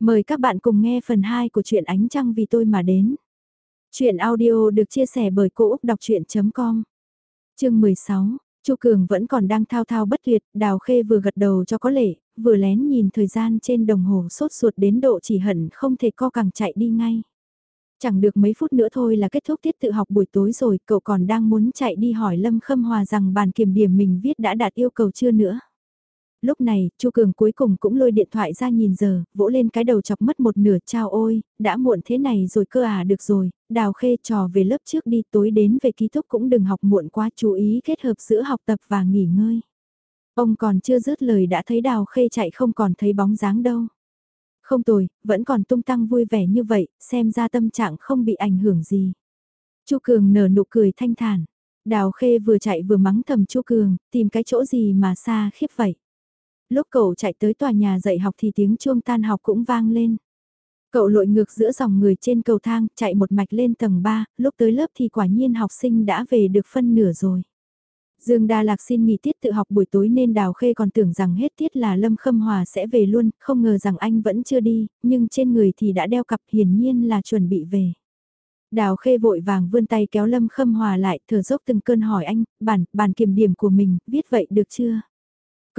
Mời các bạn cùng nghe phần 2 của truyện Ánh Trăng vì tôi mà đến. Chuyện audio được chia sẻ bởi Cô Úc Đọc Chuyện.com Chương 16, Chu Cường vẫn còn đang thao thao bất tuyệt, Đào Khê vừa gật đầu cho có lệ, vừa lén nhìn thời gian trên đồng hồ sốt ruột đến độ chỉ hận không thể co càng chạy đi ngay. Chẳng được mấy phút nữa thôi là kết thúc tiết tự học buổi tối rồi, cậu còn đang muốn chạy đi hỏi Lâm Khâm Hòa rằng bàn kiểm điểm mình viết đã đạt yêu cầu chưa nữa lúc này, Chu Cường cuối cùng cũng lôi điện thoại ra nhìn giờ, vỗ lên cái đầu chọc mất một nửa, chao ôi, đã muộn thế này rồi cơ à được rồi, đào khê trò về lớp trước đi tối đến về ký túc cũng đừng học muộn quá chú ý kết hợp giữa học tập và nghỉ ngơi. Ông còn chưa dứt lời đã thấy đào khê chạy không còn thấy bóng dáng đâu. Không tồi, vẫn còn tung tăng vui vẻ như vậy, xem ra tâm trạng không bị ảnh hưởng gì. Chu Cường nở nụ cười thanh thản. Đào Khê vừa chạy vừa mắng thầm Chu Cường, tìm cái chỗ gì mà xa khiếp vậy lúc cậu chạy tới tòa nhà dạy học thì tiếng chuông tan học cũng vang lên. Cậu lội ngược giữa dòng người trên cầu thang, chạy một mạch lên tầng 3, lúc tới lớp thì quả nhiên học sinh đã về được phân nửa rồi. Dương Đa Lạc xin nghỉ tiết tự học buổi tối nên Đào Khê còn tưởng rằng hết tiết là Lâm Khâm Hòa sẽ về luôn, không ngờ rằng anh vẫn chưa đi, nhưng trên người thì đã đeo cặp hiển nhiên là chuẩn bị về. Đào Khê vội vàng vươn tay kéo Lâm Khâm Hòa lại, thở dốc từng cơn hỏi anh, bản, bản kiểm điểm của mình, viết vậy được chưa?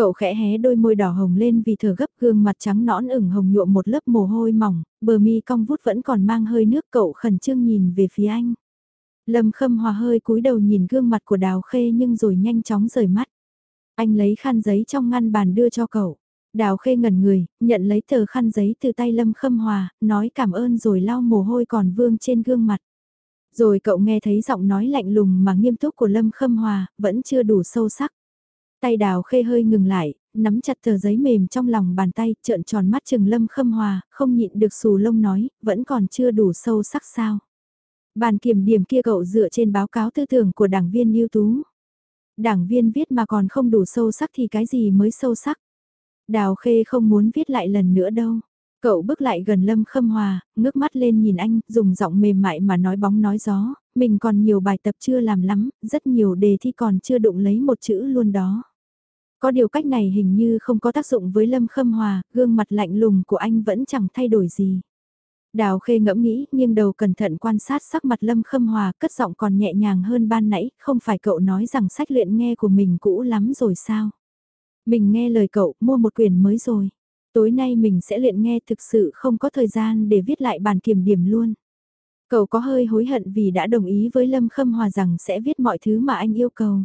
Cậu khẽ hé đôi môi đỏ hồng lên vì thở gấp gương mặt trắng nõn ửng hồng nhuộm một lớp mồ hôi mỏng, bờ mi cong vút vẫn còn mang hơi nước cậu khẩn trương nhìn về phía anh. Lâm khâm hòa hơi cúi đầu nhìn gương mặt của đào khê nhưng rồi nhanh chóng rời mắt. Anh lấy khăn giấy trong ngăn bàn đưa cho cậu. Đào khê ngẩn người, nhận lấy tờ khăn giấy từ tay Lâm Khâm Hòa, nói cảm ơn rồi lau mồ hôi còn vương trên gương mặt. Rồi cậu nghe thấy giọng nói lạnh lùng mà nghiêm túc của Lâm Khâm Hòa, vẫn chưa đủ sâu sắc. Tay đào khê hơi ngừng lại, nắm chặt tờ giấy mềm trong lòng bàn tay, trợn tròn mắt trừng lâm khâm hòa, không nhịn được xù lông nói, vẫn còn chưa đủ sâu sắc sao. Bàn kiểm điểm kia cậu dựa trên báo cáo tư tưởng của đảng viên ưu tú. Đảng viên viết mà còn không đủ sâu sắc thì cái gì mới sâu sắc. Đào khê không muốn viết lại lần nữa đâu. Cậu bước lại gần Lâm Khâm Hòa, ngước mắt lên nhìn anh, dùng giọng mềm mại mà nói bóng nói gió, mình còn nhiều bài tập chưa làm lắm, rất nhiều đề thi còn chưa đụng lấy một chữ luôn đó. Có điều cách này hình như không có tác dụng với Lâm Khâm Hòa, gương mặt lạnh lùng của anh vẫn chẳng thay đổi gì. Đào khê ngẫm nghĩ, nghiêng đầu cẩn thận quan sát sắc mặt Lâm Khâm Hòa, cất giọng còn nhẹ nhàng hơn ban nãy, không phải cậu nói rằng sách luyện nghe của mình cũ lắm rồi sao? Mình nghe lời cậu, mua một quyển mới rồi. Tối nay mình sẽ luyện nghe thực sự không có thời gian để viết lại bản kiểm điểm luôn. Cậu có hơi hối hận vì đã đồng ý với Lâm Khâm Hòa rằng sẽ viết mọi thứ mà anh yêu cầu.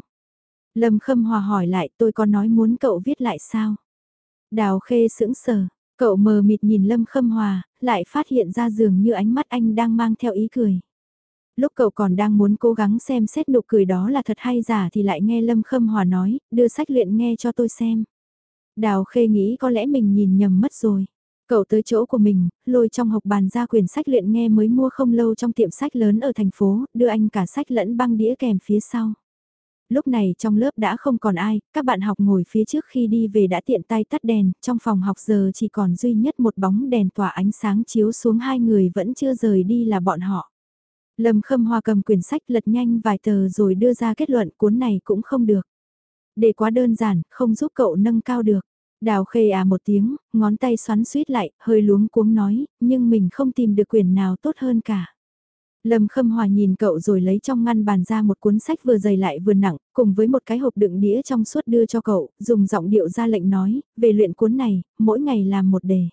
Lâm Khâm Hòa hỏi lại tôi có nói muốn cậu viết lại sao? Đào Khê sững sờ, cậu mờ mịt nhìn Lâm Khâm Hòa, lại phát hiện ra dường như ánh mắt anh đang mang theo ý cười. Lúc cậu còn đang muốn cố gắng xem xét nụ cười đó là thật hay giả thì lại nghe Lâm Khâm Hòa nói, đưa sách luyện nghe cho tôi xem. Đào Khê nghĩ có lẽ mình nhìn nhầm mất rồi. Cậu tới chỗ của mình, lôi trong hộp bàn ra quyển sách luyện nghe mới mua không lâu trong tiệm sách lớn ở thành phố, đưa anh cả sách lẫn băng đĩa kèm phía sau lúc này trong lớp đã không còn ai, các bạn học ngồi phía trước khi đi về đã tiện tay tắt đèn, trong phòng học giờ chỉ còn duy nhất một bóng đèn tỏa ánh sáng chiếu xuống hai người vẫn chưa rời đi là bọn họ. Lâm Khâm Hoa cầm quyển sách lật nhanh vài tờ rồi đưa ra kết luận cuốn này cũng không được. Để quá đơn giản, không giúp cậu nâng cao được. Đào khê à một tiếng, ngón tay xoắn suýt lại, hơi luống cuống nói, nhưng mình không tìm được quyển nào tốt hơn cả. Lâm Khâm Hòa nhìn cậu rồi lấy trong ngăn bàn ra một cuốn sách vừa dày lại vừa nặng, cùng với một cái hộp đựng đĩa trong suốt đưa cho cậu, dùng giọng điệu ra lệnh nói, về luyện cuốn này, mỗi ngày làm một đề.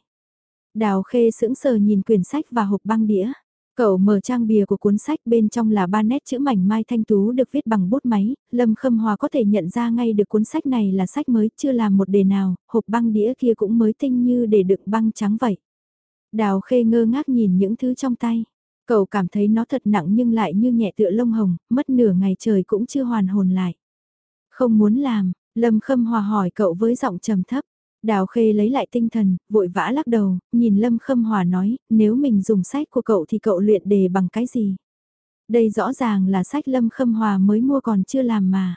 Đào Khê sững sờ nhìn quyển sách và hộp băng đĩa. Cậu mở trang bìa của cuốn sách bên trong là ba nét chữ mảnh mai thanh tú được viết bằng bút máy, Lâm Khâm Hòa có thể nhận ra ngay được cuốn sách này là sách mới chưa làm một đề nào, hộp băng đĩa kia cũng mới tinh như để đựng băng trắng vậy. Đào Khê ngơ ngác nhìn những thứ trong tay. Cậu cảm thấy nó thật nặng nhưng lại như nhẹ tựa lông hồng, mất nửa ngày trời cũng chưa hoàn hồn lại. Không muốn làm, Lâm Khâm Hòa hỏi cậu với giọng trầm thấp. Đào Khê lấy lại tinh thần, vội vã lắc đầu, nhìn Lâm Khâm Hòa nói, nếu mình dùng sách của cậu thì cậu luyện đề bằng cái gì? Đây rõ ràng là sách Lâm Khâm Hòa mới mua còn chưa làm mà.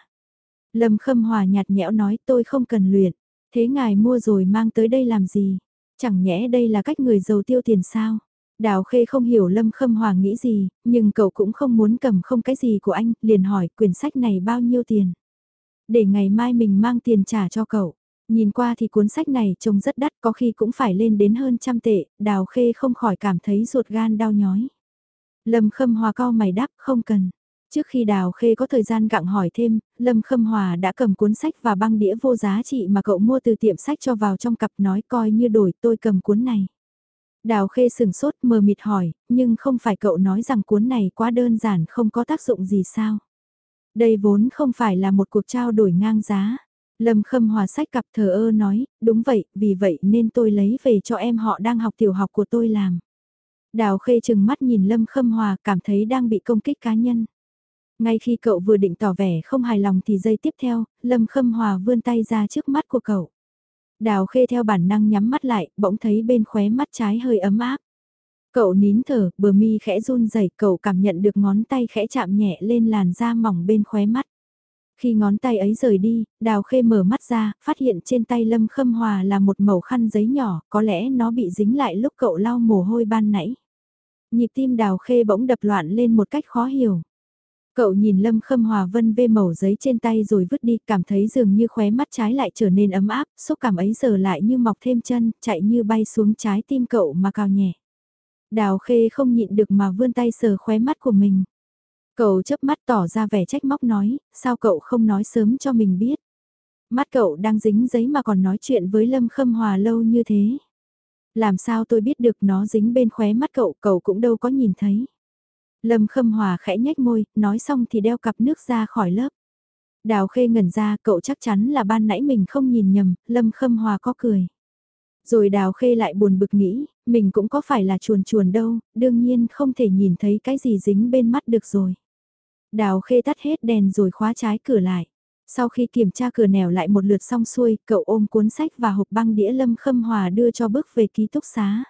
Lâm Khâm Hòa nhạt nhẽo nói tôi không cần luyện, thế ngài mua rồi mang tới đây làm gì? Chẳng nhẽ đây là cách người giàu tiêu tiền sao? Đào Khê không hiểu Lâm Khâm Hòa nghĩ gì, nhưng cậu cũng không muốn cầm không cái gì của anh, liền hỏi quyển sách này bao nhiêu tiền. Để ngày mai mình mang tiền trả cho cậu. Nhìn qua thì cuốn sách này trông rất đắt có khi cũng phải lên đến hơn trăm tệ, đào khê không khỏi cảm thấy ruột gan đau nhói. Lâm khâm hòa co mày đáp không cần. Trước khi Đào Khê có thời gian gặng hỏi thêm, Lâm Khâm Hòa đã cầm cuốn sách và băng đĩa vô giá trị mà cậu mua từ tiệm sách cho vào trong cặp nói coi như đổi tôi cầm cuốn này. Đào Khê sừng sốt mờ mịt hỏi, nhưng không phải cậu nói rằng cuốn này quá đơn giản không có tác dụng gì sao? Đây vốn không phải là một cuộc trao đổi ngang giá. Lâm Khâm Hòa sách cặp thờ ơ nói, đúng vậy, vì vậy nên tôi lấy về cho em họ đang học tiểu học của tôi làm. Đào Khê chừng mắt nhìn Lâm Khâm Hòa cảm thấy đang bị công kích cá nhân. Ngay khi cậu vừa định tỏ vẻ không hài lòng thì giây tiếp theo, Lâm Khâm Hòa vươn tay ra trước mắt của cậu. Đào Khê theo bản năng nhắm mắt lại, bỗng thấy bên khóe mắt trái hơi ấm áp. Cậu nín thở, bờ mi khẽ run rẩy, cậu cảm nhận được ngón tay khẽ chạm nhẹ lên làn da mỏng bên khóe mắt. Khi ngón tay ấy rời đi, Đào Khê mở mắt ra, phát hiện trên tay Lâm Khâm Hòa là một mẩu khăn giấy nhỏ, có lẽ nó bị dính lại lúc cậu lau mồ hôi ban nãy. Nhịp tim Đào Khê bỗng đập loạn lên một cách khó hiểu. Cậu nhìn Lâm Khâm Hòa vân vê mẩu giấy trên tay rồi vứt đi, cảm thấy dường như khóe mắt trái lại trở nên ấm áp, xúc cảm ấy giờ lại như mọc thêm chân, chạy như bay xuống trái tim cậu mà cao nhẹ. Đào Khê không nhịn được mà vươn tay sờ khóe mắt của mình. Cậu chớp mắt tỏ ra vẻ trách móc nói, sao cậu không nói sớm cho mình biết. Mắt cậu đang dính giấy mà còn nói chuyện với Lâm Khâm Hòa lâu như thế. Làm sao tôi biết được nó dính bên khóe mắt cậu, cậu cũng đâu có nhìn thấy. Lâm Khâm Hòa khẽ nhếch môi, nói xong thì đeo cặp nước ra khỏi lớp. Đào Khê ngẩn ra, cậu chắc chắn là ban nãy mình không nhìn nhầm, Lâm Khâm Hòa có cười. Rồi Đào Khê lại buồn bực nghĩ, mình cũng có phải là chuồn chuồn đâu, đương nhiên không thể nhìn thấy cái gì dính bên mắt được rồi. Đào Khê tắt hết đèn rồi khóa trái cửa lại. Sau khi kiểm tra cửa nẻo lại một lượt xong xuôi, cậu ôm cuốn sách và hộp băng đĩa Lâm Khâm Hòa đưa cho bước về ký túc xá.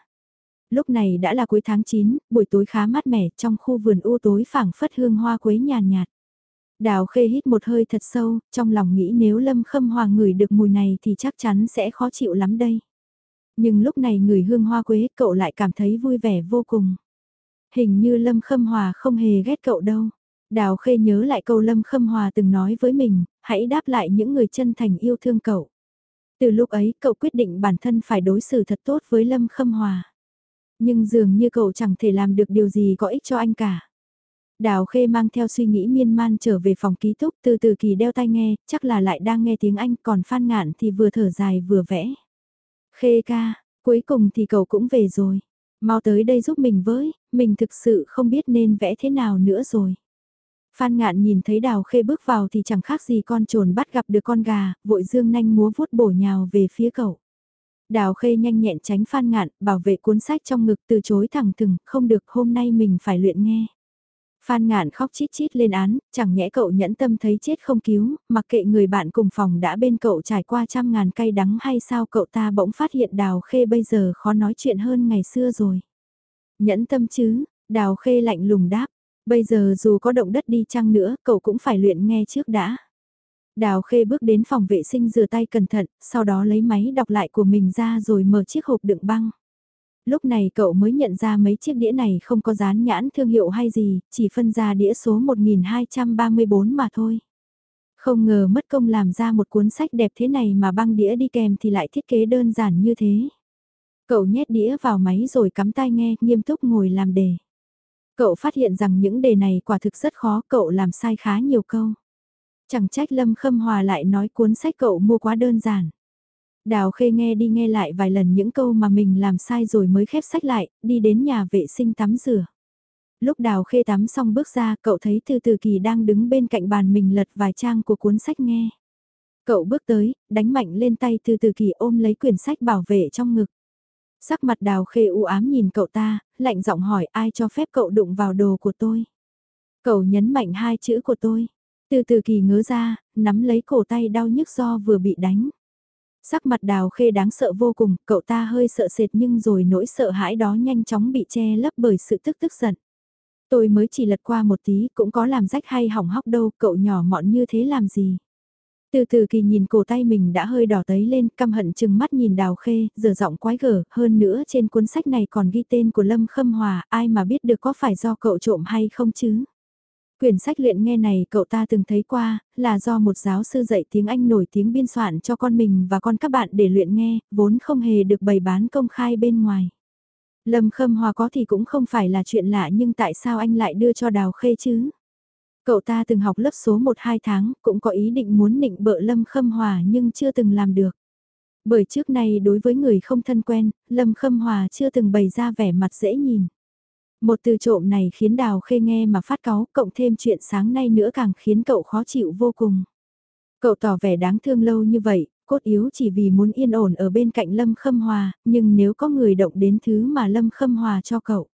Lúc này đã là cuối tháng 9, buổi tối khá mát mẻ trong khu vườn u tối phảng phất hương hoa quế nhàn nhạt, Đào khê hít một hơi thật sâu, trong lòng nghĩ nếu Lâm Khâm Hòa ngửi được mùi này thì chắc chắn sẽ khó chịu lắm đây. Nhưng lúc này người hương hoa quế cậu lại cảm thấy vui vẻ vô cùng. Hình như Lâm Khâm Hòa không hề ghét cậu đâu. Đào khê nhớ lại câu Lâm Khâm Hòa từng nói với mình, hãy đáp lại những người chân thành yêu thương cậu. Từ lúc ấy cậu quyết định bản thân phải đối xử thật tốt với Lâm Khâm Hòa. Nhưng dường như cậu chẳng thể làm được điều gì có ích cho anh cả. Đào Khê mang theo suy nghĩ miên man trở về phòng ký túc từ từ kỳ đeo tai nghe, chắc là lại đang nghe tiếng Anh còn Phan Ngạn thì vừa thở dài vừa vẽ. Khê ca, cuối cùng thì cậu cũng về rồi. Mau tới đây giúp mình với, mình thực sự không biết nên vẽ thế nào nữa rồi. Phan Ngạn nhìn thấy Đào Khê bước vào thì chẳng khác gì con trồn bắt gặp được con gà, vội dương nanh múa vuốt bổ nhào về phía cậu. Đào khê nhanh nhẹn tránh phan ngạn, bảo vệ cuốn sách trong ngực từ chối thẳng thừng, không được hôm nay mình phải luyện nghe. Phan ngạn khóc chít chít lên án, chẳng nhẽ cậu nhẫn tâm thấy chết không cứu, mặc kệ người bạn cùng phòng đã bên cậu trải qua trăm ngàn cay đắng hay sao cậu ta bỗng phát hiện đào khê bây giờ khó nói chuyện hơn ngày xưa rồi. Nhẫn tâm chứ, đào khê lạnh lùng đáp, bây giờ dù có động đất đi chăng nữa cậu cũng phải luyện nghe trước đã. Đào Khê bước đến phòng vệ sinh rửa tay cẩn thận, sau đó lấy máy đọc lại của mình ra rồi mở chiếc hộp đựng băng. Lúc này cậu mới nhận ra mấy chiếc đĩa này không có dán nhãn thương hiệu hay gì, chỉ phân ra đĩa số 1234 mà thôi. Không ngờ mất công làm ra một cuốn sách đẹp thế này mà băng đĩa đi kèm thì lại thiết kế đơn giản như thế. Cậu nhét đĩa vào máy rồi cắm tai nghe, nghiêm túc ngồi làm đề. Cậu phát hiện rằng những đề này quả thực rất khó, cậu làm sai khá nhiều câu. Chẳng trách Lâm Khâm Hòa lại nói cuốn sách cậu mua quá đơn giản. Đào Khê nghe đi nghe lại vài lần những câu mà mình làm sai rồi mới khép sách lại, đi đến nhà vệ sinh tắm rửa. Lúc Đào Khê tắm xong bước ra, cậu thấy Từ Từ Kỳ đang đứng bên cạnh bàn mình lật vài trang của cuốn sách nghe. Cậu bước tới, đánh mạnh lên tay Từ Từ Kỳ ôm lấy quyển sách bảo vệ trong ngực. Sắc mặt Đào Khê u ám nhìn cậu ta, lạnh giọng hỏi ai cho phép cậu đụng vào đồ của tôi. Cậu nhấn mạnh hai chữ của tôi. Từ từ kỳ ngớ ra, nắm lấy cổ tay đau nhức do vừa bị đánh. Sắc mặt đào khê đáng sợ vô cùng, cậu ta hơi sợ sệt nhưng rồi nỗi sợ hãi đó nhanh chóng bị che lấp bởi sự tức tức giận. Tôi mới chỉ lật qua một tí cũng có làm rách hay hỏng hóc đâu, cậu nhỏ mọn như thế làm gì. Từ từ kỳ nhìn cổ tay mình đã hơi đỏ tấy lên, căm hận chừng mắt nhìn đào khê, giờ giọng quái gở, hơn nữa trên cuốn sách này còn ghi tên của Lâm Khâm Hòa, ai mà biết được có phải do cậu trộm hay không chứ. Quyển sách luyện nghe này cậu ta từng thấy qua, là do một giáo sư dạy tiếng Anh nổi tiếng biên soạn cho con mình và con các bạn để luyện nghe, vốn không hề được bày bán công khai bên ngoài. Lâm Khâm Hòa có thì cũng không phải là chuyện lạ nhưng tại sao anh lại đưa cho Đào Khê chứ? Cậu ta từng học lớp số 1-2 tháng, cũng có ý định muốn nịnh bợ Lâm Khâm Hòa nhưng chưa từng làm được. Bởi trước nay đối với người không thân quen, Lâm Khâm Hòa chưa từng bày ra vẻ mặt dễ nhìn. Một từ trộm này khiến Đào Khê nghe mà phát cáu, cộng thêm chuyện sáng nay nữa càng khiến cậu khó chịu vô cùng. Cậu tỏ vẻ đáng thương lâu như vậy, cốt yếu chỉ vì muốn yên ổn ở bên cạnh Lâm Khâm Hòa, nhưng nếu có người động đến thứ mà Lâm Khâm Hòa cho cậu.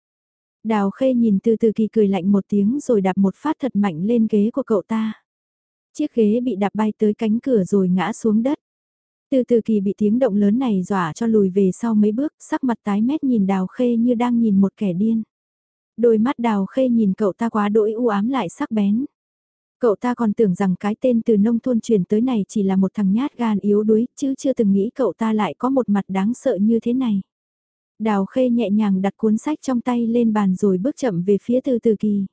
Đào Khê nhìn từ từ kỳ cười lạnh một tiếng rồi đạp một phát thật mạnh lên ghế của cậu ta. Chiếc ghế bị đạp bay tới cánh cửa rồi ngã xuống đất. Từ từ kỳ bị tiếng động lớn này dọa cho lùi về sau mấy bước, sắc mặt tái mét nhìn Đào Khê như đang nhìn một kẻ điên. Đôi mắt Đào Khê nhìn cậu ta quá đỗi u ám lại sắc bén. Cậu ta còn tưởng rằng cái tên từ nông thôn truyền tới này chỉ là một thằng nhát gan yếu đuối, chứ chưa từng nghĩ cậu ta lại có một mặt đáng sợ như thế này. Đào khê nhẹ nhàng đặt cuốn sách trong tay lên bàn rồi bước chậm về phía từ từ kỳ.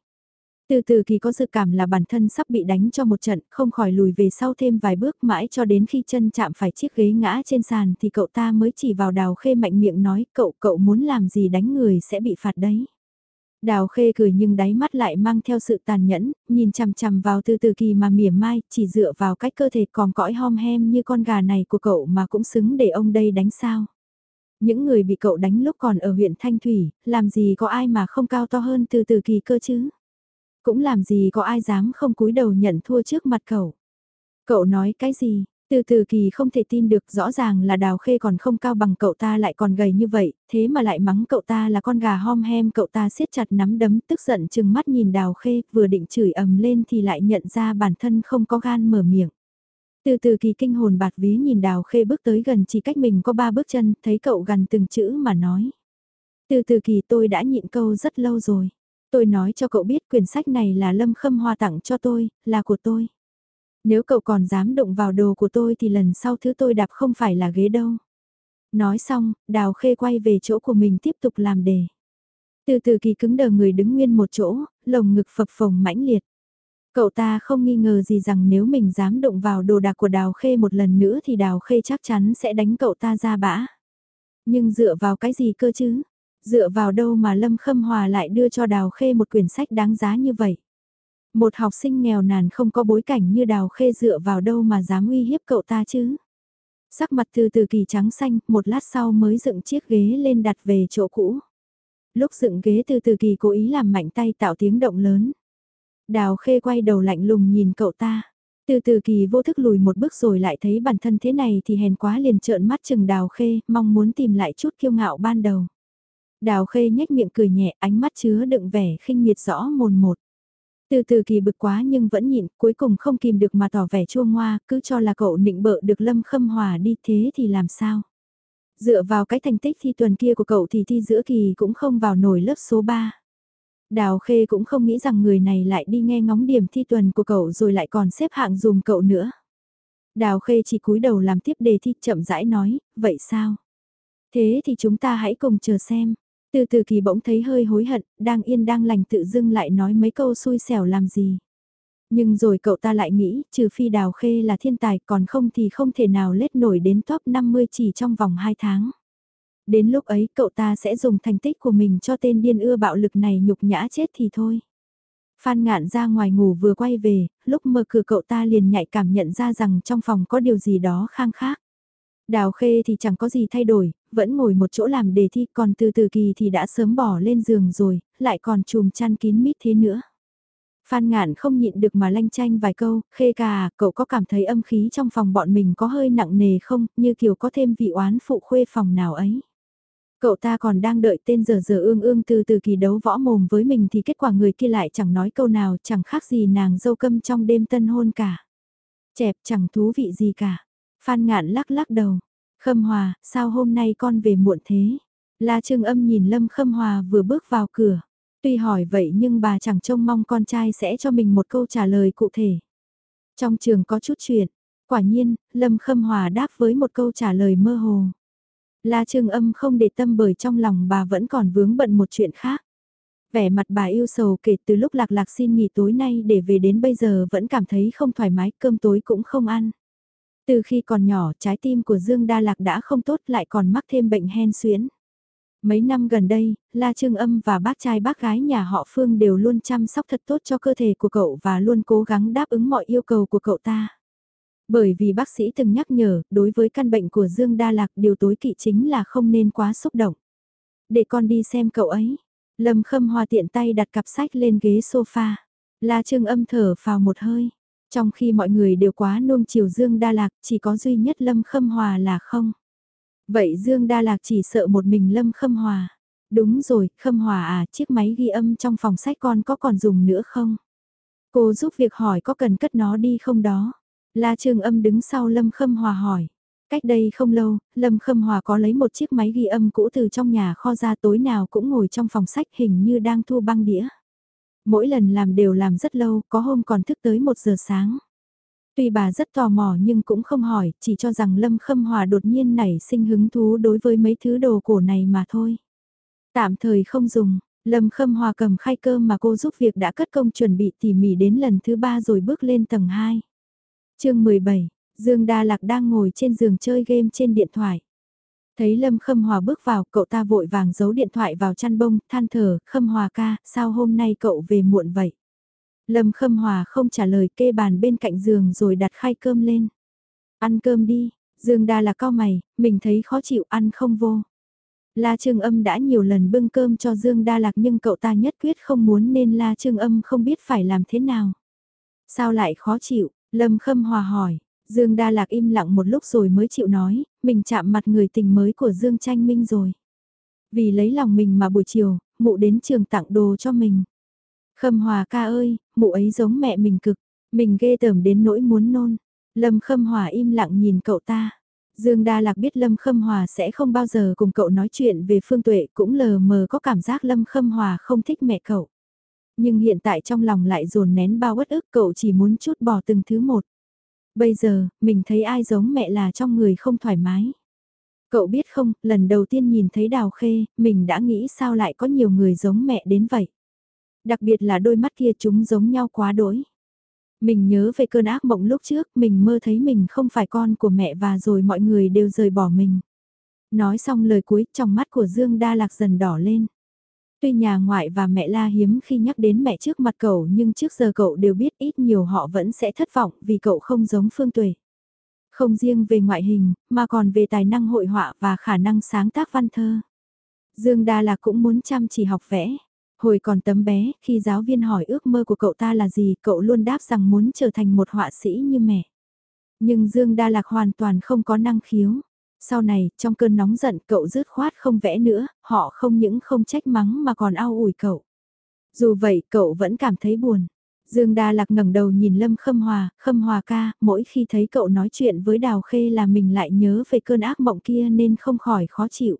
Từ từ kỳ có dự cảm là bản thân sắp bị đánh cho một trận, không khỏi lùi về sau thêm vài bước mãi cho đến khi chân chạm phải chiếc ghế ngã trên sàn thì cậu ta mới chỉ vào đào khê mạnh miệng nói cậu cậu muốn làm gì đánh người sẽ bị phạt đấy. Đào khê cười nhưng đáy mắt lại mang theo sự tàn nhẫn, nhìn chằm chằm vào từ từ kỳ mà mỉa mai, chỉ dựa vào cách cơ thể còn cõi hom hem như con gà này của cậu mà cũng xứng để ông đây đánh sao. Những người bị cậu đánh lúc còn ở huyện Thanh Thủy, làm gì có ai mà không cao to hơn từ từ kỳ cơ chứ. Cũng làm gì có ai dám không cúi đầu nhận thua trước mặt cậu. Cậu nói cái gì, từ từ kỳ không thể tin được rõ ràng là đào khê còn không cao bằng cậu ta lại còn gầy như vậy, thế mà lại mắng cậu ta là con gà hom hem cậu ta siết chặt nắm đấm tức giận chừng mắt nhìn đào khê vừa định chửi ầm lên thì lại nhận ra bản thân không có gan mở miệng. Từ từ kỳ kinh hồn bạt ví nhìn đào khê bước tới gần chỉ cách mình có ba bước chân thấy cậu gần từng chữ mà nói. Từ từ kỳ tôi đã nhịn câu rất lâu rồi. Tôi nói cho cậu biết quyển sách này là Lâm Khâm Hoa tặng cho tôi, là của tôi. Nếu cậu còn dám động vào đồ của tôi thì lần sau thứ tôi đạp không phải là ghế đâu. Nói xong, đào khê quay về chỗ của mình tiếp tục làm đề. Từ từ kỳ cứng đờ người đứng nguyên một chỗ, lồng ngực phập phồng mãnh liệt. Cậu ta không nghi ngờ gì rằng nếu mình dám động vào đồ đạc của Đào Khê một lần nữa thì Đào Khê chắc chắn sẽ đánh cậu ta ra bã. Nhưng dựa vào cái gì cơ chứ? Dựa vào đâu mà Lâm Khâm Hòa lại đưa cho Đào Khê một quyển sách đáng giá như vậy? Một học sinh nghèo nàn không có bối cảnh như Đào Khê dựa vào đâu mà dám uy hiếp cậu ta chứ? Sắc mặt từ từ kỳ trắng xanh, một lát sau mới dựng chiếc ghế lên đặt về chỗ cũ. Lúc dựng ghế từ từ kỳ cố ý làm mạnh tay tạo tiếng động lớn. Đào khê quay đầu lạnh lùng nhìn cậu ta. Từ từ kỳ vô thức lùi một bước rồi lại thấy bản thân thế này thì hèn quá liền trợn mắt chừng đào khê, mong muốn tìm lại chút kiêu ngạo ban đầu. Đào khê nhếch miệng cười nhẹ, ánh mắt chứa đựng vẻ khinh miệt rõ mồn một. Từ từ kỳ bực quá nhưng vẫn nhịn, cuối cùng không kìm được mà tỏ vẻ chua ngoa, cứ cho là cậu nịnh bợ được Lâm Khâm Hòa đi thế thì làm sao? Dựa vào cái thành tích thi tuần kia của cậu thì thi giữa kỳ cũng không vào nổi lớp số 3. Đào Khê cũng không nghĩ rằng người này lại đi nghe ngóng điểm thi tuần của cậu rồi lại còn xếp hạng dùm cậu nữa. Đào Khê chỉ cúi đầu làm tiếp đề thi chậm rãi nói, vậy sao? Thế thì chúng ta hãy cùng chờ xem. Từ từ kỳ bỗng thấy hơi hối hận, đang yên đang lành tự dưng lại nói mấy câu xui xẻo làm gì. Nhưng rồi cậu ta lại nghĩ, trừ phi Đào Khê là thiên tài còn không thì không thể nào lết nổi đến top 50 chỉ trong vòng 2 tháng. Đến lúc ấy cậu ta sẽ dùng thành tích của mình cho tên điên ưa bạo lực này nhục nhã chết thì thôi. Phan ngạn ra ngoài ngủ vừa quay về, lúc mở cửa cậu ta liền nhạy cảm nhận ra rằng trong phòng có điều gì đó khang khác. Đào khê thì chẳng có gì thay đổi, vẫn ngồi một chỗ làm đề thi còn từ từ kỳ thì đã sớm bỏ lên giường rồi, lại còn chùm chăn kín mít thế nữa. Phan ngạn không nhịn được mà lanh chanh vài câu, khê cà, cậu có cảm thấy âm khí trong phòng bọn mình có hơi nặng nề không, như kiểu có thêm vị oán phụ khuê phòng nào ấy. Cậu ta còn đang đợi tên giờ giờ ương ương từ từ kỳ đấu võ mồm với mình thì kết quả người kia lại chẳng nói câu nào chẳng khác gì nàng dâu câm trong đêm tân hôn cả. Chẹp chẳng thú vị gì cả. Phan ngạn lắc lắc đầu. Khâm Hòa, sao hôm nay con về muộn thế? La Trương Âm nhìn Lâm Khâm Hòa vừa bước vào cửa. Tuy hỏi vậy nhưng bà chẳng trông mong con trai sẽ cho mình một câu trả lời cụ thể. Trong trường có chút chuyện, quả nhiên, Lâm Khâm Hòa đáp với một câu trả lời mơ hồ. La Trương Âm không để tâm bởi trong lòng bà vẫn còn vướng bận một chuyện khác. Vẻ mặt bà yêu sầu kể từ lúc lạc lạc xin nghỉ tối nay để về đến bây giờ vẫn cảm thấy không thoải mái, cơm tối cũng không ăn. Từ khi còn nhỏ, trái tim của Dương Đa Lạc đã không tốt lại còn mắc thêm bệnh hen suyễn. Mấy năm gần đây, La Trương Âm và bác trai bác gái nhà họ Phương đều luôn chăm sóc thật tốt cho cơ thể của cậu và luôn cố gắng đáp ứng mọi yêu cầu của cậu ta. Bởi vì bác sĩ từng nhắc nhở, đối với căn bệnh của Dương Đa Lạc điều tối kỵ chính là không nên quá xúc động. Để con đi xem cậu ấy. Lâm Khâm Hòa tiện tay đặt cặp sách lên ghế sofa. La Trương âm thở vào một hơi. Trong khi mọi người đều quá nuông chiều Dương Đa Lạc, chỉ có duy nhất Lâm Khâm Hòa là không. Vậy Dương Đa Lạc chỉ sợ một mình Lâm Khâm Hòa. Đúng rồi, Khâm Hòa à, chiếc máy ghi âm trong phòng sách con có còn dùng nữa không? Cô giúp việc hỏi có cần cất nó đi không đó? La Trương Âm đứng sau Lâm Khâm Hòa hỏi. Cách đây không lâu, Lâm Khâm Hòa có lấy một chiếc máy ghi âm cũ từ trong nhà kho ra tối nào cũng ngồi trong phòng sách hình như đang thu băng đĩa. Mỗi lần làm đều làm rất lâu, có hôm còn thức tới một giờ sáng. Tuy bà rất tò mò nhưng cũng không hỏi, chỉ cho rằng Lâm Khâm Hòa đột nhiên nảy sinh hứng thú đối với mấy thứ đồ cổ này mà thôi. Tạm thời không dùng, Lâm Khâm Hòa cầm khay cơm mà cô giúp việc đã cất công chuẩn bị tỉ mỉ đến lần thứ ba rồi bước lên tầng 2 chương 17, Dương Đa Lạc đang ngồi trên giường chơi game trên điện thoại. Thấy Lâm Khâm Hòa bước vào, cậu ta vội vàng giấu điện thoại vào chăn bông, than thở, Khâm Hòa ca, sao hôm nay cậu về muộn vậy? Lâm Khâm Hòa không trả lời kê bàn bên cạnh giường rồi đặt khay cơm lên. Ăn cơm đi, Dương Đa là cao mày, mình thấy khó chịu ăn không vô. La Trương Âm đã nhiều lần bưng cơm cho Dương Đa Lạc nhưng cậu ta nhất quyết không muốn nên La Trương Âm không biết phải làm thế nào. Sao lại khó chịu, Lâm Khâm Hòa hỏi, Dương Đa Lạc im lặng một lúc rồi mới chịu nói, mình chạm mặt người tình mới của Dương Tranh Minh rồi. Vì lấy lòng mình mà buổi chiều, mụ đến trường tặng đồ cho mình. Khâm Hòa ca ơi, mụ ấy giống mẹ mình cực, mình ghê tởm đến nỗi muốn nôn. Lâm Khâm Hòa im lặng nhìn cậu ta. Dương Đa Lạc biết Lâm Khâm Hòa sẽ không bao giờ cùng cậu nói chuyện về Phương Tuệ cũng lờ mờ có cảm giác Lâm Khâm Hòa không thích mẹ cậu. Nhưng hiện tại trong lòng lại dồn nén bao uất ức cậu chỉ muốn chút bỏ từng thứ một. Bây giờ, mình thấy ai giống mẹ là trong người không thoải mái. Cậu biết không, lần đầu tiên nhìn thấy đào khê, mình đã nghĩ sao lại có nhiều người giống mẹ đến vậy. Đặc biệt là đôi mắt kia chúng giống nhau quá đỗi. Mình nhớ về cơn ác mộng lúc trước, mình mơ thấy mình không phải con của mẹ và rồi mọi người đều rời bỏ mình. Nói xong lời cuối, trong mắt của Dương Đa Lạc dần đỏ lên. Tuy nhà ngoại và mẹ la hiếm khi nhắc đến mẹ trước mặt cậu nhưng trước giờ cậu đều biết ít nhiều họ vẫn sẽ thất vọng vì cậu không giống Phương Tuệ. Không riêng về ngoại hình, mà còn về tài năng hội họa và khả năng sáng tác văn thơ. Dương Đa Lạc cũng muốn chăm chỉ học vẽ. Hồi còn tấm bé, khi giáo viên hỏi ước mơ của cậu ta là gì, cậu luôn đáp rằng muốn trở thành một họa sĩ như mẹ. Nhưng Dương Đa Lạc hoàn toàn không có năng khiếu. Sau này, trong cơn nóng giận cậu rứt khoát không vẽ nữa, họ không những không trách mắng mà còn ao ủi cậu. Dù vậy, cậu vẫn cảm thấy buồn. Dương Đa Lạc ngẩng đầu nhìn Lâm Khâm Hòa, Khâm Hòa ca, mỗi khi thấy cậu nói chuyện với Đào Khê là mình lại nhớ về cơn ác mộng kia nên không khỏi khó chịu.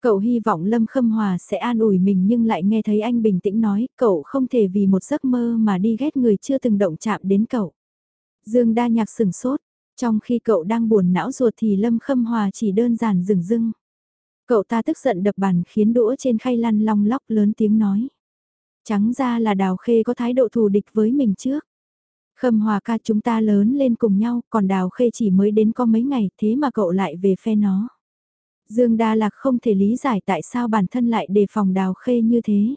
Cậu hy vọng Lâm Khâm Hòa sẽ an ủi mình nhưng lại nghe thấy anh bình tĩnh nói, cậu không thể vì một giấc mơ mà đi ghét người chưa từng động chạm đến cậu. Dương Đa Nhạc sừng sốt, trong khi cậu đang buồn não ruột thì Lâm Khâm Hòa chỉ đơn giản dừng dưng. Cậu ta tức giận đập bàn khiến đũa trên khay lăn long lóc lớn tiếng nói. Trắng ra là Đào Khê có thái độ thù địch với mình trước. Khâm Hòa ca chúng ta lớn lên cùng nhau, còn Đào Khê chỉ mới đến có mấy ngày thế mà cậu lại về phe nó. Dương Đa Lạc không thể lý giải tại sao bản thân lại đề phòng Đào Khê như thế.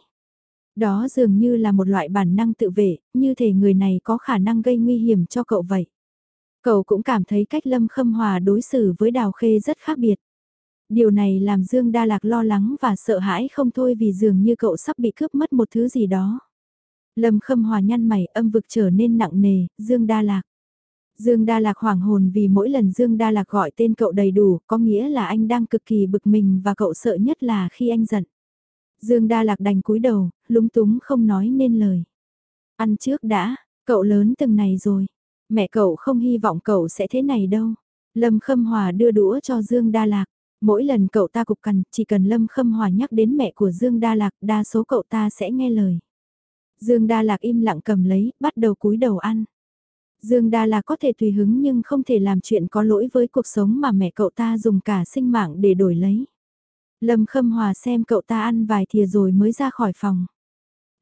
Đó dường như là một loại bản năng tự vệ, như thể người này có khả năng gây nguy hiểm cho cậu vậy. Cậu cũng cảm thấy cách Lâm Khâm Hòa đối xử với Đào Khê rất khác biệt. Điều này làm Dương Đa Lạc lo lắng và sợ hãi không thôi vì dường như cậu sắp bị cướp mất một thứ gì đó. Lâm Khâm Hòa nhăn mày âm vực trở nên nặng nề, Dương Đa Lạc. Dương Đa Lạc hoảng hồn vì mỗi lần Dương Đa Lạc gọi tên cậu đầy đủ, có nghĩa là anh đang cực kỳ bực mình và cậu sợ nhất là khi anh giận. Dương Đa Lạc đành cúi đầu, lúng túng không nói nên lời. Ăn trước đã, cậu lớn từng này rồi. Mẹ cậu không hy vọng cậu sẽ thế này đâu. Lâm Khâm Hòa đưa đũa cho Dương Đa Lạc. Mỗi lần cậu ta cục cằn, chỉ cần Lâm Khâm Hòa nhắc đến mẹ của Dương Đa Lạc, đa số cậu ta sẽ nghe lời. Dương Đa Lạc im lặng cầm lấy, bắt đầu cúi đầu ăn. Dương Đa Lạc có thể tùy hứng nhưng không thể làm chuyện có lỗi với cuộc sống mà mẹ cậu ta dùng cả sinh mạng để đổi lấy. Lâm Khâm Hòa xem cậu ta ăn vài thìa rồi mới ra khỏi phòng.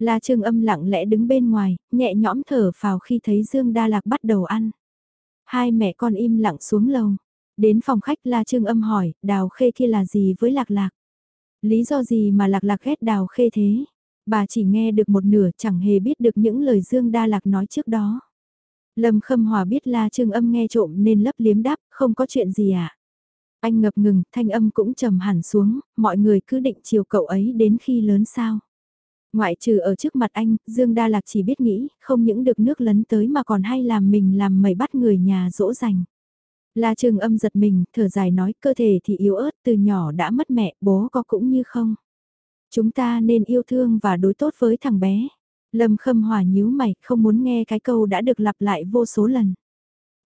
La Trương âm lặng lẽ đứng bên ngoài, nhẹ nhõm thở phào khi thấy Dương Đa Lạc bắt đầu ăn. Hai mẹ con im lặng xuống lầu. Đến phòng khách La Trương âm hỏi, đào khê kia là gì với Lạc Lạc? Lý do gì mà Lạc Lạc ghét đào khê thế? Bà chỉ nghe được một nửa chẳng hề biết được những lời Dương Đa Lạc nói trước đó. Lâm Khâm Hòa biết La Trương âm nghe trộm nên lấp liếm đáp, không có chuyện gì à? Anh ngập ngừng, thanh âm cũng trầm hẳn xuống, mọi người cứ định chiều cậu ấy đến khi lớn sao. Ngoại trừ ở trước mặt anh, Dương Đa Lạc chỉ biết nghĩ, không những được nước lấn tới mà còn hay làm mình làm mẩy bắt người nhà dỗ dành. La Trường âm giật mình, thở dài nói cơ thể thì yếu ớt từ nhỏ đã mất mẹ, bố có cũng như không. Chúng ta nên yêu thương và đối tốt với thằng bé. Lâm Khâm Hòa nhíu mày, không muốn nghe cái câu đã được lặp lại vô số lần.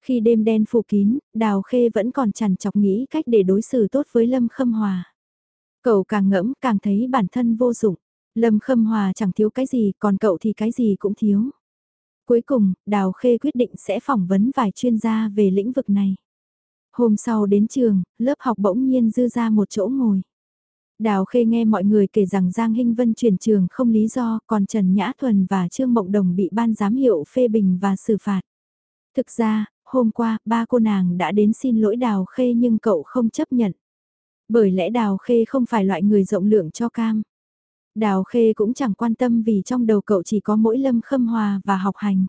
Khi đêm đen phủ kín, Đào Khê vẫn còn chằn chọc nghĩ cách để đối xử tốt với Lâm Khâm Hòa. Cậu càng ngẫm càng thấy bản thân vô dụng. Lâm Khâm Hòa chẳng thiếu cái gì, còn cậu thì cái gì cũng thiếu. Cuối cùng, Đào Khê quyết định sẽ phỏng vấn vài chuyên gia về lĩnh vực này. Hôm sau đến trường, lớp học bỗng nhiên dư ra một chỗ ngồi. Đào Khê nghe mọi người kể rằng Giang Hinh Vân chuyển trường không lý do, còn Trần Nhã Thuần và Trương Mộng Đồng bị ban giám hiệu phê bình và xử phạt. Thực ra, hôm qua, ba cô nàng đã đến xin lỗi Đào Khê nhưng cậu không chấp nhận. Bởi lẽ Đào Khê không phải loại người rộng lượng cho cam. Đào Khê cũng chẳng quan tâm vì trong đầu cậu chỉ có mỗi Lâm Khâm Hòa và học hành.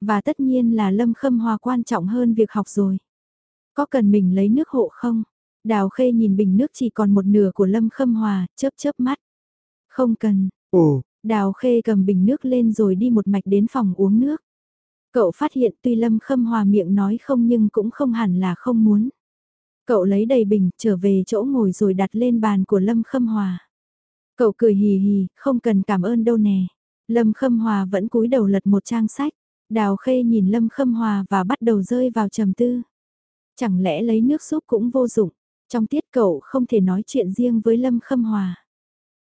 Và tất nhiên là Lâm Khâm Hòa quan trọng hơn việc học rồi. Có cần mình lấy nước hộ không? Đào Khê nhìn bình nước chỉ còn một nửa của Lâm Khâm Hòa, chớp chớp mắt. Không cần. Ồ. Đào Khê cầm bình nước lên rồi đi một mạch đến phòng uống nước. Cậu phát hiện tuy Lâm Khâm Hòa miệng nói không nhưng cũng không hẳn là không muốn. Cậu lấy đầy bình, trở về chỗ ngồi rồi đặt lên bàn của Lâm Khâm Hòa. Cậu cười hì hì, không cần cảm ơn đâu nè. Lâm Khâm Hòa vẫn cúi đầu lật một trang sách. Đào Khê nhìn Lâm Khâm Hòa và bắt đầu rơi vào trầm tư. Chẳng lẽ lấy nước súp cũng vô dụng. Trong tiết cậu không thể nói chuyện riêng với Lâm Khâm Hòa.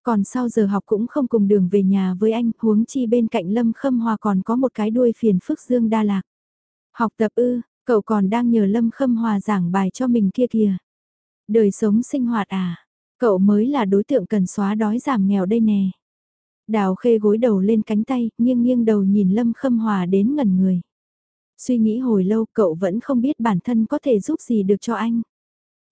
Còn sau giờ học cũng không cùng đường về nhà với anh, huống chi bên cạnh Lâm Khâm Hòa còn có một cái đuôi phiền phức Dương Đa Lạc. Học tập ư, cậu còn đang nhờ Lâm Khâm Hòa giảng bài cho mình kia kìa. Đời sống sinh hoạt à, cậu mới là đối tượng cần xóa đói giảm nghèo đây nè. Đào khê gối đầu lên cánh tay, nghiêng nghiêng đầu nhìn Lâm Khâm Hòa đến ngẩn người. Suy nghĩ hồi lâu cậu vẫn không biết bản thân có thể giúp gì được cho anh.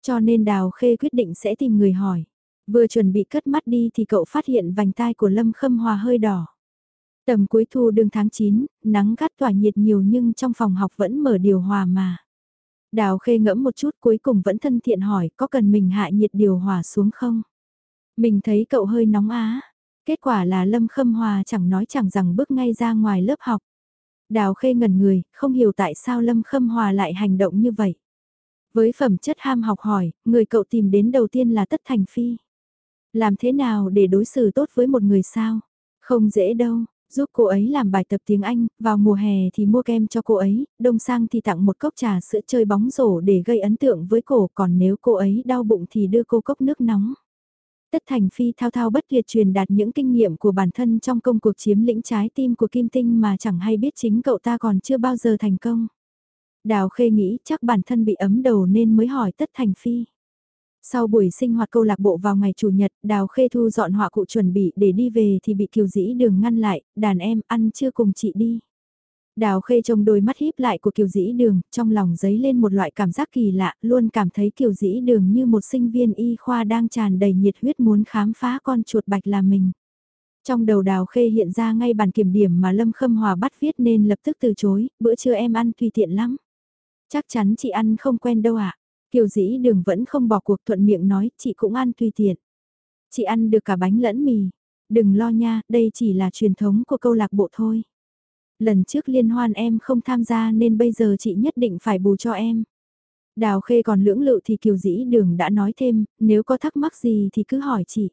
Cho nên Đào Khê quyết định sẽ tìm người hỏi. Vừa chuẩn bị cất mắt đi thì cậu phát hiện vành tai của Lâm Khâm Hòa hơi đỏ. Tầm cuối thu đường tháng 9, nắng gắt tỏa nhiệt nhiều nhưng trong phòng học vẫn mở điều hòa mà. Đào khê ngẫm một chút cuối cùng vẫn thân thiện hỏi có cần mình hạ nhiệt điều hòa xuống không? Mình thấy cậu hơi nóng á. Kết quả là Lâm Khâm Hòa chẳng nói chẳng rằng bước ngay ra ngoài lớp học. Đào khê ngẩn người, không hiểu tại sao Lâm Khâm Hòa lại hành động như vậy. Với phẩm chất ham học hỏi, người cậu tìm đến đầu tiên là Tất Thành Phi. Làm thế nào để đối xử tốt với một người sao? Không dễ đâu, giúp cô ấy làm bài tập tiếng Anh, vào mùa hè thì mua kem cho cô ấy, đông sang thì tặng một cốc trà sữa chơi bóng rổ để gây ấn tượng với cổ, còn nếu cô ấy đau bụng thì đưa cô cốc nước nóng. Tất Thành Phi thao thao bất tuyệt truyền đạt những kinh nghiệm của bản thân trong công cuộc chiếm lĩnh trái tim của Kim Tinh mà chẳng hay biết chính cậu ta còn chưa bao giờ thành công. Đào Khê nghĩ chắc bản thân bị ấm đầu nên mới hỏi Tất Thành Phi. Sau buổi sinh hoạt câu lạc bộ vào ngày Chủ nhật, Đào Khê thu dọn họa cụ chuẩn bị để đi về thì bị Kiều Dĩ Đường ngăn lại, đàn em ăn chưa cùng chị đi. Đào Khê trông đôi mắt híp lại của Kiều Dĩ Đường, trong lòng dấy lên một loại cảm giác kỳ lạ, luôn cảm thấy Kiều Dĩ Đường như một sinh viên y khoa đang tràn đầy nhiệt huyết muốn khám phá con chuột bạch là mình. Trong đầu Đào Khê hiện ra ngay bản kiểm điểm mà Lâm Khâm Hòa bắt viết nên lập tức từ chối, bữa trưa em ăn tùy tiện lắm. Chắc chắn chị ăn không quen đâu ạ. À? Kiều dĩ đường vẫn không bỏ cuộc thuận miệng nói, chị cũng ăn tùy tiện. Chị ăn được cả bánh lẫn mì. Đừng lo nha, đây chỉ là truyền thống của câu lạc bộ thôi. Lần trước liên hoan em không tham gia nên bây giờ chị nhất định phải bù cho em. Đào khê còn lưỡng lự thì kiều dĩ đường đã nói thêm, nếu có thắc mắc gì thì cứ hỏi chị.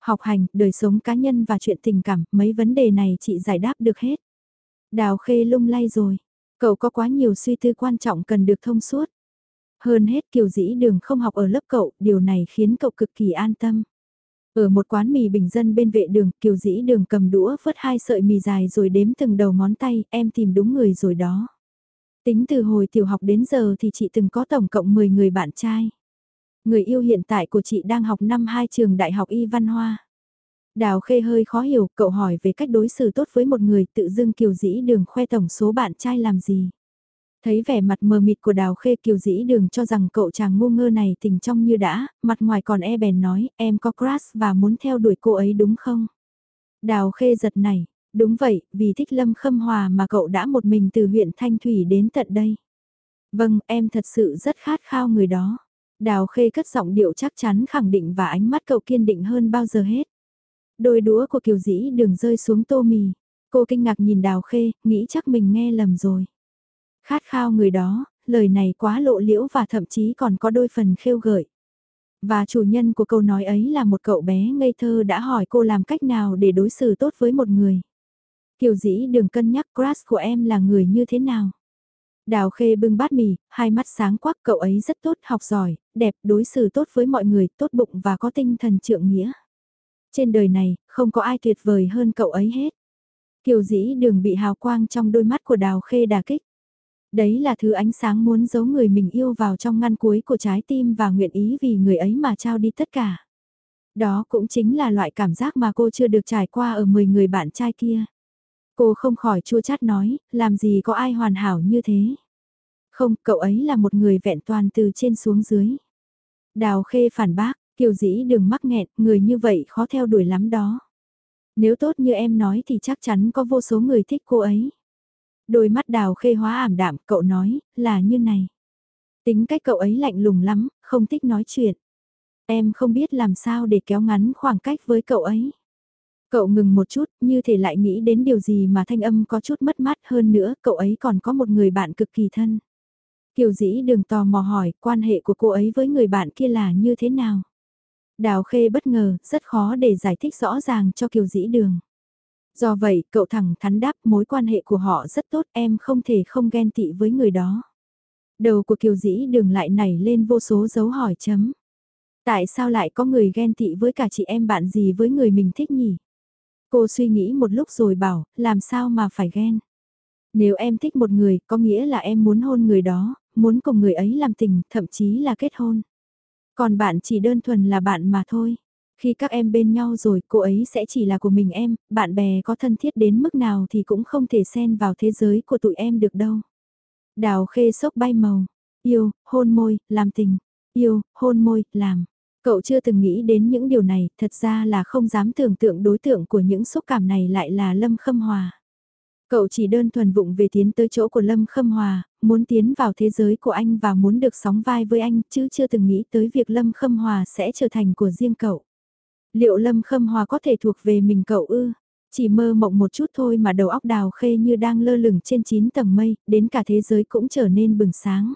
Học hành, đời sống cá nhân và chuyện tình cảm, mấy vấn đề này chị giải đáp được hết. Đào khê lung lay rồi, cậu có quá nhiều suy tư quan trọng cần được thông suốt. Hơn hết Kiều Dĩ Đường không học ở lớp cậu, điều này khiến cậu cực kỳ an tâm. Ở một quán mì bình dân bên vệ đường, Kiều Dĩ Đường cầm đũa vớt hai sợi mì dài rồi đếm từng đầu ngón tay, em tìm đúng người rồi đó. Tính từ hồi tiểu học đến giờ thì chị từng có tổng cộng 10 người bạn trai. Người yêu hiện tại của chị đang học năm hai trường đại học y văn hoa. Đào Khê hơi khó hiểu, cậu hỏi về cách đối xử tốt với một người tự dưng kiều dĩ đường khoe tổng số bạn trai làm gì. Thấy vẻ mặt mờ mịt của Đào Khê kiều dĩ đường cho rằng cậu chàng ngu ngơ này tình trong như đã, mặt ngoài còn e bèn nói em có crush và muốn theo đuổi cô ấy đúng không? Đào Khê giật này, đúng vậy, vì thích Lâm Khâm Hòa mà cậu đã một mình từ huyện Thanh Thủy đến tận đây. Vâng, em thật sự rất khát khao người đó. Đào Khê cất giọng điệu chắc chắn khẳng định và ánh mắt cậu kiên định hơn bao giờ hết. Đôi đũa của Kiều Dĩ đường rơi xuống tô mì. Cô kinh ngạc nhìn Đào Khê, nghĩ chắc mình nghe lầm rồi. Khát khao người đó, lời này quá lộ liễu và thậm chí còn có đôi phần khêu gợi. Và chủ nhân của câu nói ấy là một cậu bé ngây thơ đã hỏi cô làm cách nào để đối xử tốt với một người. Kiều dĩ đừng cân nhắc crush của em là người như thế nào. Đào khê bưng bát mì, hai mắt sáng quắc cậu ấy rất tốt, học giỏi, đẹp, đối xử tốt với mọi người, tốt bụng và có tinh thần trượng nghĩa. Trên đời này, không có ai tuyệt vời hơn cậu ấy hết. Kiều dĩ đường bị hào quang trong đôi mắt của đào khê đà kích. Đấy là thứ ánh sáng muốn giấu người mình yêu vào trong ngăn cuối của trái tim và nguyện ý vì người ấy mà trao đi tất cả. Đó cũng chính là loại cảm giác mà cô chưa được trải qua ở 10 người bạn trai kia. Cô không khỏi chua chát nói, làm gì có ai hoàn hảo như thế. Không, cậu ấy là một người vẹn toàn từ trên xuống dưới. Đào khê phản bác, kiều dĩ đừng mắc nghẹn, người như vậy khó theo đuổi lắm đó. Nếu tốt như em nói thì chắc chắn có vô số người thích cô ấy. Đôi mắt đào khê hóa ảm đạm, cậu nói, là như này. Tính cách cậu ấy lạnh lùng lắm, không thích nói chuyện. Em không biết làm sao để kéo ngắn khoảng cách với cậu ấy. Cậu ngừng một chút, như thể lại nghĩ đến điều gì mà thanh âm có chút mất mát hơn nữa, cậu ấy còn có một người bạn cực kỳ thân. Kiều dĩ đừng tò mò hỏi, quan hệ của cô ấy với người bạn kia là như thế nào? Đào khê bất ngờ, rất khó để giải thích rõ ràng cho kiều dĩ đường. Do vậy, cậu thẳng thắn đáp mối quan hệ của họ rất tốt, em không thể không ghen tị với người đó. Đầu của kiều dĩ đường lại nảy lên vô số dấu hỏi chấm. Tại sao lại có người ghen tị với cả chị em bạn gì với người mình thích nhỉ? Cô suy nghĩ một lúc rồi bảo, làm sao mà phải ghen? Nếu em thích một người, có nghĩa là em muốn hôn người đó, muốn cùng người ấy làm tình, thậm chí là kết hôn. Còn bạn chỉ đơn thuần là bạn mà thôi. Khi các em bên nhau rồi, cô ấy sẽ chỉ là của mình em, bạn bè có thân thiết đến mức nào thì cũng không thể xen vào thế giới của tụi em được đâu. Đào khê sốc bay màu, yêu, hôn môi, làm tình, yêu, hôn môi, làm. Cậu chưa từng nghĩ đến những điều này, thật ra là không dám tưởng tượng đối tượng của những xúc cảm này lại là Lâm Khâm Hòa. Cậu chỉ đơn thuần vụng về tiến tới chỗ của Lâm Khâm Hòa, muốn tiến vào thế giới của anh và muốn được sóng vai với anh chứ chưa từng nghĩ tới việc Lâm Khâm Hòa sẽ trở thành của riêng cậu. Liệu Lâm Khâm Hòa có thể thuộc về mình cậu ư? Chỉ mơ mộng một chút thôi mà đầu óc đào khê như đang lơ lửng trên 9 tầng mây, đến cả thế giới cũng trở nên bừng sáng.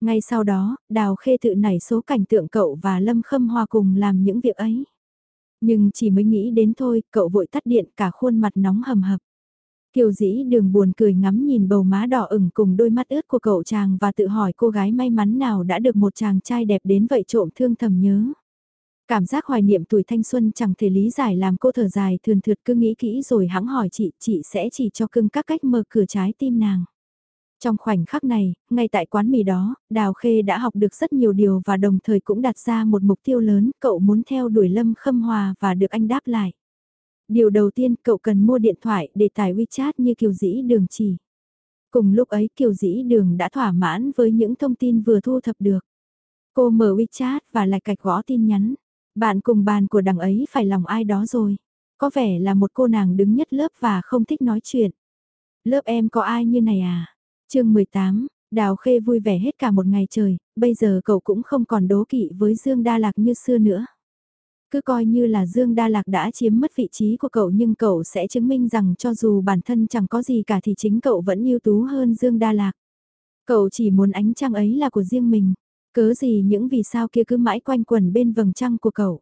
Ngay sau đó, đào khê tự nảy số cảnh tượng cậu và Lâm Khâm Hòa cùng làm những việc ấy. Nhưng chỉ mới nghĩ đến thôi, cậu vội tắt điện cả khuôn mặt nóng hầm hập. Kiều dĩ đường buồn cười ngắm nhìn bầu má đỏ ửng cùng đôi mắt ướt của cậu chàng và tự hỏi cô gái may mắn nào đã được một chàng trai đẹp đến vậy trộm thương thầm nhớ. Cảm giác hoài niệm tuổi thanh xuân chẳng thể lý giải làm cô thở dài thường thượt cứ nghĩ kỹ rồi hãng hỏi chị, chị sẽ chỉ cho cưng các cách mở cửa trái tim nàng. Trong khoảnh khắc này, ngay tại quán mì đó, Đào Khê đã học được rất nhiều điều và đồng thời cũng đặt ra một mục tiêu lớn, cậu muốn theo đuổi Lâm Khâm Hòa và được anh đáp lại. Điều đầu tiên cậu cần mua điện thoại để tải WeChat như Kiều Dĩ Đường chỉ. Cùng lúc ấy Kiều Dĩ Đường đã thỏa mãn với những thông tin vừa thu thập được. Cô mở WeChat và lại cạch gõ tin nhắn. Bạn cùng bàn của đằng ấy phải lòng ai đó rồi. Có vẻ là một cô nàng đứng nhất lớp và không thích nói chuyện. Lớp em có ai như này à? chương 18, Đào Khê vui vẻ hết cả một ngày trời, bây giờ cậu cũng không còn đố kỵ với Dương Đa Lạc như xưa nữa. Cứ coi như là Dương Đa Lạc đã chiếm mất vị trí của cậu nhưng cậu sẽ chứng minh rằng cho dù bản thân chẳng có gì cả thì chính cậu vẫn ưu tú hơn Dương Đa Lạc. Cậu chỉ muốn ánh trăng ấy là của riêng mình. Cớ gì những vì sao kia cứ mãi quanh quẩn bên vầng trăng của cậu.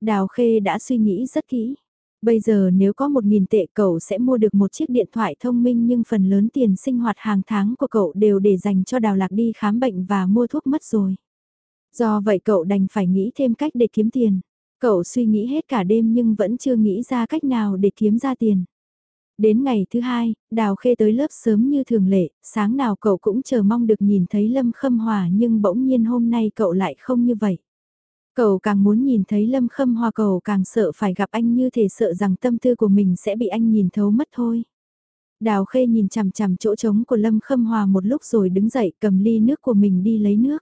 Đào Khê đã suy nghĩ rất kỹ. Bây giờ nếu có một nghìn tệ cậu sẽ mua được một chiếc điện thoại thông minh nhưng phần lớn tiền sinh hoạt hàng tháng của cậu đều để dành cho đào lạc đi khám bệnh và mua thuốc mất rồi. Do vậy cậu đành phải nghĩ thêm cách để kiếm tiền. Cậu suy nghĩ hết cả đêm nhưng vẫn chưa nghĩ ra cách nào để kiếm ra tiền. Đến ngày thứ hai, Đào Khê tới lớp sớm như thường lệ, sáng nào cậu cũng chờ mong được nhìn thấy Lâm Khâm Hòa nhưng bỗng nhiên hôm nay cậu lại không như vậy. Cậu càng muốn nhìn thấy Lâm Khâm hòa cậu càng sợ phải gặp anh như thể sợ rằng tâm tư của mình sẽ bị anh nhìn thấu mất thôi. Đào Khê nhìn chằm chằm chỗ trống của Lâm Khâm Hòa một lúc rồi đứng dậy cầm ly nước của mình đi lấy nước.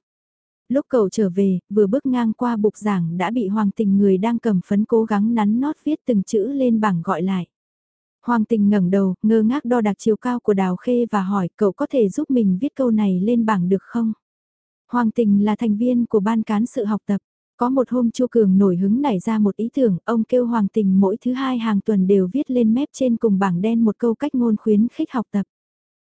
Lúc cậu trở về, vừa bước ngang qua bục giảng đã bị Hoàng Tình người đang cầm phấn cố gắng nắn nót viết từng chữ lên bảng gọi lại. Hoàng Tình ngẩng đầu, ngơ ngác đo đạc chiều cao của Đào Khê và hỏi cậu có thể giúp mình viết câu này lên bảng được không? Hoàng Tình là thành viên của ban cán sự học tập. Có một hôm Chu Cường nổi hứng nảy ra một ý tưởng, ông kêu Hoàng Tình mỗi thứ hai hàng tuần đều viết lên mép trên cùng bảng đen một câu cách ngôn khuyến khích học tập.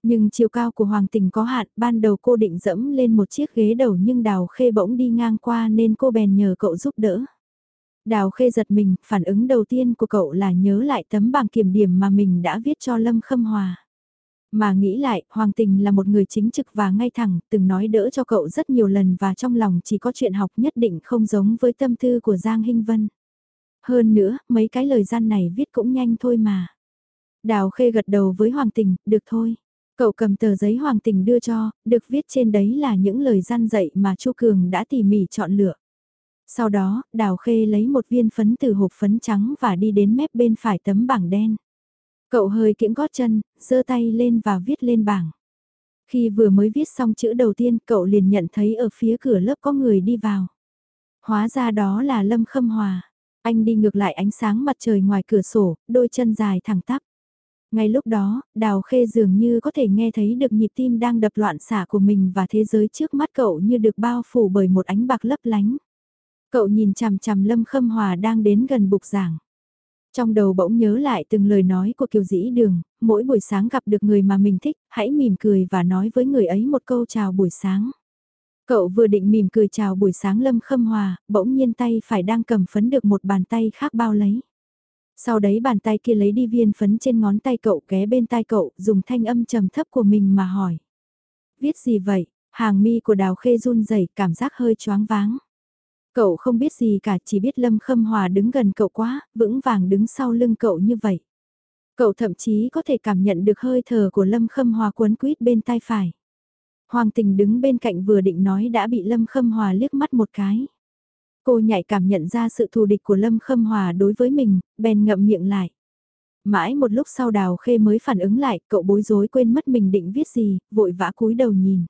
Nhưng chiều cao của Hoàng Tình có hạn, ban đầu cô định dẫm lên một chiếc ghế đầu nhưng Đào Khê bỗng đi ngang qua nên cô bèn nhờ cậu giúp đỡ. Đào Khê giật mình, phản ứng đầu tiên của cậu là nhớ lại tấm bảng kiểm điểm mà mình đã viết cho Lâm Khâm Hòa. Mà nghĩ lại, Hoàng Tình là một người chính trực và ngay thẳng, từng nói đỡ cho cậu rất nhiều lần và trong lòng chỉ có chuyện học nhất định không giống với tâm tư của Giang Hinh Vân. Hơn nữa, mấy cái lời gian này viết cũng nhanh thôi mà. Đào Khê gật đầu với Hoàng Tình, được thôi. Cậu cầm tờ giấy Hoàng Tình đưa cho, được viết trên đấy là những lời gian dạy mà Chu Cường đã tỉ mỉ chọn lựa. Sau đó, Đào Khê lấy một viên phấn từ hộp phấn trắng và đi đến mép bên phải tấm bảng đen. Cậu hơi kiễng gót chân, giơ tay lên và viết lên bảng. Khi vừa mới viết xong chữ đầu tiên cậu liền nhận thấy ở phía cửa lớp có người đi vào. Hóa ra đó là Lâm Khâm Hòa. Anh đi ngược lại ánh sáng mặt trời ngoài cửa sổ, đôi chân dài thẳng tắp. Ngay lúc đó, Đào Khê dường như có thể nghe thấy được nhịp tim đang đập loạn xả của mình và thế giới trước mắt cậu như được bao phủ bởi một ánh bạc lấp lánh. Cậu nhìn chằm chằm Lâm Khâm Hòa đang đến gần bục giảng. Trong đầu bỗng nhớ lại từng lời nói của Kiều Dĩ Đường, mỗi buổi sáng gặp được người mà mình thích, hãy mỉm cười và nói với người ấy một câu chào buổi sáng. Cậu vừa định mỉm cười chào buổi sáng Lâm Khâm Hòa, bỗng nhiên tay phải đang cầm phấn được một bàn tay khác bao lấy. Sau đấy bàn tay kia lấy đi viên phấn trên ngón tay cậu ghé bên tai cậu, dùng thanh âm trầm thấp của mình mà hỏi. Viết gì vậy? Hàng mi của đào khê run rẩy cảm giác hơi choáng váng. Cậu không biết gì cả chỉ biết Lâm Khâm Hòa đứng gần cậu quá, vững vàng đứng sau lưng cậu như vậy. Cậu thậm chí có thể cảm nhận được hơi thở của Lâm Khâm Hòa quấn quýt bên tai phải. Hoàng tình đứng bên cạnh vừa định nói đã bị Lâm Khâm Hòa liếc mắt một cái. Cô nhạy cảm nhận ra sự thù địch của Lâm Khâm Hòa đối với mình, bèn ngậm miệng lại. Mãi một lúc sau đào khê mới phản ứng lại, cậu bối rối quên mất mình định viết gì, vội vã cúi đầu nhìn.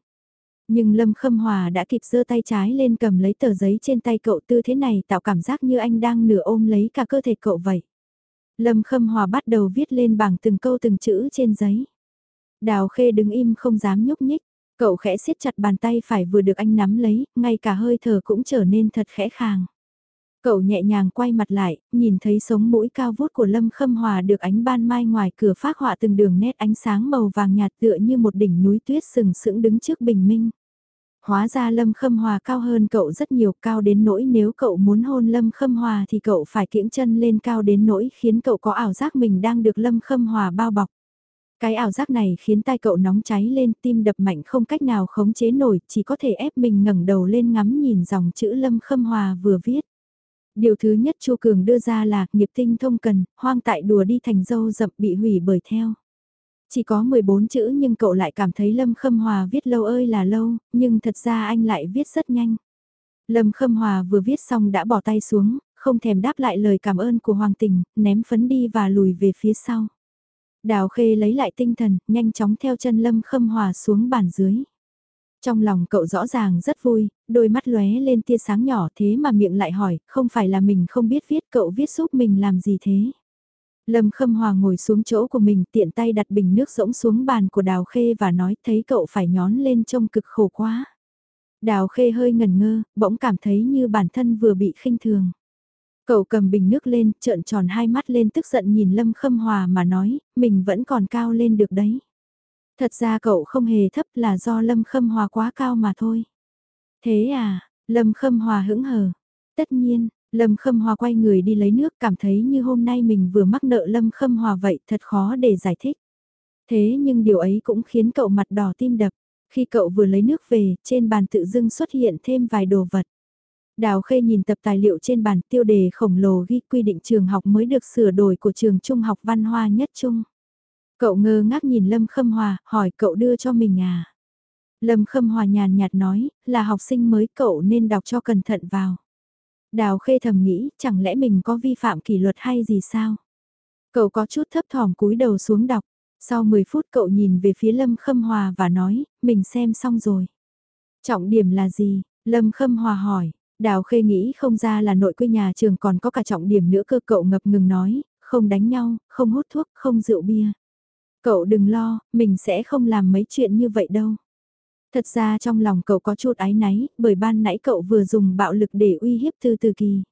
Nhưng Lâm Khâm Hòa đã kịp giơ tay trái lên cầm lấy tờ giấy trên tay cậu tư thế này tạo cảm giác như anh đang nửa ôm lấy cả cơ thể cậu vậy. Lâm Khâm Hòa bắt đầu viết lên bảng từng câu từng chữ trên giấy. Đào Khê đứng im không dám nhúc nhích, cậu khẽ siết chặt bàn tay phải vừa được anh nắm lấy, ngay cả hơi thở cũng trở nên thật khẽ khàng. Cậu nhẹ nhàng quay mặt lại, nhìn thấy sống mũi cao vút của Lâm Khâm Hòa được ánh ban mai ngoài cửa phát họa từng đường nét ánh sáng màu vàng nhạt tựa như một đỉnh núi tuyết sừng sững đứng trước bình minh. Hóa ra Lâm Khâm Hòa cao hơn cậu rất nhiều cao đến nỗi nếu cậu muốn hôn Lâm Khâm Hòa thì cậu phải kiễng chân lên cao đến nỗi khiến cậu có ảo giác mình đang được Lâm Khâm Hòa bao bọc. Cái ảo giác này khiến tai cậu nóng cháy lên tim đập mạnh không cách nào khống chế nổi chỉ có thể ép mình ngẩng đầu lên ngắm nhìn dòng chữ Lâm Khâm Hòa vừa viết. Điều thứ nhất Chu Cường đưa ra là nghiệp tinh thông cần, hoang tại đùa đi thành dâu dậm bị hủy bởi theo. Chỉ có 14 chữ nhưng cậu lại cảm thấy Lâm Khâm Hòa viết lâu ơi là lâu, nhưng thật ra anh lại viết rất nhanh. Lâm Khâm Hòa vừa viết xong đã bỏ tay xuống, không thèm đáp lại lời cảm ơn của Hoàng Tình, ném phấn đi và lùi về phía sau. Đào Khê lấy lại tinh thần, nhanh chóng theo chân Lâm Khâm Hòa xuống bàn dưới. Trong lòng cậu rõ ràng rất vui, đôi mắt lóe lên tia sáng nhỏ thế mà miệng lại hỏi, không phải là mình không biết viết cậu viết giúp mình làm gì thế. Lâm Khâm Hòa ngồi xuống chỗ của mình tiện tay đặt bình nước rỗng xuống bàn của Đào Khê và nói thấy cậu phải nhón lên trông cực khổ quá. Đào Khê hơi ngần ngơ, bỗng cảm thấy như bản thân vừa bị khinh thường. Cậu cầm bình nước lên, trợn tròn hai mắt lên tức giận nhìn Lâm Khâm Hòa mà nói, mình vẫn còn cao lên được đấy. Thật ra cậu không hề thấp là do Lâm Khâm Hòa quá cao mà thôi. Thế à, Lâm Khâm Hòa hững hờ. Tất nhiên, Lâm Khâm Hòa quay người đi lấy nước cảm thấy như hôm nay mình vừa mắc nợ Lâm Khâm Hòa vậy thật khó để giải thích. Thế nhưng điều ấy cũng khiến cậu mặt đỏ tim đập. Khi cậu vừa lấy nước về, trên bàn tự dưng xuất hiện thêm vài đồ vật. Đào Khê nhìn tập tài liệu trên bàn tiêu đề khổng lồ ghi quy định trường học mới được sửa đổi của trường trung học văn hoa nhất trung. Cậu ngơ ngác nhìn Lâm Khâm Hòa, hỏi cậu đưa cho mình à? Lâm Khâm Hòa nhàn nhạt nói, là học sinh mới cậu nên đọc cho cẩn thận vào. Đào khê thầm nghĩ, chẳng lẽ mình có vi phạm kỷ luật hay gì sao? Cậu có chút thấp thỏm cúi đầu xuống đọc. Sau 10 phút cậu nhìn về phía Lâm Khâm Hòa và nói, mình xem xong rồi. Trọng điểm là gì? Lâm Khâm Hòa hỏi. Đào Khê nghĩ không ra là nội quê nhà trường còn có cả trọng điểm nữa cơ cậu ngập ngừng nói, không đánh nhau, không hút thuốc, không rượu bia. Cậu đừng lo, mình sẽ không làm mấy chuyện như vậy đâu. Thật ra trong lòng cậu có chút ái náy, bởi ban nãy cậu vừa dùng bạo lực để uy hiếp Tư Từ Kỳ.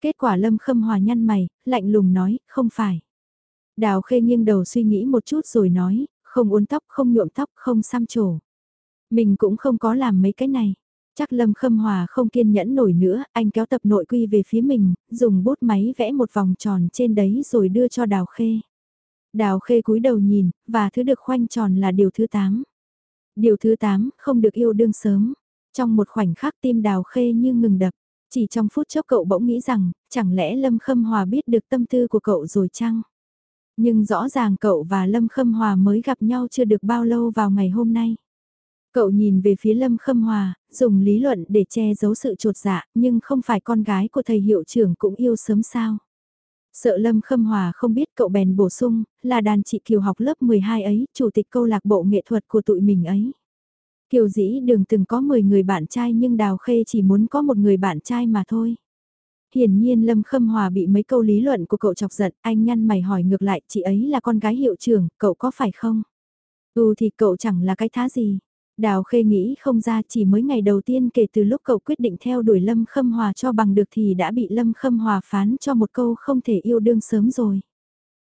Kết quả Lâm Khâm Hòa nhăn mày, lạnh lùng nói, không phải. Đào Khê nghiêng đầu suy nghĩ một chút rồi nói, không uốn tóc, không nhuộm tóc, không xăm trổ. Mình cũng không có làm mấy cái này. Chắc Lâm Khâm Hòa không kiên nhẫn nổi nữa, anh kéo tập nội quy về phía mình, dùng bút máy vẽ một vòng tròn trên đấy rồi đưa cho Đào Khê. Đào Khê cúi đầu nhìn, và thứ được khoanh tròn là điều thứ 8. Điều thứ 8, không được yêu đương sớm. Trong một khoảnh khắc tim Đào Khê như ngừng đập. Chỉ trong phút chốc cậu bỗng nghĩ rằng, chẳng lẽ Lâm Khâm Hòa biết được tâm tư của cậu rồi chăng? Nhưng rõ ràng cậu và Lâm Khâm Hòa mới gặp nhau chưa được bao lâu vào ngày hôm nay. Cậu nhìn về phía Lâm Khâm Hòa, dùng lý luận để che giấu sự trột dạ, nhưng không phải con gái của thầy hiệu trưởng cũng yêu sớm sao. Sợ Lâm Khâm Hòa không biết cậu bèn bổ sung, là đàn chị Kiều học lớp 12 ấy, chủ tịch câu lạc bộ nghệ thuật của tụi mình ấy. Kiều dĩ đường từng có 10 người bạn trai nhưng Đào Khê chỉ muốn có một người bạn trai mà thôi. Hiển nhiên Lâm Khâm Hòa bị mấy câu lý luận của cậu chọc giận, anh nhăn mày hỏi ngược lại chị ấy là con gái hiệu trưởng, cậu có phải không? Ừ thì cậu chẳng là cái thá gì. Đào Khê nghĩ không ra chỉ mới ngày đầu tiên kể từ lúc cậu quyết định theo đuổi Lâm Khâm Hòa cho bằng được thì đã bị Lâm Khâm Hòa phán cho một câu không thể yêu đương sớm rồi.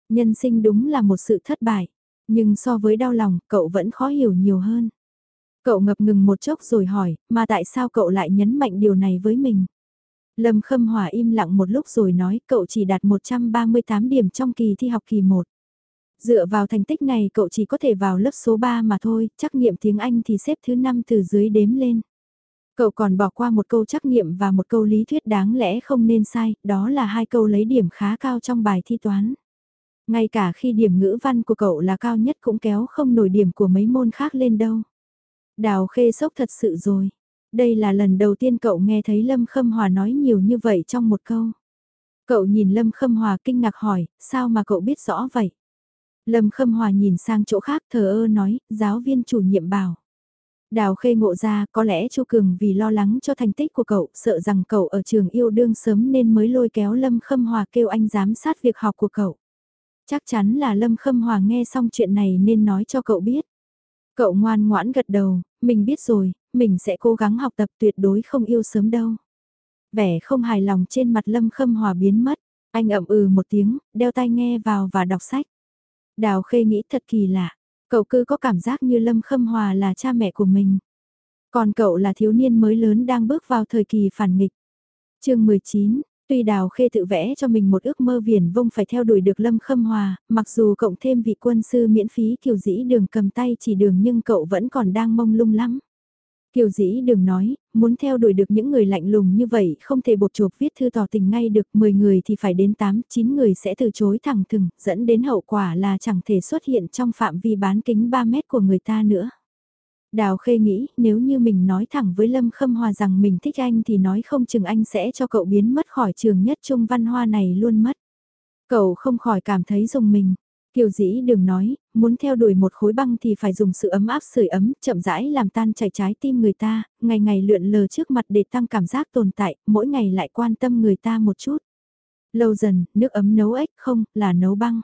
Nhân sinh đúng là một sự thất bại, nhưng so với đau lòng cậu vẫn khó hiểu nhiều hơn. Cậu ngập ngừng một chốc rồi hỏi, mà tại sao cậu lại nhấn mạnh điều này với mình? Lâm Khâm Hòa im lặng một lúc rồi nói cậu chỉ đạt 138 điểm trong kỳ thi học kỳ 1. Dựa vào thành tích này cậu chỉ có thể vào lớp số 3 mà thôi, trắc nghiệm tiếng Anh thì xếp thứ 5 từ dưới đếm lên. Cậu còn bỏ qua một câu trắc nghiệm và một câu lý thuyết đáng lẽ không nên sai, đó là hai câu lấy điểm khá cao trong bài thi toán. Ngay cả khi điểm ngữ văn của cậu là cao nhất cũng kéo không nổi điểm của mấy môn khác lên đâu. Đào khê sốc thật sự rồi. Đây là lần đầu tiên cậu nghe thấy Lâm Khâm Hòa nói nhiều như vậy trong một câu. Cậu nhìn Lâm Khâm Hòa kinh ngạc hỏi, sao mà cậu biết rõ vậy? Lâm Khâm Hòa nhìn sang chỗ khác thờ ơ nói, giáo viên chủ nhiệm bảo. Đào khê ngộ ra, có lẽ Chu Cường vì lo lắng cho thành tích của cậu, sợ rằng cậu ở trường yêu đương sớm nên mới lôi kéo Lâm Khâm Hòa kêu anh giám sát việc học của cậu. Chắc chắn là Lâm Khâm Hòa nghe xong chuyện này nên nói cho cậu biết. Cậu ngoan ngoãn gật đầu, mình biết rồi, mình sẽ cố gắng học tập tuyệt đối không yêu sớm đâu. Vẻ không hài lòng trên mặt Lâm Khâm Hòa biến mất, anh ậm ừ một tiếng, đeo tai nghe vào và đọc sách. Đào Khê nghĩ thật kỳ lạ, cậu cứ có cảm giác như Lâm Khâm Hòa là cha mẹ của mình. Còn cậu là thiếu niên mới lớn đang bước vào thời kỳ phản nghịch. chương 19, tuy Đào Khê tự vẽ cho mình một ước mơ viển vông phải theo đuổi được Lâm Khâm Hòa, mặc dù cộng thêm vị quân sư miễn phí kiều dĩ đường cầm tay chỉ đường nhưng cậu vẫn còn đang mông lung lắm. Kiều dĩ đừng nói, muốn theo đuổi được những người lạnh lùng như vậy không thể bột chộp viết thư tỏ tình ngay được 10 người thì phải đến 8, 9 người sẽ từ chối thẳng thừng, dẫn đến hậu quả là chẳng thể xuất hiện trong phạm vi bán kính 3 mét của người ta nữa. Đào Khê nghĩ nếu như mình nói thẳng với Lâm Khâm Hòa rằng mình thích anh thì nói không chừng anh sẽ cho cậu biến mất khỏi trường nhất trung văn hoa này luôn mất. Cậu không khỏi cảm thấy dùng mình. Kiều dĩ đừng nói, muốn theo đuổi một khối băng thì phải dùng sự ấm áp sưởi ấm, chậm rãi làm tan chảy trái tim người ta, ngày ngày lượn lờ trước mặt để tăng cảm giác tồn tại, mỗi ngày lại quan tâm người ta một chút. Lâu dần, nước ấm nấu ếch không, là nấu băng.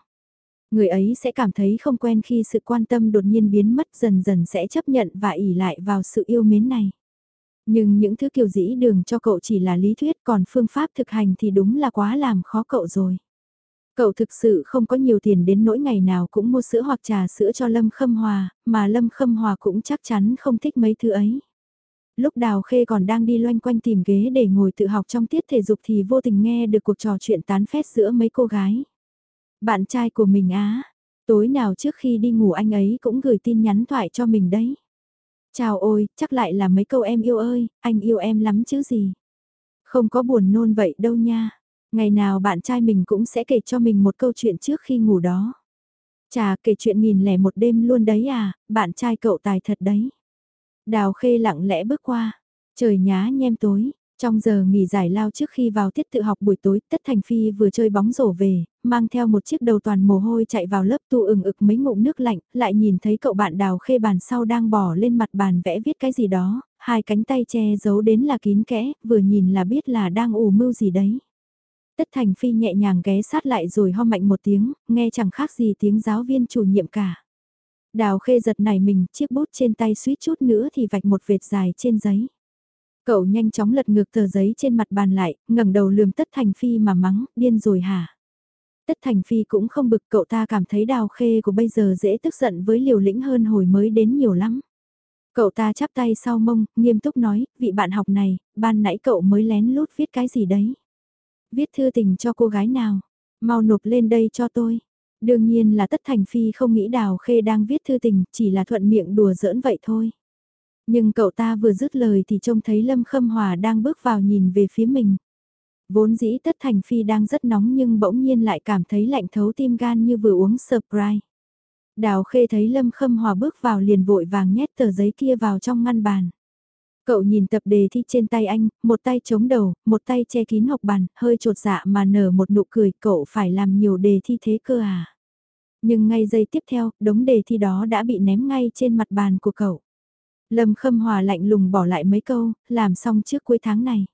Người ấy sẽ cảm thấy không quen khi sự quan tâm đột nhiên biến mất dần dần sẽ chấp nhận và ỉ lại vào sự yêu mến này. Nhưng những thứ kiều dĩ đường cho cậu chỉ là lý thuyết còn phương pháp thực hành thì đúng là quá làm khó cậu rồi. Cậu thực sự không có nhiều tiền đến nỗi ngày nào cũng mua sữa hoặc trà sữa cho Lâm Khâm Hòa, mà Lâm Khâm Hòa cũng chắc chắn không thích mấy thứ ấy. Lúc Đào Khê còn đang đi loanh quanh tìm ghế để ngồi tự học trong tiết thể dục thì vô tình nghe được cuộc trò chuyện tán phét giữa mấy cô gái. Bạn trai của mình á, tối nào trước khi đi ngủ anh ấy cũng gửi tin nhắn thoại cho mình đấy. Chào ôi, chắc lại là mấy câu em yêu ơi, anh yêu em lắm chứ gì. Không có buồn nôn vậy đâu nha. Ngày nào bạn trai mình cũng sẽ kể cho mình một câu chuyện trước khi ngủ đó. Chà kể chuyện nghìn lẻ một đêm luôn đấy à, bạn trai cậu tài thật đấy. Đào khê lặng lẽ bước qua, trời nhá nhem tối, Trong giờ nghỉ giải lao trước khi vào tiết tự học buổi tối, Tất Thành Phi vừa chơi bóng rổ về, mang theo một chiếc đầu toàn mồ hôi chạy vào lớp tu ừng ực mấy ngụm nước lạnh, lại nhìn thấy cậu bạn đào khê bàn sau đang bỏ lên mặt bàn vẽ viết cái gì đó, hai cánh tay che giấu đến là kín kẽ, vừa nhìn là biết là đang ủ mưu gì đấy. Tất Thành Phi nhẹ nhàng ghé sát lại rồi ho mạnh một tiếng, nghe chẳng khác gì tiếng giáo viên chủ nhiệm cả. Đào khê giật này mình, chiếc bút trên tay suýt chút nữa thì vạch một vệt dài trên giấy. Cậu nhanh chóng lật ngược tờ giấy trên mặt bàn lại, ngẩng đầu lườm Tất Thành Phi mà mắng, điên rồi hả? Tất Thành Phi cũng không bực cậu ta cảm thấy đào khê của bây giờ dễ tức giận với liều lĩnh hơn hồi mới đến nhiều lắm. Cậu ta chắp tay sau mông, nghiêm túc nói, vị bạn học này, ban nãy cậu mới lén lút viết cái gì đấy? Viết thư tình cho cô gái nào? Mau nộp lên đây cho tôi. Đương nhiên là Tất Thành Phi không nghĩ Đào Khê đang viết thư tình, chỉ là thuận miệng đùa giỡn vậy thôi. Nhưng cậu ta vừa dứt lời thì trông thấy Lâm Khâm Hòa đang bước vào nhìn về phía mình. Vốn dĩ Tất Thành Phi đang rất nóng nhưng bỗng nhiên lại cảm thấy lạnh thấu tim gan như vừa uống surprise. Đào Khê thấy Lâm Khâm Hòa bước vào liền vội vàng nhét tờ giấy kia vào trong ngăn bàn. Cậu nhìn tập đề thi trên tay anh, một tay chống đầu, một tay che kín học bàn, hơi trột dạ mà nở một nụ cười, cậu phải làm nhiều đề thi thế cơ à. Nhưng ngay giây tiếp theo, đống đề thi đó đã bị ném ngay trên mặt bàn của cậu. Lâm Khâm Hòa lạnh lùng bỏ lại mấy câu, làm xong trước cuối tháng này.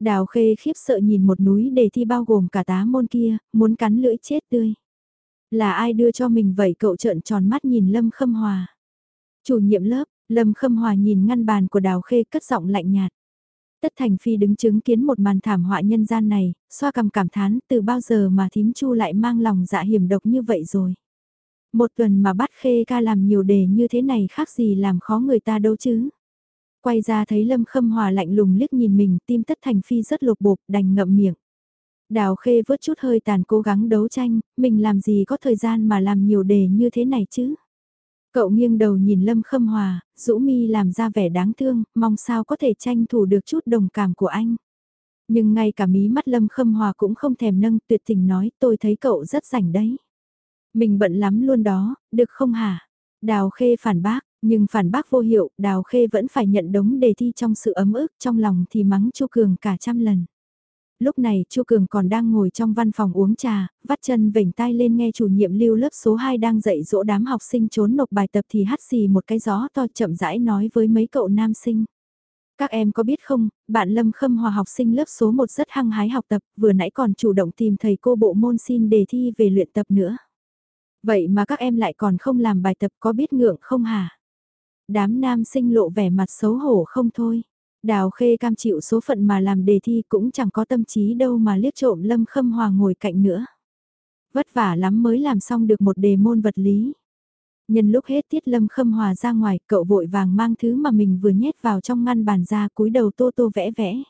Đào Khê khiếp sợ nhìn một núi đề thi bao gồm cả tá môn kia, muốn cắn lưỡi chết tươi. Là ai đưa cho mình vậy cậu trợn tròn mắt nhìn Lâm Khâm Hòa. Chủ nhiệm lớp, Lâm Khâm Hòa nhìn ngăn bàn của Đào Khê cất giọng lạnh nhạt. Tất Thành Phi đứng chứng kiến một màn thảm họa nhân gian này, xoa cầm cảm thán từ bao giờ mà thím chu lại mang lòng dạ hiểm độc như vậy rồi. Một tuần mà bắt Khê ca làm nhiều đề như thế này khác gì làm khó người ta đâu chứ. Quay ra thấy Lâm Khâm Hòa lạnh lùng liếc nhìn mình, tim Tất Thành Phi rất lột bột, đành ngậm miệng. Đào Khê vớt chút hơi tàn cố gắng đấu tranh, mình làm gì có thời gian mà làm nhiều đề như thế này chứ. Cậu nghiêng đầu nhìn Lâm Khâm Hòa, rũ mi làm ra vẻ đáng thương, mong sao có thể tranh thủ được chút đồng cảm của anh. Nhưng ngay cả mí mắt Lâm Khâm Hòa cũng không thèm nâng tuyệt tình nói tôi thấy cậu rất rảnh đấy. Mình bận lắm luôn đó, được không hả? Đào Khê phản bác, nhưng phản bác vô hiệu, Đào Khê vẫn phải nhận đống đề thi trong sự ấm ức, trong lòng thì mắng Chu Cường cả trăm lần. Lúc này Chu Cường còn đang ngồi trong văn phòng uống trà, vắt chân vểnh tai lên nghe chủ nhiệm lưu lớp số 2 đang dạy dỗ đám học sinh trốn nộp bài tập thì hắt xì một cái gió to chậm rãi nói với mấy cậu nam sinh. Các em có biết không, bạn Lâm Khâm Hòa học sinh lớp số 1 rất hăng hái học tập, vừa nãy còn chủ động tìm thầy cô bộ môn xin đề thi về luyện tập nữa. Vậy mà các em lại còn không làm bài tập có biết ngượng không hả? Đám nam sinh lộ vẻ mặt xấu hổ không thôi. Đào khê cam chịu số phận mà làm đề thi cũng chẳng có tâm trí đâu mà liếc trộm Lâm Khâm Hòa ngồi cạnh nữa. Vất vả lắm mới làm xong được một đề môn vật lý. Nhân lúc hết tiết Lâm Khâm Hòa ra ngoài, cậu vội vàng mang thứ mà mình vừa nhét vào trong ngăn bàn ra cúi đầu tô tô vẽ vẽ.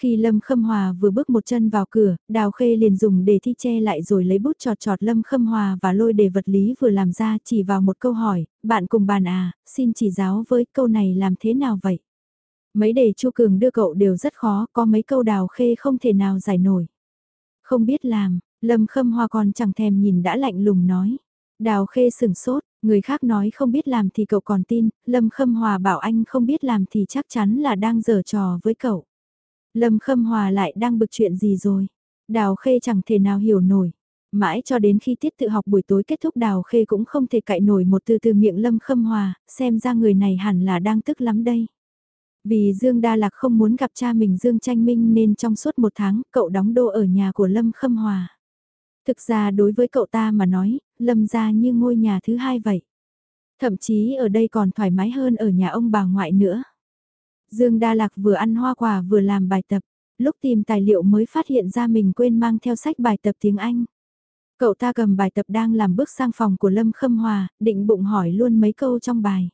Khi Lâm Khâm Hòa vừa bước một chân vào cửa, Đào Khê liền dùng đề thi che lại rồi lấy bút trọt trọt Lâm Khâm Hòa và lôi đề vật lý vừa làm ra chỉ vào một câu hỏi, bạn cùng bàn à, xin chỉ giáo với câu này làm thế nào vậy? Mấy đề Chu Cường đưa cậu đều rất khó, có mấy câu Đào Khê không thể nào giải nổi. Không biết làm, Lâm Khâm Hòa còn chẳng thèm nhìn đã lạnh lùng nói. Đào Khê sừng sốt, người khác nói không biết làm thì cậu còn tin, Lâm Khâm Hòa bảo anh không biết làm thì chắc chắn là đang giở trò với cậu. Lâm Khâm Hòa lại đang bực chuyện gì rồi? Đào Khê chẳng thể nào hiểu nổi. Mãi cho đến khi tiết tự học buổi tối kết thúc Đào Khê cũng không thể cạy nổi một từ từ miệng Lâm Khâm Hòa, xem ra người này hẳn là đang tức lắm đây. Vì Dương Đa Lạc không muốn gặp cha mình Dương Tranh Minh nên trong suốt một tháng cậu đóng đô ở nhà của Lâm Khâm Hòa. Thực ra đối với cậu ta mà nói, Lâm ra như ngôi nhà thứ hai vậy. Thậm chí ở đây còn thoải mái hơn ở nhà ông bà ngoại nữa. Dương Đa Lạc vừa ăn hoa quả vừa làm bài tập, lúc tìm tài liệu mới phát hiện ra mình quên mang theo sách bài tập tiếng Anh. Cậu ta cầm bài tập đang làm bước sang phòng của Lâm Khâm Hòa, định bụng hỏi luôn mấy câu trong bài.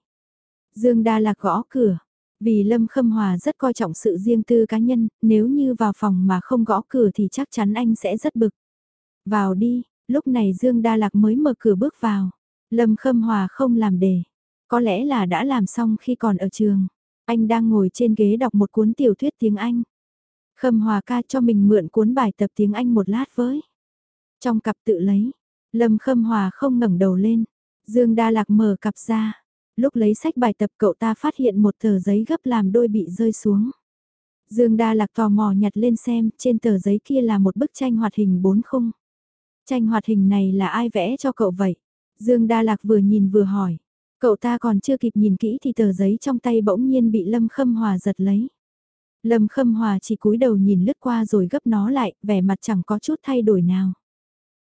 Dương Đa Lạc gõ cửa, vì Lâm Khâm Hòa rất coi trọng sự riêng tư cá nhân, nếu như vào phòng mà không gõ cửa thì chắc chắn anh sẽ rất bực. Vào đi, lúc này Dương Đa Lạc mới mở cửa bước vào. Lâm Khâm Hòa không làm đề. Có lẽ là đã làm xong khi còn ở trường. Anh đang ngồi trên ghế đọc một cuốn tiểu thuyết tiếng Anh. Khâm Hòa ca cho mình mượn cuốn bài tập tiếng Anh một lát với. Trong cặp tự lấy, Lâm Khâm Hòa không ngẩng đầu lên. Dương Đa Lạc mở cặp ra. Lúc lấy sách bài tập cậu ta phát hiện một tờ giấy gấp làm đôi bị rơi xuống. Dương Đa Lạc tò mò nhặt lên xem, trên tờ giấy kia là một bức tranh hoạt hình bốn khung. Tranh hoạt hình này là ai vẽ cho cậu vậy? Dương Đa Lạc vừa nhìn vừa hỏi. Cậu ta còn chưa kịp nhìn kỹ thì tờ giấy trong tay bỗng nhiên bị Lâm Khâm Hòa giật lấy. Lâm Khâm Hòa chỉ cúi đầu nhìn lướt qua rồi gấp nó lại, vẻ mặt chẳng có chút thay đổi nào.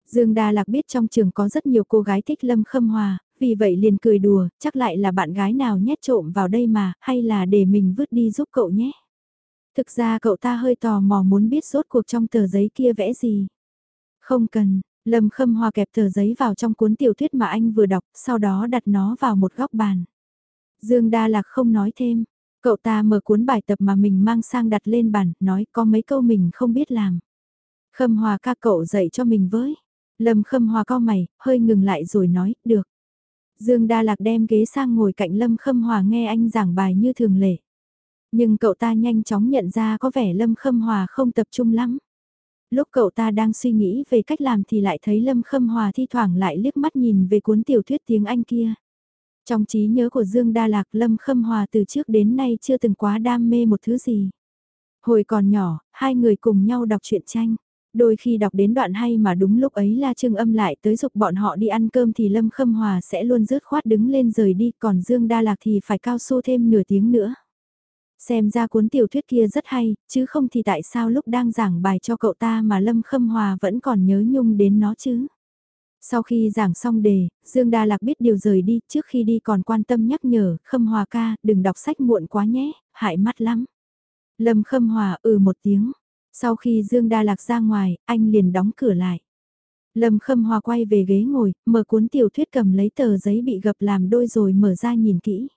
Dương Đa Lạc biết trong trường có rất nhiều cô gái thích Lâm Khâm Hòa, vì vậy liền cười đùa, chắc lại là bạn gái nào nhét trộm vào đây mà, hay là để mình vứt đi giúp cậu nhé. Thực ra cậu ta hơi tò mò muốn biết rốt cuộc trong tờ giấy kia vẽ gì. Không cần, Lâm Khâm Hòa kẹp tờ giấy vào trong cuốn tiểu thuyết mà anh vừa đọc, sau đó đặt nó vào một góc bàn. Dương Đa Lạc không nói thêm, cậu ta mở cuốn bài tập mà mình mang sang đặt lên bàn, nói có mấy câu mình không biết làm. Khâm Hòa ca cậu dạy cho mình với. Lâm Khâm Hòa co mày, hơi ngừng lại rồi nói, được. Dương Đa Lạc đem ghế sang ngồi cạnh Lâm Khâm Hòa nghe anh giảng bài như thường lệ. Nhưng cậu ta nhanh chóng nhận ra có vẻ Lâm Khâm Hòa không tập trung lắm. Lúc cậu ta đang suy nghĩ về cách làm thì lại thấy Lâm Khâm Hòa thi thoảng lại liếc mắt nhìn về cuốn tiểu thuyết tiếng Anh kia. Trong trí nhớ của Dương Đa Lạc Lâm Khâm Hòa từ trước đến nay chưa từng quá đam mê một thứ gì. Hồi còn nhỏ, hai người cùng nhau đọc truyện tranh. Đôi khi đọc đến đoạn hay mà đúng lúc ấy La Trương âm lại tới dục bọn họ đi ăn cơm thì Lâm Khâm Hòa sẽ luôn rớt khoát đứng lên rời đi còn Dương Đa Lạc thì phải cao su thêm nửa tiếng nữa. Xem ra cuốn tiểu thuyết kia rất hay, chứ không thì tại sao lúc đang giảng bài cho cậu ta mà Lâm Khâm Hòa vẫn còn nhớ nhung đến nó chứ. Sau khi giảng xong đề, Dương Đa Lạc biết điều rời đi, trước khi đi còn quan tâm nhắc nhở, Khâm Hòa ca, đừng đọc sách muộn quá nhé, hại mắt lắm. Lâm Khâm Hòa ừ một tiếng, sau khi Dương Đa Lạc ra ngoài, anh liền đóng cửa lại. Lâm Khâm Hòa quay về ghế ngồi, mở cuốn tiểu thuyết cầm lấy tờ giấy bị gập làm đôi rồi mở ra nhìn kỹ.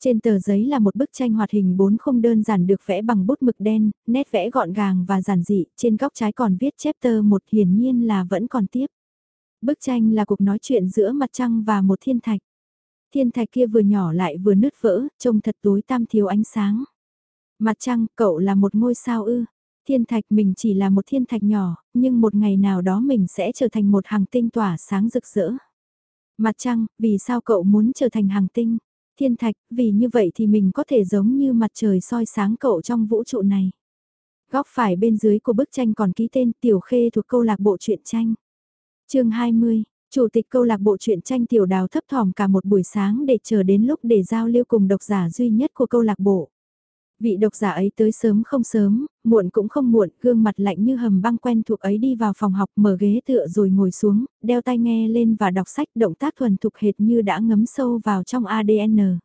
Trên tờ giấy là một bức tranh hoạt hình bốn không đơn giản được vẽ bằng bút mực đen, nét vẽ gọn gàng và giản dị, trên góc trái còn viết chapter một hiển nhiên là vẫn còn tiếp. Bức tranh là cuộc nói chuyện giữa mặt trăng và một thiên thạch. Thiên thạch kia vừa nhỏ lại vừa nứt vỡ, trông thật tối tăm thiếu ánh sáng. Mặt trăng, cậu là một ngôi sao ư. Thiên thạch mình chỉ là một thiên thạch nhỏ, nhưng một ngày nào đó mình sẽ trở thành một hàng tinh tỏa sáng rực rỡ. Mặt trăng, vì sao cậu muốn trở thành hàng tinh? Thiên thạch, vì như vậy thì mình có thể giống như mặt trời soi sáng cậu trong vũ trụ này. Góc phải bên dưới của bức tranh còn ký tên Tiểu Khê thuộc câu lạc bộ truyện tranh. chương 20, Chủ tịch câu lạc bộ truyện tranh Tiểu Đào thấp thỏm cả một buổi sáng để chờ đến lúc để giao lưu cùng độc giả duy nhất của câu lạc bộ. Vị độc giả ấy tới sớm không sớm, muộn cũng không muộn, gương mặt lạnh như hầm băng quen thuộc ấy đi vào phòng học mở ghế tựa rồi ngồi xuống, đeo tai nghe lên và đọc sách động tác thuần thục hệt như đã ngấm sâu vào trong ADN.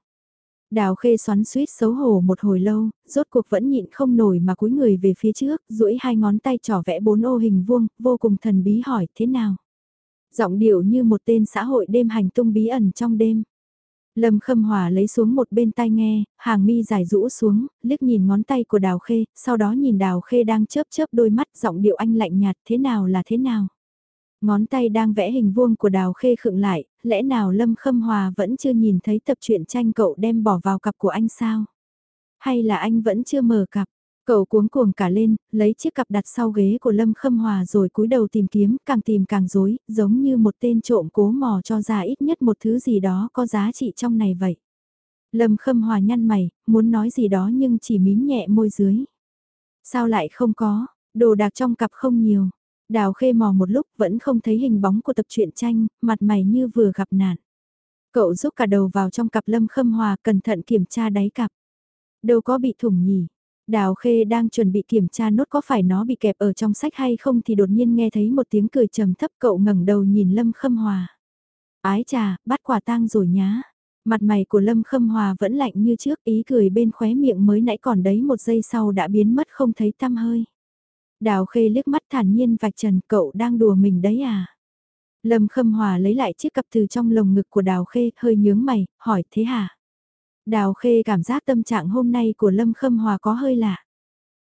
Đào khê xoắn suýt xấu hổ một hồi lâu, rốt cuộc vẫn nhịn không nổi mà cúi người về phía trước, duỗi hai ngón tay trỏ vẽ bốn ô hình vuông, vô cùng thần bí hỏi thế nào. Giọng điệu như một tên xã hội đêm hành tung bí ẩn trong đêm. Lâm Khâm Hòa lấy xuống một bên tai nghe, hàng mi dài rũ xuống, liếc nhìn ngón tay của Đào Khê, sau đó nhìn Đào Khê đang chớp chớp đôi mắt giọng điệu anh lạnh nhạt thế nào là thế nào. Ngón tay đang vẽ hình vuông của Đào Khê khựng lại, lẽ nào Lâm Khâm Hòa vẫn chưa nhìn thấy tập truyện tranh cậu đem bỏ vào cặp của anh sao? Hay là anh vẫn chưa mở cặp? Cậu cuống cuồng cả lên, lấy chiếc cặp đặt sau ghế của Lâm Khâm Hòa rồi cúi đầu tìm kiếm, càng tìm càng rối, giống như một tên trộm cố mò cho ra ít nhất một thứ gì đó có giá trị trong này vậy. Lâm Khâm Hòa nhăn mày, muốn nói gì đó nhưng chỉ mím nhẹ môi dưới. Sao lại không có, đồ đạc trong cặp không nhiều. Đào khê mò một lúc vẫn không thấy hình bóng của tập truyện tranh, mặt mày như vừa gặp nạn. Cậu rút cả đầu vào trong cặp Lâm Khâm Hòa cẩn thận kiểm tra đáy cặp. Đâu có bị thủng nhỉ, Đào Khê đang chuẩn bị kiểm tra nốt có phải nó bị kẹp ở trong sách hay không thì đột nhiên nghe thấy một tiếng cười trầm thấp cậu ngẩng đầu nhìn Lâm Khâm Hòa. Ái trà, bắt quả tang rồi nhá. Mặt mày của Lâm Khâm Hòa vẫn lạnh như trước ý cười bên khóe miệng mới nãy còn đấy một giây sau đã biến mất không thấy tăm hơi. Đào Khê liếc mắt thản nhiên vạch trần cậu đang đùa mình đấy à. Lâm Khâm Hòa lấy lại chiếc cặp từ trong lồng ngực của Đào Khê hơi nhướng mày, hỏi thế hả? Đào Khê cảm giác tâm trạng hôm nay của Lâm Khâm Hòa có hơi lạ.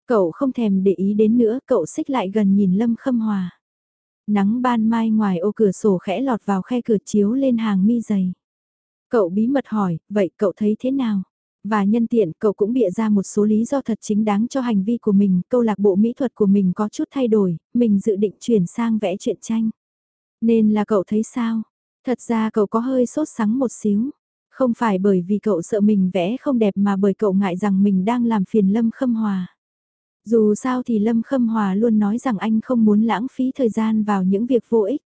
Cậu không thèm để ý đến nữa, cậu xích lại gần nhìn Lâm Khâm Hòa. Nắng ban mai ngoài ô cửa sổ khẽ lọt vào khe cửa chiếu lên hàng mi dày. Cậu bí mật hỏi, vậy cậu thấy thế nào? Và nhân tiện cậu cũng bịa ra một số lý do thật chính đáng cho hành vi của mình, câu lạc bộ mỹ thuật của mình có chút thay đổi, mình dự định chuyển sang vẽ truyện tranh. Nên là cậu thấy sao? Thật ra cậu có hơi sốt sắng một xíu. Không phải bởi vì cậu sợ mình vẽ không đẹp mà bởi cậu ngại rằng mình đang làm phiền Lâm Khâm Hòa. Dù sao thì Lâm Khâm Hòa luôn nói rằng anh không muốn lãng phí thời gian vào những việc vô ích.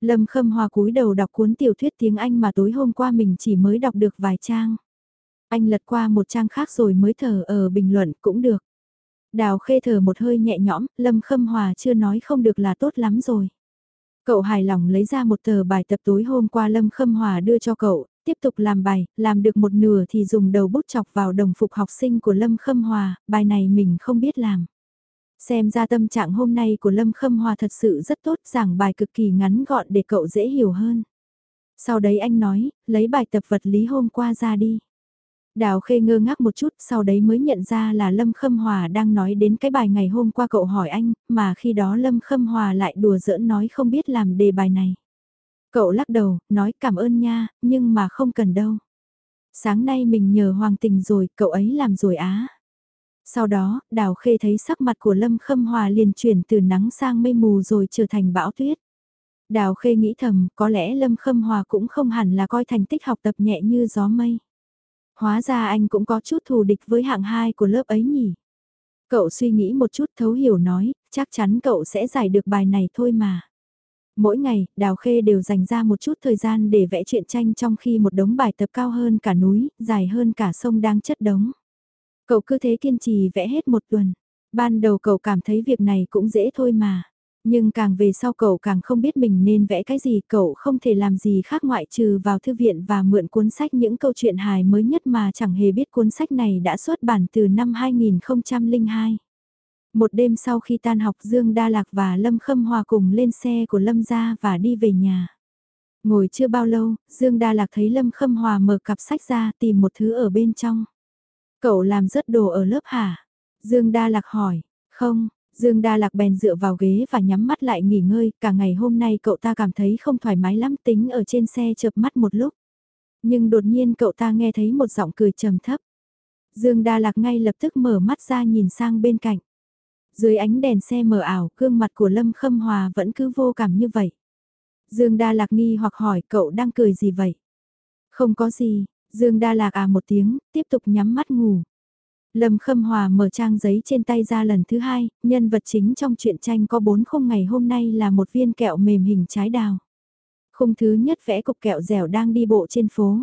Lâm Khâm Hòa cúi đầu đọc cuốn tiểu thuyết tiếng Anh mà tối hôm qua mình chỉ mới đọc được vài trang. Anh lật qua một trang khác rồi mới thở ở bình luận cũng được. Đào khê thở một hơi nhẹ nhõm, Lâm Khâm Hòa chưa nói không được là tốt lắm rồi. Cậu hài lòng lấy ra một tờ bài tập tối hôm qua Lâm Khâm Hòa đưa cho cậu, tiếp tục làm bài, làm được một nửa thì dùng đầu bút chọc vào đồng phục học sinh của Lâm Khâm Hòa, bài này mình không biết làm. Xem ra tâm trạng hôm nay của Lâm Khâm Hòa thật sự rất tốt, giảng bài cực kỳ ngắn gọn để cậu dễ hiểu hơn. Sau đấy anh nói, lấy bài tập vật lý hôm qua ra đi. Đào khê ngơ ngác một chút sau đấy mới nhận ra là Lâm Khâm Hòa đang nói đến cái bài ngày hôm qua cậu hỏi anh, mà khi đó Lâm Khâm Hòa lại đùa giỡn nói không biết làm đề bài này. Cậu lắc đầu, nói cảm ơn nha, nhưng mà không cần đâu. Sáng nay mình nhờ Hoàng Tình rồi, cậu ấy làm rồi á. Sau đó, Đào Khê thấy sắc mặt của Lâm Khâm Hòa liền chuyển từ nắng sang mây mù rồi trở thành bão tuyết. Đào Khê nghĩ thầm, có lẽ Lâm Khâm Hòa cũng không hẳn là coi thành tích học tập nhẹ như gió mây. Hóa ra anh cũng có chút thù địch với hạng hai của lớp ấy nhỉ. Cậu suy nghĩ một chút thấu hiểu nói, chắc chắn cậu sẽ giải được bài này thôi mà. Mỗi ngày, Đào Khê đều dành ra một chút thời gian để vẽ truyện tranh trong khi một đống bài tập cao hơn cả núi, dài hơn cả sông đang chất đống. Cậu cứ thế kiên trì vẽ hết một tuần. Ban đầu cậu cảm thấy việc này cũng dễ thôi mà. Nhưng càng về sau cậu càng không biết mình nên vẽ cái gì, cậu không thể làm gì khác ngoại trừ vào thư viện và mượn cuốn sách những câu chuyện hài mới nhất mà chẳng hề biết cuốn sách này đã xuất bản từ năm 2002. Một đêm sau khi tan học Dương Đa Lạc và Lâm Khâm Hòa cùng lên xe của Lâm ra và đi về nhà. Ngồi chưa bao lâu, Dương Đa Lạc thấy Lâm Khâm Hòa mở cặp sách ra tìm một thứ ở bên trong. Cậu làm rớt đồ ở lớp hả? Dương Đa Lạc hỏi, không, Dương Đa Lạc bèn dựa vào ghế và nhắm mắt lại nghỉ ngơi, cả ngày hôm nay cậu ta cảm thấy không thoải mái lắm tính ở trên xe chợp mắt một lúc. Nhưng đột nhiên cậu ta nghe thấy một giọng cười trầm thấp. Dương Đa Lạc ngay lập tức mở mắt ra nhìn sang bên cạnh. Dưới ánh đèn xe mờ ảo, gương mặt của Lâm Khâm Hòa vẫn cứ vô cảm như vậy. Dương Đa Lạc nghi hoặc hỏi cậu đang cười gì vậy? Không có gì, Dương Đa Lạc à một tiếng, tiếp tục nhắm mắt ngủ. Lâm Khâm Hòa mở trang giấy trên tay ra lần thứ hai, nhân vật chính trong truyện tranh có bốn khung ngày hôm nay là một viên kẹo mềm hình trái đào. Khung thứ nhất vẽ cục kẹo dẻo đang đi bộ trên phố.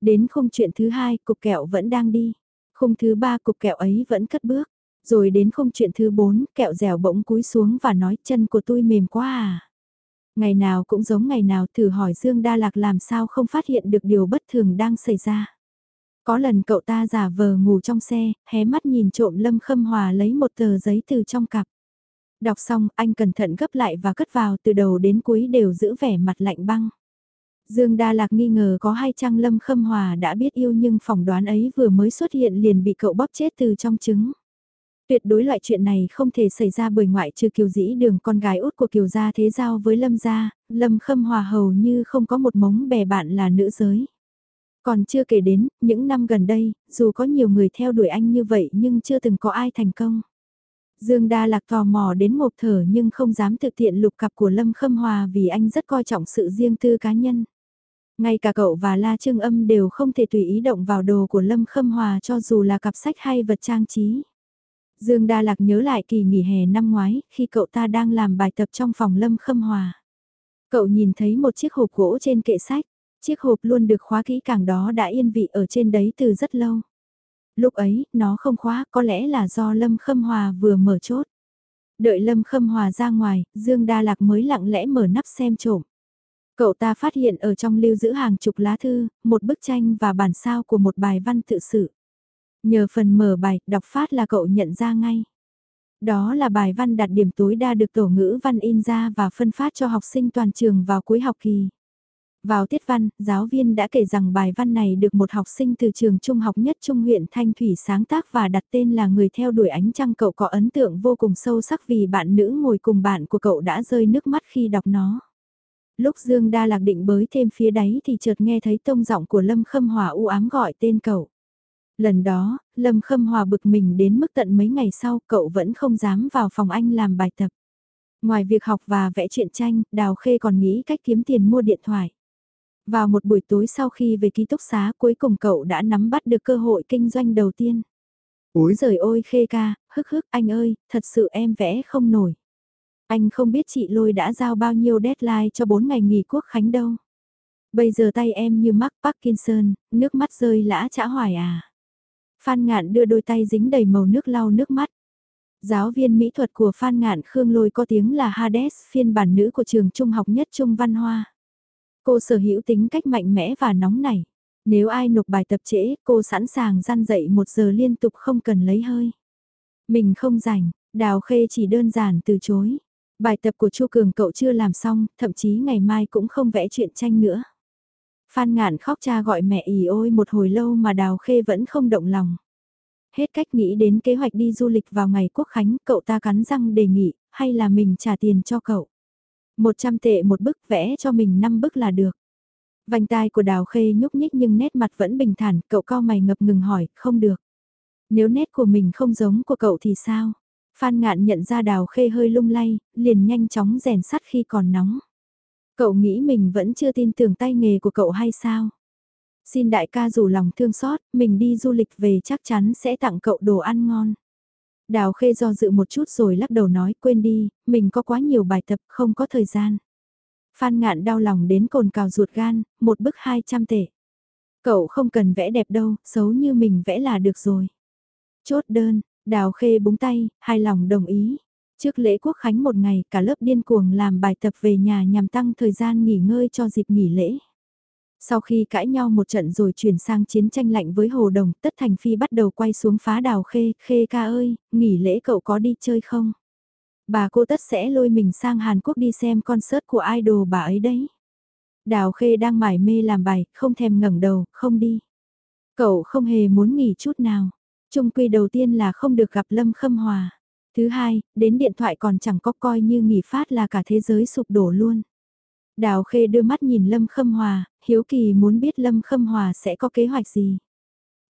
Đến khung chuyện thứ hai, cục kẹo vẫn đang đi. Khung thứ ba cục kẹo ấy vẫn cất bước. Rồi đến không chuyện thứ bốn, kẹo dẻo bỗng cúi xuống và nói chân của tôi mềm quá à. Ngày nào cũng giống ngày nào thử hỏi Dương Đa Lạc làm sao không phát hiện được điều bất thường đang xảy ra. Có lần cậu ta giả vờ ngủ trong xe, hé mắt nhìn trộm Lâm Khâm Hòa lấy một tờ giấy từ trong cặp. Đọc xong, anh cẩn thận gấp lại và cất vào từ đầu đến cuối đều giữ vẻ mặt lạnh băng. Dương Đa Lạc nghi ngờ có hai trang Lâm Khâm Hòa đã biết yêu nhưng phỏng đoán ấy vừa mới xuất hiện liền bị cậu bóp chết từ trong trứng. Tuyệt đối loại chuyện này không thể xảy ra bởi ngoại trừ kiều dĩ đường con gái út của kiều gia thế giao với lâm gia, lâm khâm hòa hầu như không có một mống bè bạn là nữ giới. Còn chưa kể đến, những năm gần đây, dù có nhiều người theo đuổi anh như vậy nhưng chưa từng có ai thành công. Dương Đa Lạc tò mò đến ngộp thở nhưng không dám thực hiện lục cặp của Lâm Khâm Hòa vì anh rất coi trọng sự riêng tư cá nhân. Ngay cả cậu và La Trương Âm đều không thể tùy ý động vào đồ của Lâm Khâm Hòa cho dù là cặp sách hay vật trang trí. Dương Đa Lạc nhớ lại kỳ nghỉ hè năm ngoái, khi cậu ta đang làm bài tập trong phòng Lâm Khâm Hòa. Cậu nhìn thấy một chiếc hộp gỗ trên kệ sách, chiếc hộp luôn được khóa kỹ càng đó đã yên vị ở trên đấy từ rất lâu. Lúc ấy, nó không khóa, có lẽ là do Lâm Khâm Hòa vừa mở chốt. Đợi Lâm Khâm Hòa ra ngoài, Dương Đa Lạc mới lặng lẽ mở nắp xem trộm. Cậu ta phát hiện ở trong lưu giữ hàng chục lá thư, một bức tranh và bản sao của một bài văn tự sự. Nhờ phần mở bài, đọc phát là cậu nhận ra ngay. Đó là bài văn đạt điểm tối đa được tổ ngữ văn in ra và phân phát cho học sinh toàn trường vào cuối học kỳ. Vào tiết văn, giáo viên đã kể rằng bài văn này được một học sinh từ trường trung học nhất trung huyện Thanh Thủy sáng tác và đặt tên là người theo đuổi ánh trăng cậu có ấn tượng vô cùng sâu sắc vì bạn nữ ngồi cùng bạn của cậu đã rơi nước mắt khi đọc nó. Lúc Dương Đa lạc định bới thêm phía đáy thì chợt nghe thấy tông giọng của Lâm Khâm Hòa u ám gọi tên cậu. Lần đó, Lâm Khâm Hòa bực mình đến mức tận mấy ngày sau cậu vẫn không dám vào phòng anh làm bài tập. Ngoài việc học và vẽ truyện tranh, Đào Khê còn nghĩ cách kiếm tiền mua điện thoại. Vào một buổi tối sau khi về ký túc xá cuối cùng cậu đã nắm bắt được cơ hội kinh doanh đầu tiên. Úi giời ôi khê ca, hức hức anh ơi, thật sự em vẽ không nổi. Anh không biết chị lôi đã giao bao nhiêu deadline cho 4 ngày nghỉ quốc khánh đâu. Bây giờ tay em như mắc Parkinson, nước mắt rơi lã chã hoài à. Phan Ngạn đưa đôi tay dính đầy màu nước lau nước mắt. Giáo viên mỹ thuật của Phan Ngạn Khương Lôi có tiếng là Hades, phiên bản nữ của trường trung học nhất Trung Văn Hoa. Cô sở hữu tính cách mạnh mẽ và nóng nảy. Nếu ai nộp bài tập trễ, cô sẵn sàng gian dậy một giờ liên tục không cần lấy hơi. Mình không rảnh, Đào Khê chỉ đơn giản từ chối. Bài tập của Chu Cường cậu chưa làm xong, thậm chí ngày mai cũng không vẽ chuyện tranh nữa. Phan Ngạn khóc cha gọi mẹ ỉ ôi một hồi lâu mà Đào Khê vẫn không động lòng. Hết cách nghĩ đến kế hoạch đi du lịch vào ngày quốc khánh, cậu ta cắn răng đề nghị, hay là mình trả tiền cho cậu. 100 tệ một bức vẽ cho mình 5 bức là được. Vành tai của Đào Khê nhúc nhích nhưng nét mặt vẫn bình thản, cậu cao mày ngập ngừng hỏi, không được. Nếu nét của mình không giống của cậu thì sao? Phan Ngạn nhận ra Đào Khê hơi lung lay, liền nhanh chóng rèn sắt khi còn nóng. Cậu nghĩ mình vẫn chưa tin tưởng tay nghề của cậu hay sao? Xin đại ca rủ lòng thương xót, mình đi du lịch về chắc chắn sẽ tặng cậu đồ ăn ngon. Đào Khê do dự một chút rồi lắc đầu nói quên đi, mình có quá nhiều bài tập không có thời gian. Phan ngạn đau lòng đến cồn cào ruột gan, một bức 200 tệ. Cậu không cần vẽ đẹp đâu, xấu như mình vẽ là được rồi. Chốt đơn, Đào Khê búng tay, hài lòng đồng ý. Trước lễ quốc khánh một ngày, cả lớp điên cuồng làm bài tập về nhà nhằm tăng thời gian nghỉ ngơi cho dịp nghỉ lễ. Sau khi cãi nhau một trận rồi chuyển sang chiến tranh lạnh với Hồ Đồng, Tất Thành Phi bắt đầu quay xuống phá đào khê, khê ca ơi, nghỉ lễ cậu có đi chơi không? Bà cô Tất sẽ lôi mình sang Hàn Quốc đi xem concert của idol bà ấy đấy. Đào khê đang mải mê làm bài, không thèm ngẩng đầu, không đi. Cậu không hề muốn nghỉ chút nào. Trung quy đầu tiên là không được gặp Lâm Khâm Hòa. Thứ hai, đến điện thoại còn chẳng có coi như nghỉ phát là cả thế giới sụp đổ luôn. Đào Khê đưa mắt nhìn Lâm Khâm Hòa, hiếu kỳ muốn biết Lâm Khâm Hòa sẽ có kế hoạch gì.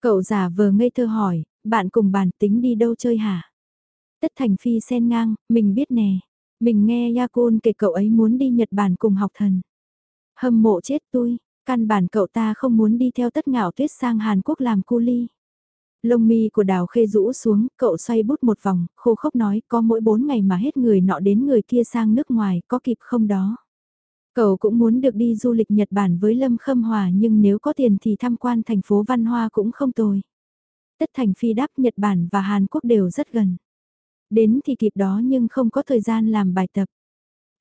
Cậu giả vờ ngây thơ hỏi, bạn cùng bàn tính đi đâu chơi hả? Tất Thành Phi sen ngang, mình biết nè. Mình nghe Yakun kể cậu ấy muốn đi Nhật Bản cùng học thần. Hâm mộ chết tôi, căn bản cậu ta không muốn đi theo tất ngạo tuyết sang Hàn Quốc làm cu ly. Lông mi của đào khê rũ xuống, cậu xoay bút một vòng, khô khốc nói có mỗi bốn ngày mà hết người nọ đến người kia sang nước ngoài, có kịp không đó. Cậu cũng muốn được đi du lịch Nhật Bản với Lâm Khâm Hòa nhưng nếu có tiền thì tham quan thành phố văn hoa cũng không tồi. Tất thành phi đáp Nhật Bản và Hàn Quốc đều rất gần. Đến thì kịp đó nhưng không có thời gian làm bài tập.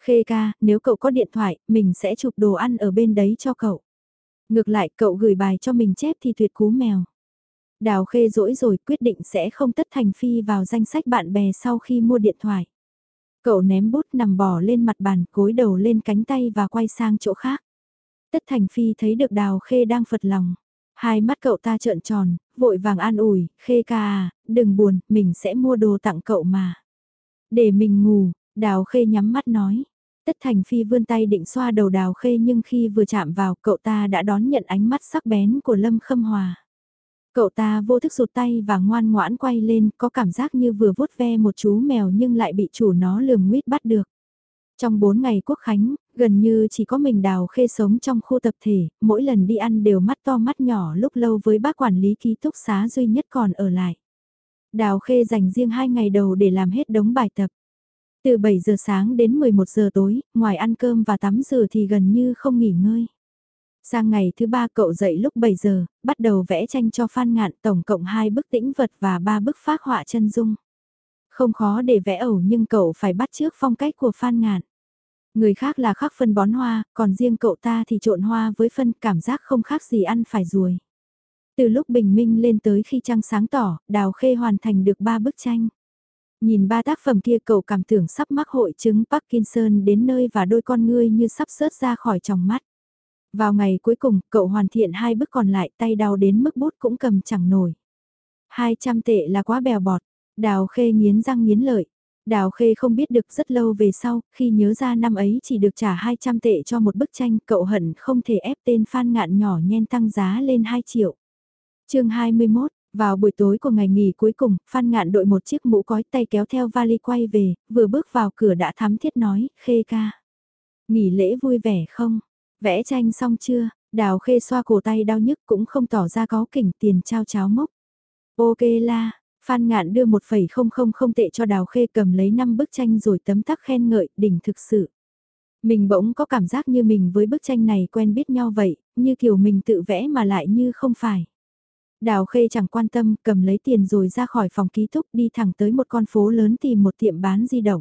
Khê ca, nếu cậu có điện thoại, mình sẽ chụp đồ ăn ở bên đấy cho cậu. Ngược lại cậu gửi bài cho mình chép thì tuyệt cú mèo. Đào khê rỗi rồi quyết định sẽ không tất thành phi vào danh sách bạn bè sau khi mua điện thoại. Cậu ném bút nằm bò lên mặt bàn, cối đầu lên cánh tay và quay sang chỗ khác. Tất thành phi thấy được đào khê đang phật lòng. Hai mắt cậu ta trợn tròn, vội vàng an ủi, khê ca à, đừng buồn, mình sẽ mua đồ tặng cậu mà. Để mình ngủ, đào khê nhắm mắt nói. Tất thành phi vươn tay định xoa đầu đào khê nhưng khi vừa chạm vào cậu ta đã đón nhận ánh mắt sắc bén của Lâm Khâm Hòa. Cậu ta vô thức rụt tay và ngoan ngoãn quay lên, có cảm giác như vừa vuốt ve một chú mèo nhưng lại bị chủ nó lườm nguyết bắt được. Trong 4 ngày quốc khánh, gần như chỉ có mình đào khê sống trong khu tập thể, mỗi lần đi ăn đều mắt to mắt nhỏ lúc lâu với bác quản lý ký túc xá duy nhất còn ở lại. Đào khê dành riêng 2 ngày đầu để làm hết đống bài tập. Từ 7 giờ sáng đến 11 giờ tối, ngoài ăn cơm và tắm rửa thì gần như không nghỉ ngơi. Sang ngày thứ ba cậu dậy lúc 7 giờ, bắt đầu vẽ tranh cho Phan Ngạn tổng cộng 2 bức tĩnh vật và 3 bức phác họa chân dung. Không khó để vẽ ẩu nhưng cậu phải bắt trước phong cách của Phan Ngạn. Người khác là khắc phân bón hoa, còn riêng cậu ta thì trộn hoa với phân cảm giác không khác gì ăn phải ruồi. Từ lúc bình minh lên tới khi trăng sáng tỏ, Đào Khê hoàn thành được 3 bức tranh. Nhìn ba tác phẩm kia cậu cảm tưởng sắp mắc hội chứng Parkinson đến nơi và đôi con ngươi như sắp sớt ra khỏi tròng mắt. Vào ngày cuối cùng, cậu hoàn thiện hai bức còn lại tay đau đến mức bút cũng cầm chẳng nổi. 200 tệ là quá bèo bọt, đào khê nghiến răng nghiến lợi. Đào khê không biết được rất lâu về sau, khi nhớ ra năm ấy chỉ được trả 200 tệ cho một bức tranh, cậu hận không thể ép tên Phan Ngạn nhỏ nhen tăng giá lên 2 triệu. chương 21, vào buổi tối của ngày nghỉ cuối cùng, Phan Ngạn đội một chiếc mũ cói tay kéo theo vali quay về, vừa bước vào cửa đã thắm thiết nói, khê ca. Nghỉ lễ vui vẻ không? Vẽ tranh xong chưa, đào khê xoa cổ tay đau nhức cũng không tỏ ra có kỉnh tiền trao cháo mốc. Ok la, Phan Ngạn đưa 1,000 tệ cho Đào Khê cầm lấy 5 bức tranh rồi tấm tắc khen ngợi, đỉnh thực sự. Mình bỗng có cảm giác như mình với bức tranh này quen biết nhau vậy, như kiểu mình tự vẽ mà lại như không phải. Đào Khê chẳng quan tâm, cầm lấy tiền rồi ra khỏi phòng ký túc đi thẳng tới một con phố lớn tìm một tiệm bán di động.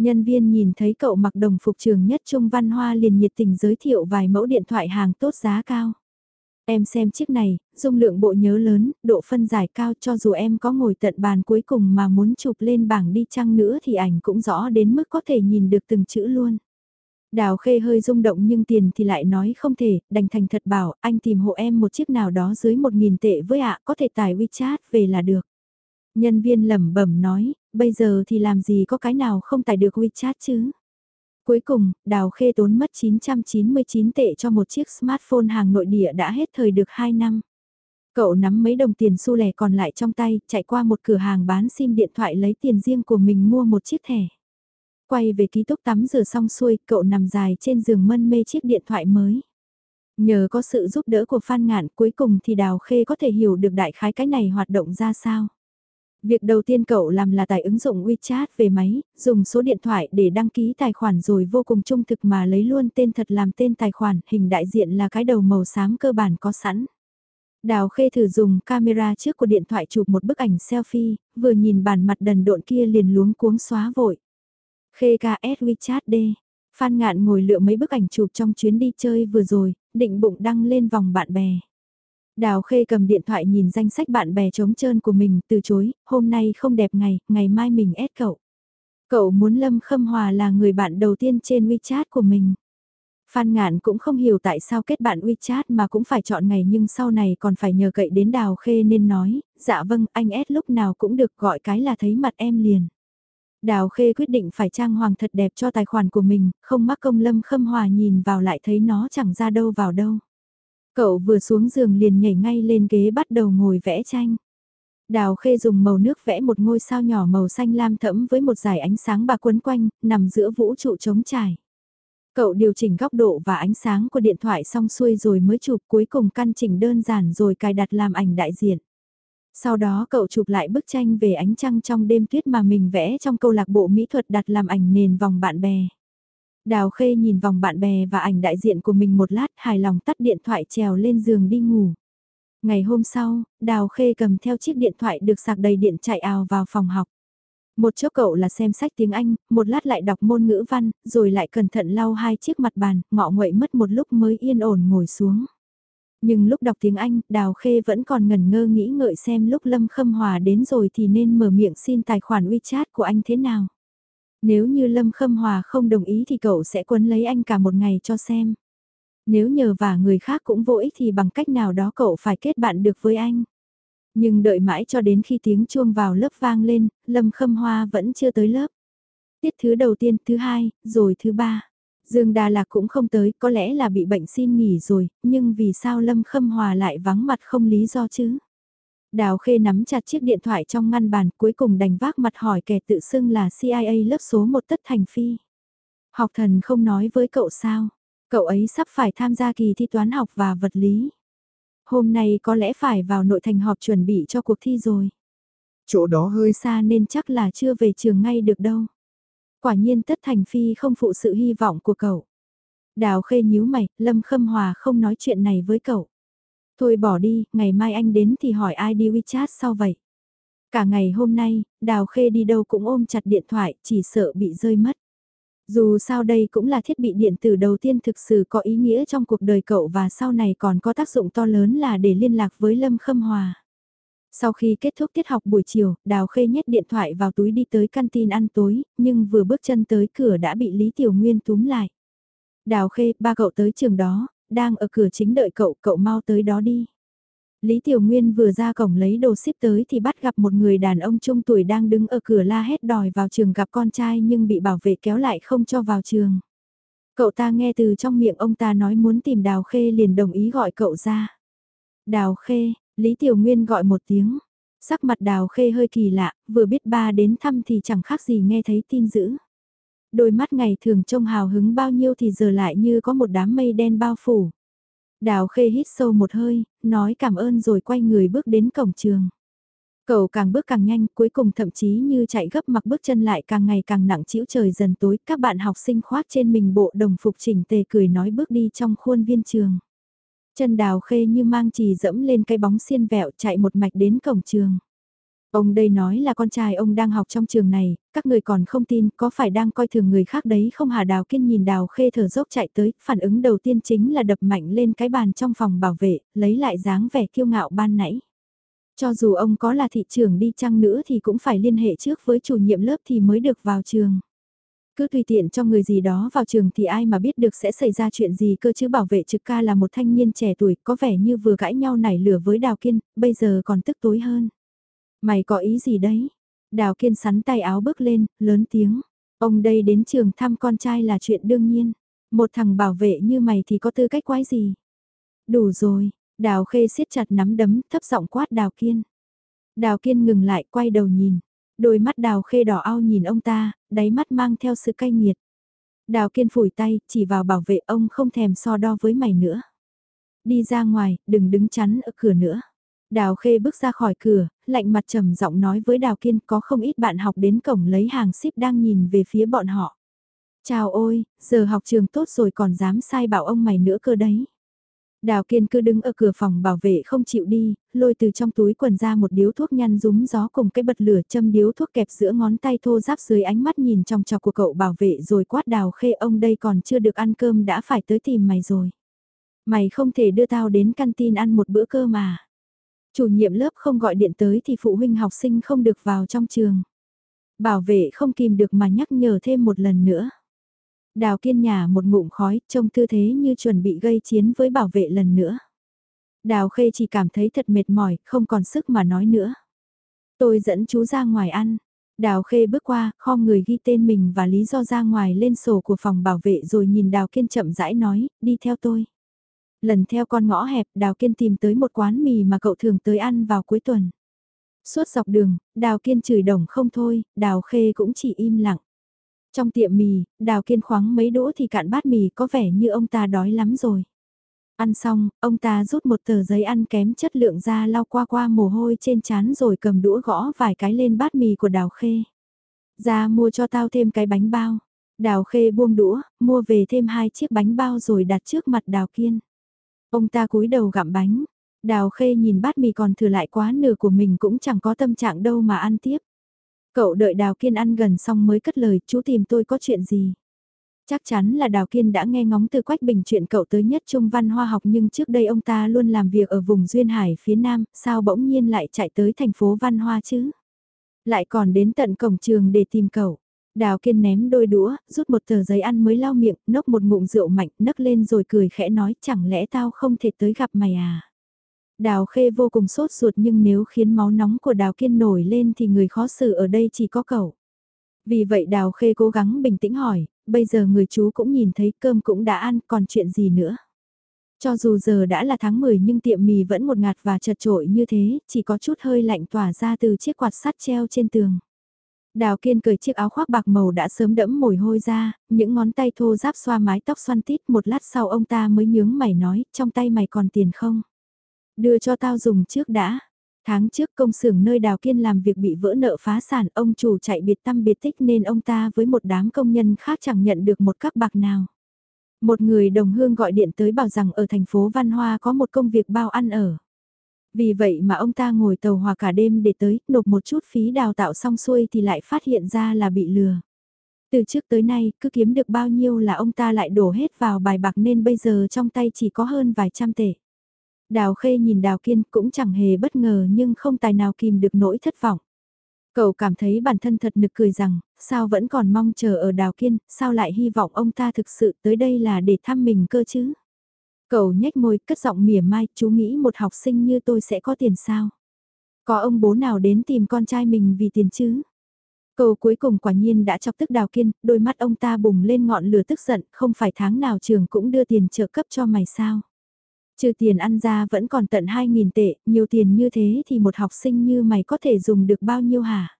Nhân viên nhìn thấy cậu mặc đồng phục trường nhất Trung Văn Hoa liền nhiệt tình giới thiệu vài mẫu điện thoại hàng tốt giá cao. Em xem chiếc này, dung lượng bộ nhớ lớn, độ phân giải cao cho dù em có ngồi tận bàn cuối cùng mà muốn chụp lên bảng đi chăng nữa thì ảnh cũng rõ đến mức có thể nhìn được từng chữ luôn. Đào khê hơi rung động nhưng tiền thì lại nói không thể, đành thành thật bảo anh tìm hộ em một chiếc nào đó dưới 1.000 tệ với ạ, có thể tải WeChat về là được. Nhân viên lẩm bẩm nói, bây giờ thì làm gì có cái nào không tải được WeChat chứ? Cuối cùng, Đào Khê tốn mất 999 tệ cho một chiếc smartphone hàng nội địa đã hết thời được 2 năm. Cậu nắm mấy đồng tiền xu lẻ còn lại trong tay, chạy qua một cửa hàng bán sim điện thoại lấy tiền riêng của mình mua một chiếc thẻ. Quay về ký túc tắm rửa xong xuôi, cậu nằm dài trên giường mân mê chiếc điện thoại mới. Nhờ có sự giúp đỡ của Phan Ngạn cuối cùng thì Đào Khê có thể hiểu được đại khái cái này hoạt động ra sao. Việc đầu tiên cậu làm là tải ứng dụng WeChat về máy, dùng số điện thoại để đăng ký tài khoản rồi vô cùng trung thực mà lấy luôn tên thật làm tên tài khoản, hình đại diện là cái đầu màu xám cơ bản có sẵn. Đào Khê thử dùng camera trước của điện thoại chụp một bức ảnh selfie, vừa nhìn bản mặt đần độn kia liền luống cuống xóa vội. Khê KS WeChat D. Phan Ngạn ngồi lựa mấy bức ảnh chụp trong chuyến đi chơi vừa rồi, định bụng đăng lên vòng bạn bè. Đào Khê cầm điện thoại nhìn danh sách bạn bè trống trơn của mình, từ chối, hôm nay không đẹp ngày, ngày mai mình ép cậu. Cậu muốn Lâm Khâm Hòa là người bạn đầu tiên trên WeChat của mình. Phan Ngạn cũng không hiểu tại sao kết bạn WeChat mà cũng phải chọn ngày nhưng sau này còn phải nhờ cậy đến Đào Khê nên nói, dạ vâng anh ép lúc nào cũng được gọi cái là thấy mặt em liền. Đào Khê quyết định phải trang hoàng thật đẹp cho tài khoản của mình, không mắc công Lâm Khâm Hòa nhìn vào lại thấy nó chẳng ra đâu vào đâu. Cậu vừa xuống giường liền nhảy ngay lên ghế bắt đầu ngồi vẽ tranh. Đào Khê dùng màu nước vẽ một ngôi sao nhỏ màu xanh lam thẫm với một dải ánh sáng bạc quấn quanh, nằm giữa vũ trụ trống trải. Cậu điều chỉnh góc độ và ánh sáng của điện thoại xong xuôi rồi mới chụp cuối cùng căn chỉnh đơn giản rồi cài đặt làm ảnh đại diện. Sau đó cậu chụp lại bức tranh về ánh trăng trong đêm tuyết mà mình vẽ trong câu lạc bộ mỹ thuật đặt làm ảnh nền vòng bạn bè. Đào Khê nhìn vòng bạn bè và ảnh đại diện của mình một lát hài lòng tắt điện thoại trèo lên giường đi ngủ. Ngày hôm sau, Đào Khê cầm theo chiếc điện thoại được sạc đầy điện chạy ào vào phòng học. Một chốc cậu là xem sách tiếng Anh, một lát lại đọc môn ngữ văn, rồi lại cẩn thận lau hai chiếc mặt bàn, ngọ nguậy mất một lúc mới yên ổn ngồi xuống. Nhưng lúc đọc tiếng Anh, Đào Khê vẫn còn ngần ngơ nghĩ ngợi xem lúc Lâm Khâm Hòa đến rồi thì nên mở miệng xin tài khoản WeChat của anh thế nào. Nếu như Lâm Khâm Hòa không đồng ý thì cậu sẽ quấn lấy anh cả một ngày cho xem. Nếu nhờ và người khác cũng vô ích thì bằng cách nào đó cậu phải kết bạn được với anh. Nhưng đợi mãi cho đến khi tiếng chuông vào lớp vang lên, Lâm Khâm Hoa vẫn chưa tới lớp. Tiết thứ đầu tiên, thứ hai, rồi thứ ba. Dương Đà Lạc cũng không tới, có lẽ là bị bệnh xin nghỉ rồi, nhưng vì sao Lâm Khâm Hòa lại vắng mặt không lý do chứ? Đào Khê nắm chặt chiếc điện thoại trong ngăn bàn cuối cùng đành vác mặt hỏi kẻ tự xưng là CIA lớp số một tất thành phi. Học thần không nói với cậu sao, cậu ấy sắp phải tham gia kỳ thi toán học và vật lý. Hôm nay có lẽ phải vào nội thành họp chuẩn bị cho cuộc thi rồi. Chỗ đó hơi xa nên chắc là chưa về trường ngay được đâu. Quả nhiên tất thành phi không phụ sự hy vọng của cậu. Đào khê nhíu mày, Lâm Khâm Hòa không nói chuyện này với cậu. Thôi bỏ đi, ngày mai anh đến thì hỏi ai đi WeChat sau vậy. Cả ngày hôm nay, Đào Khê đi đâu cũng ôm chặt điện thoại, chỉ sợ bị rơi mất. Dù sao đây cũng là thiết bị điện tử đầu tiên thực sự có ý nghĩa trong cuộc đời cậu và sau này còn có tác dụng to lớn là để liên lạc với Lâm Khâm Hòa. Sau khi kết thúc tiết học buổi chiều, Đào Khê nhét điện thoại vào túi đi tới canteen ăn tối, nhưng vừa bước chân tới cửa đã bị Lý Tiểu Nguyên túm lại. Đào Khê, ba cậu tới trường đó, đang ở cửa chính đợi cậu, cậu mau tới đó đi. Lý Tiểu Nguyên vừa ra cổng lấy đồ ship tới thì bắt gặp một người đàn ông trung tuổi đang đứng ở cửa la hét đòi vào trường gặp con trai nhưng bị bảo vệ kéo lại không cho vào trường. Cậu ta nghe từ trong miệng ông ta nói muốn tìm Đào Khê liền đồng ý gọi cậu ra. Đào Khê, Lý Tiểu Nguyên gọi một tiếng. Sắc mặt Đào Khê hơi kỳ lạ, vừa biết ba đến thăm thì chẳng khác gì nghe thấy tin dữ đôi mắt ngày thường trông hào hứng bao nhiêu thì giờ lại như có một đám mây đen bao phủ. Đào khê hít sâu một hơi, nói cảm ơn rồi quay người bước đến cổng trường. Cậu càng bước càng nhanh, cuối cùng thậm chí như chạy gấp mặc bước chân lại càng ngày càng nặng chịu trời dần tối, các bạn học sinh khoác trên mình bộ đồng phục chỉnh tề cười nói bước đi trong khuôn viên trường. Chân đào khê như mang trì dẫm lên cây bóng xiên vẹo chạy một mạch đến cổng trường. Ông đây nói là con trai ông đang học trong trường này, các người còn không tin có phải đang coi thường người khác đấy không hà đào kiên nhìn đào khê thở dốc chạy tới, phản ứng đầu tiên chính là đập mạnh lên cái bàn trong phòng bảo vệ, lấy lại dáng vẻ kiêu ngạo ban nãy. Cho dù ông có là thị trường đi chăng nữa thì cũng phải liên hệ trước với chủ nhiệm lớp thì mới được vào trường. Cứ tùy tiện cho người gì đó vào trường thì ai mà biết được sẽ xảy ra chuyện gì cơ chứ bảo vệ trực ca là một thanh niên trẻ tuổi có vẻ như vừa cãi nhau nảy lửa với Đào Kiên, bây giờ còn tức tối hơn. Mày có ý gì đấy? Đào Kiên sắn tay áo bước lên, lớn tiếng. Ông đây đến trường thăm con trai là chuyện đương nhiên. Một thằng bảo vệ như mày thì có tư cách quái gì? Đủ rồi, Đào Khê siết chặt nắm đấm, thấp giọng quát Đào Kiên. Đào Kiên ngừng lại, quay đầu nhìn. Đôi mắt Đào Khê đỏ ao nhìn ông ta, đáy mắt mang theo sự cay nghiệt. Đào Kiên phủi tay, chỉ vào bảo vệ ông không thèm so đo với mày nữa. Đi ra ngoài, đừng đứng chắn ở cửa nữa. Đào Khê bước ra khỏi cửa, lạnh mặt trầm giọng nói với Đào Kiên có không ít bạn học đến cổng lấy hàng ship đang nhìn về phía bọn họ. Chào ôi, giờ học trường tốt rồi còn dám sai bảo ông mày nữa cơ đấy. Đào Kiên cứ đứng ở cửa phòng bảo vệ không chịu đi, lôi từ trong túi quần ra một điếu thuốc nhăn rúm gió cùng cái bật lửa châm điếu thuốc kẹp giữa ngón tay thô giáp dưới ánh mắt nhìn trong trọc của cậu bảo vệ rồi quát đào khê ông đây còn chưa được ăn cơm đã phải tới tìm mày rồi. Mày không thể đưa tao đến tin ăn một bữa cơm mà. Chủ nhiệm lớp không gọi điện tới thì phụ huynh học sinh không được vào trong trường. Bảo vệ không kìm được mà nhắc nhở thêm một lần nữa. Đào kiên nhà một ngụm khói, trông tư thế như chuẩn bị gây chiến với bảo vệ lần nữa. Đào khê chỉ cảm thấy thật mệt mỏi, không còn sức mà nói nữa. Tôi dẫn chú ra ngoài ăn. Đào khê bước qua, kho người ghi tên mình và lý do ra ngoài lên sổ của phòng bảo vệ rồi nhìn đào kiên chậm rãi nói, đi theo tôi. Lần theo con ngõ hẹp, đào kiên tìm tới một quán mì mà cậu thường tới ăn vào cuối tuần. Suốt dọc đường, đào kiên chửi đồng không thôi, đào khê cũng chỉ im lặng. Trong tiệm mì, đào kiên khoáng mấy đũa thì cạn bát mì có vẻ như ông ta đói lắm rồi. Ăn xong, ông ta rút một tờ giấy ăn kém chất lượng ra lau qua qua mồ hôi trên chán rồi cầm đũa gõ vài cái lên bát mì của đào khê. Ra mua cho tao thêm cái bánh bao. Đào khê buông đũa, mua về thêm hai chiếc bánh bao rồi đặt trước mặt đào kiên. Ông ta cúi đầu gặm bánh. Đào khê nhìn bát mì còn thừa lại quá nửa của mình cũng chẳng có tâm trạng đâu mà ăn tiếp. Cậu đợi Đào Kiên ăn gần xong mới cất lời, chú tìm tôi có chuyện gì? Chắc chắn là Đào Kiên đã nghe ngóng từ Quách Bình chuyện cậu tới nhất trung văn hoa học nhưng trước đây ông ta luôn làm việc ở vùng Duyên Hải phía Nam, sao bỗng nhiên lại chạy tới thành phố văn hoa chứ? Lại còn đến tận cổng trường để tìm cậu. Đào Kiên ném đôi đũa, rút một tờ giấy ăn mới lau miệng, nốc một ngụm rượu mạnh, nấc lên rồi cười khẽ nói chẳng lẽ tao không thể tới gặp mày à? Đào Khê vô cùng sốt ruột nhưng nếu khiến máu nóng của Đào Kiên nổi lên thì người khó xử ở đây chỉ có cậu. Vì vậy Đào Khê cố gắng bình tĩnh hỏi, bây giờ người chú cũng nhìn thấy cơm cũng đã ăn còn chuyện gì nữa. Cho dù giờ đã là tháng 10 nhưng tiệm mì vẫn một ngạt và chật trội như thế, chỉ có chút hơi lạnh tỏa ra từ chiếc quạt sắt treo trên tường. Đào Kiên cởi chiếc áo khoác bạc màu đã sớm đẫm mồi hôi ra, những ngón tay thô giáp xoa mái tóc xoăn tít một lát sau ông ta mới nhướng mày nói, trong tay mày còn tiền không? Đưa cho tao dùng trước đã. Tháng trước công xưởng nơi Đào Kiên làm việc bị vỡ nợ phá sản, ông chủ chạy biệt tâm biệt tích nên ông ta với một đám công nhân khác chẳng nhận được một các bạc nào. Một người đồng hương gọi điện tới bảo rằng ở thành phố Văn Hoa có một công việc bao ăn ở. Vì vậy mà ông ta ngồi tàu hòa cả đêm để tới, nộp một chút phí đào tạo xong xuôi thì lại phát hiện ra là bị lừa. Từ trước tới nay, cứ kiếm được bao nhiêu là ông ta lại đổ hết vào bài bạc nên bây giờ trong tay chỉ có hơn vài trăm tệ. Đào Khê nhìn Đào Kiên cũng chẳng hề bất ngờ nhưng không tài nào kìm được nỗi thất vọng. Cậu cảm thấy bản thân thật nực cười rằng, sao vẫn còn mong chờ ở Đào Kiên, sao lại hy vọng ông ta thực sự tới đây là để thăm mình cơ chứ? Cậu nhếch môi cất giọng mỉa mai, chú nghĩ một học sinh như tôi sẽ có tiền sao? Có ông bố nào đến tìm con trai mình vì tiền chứ? Câu cuối cùng quả nhiên đã chọc tức Đào Kiên, đôi mắt ông ta bùng lên ngọn lửa tức giận, không phải tháng nào trường cũng đưa tiền trợ cấp cho mày sao? Trừ tiền ăn ra vẫn còn tận 2.000 tệ, nhiều tiền như thế thì một học sinh như mày có thể dùng được bao nhiêu hả?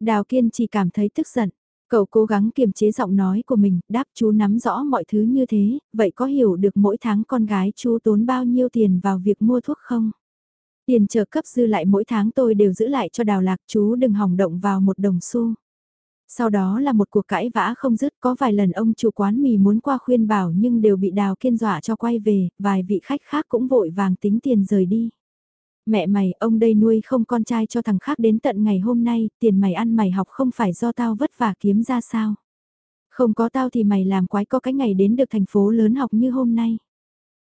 Đào Kiên chỉ cảm thấy tức giận. Cậu cố gắng kiềm chế giọng nói của mình, đáp chú nắm rõ mọi thứ như thế, vậy có hiểu được mỗi tháng con gái chú tốn bao nhiêu tiền vào việc mua thuốc không? Tiền trợ cấp dư lại mỗi tháng tôi đều giữ lại cho đào lạc chú đừng hỏng động vào một đồng xu. Sau đó là một cuộc cãi vã không dứt có vài lần ông chủ quán mì muốn qua khuyên bảo nhưng đều bị đào kiên dọa cho quay về, vài vị khách khác cũng vội vàng tính tiền rời đi. Mẹ mày, ông đây nuôi không con trai cho thằng khác đến tận ngày hôm nay, tiền mày ăn mày học không phải do tao vất vả kiếm ra sao. Không có tao thì mày làm quái có cái ngày đến được thành phố lớn học như hôm nay.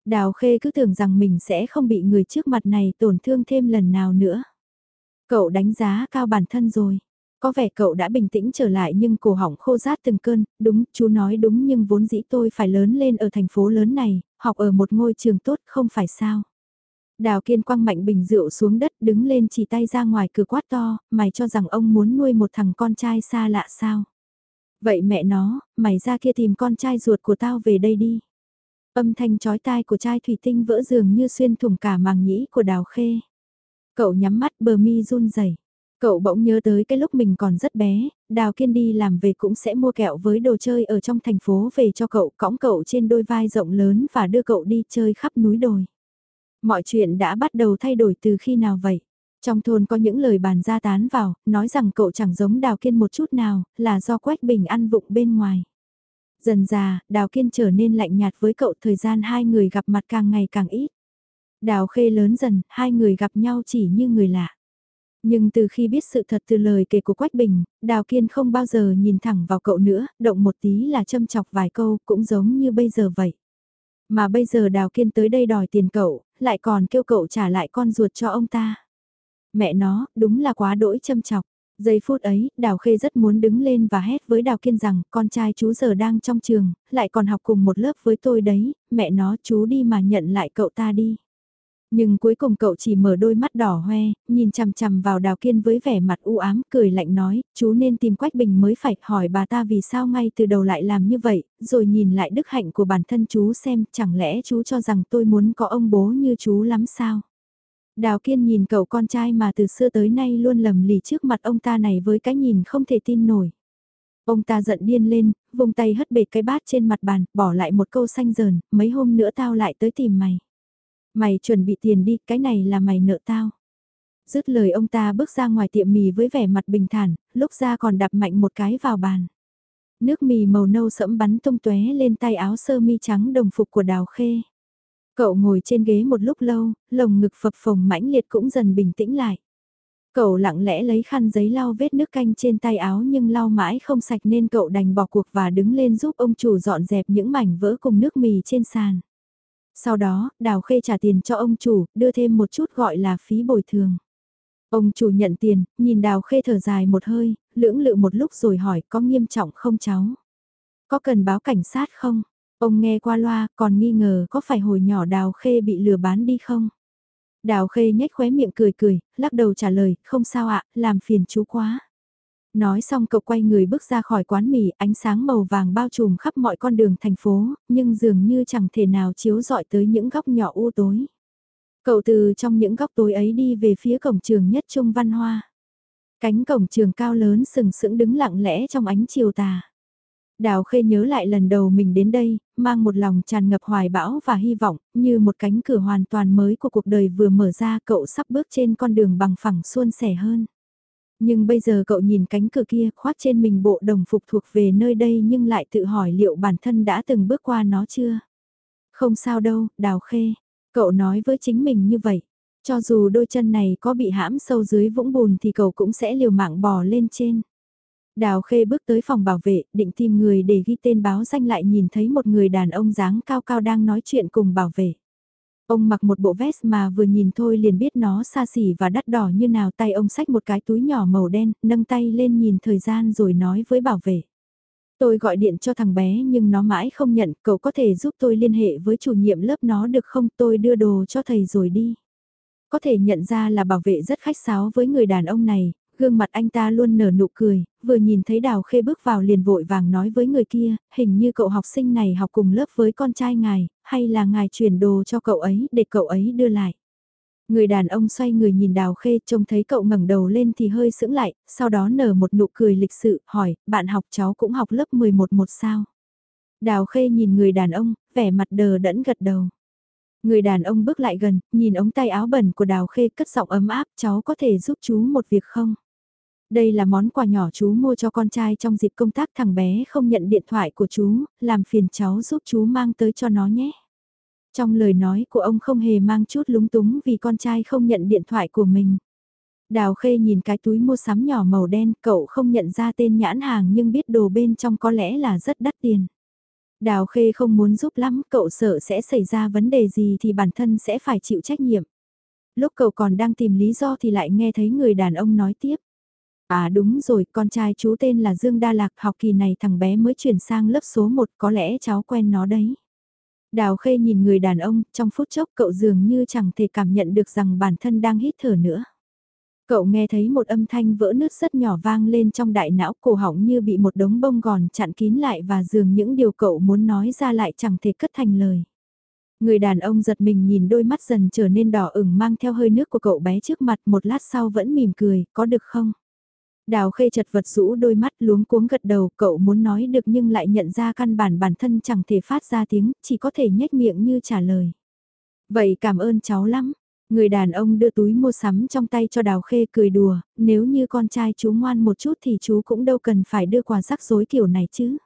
Đào Khê cứ tưởng rằng mình sẽ không bị người trước mặt này tổn thương thêm lần nào nữa. Cậu đánh giá cao bản thân rồi. Có vẻ cậu đã bình tĩnh trở lại nhưng cổ họng khô rát từng cơn, đúng, chú nói đúng nhưng vốn dĩ tôi phải lớn lên ở thành phố lớn này, học ở một ngôi trường tốt không phải sao. Đào kiên quăng mạnh bình rượu xuống đất đứng lên chỉ tay ra ngoài cửa quát to, mày cho rằng ông muốn nuôi một thằng con trai xa lạ sao. Vậy mẹ nó, mày ra kia tìm con trai ruột của tao về đây đi. Âm thanh chói tai của chai thủy tinh vỡ giường như xuyên thủng cả màng nhĩ của đào khê. Cậu nhắm mắt bờ mi run rẩy Cậu bỗng nhớ tới cái lúc mình còn rất bé, Đào Kiên đi làm về cũng sẽ mua kẹo với đồ chơi ở trong thành phố về cho cậu, cõng cậu trên đôi vai rộng lớn và đưa cậu đi chơi khắp núi đồi. Mọi chuyện đã bắt đầu thay đổi từ khi nào vậy? Trong thôn có những lời bàn ra tán vào, nói rằng cậu chẳng giống Đào Kiên một chút nào, là do Quách Bình ăn vụng bên ngoài. Dần già, Đào Kiên trở nên lạnh nhạt với cậu thời gian hai người gặp mặt càng ngày càng ít. Đào Khê lớn dần, hai người gặp nhau chỉ như người lạ. Nhưng từ khi biết sự thật từ lời kể của Quách Bình, Đào Kiên không bao giờ nhìn thẳng vào cậu nữa, động một tí là châm chọc vài câu, cũng giống như bây giờ vậy. Mà bây giờ Đào Kiên tới đây đòi tiền cậu, lại còn kêu cậu trả lại con ruột cho ông ta. Mẹ nó, đúng là quá đỗi châm chọc. Giây phút ấy, Đào Khê rất muốn đứng lên và hét với Đào Kiên rằng con trai chú giờ đang trong trường, lại còn học cùng một lớp với tôi đấy, mẹ nó chú đi mà nhận lại cậu ta đi. Nhưng cuối cùng cậu chỉ mở đôi mắt đỏ hoe, nhìn chằm chằm vào Đào Kiên với vẻ mặt u ám, cười lạnh nói, chú nên tìm Quách Bình mới phải hỏi bà ta vì sao ngay từ đầu lại làm như vậy, rồi nhìn lại đức hạnh của bản thân chú xem, chẳng lẽ chú cho rằng tôi muốn có ông bố như chú lắm sao? Đào Kiên nhìn cậu con trai mà từ xưa tới nay luôn lầm lì trước mặt ông ta này với cái nhìn không thể tin nổi. Ông ta giận điên lên, vùng tay hất bệt cái bát trên mặt bàn, bỏ lại một câu xanh dờn, mấy hôm nữa tao lại tới tìm mày. Mày chuẩn bị tiền đi, cái này là mày nợ tao. Dứt lời ông ta bước ra ngoài tiệm mì với vẻ mặt bình thản, lúc ra còn đập mạnh một cái vào bàn. Nước mì màu nâu sẫm bắn tung tóe lên tay áo sơ mi trắng đồng phục của Đào Khê. Cậu ngồi trên ghế một lúc lâu, lồng ngực phập phồng mãnh liệt cũng dần bình tĩnh lại. Cậu lặng lẽ lấy khăn giấy lau vết nước canh trên tay áo nhưng lau mãi không sạch nên cậu đành bỏ cuộc và đứng lên giúp ông chủ dọn dẹp những mảnh vỡ cùng nước mì trên sàn. Sau đó, Đào Khê trả tiền cho ông chủ, đưa thêm một chút gọi là phí bồi thường. Ông chủ nhận tiền, nhìn Đào Khê thở dài một hơi, lưỡng lự một lúc rồi hỏi có nghiêm trọng không cháu? Có cần báo cảnh sát không? Ông nghe qua loa còn nghi ngờ có phải hồi nhỏ Đào Khê bị lừa bán đi không? Đào Khê nhếch khóe miệng cười cười, lắc đầu trả lời, không sao ạ, làm phiền chú quá. Nói xong cậu quay người bước ra khỏi quán mì, ánh sáng màu vàng bao trùm khắp mọi con đường thành phố, nhưng dường như chẳng thể nào chiếu rọi tới những góc nhỏ u tối. Cậu từ trong những góc tối ấy đi về phía cổng trường nhất trung văn hoa. Cánh cổng trường cao lớn sừng sững đứng lặng lẽ trong ánh chiều tà. Đào Khê nhớ lại lần đầu mình đến đây, mang một lòng tràn ngập hoài bão và hy vọng, như một cánh cửa hoàn toàn mới của cuộc đời vừa mở ra cậu sắp bước trên con đường bằng phẳng suôn sẻ hơn. Nhưng bây giờ cậu nhìn cánh cửa kia khoác trên mình bộ đồng phục thuộc về nơi đây nhưng lại tự hỏi liệu bản thân đã từng bước qua nó chưa? Không sao đâu, Đào Khê. Cậu nói với chính mình như vậy. Cho dù đôi chân này có bị hãm sâu dưới vũng bùn thì cậu cũng sẽ liều mạng bò lên trên. Đào Khê bước tới phòng bảo vệ, định tìm người để ghi tên báo danh lại nhìn thấy một người đàn ông dáng cao cao đang nói chuyện cùng bảo vệ. Ông mặc một bộ vest mà vừa nhìn thôi liền biết nó xa xỉ và đắt đỏ như nào tay ông xách một cái túi nhỏ màu đen, nâng tay lên nhìn thời gian rồi nói với bảo vệ. Tôi gọi điện cho thằng bé nhưng nó mãi không nhận, cậu có thể giúp tôi liên hệ với chủ nhiệm lớp nó được không tôi đưa đồ cho thầy rồi đi. Có thể nhận ra là bảo vệ rất khách sáo với người đàn ông này, gương mặt anh ta luôn nở nụ cười, vừa nhìn thấy Đào Khê bước vào liền vội vàng nói với người kia, hình như cậu học sinh này học cùng lớp với con trai ngài, hay là ngài chuyển đồ cho cậu ấy để cậu ấy đưa lại. Người đàn ông xoay người nhìn Đào Khê trông thấy cậu ngẩng đầu lên thì hơi sững lại, sau đó nở một nụ cười lịch sự, hỏi, bạn học cháu cũng học lớp 11 một sao? Đào Khê nhìn người đàn ông, vẻ mặt đờ đẫn gật đầu. Người đàn ông bước lại gần, nhìn ống tay áo bẩn của Đào Khê cất giọng ấm áp, cháu có thể giúp chú một việc không? Đây là món quà nhỏ chú mua cho con trai trong dịp công tác thằng bé không nhận điện thoại của chú, làm phiền cháu giúp chú mang tới cho nó nhé. Trong lời nói của ông không hề mang chút lúng túng vì con trai không nhận điện thoại của mình. Đào Khê nhìn cái túi mua sắm nhỏ màu đen, cậu không nhận ra tên nhãn hàng nhưng biết đồ bên trong có lẽ là rất đắt tiền. Đào Khê không muốn giúp lắm, cậu sợ sẽ xảy ra vấn đề gì thì bản thân sẽ phải chịu trách nhiệm. Lúc cậu còn đang tìm lý do thì lại nghe thấy người đàn ông nói tiếp. À đúng rồi, con trai chú tên là Dương Đa Lạc, học kỳ này thằng bé mới chuyển sang lớp số 1, có lẽ cháu quen nó đấy. Đào Khê nhìn người đàn ông, trong phút chốc cậu dường như chẳng thể cảm nhận được rằng bản thân đang hít thở nữa. Cậu nghe thấy một âm thanh vỡ nứt rất nhỏ vang lên trong đại não cổ họng như bị một đống bông gòn chặn kín lại và dường những điều cậu muốn nói ra lại chẳng thể cất thành lời. Người đàn ông giật mình nhìn đôi mắt dần trở nên đỏ ửng mang theo hơi nước của cậu bé trước mặt một lát sau vẫn mỉm cười, có được không? Đào khê chật vật rũ đôi mắt luống cuống gật đầu, cậu muốn nói được nhưng lại nhận ra căn bản bản thân chẳng thể phát ra tiếng, chỉ có thể nhếch miệng như trả lời. Vậy cảm ơn cháu lắm. Người đàn ông đưa túi mua sắm trong tay cho Đào Khê cười đùa, nếu như con trai chú ngoan một chút thì chú cũng đâu cần phải đưa quà rắc rối kiểu này chứ.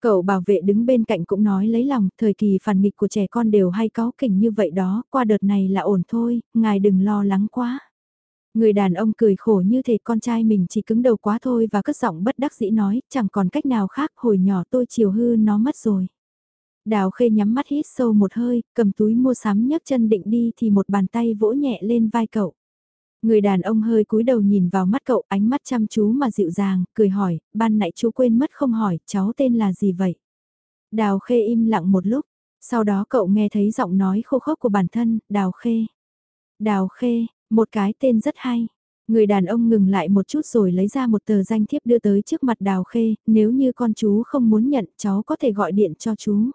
Cậu bảo vệ đứng bên cạnh cũng nói lấy lòng, thời kỳ phản nghịch của trẻ con đều hay có kỉnh như vậy đó, qua đợt này là ổn thôi, ngài đừng lo lắng quá. Người đàn ông cười khổ như thể con trai mình chỉ cứng đầu quá thôi và cất giọng bất đắc dĩ nói, chẳng còn cách nào khác, hồi nhỏ tôi chiều hư nó mất rồi. Đào khê nhắm mắt hít sâu một hơi, cầm túi mua sắm nhấc chân định đi thì một bàn tay vỗ nhẹ lên vai cậu. Người đàn ông hơi cúi đầu nhìn vào mắt cậu ánh mắt chăm chú mà dịu dàng, cười hỏi, ban nãy chú quên mất không hỏi, cháu tên là gì vậy? Đào khê im lặng một lúc, sau đó cậu nghe thấy giọng nói khô khốc của bản thân, đào khê. Đào khê, một cái tên rất hay. Người đàn ông ngừng lại một chút rồi lấy ra một tờ danh thiếp đưa tới trước mặt Đào Khê, nếu như con chú không muốn nhận cháu có thể gọi điện cho chú.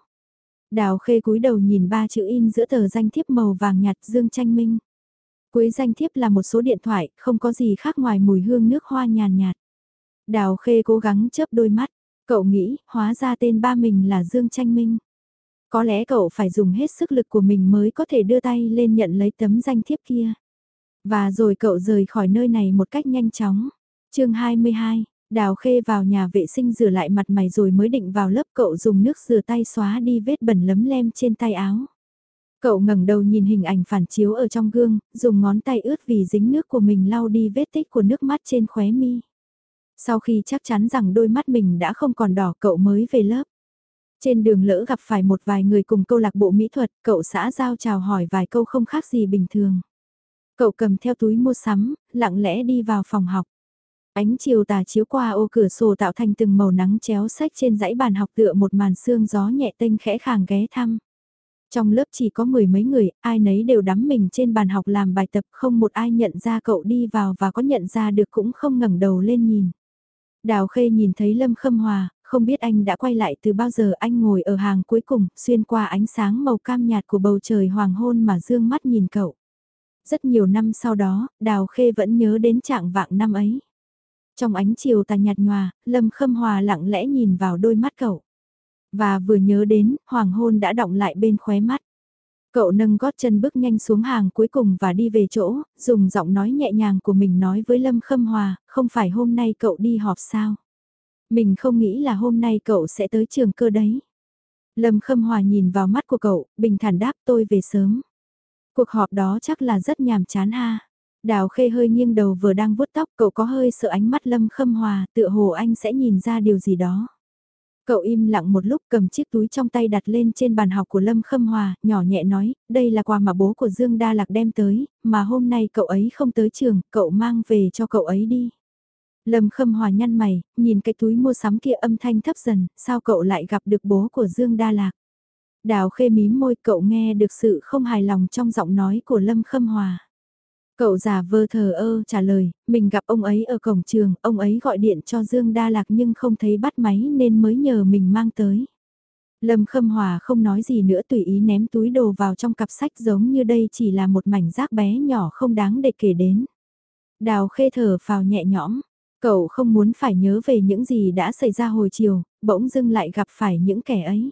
Đào Khê cúi đầu nhìn ba chữ in giữa tờ danh thiếp màu vàng nhạt Dương Tranh Minh. Cuối danh thiếp là một số điện thoại, không có gì khác ngoài mùi hương nước hoa nhàn nhạt. Đào Khê cố gắng chớp đôi mắt, cậu nghĩ, hóa ra tên ba mình là Dương Tranh Minh. Có lẽ cậu phải dùng hết sức lực của mình mới có thể đưa tay lên nhận lấy tấm danh thiếp kia. Và rồi cậu rời khỏi nơi này một cách nhanh chóng. chương 22, Đào Khê vào nhà vệ sinh rửa lại mặt mày rồi mới định vào lớp cậu dùng nước rửa tay xóa đi vết bẩn lấm lem trên tay áo. Cậu ngẩng đầu nhìn hình ảnh phản chiếu ở trong gương, dùng ngón tay ướt vì dính nước của mình lau đi vết tích của nước mắt trên khóe mi. Sau khi chắc chắn rằng đôi mắt mình đã không còn đỏ cậu mới về lớp. Trên đường lỡ gặp phải một vài người cùng câu lạc bộ mỹ thuật, cậu xã giao chào hỏi vài câu không khác gì bình thường. Cậu cầm theo túi mua sắm, lặng lẽ đi vào phòng học. Ánh chiều tà chiếu qua ô cửa sổ tạo thành từng màu nắng chéo sách trên dãy bàn học tựa một màn sương gió nhẹ tênh khẽ khàng ghé thăm. Trong lớp chỉ có mười mấy người, ai nấy đều đắm mình trên bàn học làm bài tập, không một ai nhận ra cậu đi vào và có nhận ra được cũng không ngẩng đầu lên nhìn. Đào Khê nhìn thấy Lâm Khâm Hòa, không biết anh đã quay lại từ bao giờ anh ngồi ở hàng cuối cùng, xuyên qua ánh sáng màu cam nhạt của bầu trời hoàng hôn mà dương mắt nhìn cậu. Rất nhiều năm sau đó, Đào Khê vẫn nhớ đến trạng vạng năm ấy. Trong ánh chiều tà nhạt nhòa, Lâm Khâm Hòa lặng lẽ nhìn vào đôi mắt cậu. Và vừa nhớ đến, hoàng hôn đã động lại bên khóe mắt. Cậu nâng gót chân bước nhanh xuống hàng cuối cùng và đi về chỗ, dùng giọng nói nhẹ nhàng của mình nói với Lâm Khâm Hòa, không phải hôm nay cậu đi họp sao? Mình không nghĩ là hôm nay cậu sẽ tới trường cơ đấy. Lâm Khâm Hòa nhìn vào mắt của cậu, bình thản đáp tôi về sớm. Cuộc họp đó chắc là rất nhàm chán ha. Đào khê hơi nghiêng đầu vừa đang vuốt tóc cậu có hơi sợ ánh mắt Lâm Khâm Hòa tựa hồ anh sẽ nhìn ra điều gì đó. Cậu im lặng một lúc cầm chiếc túi trong tay đặt lên trên bàn học của Lâm Khâm Hòa, nhỏ nhẹ nói, đây là quà mà bố của Dương Đa Lạc đem tới, mà hôm nay cậu ấy không tới trường, cậu mang về cho cậu ấy đi. Lâm Khâm Hòa nhăn mày, nhìn cái túi mua sắm kia âm thanh thấp dần, sao cậu lại gặp được bố của Dương Đa Lạc? Đào khê mím môi cậu nghe được sự không hài lòng trong giọng nói của Lâm Khâm Hòa. Cậu già vơ thờ ơ trả lời, mình gặp ông ấy ở cổng trường, ông ấy gọi điện cho Dương Đa Lạc nhưng không thấy bắt máy nên mới nhờ mình mang tới. Lâm Khâm Hòa không nói gì nữa tùy ý ném túi đồ vào trong cặp sách giống như đây chỉ là một mảnh rác bé nhỏ không đáng để kể đến. Đào khê thở phào nhẹ nhõm, cậu không muốn phải nhớ về những gì đã xảy ra hồi chiều, bỗng dưng lại gặp phải những kẻ ấy.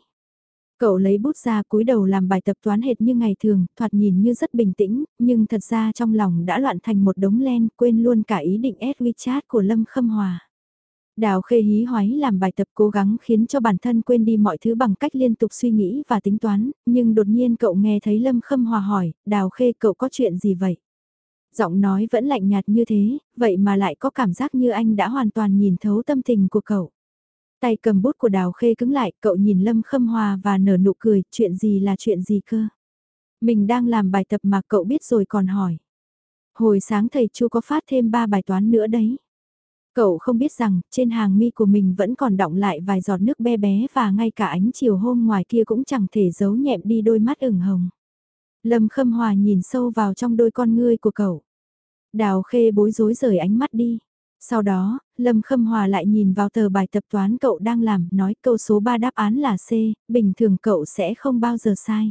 Cậu lấy bút ra cúi đầu làm bài tập toán hệt như ngày thường, thoạt nhìn như rất bình tĩnh, nhưng thật ra trong lòng đã loạn thành một đống len, quên luôn cả ý định add WeChat của Lâm Khâm Hòa. Đào khê hí hoái làm bài tập cố gắng khiến cho bản thân quên đi mọi thứ bằng cách liên tục suy nghĩ và tính toán, nhưng đột nhiên cậu nghe thấy Lâm Khâm Hòa hỏi, Đào khê cậu có chuyện gì vậy? Giọng nói vẫn lạnh nhạt như thế, vậy mà lại có cảm giác như anh đã hoàn toàn nhìn thấu tâm tình của cậu. Tay cầm bút của Đào khê cứng lại, cậu nhìn Lâm Khâm Hòa và nở nụ cười, chuyện gì là chuyện gì cơ? Mình đang làm bài tập mà cậu biết rồi còn hỏi. Hồi sáng thầy chu có phát thêm 3 bài toán nữa đấy. Cậu không biết rằng, trên hàng mi của mình vẫn còn đọng lại vài giọt nước bé bé và ngay cả ánh chiều hôm ngoài kia cũng chẳng thể giấu nhẹm đi đôi mắt ửng hồng. Lâm Khâm Hòa nhìn sâu vào trong đôi con ngươi của cậu. Đào khê bối rối rời ánh mắt đi. Sau đó, Lâm Khâm Hòa lại nhìn vào tờ bài tập toán cậu đang làm, nói câu số 3 đáp án là C, bình thường cậu sẽ không bao giờ sai.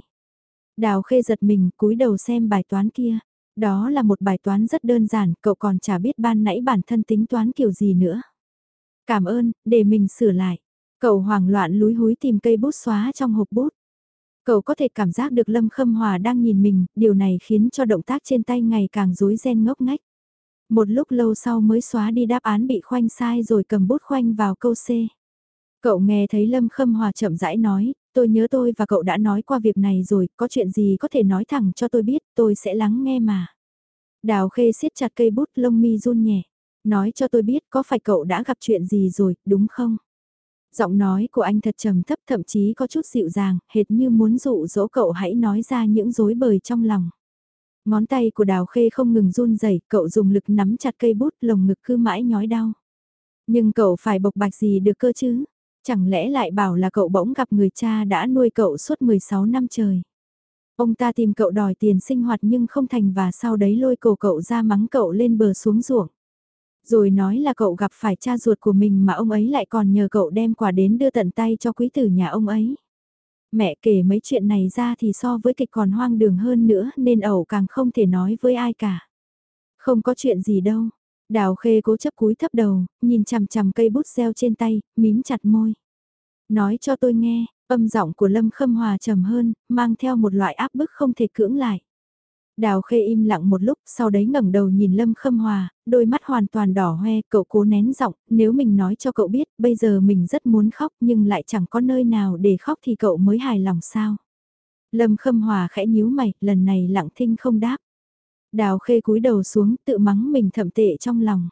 Đào khê giật mình, cúi đầu xem bài toán kia. Đó là một bài toán rất đơn giản, cậu còn chả biết ban nãy bản thân tính toán kiểu gì nữa. Cảm ơn, để mình sửa lại. Cậu hoảng loạn lúi húi tìm cây bút xóa trong hộp bút. Cậu có thể cảm giác được Lâm Khâm Hòa đang nhìn mình, điều này khiến cho động tác trên tay ngày càng rối ren ngốc ngách. Một lúc lâu sau mới xóa đi đáp án bị khoanh sai rồi cầm bút khoanh vào câu C. Cậu nghe thấy Lâm Khâm Hòa chậm rãi nói, tôi nhớ tôi và cậu đã nói qua việc này rồi, có chuyện gì có thể nói thẳng cho tôi biết, tôi sẽ lắng nghe mà. Đào khê siết chặt cây bút lông mi run nhẹ, nói cho tôi biết có phải cậu đã gặp chuyện gì rồi, đúng không? Giọng nói của anh thật trầm thấp thậm chí có chút dịu dàng, hệt như muốn dụ dỗ cậu hãy nói ra những dối bời trong lòng. Ngón tay của đào khê không ngừng run rẩy, cậu dùng lực nắm chặt cây bút, lồng ngực cứ mãi nhói đau. Nhưng cậu phải bộc bạch gì được cơ chứ? Chẳng lẽ lại bảo là cậu bỗng gặp người cha đã nuôi cậu suốt 16 năm trời. Ông ta tìm cậu đòi tiền sinh hoạt nhưng không thành và sau đấy lôi cổ cậu ra mắng cậu lên bờ xuống ruộng. Rồi nói là cậu gặp phải cha ruột của mình mà ông ấy lại còn nhờ cậu đem quà đến đưa tận tay cho quý tử nhà ông ấy. Mẹ kể mấy chuyện này ra thì so với kịch còn hoang đường hơn nữa nên ẩu càng không thể nói với ai cả. Không có chuyện gì đâu, Đào khê cố chấp cúi thấp đầu, nhìn chằm chằm cây bút gieo trên tay, mím chặt môi. Nói cho tôi nghe, âm giọng của Lâm Khâm Hòa trầm hơn, mang theo một loại áp bức không thể cưỡng lại. Đào khê im lặng một lúc, sau đấy ngẩng đầu nhìn Lâm Khâm Hòa, đôi mắt hoàn toàn đỏ hoe, cậu cố nén giọng, nếu mình nói cho cậu biết, bây giờ mình rất muốn khóc nhưng lại chẳng có nơi nào để khóc thì cậu mới hài lòng sao. Lâm Khâm Hòa khẽ nhíu mày, lần này lặng thinh không đáp. Đào khê cúi đầu xuống tự mắng mình thậm tệ trong lòng.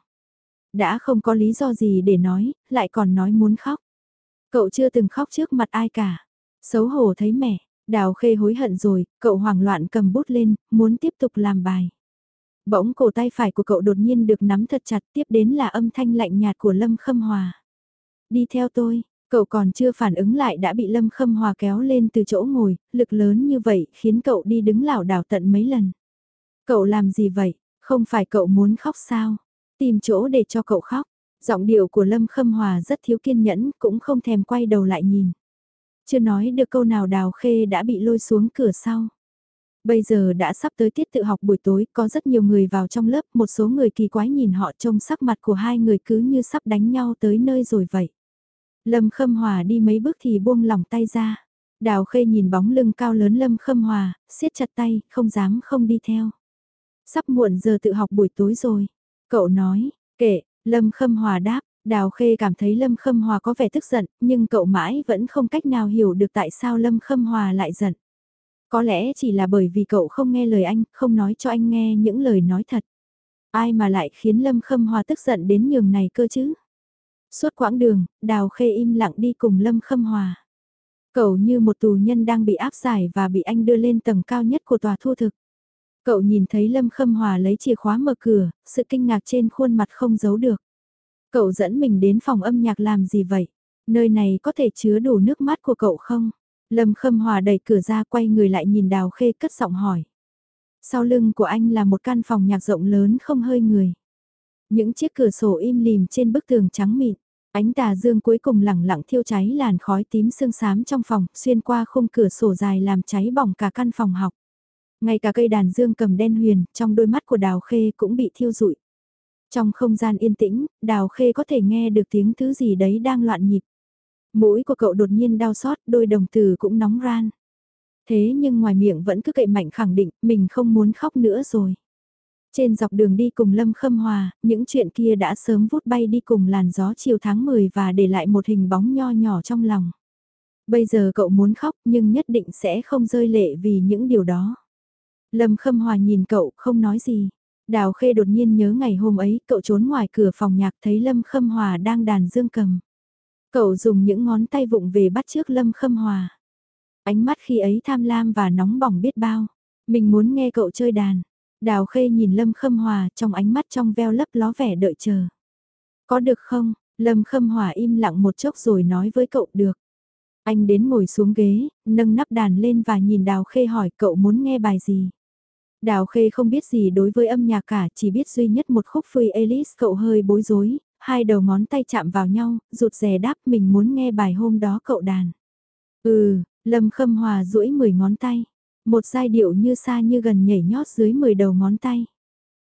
Đã không có lý do gì để nói, lại còn nói muốn khóc. Cậu chưa từng khóc trước mặt ai cả. Xấu hổ thấy mẹ, đào khê hối hận rồi, cậu hoảng loạn cầm bút lên, muốn tiếp tục làm bài. Bỗng cổ tay phải của cậu đột nhiên được nắm thật chặt tiếp đến là âm thanh lạnh nhạt của Lâm Khâm Hòa. Đi theo tôi, cậu còn chưa phản ứng lại đã bị Lâm Khâm Hòa kéo lên từ chỗ ngồi, lực lớn như vậy khiến cậu đi đứng lảo đảo tận mấy lần. Cậu làm gì vậy? Không phải cậu muốn khóc sao? Tìm chỗ để cho cậu khóc. Giọng điệu của Lâm Khâm Hòa rất thiếu kiên nhẫn, cũng không thèm quay đầu lại nhìn. Chưa nói được câu nào Đào Khê đã bị lôi xuống cửa sau. Bây giờ đã sắp tới tiết tự học buổi tối, có rất nhiều người vào trong lớp, một số người kỳ quái nhìn họ trông sắc mặt của hai người cứ như sắp đánh nhau tới nơi rồi vậy. Lâm Khâm Hòa đi mấy bước thì buông lỏng tay ra. Đào Khê nhìn bóng lưng cao lớn Lâm Khâm Hòa, siết chặt tay, không dám không đi theo. Sắp muộn giờ tự học buổi tối rồi. Cậu nói, kệ, Lâm Khâm Hòa đáp, Đào Khê cảm thấy Lâm Khâm Hòa có vẻ tức giận, nhưng cậu mãi vẫn không cách nào hiểu được tại sao Lâm Khâm Hòa lại giận. Có lẽ chỉ là bởi vì cậu không nghe lời anh, không nói cho anh nghe những lời nói thật. Ai mà lại khiến Lâm Khâm Hòa tức giận đến nhường này cơ chứ? Suốt quãng đường, Đào Khê im lặng đi cùng Lâm Khâm Hòa. Cậu như một tù nhân đang bị áp giải và bị anh đưa lên tầng cao nhất của tòa thu thực. Cậu nhìn thấy Lâm Khâm Hòa lấy chìa khóa mở cửa, sự kinh ngạc trên khuôn mặt không giấu được. Cậu dẫn mình đến phòng âm nhạc làm gì vậy? Nơi này có thể chứa đủ nước mắt của cậu không? Lâm Khâm Hòa đẩy cửa ra quay người lại nhìn Đào Khê cất giọng hỏi. Sau lưng của anh là một căn phòng nhạc rộng lớn không hơi người. Những chiếc cửa sổ im lìm trên bức tường trắng mịn. Ánh tà dương cuối cùng lẳng lặng thiêu cháy làn khói tím sương xám trong phòng, xuyên qua khung cửa sổ dài làm cháy bỏng cả căn phòng học. Ngay cả cây đàn dương cầm đen huyền, trong đôi mắt của Đào Khê cũng bị thiêu rụi. Trong không gian yên tĩnh, Đào Khê có thể nghe được tiếng thứ gì đấy đang loạn nhịp. Mũi của cậu đột nhiên đau xót, đôi đồng từ cũng nóng ran. Thế nhưng ngoài miệng vẫn cứ cậy mạnh khẳng định, mình không muốn khóc nữa rồi. Trên dọc đường đi cùng Lâm Khâm Hòa, những chuyện kia đã sớm vút bay đi cùng làn gió chiều tháng 10 và để lại một hình bóng nho nhỏ trong lòng. Bây giờ cậu muốn khóc nhưng nhất định sẽ không rơi lệ vì những điều đó. Lâm Khâm Hòa nhìn cậu không nói gì. Đào Khê đột nhiên nhớ ngày hôm ấy cậu trốn ngoài cửa phòng nhạc thấy Lâm Khâm Hòa đang đàn dương cầm. Cậu dùng những ngón tay vụng về bắt trước Lâm Khâm Hòa. Ánh mắt khi ấy tham lam và nóng bỏng biết bao. Mình muốn nghe cậu chơi đàn. Đào Khê nhìn Lâm Khâm Hòa trong ánh mắt trong veo lấp ló vẻ đợi chờ. Có được không? Lâm Khâm Hòa im lặng một chốc rồi nói với cậu được. Anh đến ngồi xuống ghế, nâng nắp đàn lên và nhìn Đào Khê hỏi cậu muốn nghe bài gì. Đào Khê không biết gì đối với âm nhạc cả, chỉ biết duy nhất một khúc Free Alice cậu hơi bối rối, hai đầu ngón tay chạm vào nhau, rụt rè đáp mình muốn nghe bài hôm đó cậu đàn. Ừ, Lâm Khâm Hòa duỗi 10 ngón tay, một giai điệu như xa như gần nhảy nhót dưới 10 đầu ngón tay.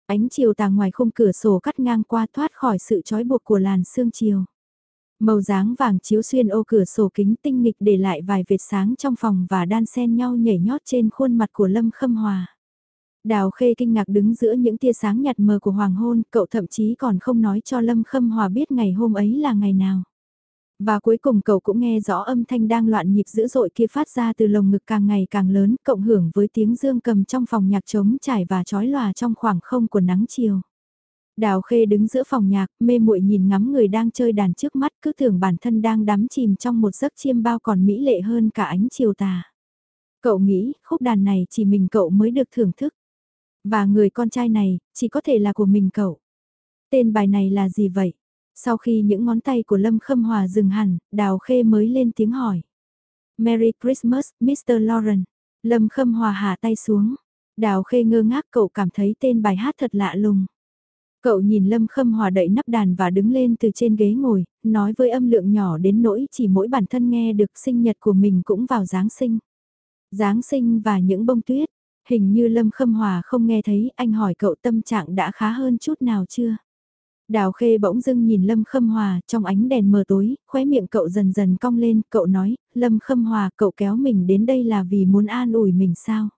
Ánh chiều tà ngoài khung cửa sổ cắt ngang qua thoát khỏi sự trói buộc của làn sương chiều. Màu dáng vàng chiếu xuyên ô cửa sổ kính tinh nghịch để lại vài vệt sáng trong phòng và đan xen nhau nhảy nhót trên khuôn mặt của Lâm Khâm Hòa. Đào Khê kinh ngạc đứng giữa những tia sáng nhạt mờ của hoàng hôn, cậu thậm chí còn không nói cho Lâm Khâm Hòa biết ngày hôm ấy là ngày nào. Và cuối cùng cậu cũng nghe rõ âm thanh đang loạn nhịp dữ dội kia phát ra từ lồng ngực càng ngày càng lớn, cộng hưởng với tiếng dương cầm trong phòng nhạc trống trải và trói lòa trong khoảng không của nắng chiều. Đào Khê đứng giữa phòng nhạc, mê muội nhìn ngắm người đang chơi đàn trước mắt, cứ tưởng bản thân đang đắm chìm trong một giấc chiêm bao còn mỹ lệ hơn cả ánh chiều tà. Cậu nghĩ, khúc đàn này chỉ mình cậu mới được thưởng thức. Và người con trai này, chỉ có thể là của mình cậu. Tên bài này là gì vậy? Sau khi những ngón tay của Lâm Khâm Hòa dừng hẳn, Đào Khê mới lên tiếng hỏi. Merry Christmas, Mr. Lauren. Lâm Khâm Hòa hạ tay xuống. Đào Khê ngơ ngác cậu cảm thấy tên bài hát thật lạ lùng. Cậu nhìn Lâm Khâm Hòa đậy nắp đàn và đứng lên từ trên ghế ngồi, nói với âm lượng nhỏ đến nỗi chỉ mỗi bản thân nghe được sinh nhật của mình cũng vào Giáng sinh. Giáng sinh và những bông tuyết, hình như Lâm Khâm Hòa không nghe thấy, anh hỏi cậu tâm trạng đã khá hơn chút nào chưa? Đào Khê bỗng dưng nhìn Lâm Khâm Hòa trong ánh đèn mờ tối, khóe miệng cậu dần dần cong lên, cậu nói, Lâm Khâm Hòa cậu kéo mình đến đây là vì muốn an ủi mình sao?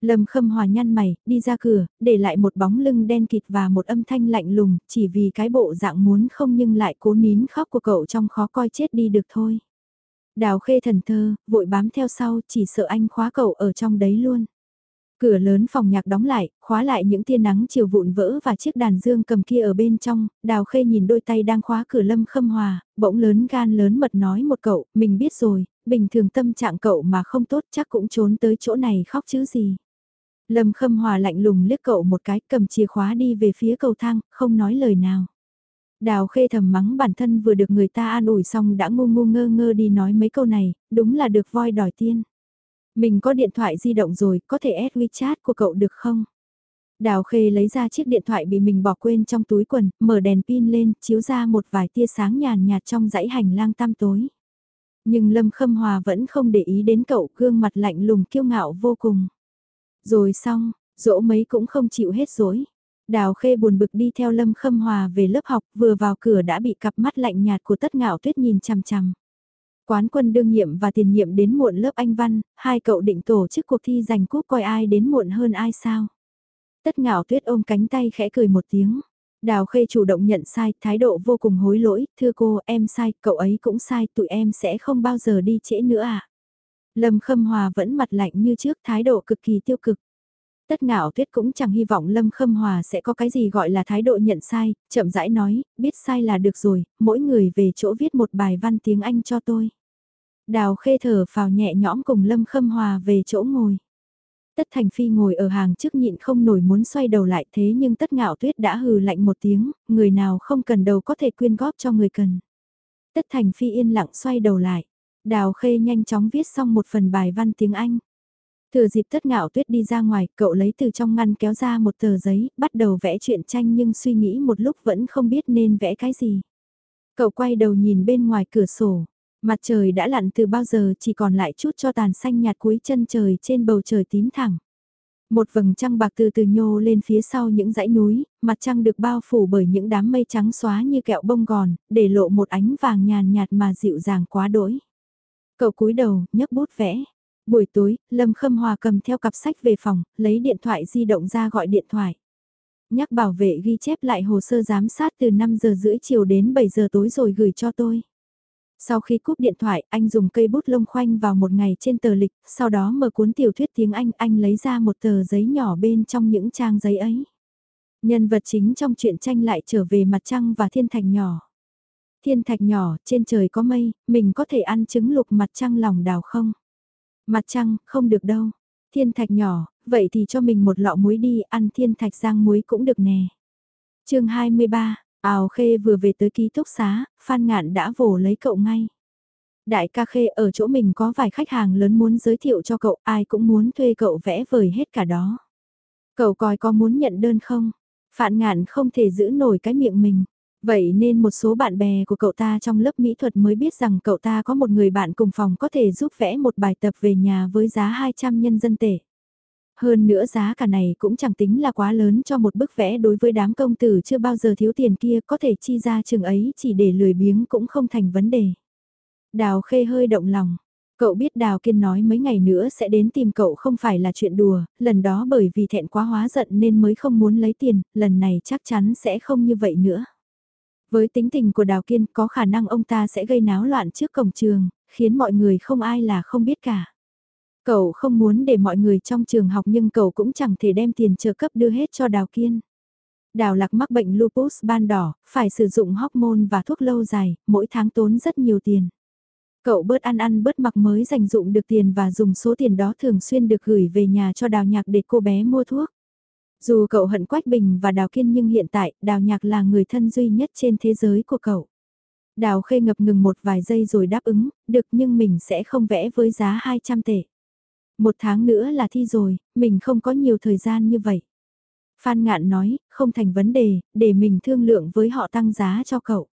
Lâm Khâm Hòa nhăn mày, đi ra cửa, để lại một bóng lưng đen kịt và một âm thanh lạnh lùng, chỉ vì cái bộ dạng muốn không nhưng lại cố nín khóc của cậu trong khó coi chết đi được thôi. Đào khê thần thơ, vội bám theo sau, chỉ sợ anh khóa cậu ở trong đấy luôn. Cửa lớn phòng nhạc đóng lại, khóa lại những tia nắng chiều vụn vỡ và chiếc đàn dương cầm kia ở bên trong, đào khê nhìn đôi tay đang khóa cửa lâm khâm hòa, bỗng lớn gan lớn mật nói một cậu, mình biết rồi, bình thường tâm trạng cậu mà không tốt chắc cũng trốn tới chỗ này khóc chứ gì. Lâm Khâm Hòa lạnh lùng liếc cậu một cái cầm chìa khóa đi về phía cầu thang, không nói lời nào. Đào khê thầm mắng bản thân vừa được người ta an ủi xong đã ngu ngu ngơ ngơ đi nói mấy câu này, đúng là được voi đòi tiên. Mình có điện thoại di động rồi, có thể add WeChat của cậu được không? Đào khê lấy ra chiếc điện thoại bị mình bỏ quên trong túi quần, mở đèn pin lên, chiếu ra một vài tia sáng nhàn nhạt trong dãy hành lang tăm tối. Nhưng Lâm Khâm Hòa vẫn không để ý đến cậu, gương mặt lạnh lùng kiêu ngạo vô cùng. Rồi xong, dỗ mấy cũng không chịu hết dối. Đào khê buồn bực đi theo Lâm Khâm Hòa về lớp học, vừa vào cửa đã bị cặp mắt lạnh nhạt của tất ngạo tuyết nhìn chằm chằm. Quán quân đương nhiệm và tiền nhiệm đến muộn lớp Anh Văn, hai cậu định tổ chức cuộc thi giành cúp coi ai đến muộn hơn ai sao. Tất ngạo tuyết ôm cánh tay khẽ cười một tiếng. Đào Khê chủ động nhận sai, thái độ vô cùng hối lỗi, thưa cô, em sai, cậu ấy cũng sai, tụi em sẽ không bao giờ đi trễ nữa à. Lâm Khâm Hòa vẫn mặt lạnh như trước thái độ cực kỳ tiêu cực. Tất ngạo tuyết cũng chẳng hy vọng Lâm Khâm Hòa sẽ có cái gì gọi là thái độ nhận sai, chậm rãi nói, biết sai là được rồi, mỗi người về chỗ viết một bài văn tiếng Anh cho tôi. Đào khê thở vào nhẹ nhõm cùng Lâm Khâm Hòa về chỗ ngồi. Tất Thành Phi ngồi ở hàng trước nhịn không nổi muốn xoay đầu lại thế nhưng Tất Ngạo Tuyết đã hừ lạnh một tiếng, người nào không cần đầu có thể quyên góp cho người cần. Tất Thành Phi yên lặng xoay đầu lại. Đào Khê nhanh chóng viết xong một phần bài văn tiếng Anh. Thừa dịp tất ngạo tuyết đi ra ngoài, cậu lấy từ trong ngăn kéo ra một tờ giấy, bắt đầu vẽ truyện tranh nhưng suy nghĩ một lúc vẫn không biết nên vẽ cái gì. Cậu quay đầu nhìn bên ngoài cửa sổ, mặt trời đã lặn từ bao giờ chỉ còn lại chút cho tàn xanh nhạt cuối chân trời trên bầu trời tím thẳng. Một vầng trăng bạc từ từ nhô lên phía sau những dãy núi, mặt trăng được bao phủ bởi những đám mây trắng xóa như kẹo bông gòn, để lộ một ánh vàng nhàn nhạt mà dịu dàng quá đỗi. Cậu cúi đầu, nhấc bút vẽ. Buổi tối, Lâm Khâm Hòa cầm theo cặp sách về phòng, lấy điện thoại di động ra gọi điện thoại. Nhắc bảo vệ ghi chép lại hồ sơ giám sát từ 5 giờ rưỡi chiều đến 7 giờ tối rồi gửi cho tôi. Sau khi cúp điện thoại, anh dùng cây bút lông khoanh vào một ngày trên tờ lịch, sau đó mở cuốn tiểu thuyết tiếng Anh, anh lấy ra một tờ giấy nhỏ bên trong những trang giấy ấy. Nhân vật chính trong truyện tranh lại trở về mặt trăng và thiên thạch nhỏ. Thiên thạch nhỏ, trên trời có mây, mình có thể ăn trứng lục mặt trăng lòng đào không? Mặt trăng, không được đâu. Thiên thạch nhỏ, vậy thì cho mình một lọ muối đi, ăn thiên thạch rang muối cũng được nè. chương 23, Ào Khê vừa về tới ký túc xá, Phan Ngạn đã vồ lấy cậu ngay. Đại ca Khê ở chỗ mình có vài khách hàng lớn muốn giới thiệu cho cậu, ai cũng muốn thuê cậu vẽ vời hết cả đó. Cậu coi có muốn nhận đơn không? Phạn Ngạn không thể giữ nổi cái miệng mình. Vậy nên một số bạn bè của cậu ta trong lớp mỹ thuật mới biết rằng cậu ta có một người bạn cùng phòng có thể giúp vẽ một bài tập về nhà với giá 200 nhân dân tệ. Hơn nữa giá cả này cũng chẳng tính là quá lớn cho một bức vẽ đối với đám công tử chưa bao giờ thiếu tiền kia có thể chi ra chừng ấy chỉ để lười biếng cũng không thành vấn đề. Đào khê hơi động lòng. Cậu biết Đào Kiên nói mấy ngày nữa sẽ đến tìm cậu không phải là chuyện đùa, lần đó bởi vì thẹn quá hóa giận nên mới không muốn lấy tiền, lần này chắc chắn sẽ không như vậy nữa. Với tính tình của Đào Kiên có khả năng ông ta sẽ gây náo loạn trước cổng trường, khiến mọi người không ai là không biết cả. Cậu không muốn để mọi người trong trường học nhưng cậu cũng chẳng thể đem tiền trợ cấp đưa hết cho Đào Kiên. Đào lạc mắc bệnh lupus ban đỏ, phải sử dụng hormone và thuốc lâu dài, mỗi tháng tốn rất nhiều tiền. Cậu bớt ăn ăn bớt mặc mới dành dụng được tiền và dùng số tiền đó thường xuyên được gửi về nhà cho đào nhạc để cô bé mua thuốc. Dù cậu hận Quách Bình và Đào Kiên nhưng hiện tại Đào Nhạc là người thân duy nhất trên thế giới của cậu. Đào Khê ngập ngừng một vài giây rồi đáp ứng, được nhưng mình sẽ không vẽ với giá 200 tệ. Một tháng nữa là thi rồi, mình không có nhiều thời gian như vậy. Phan Ngạn nói, không thành vấn đề, để mình thương lượng với họ tăng giá cho cậu.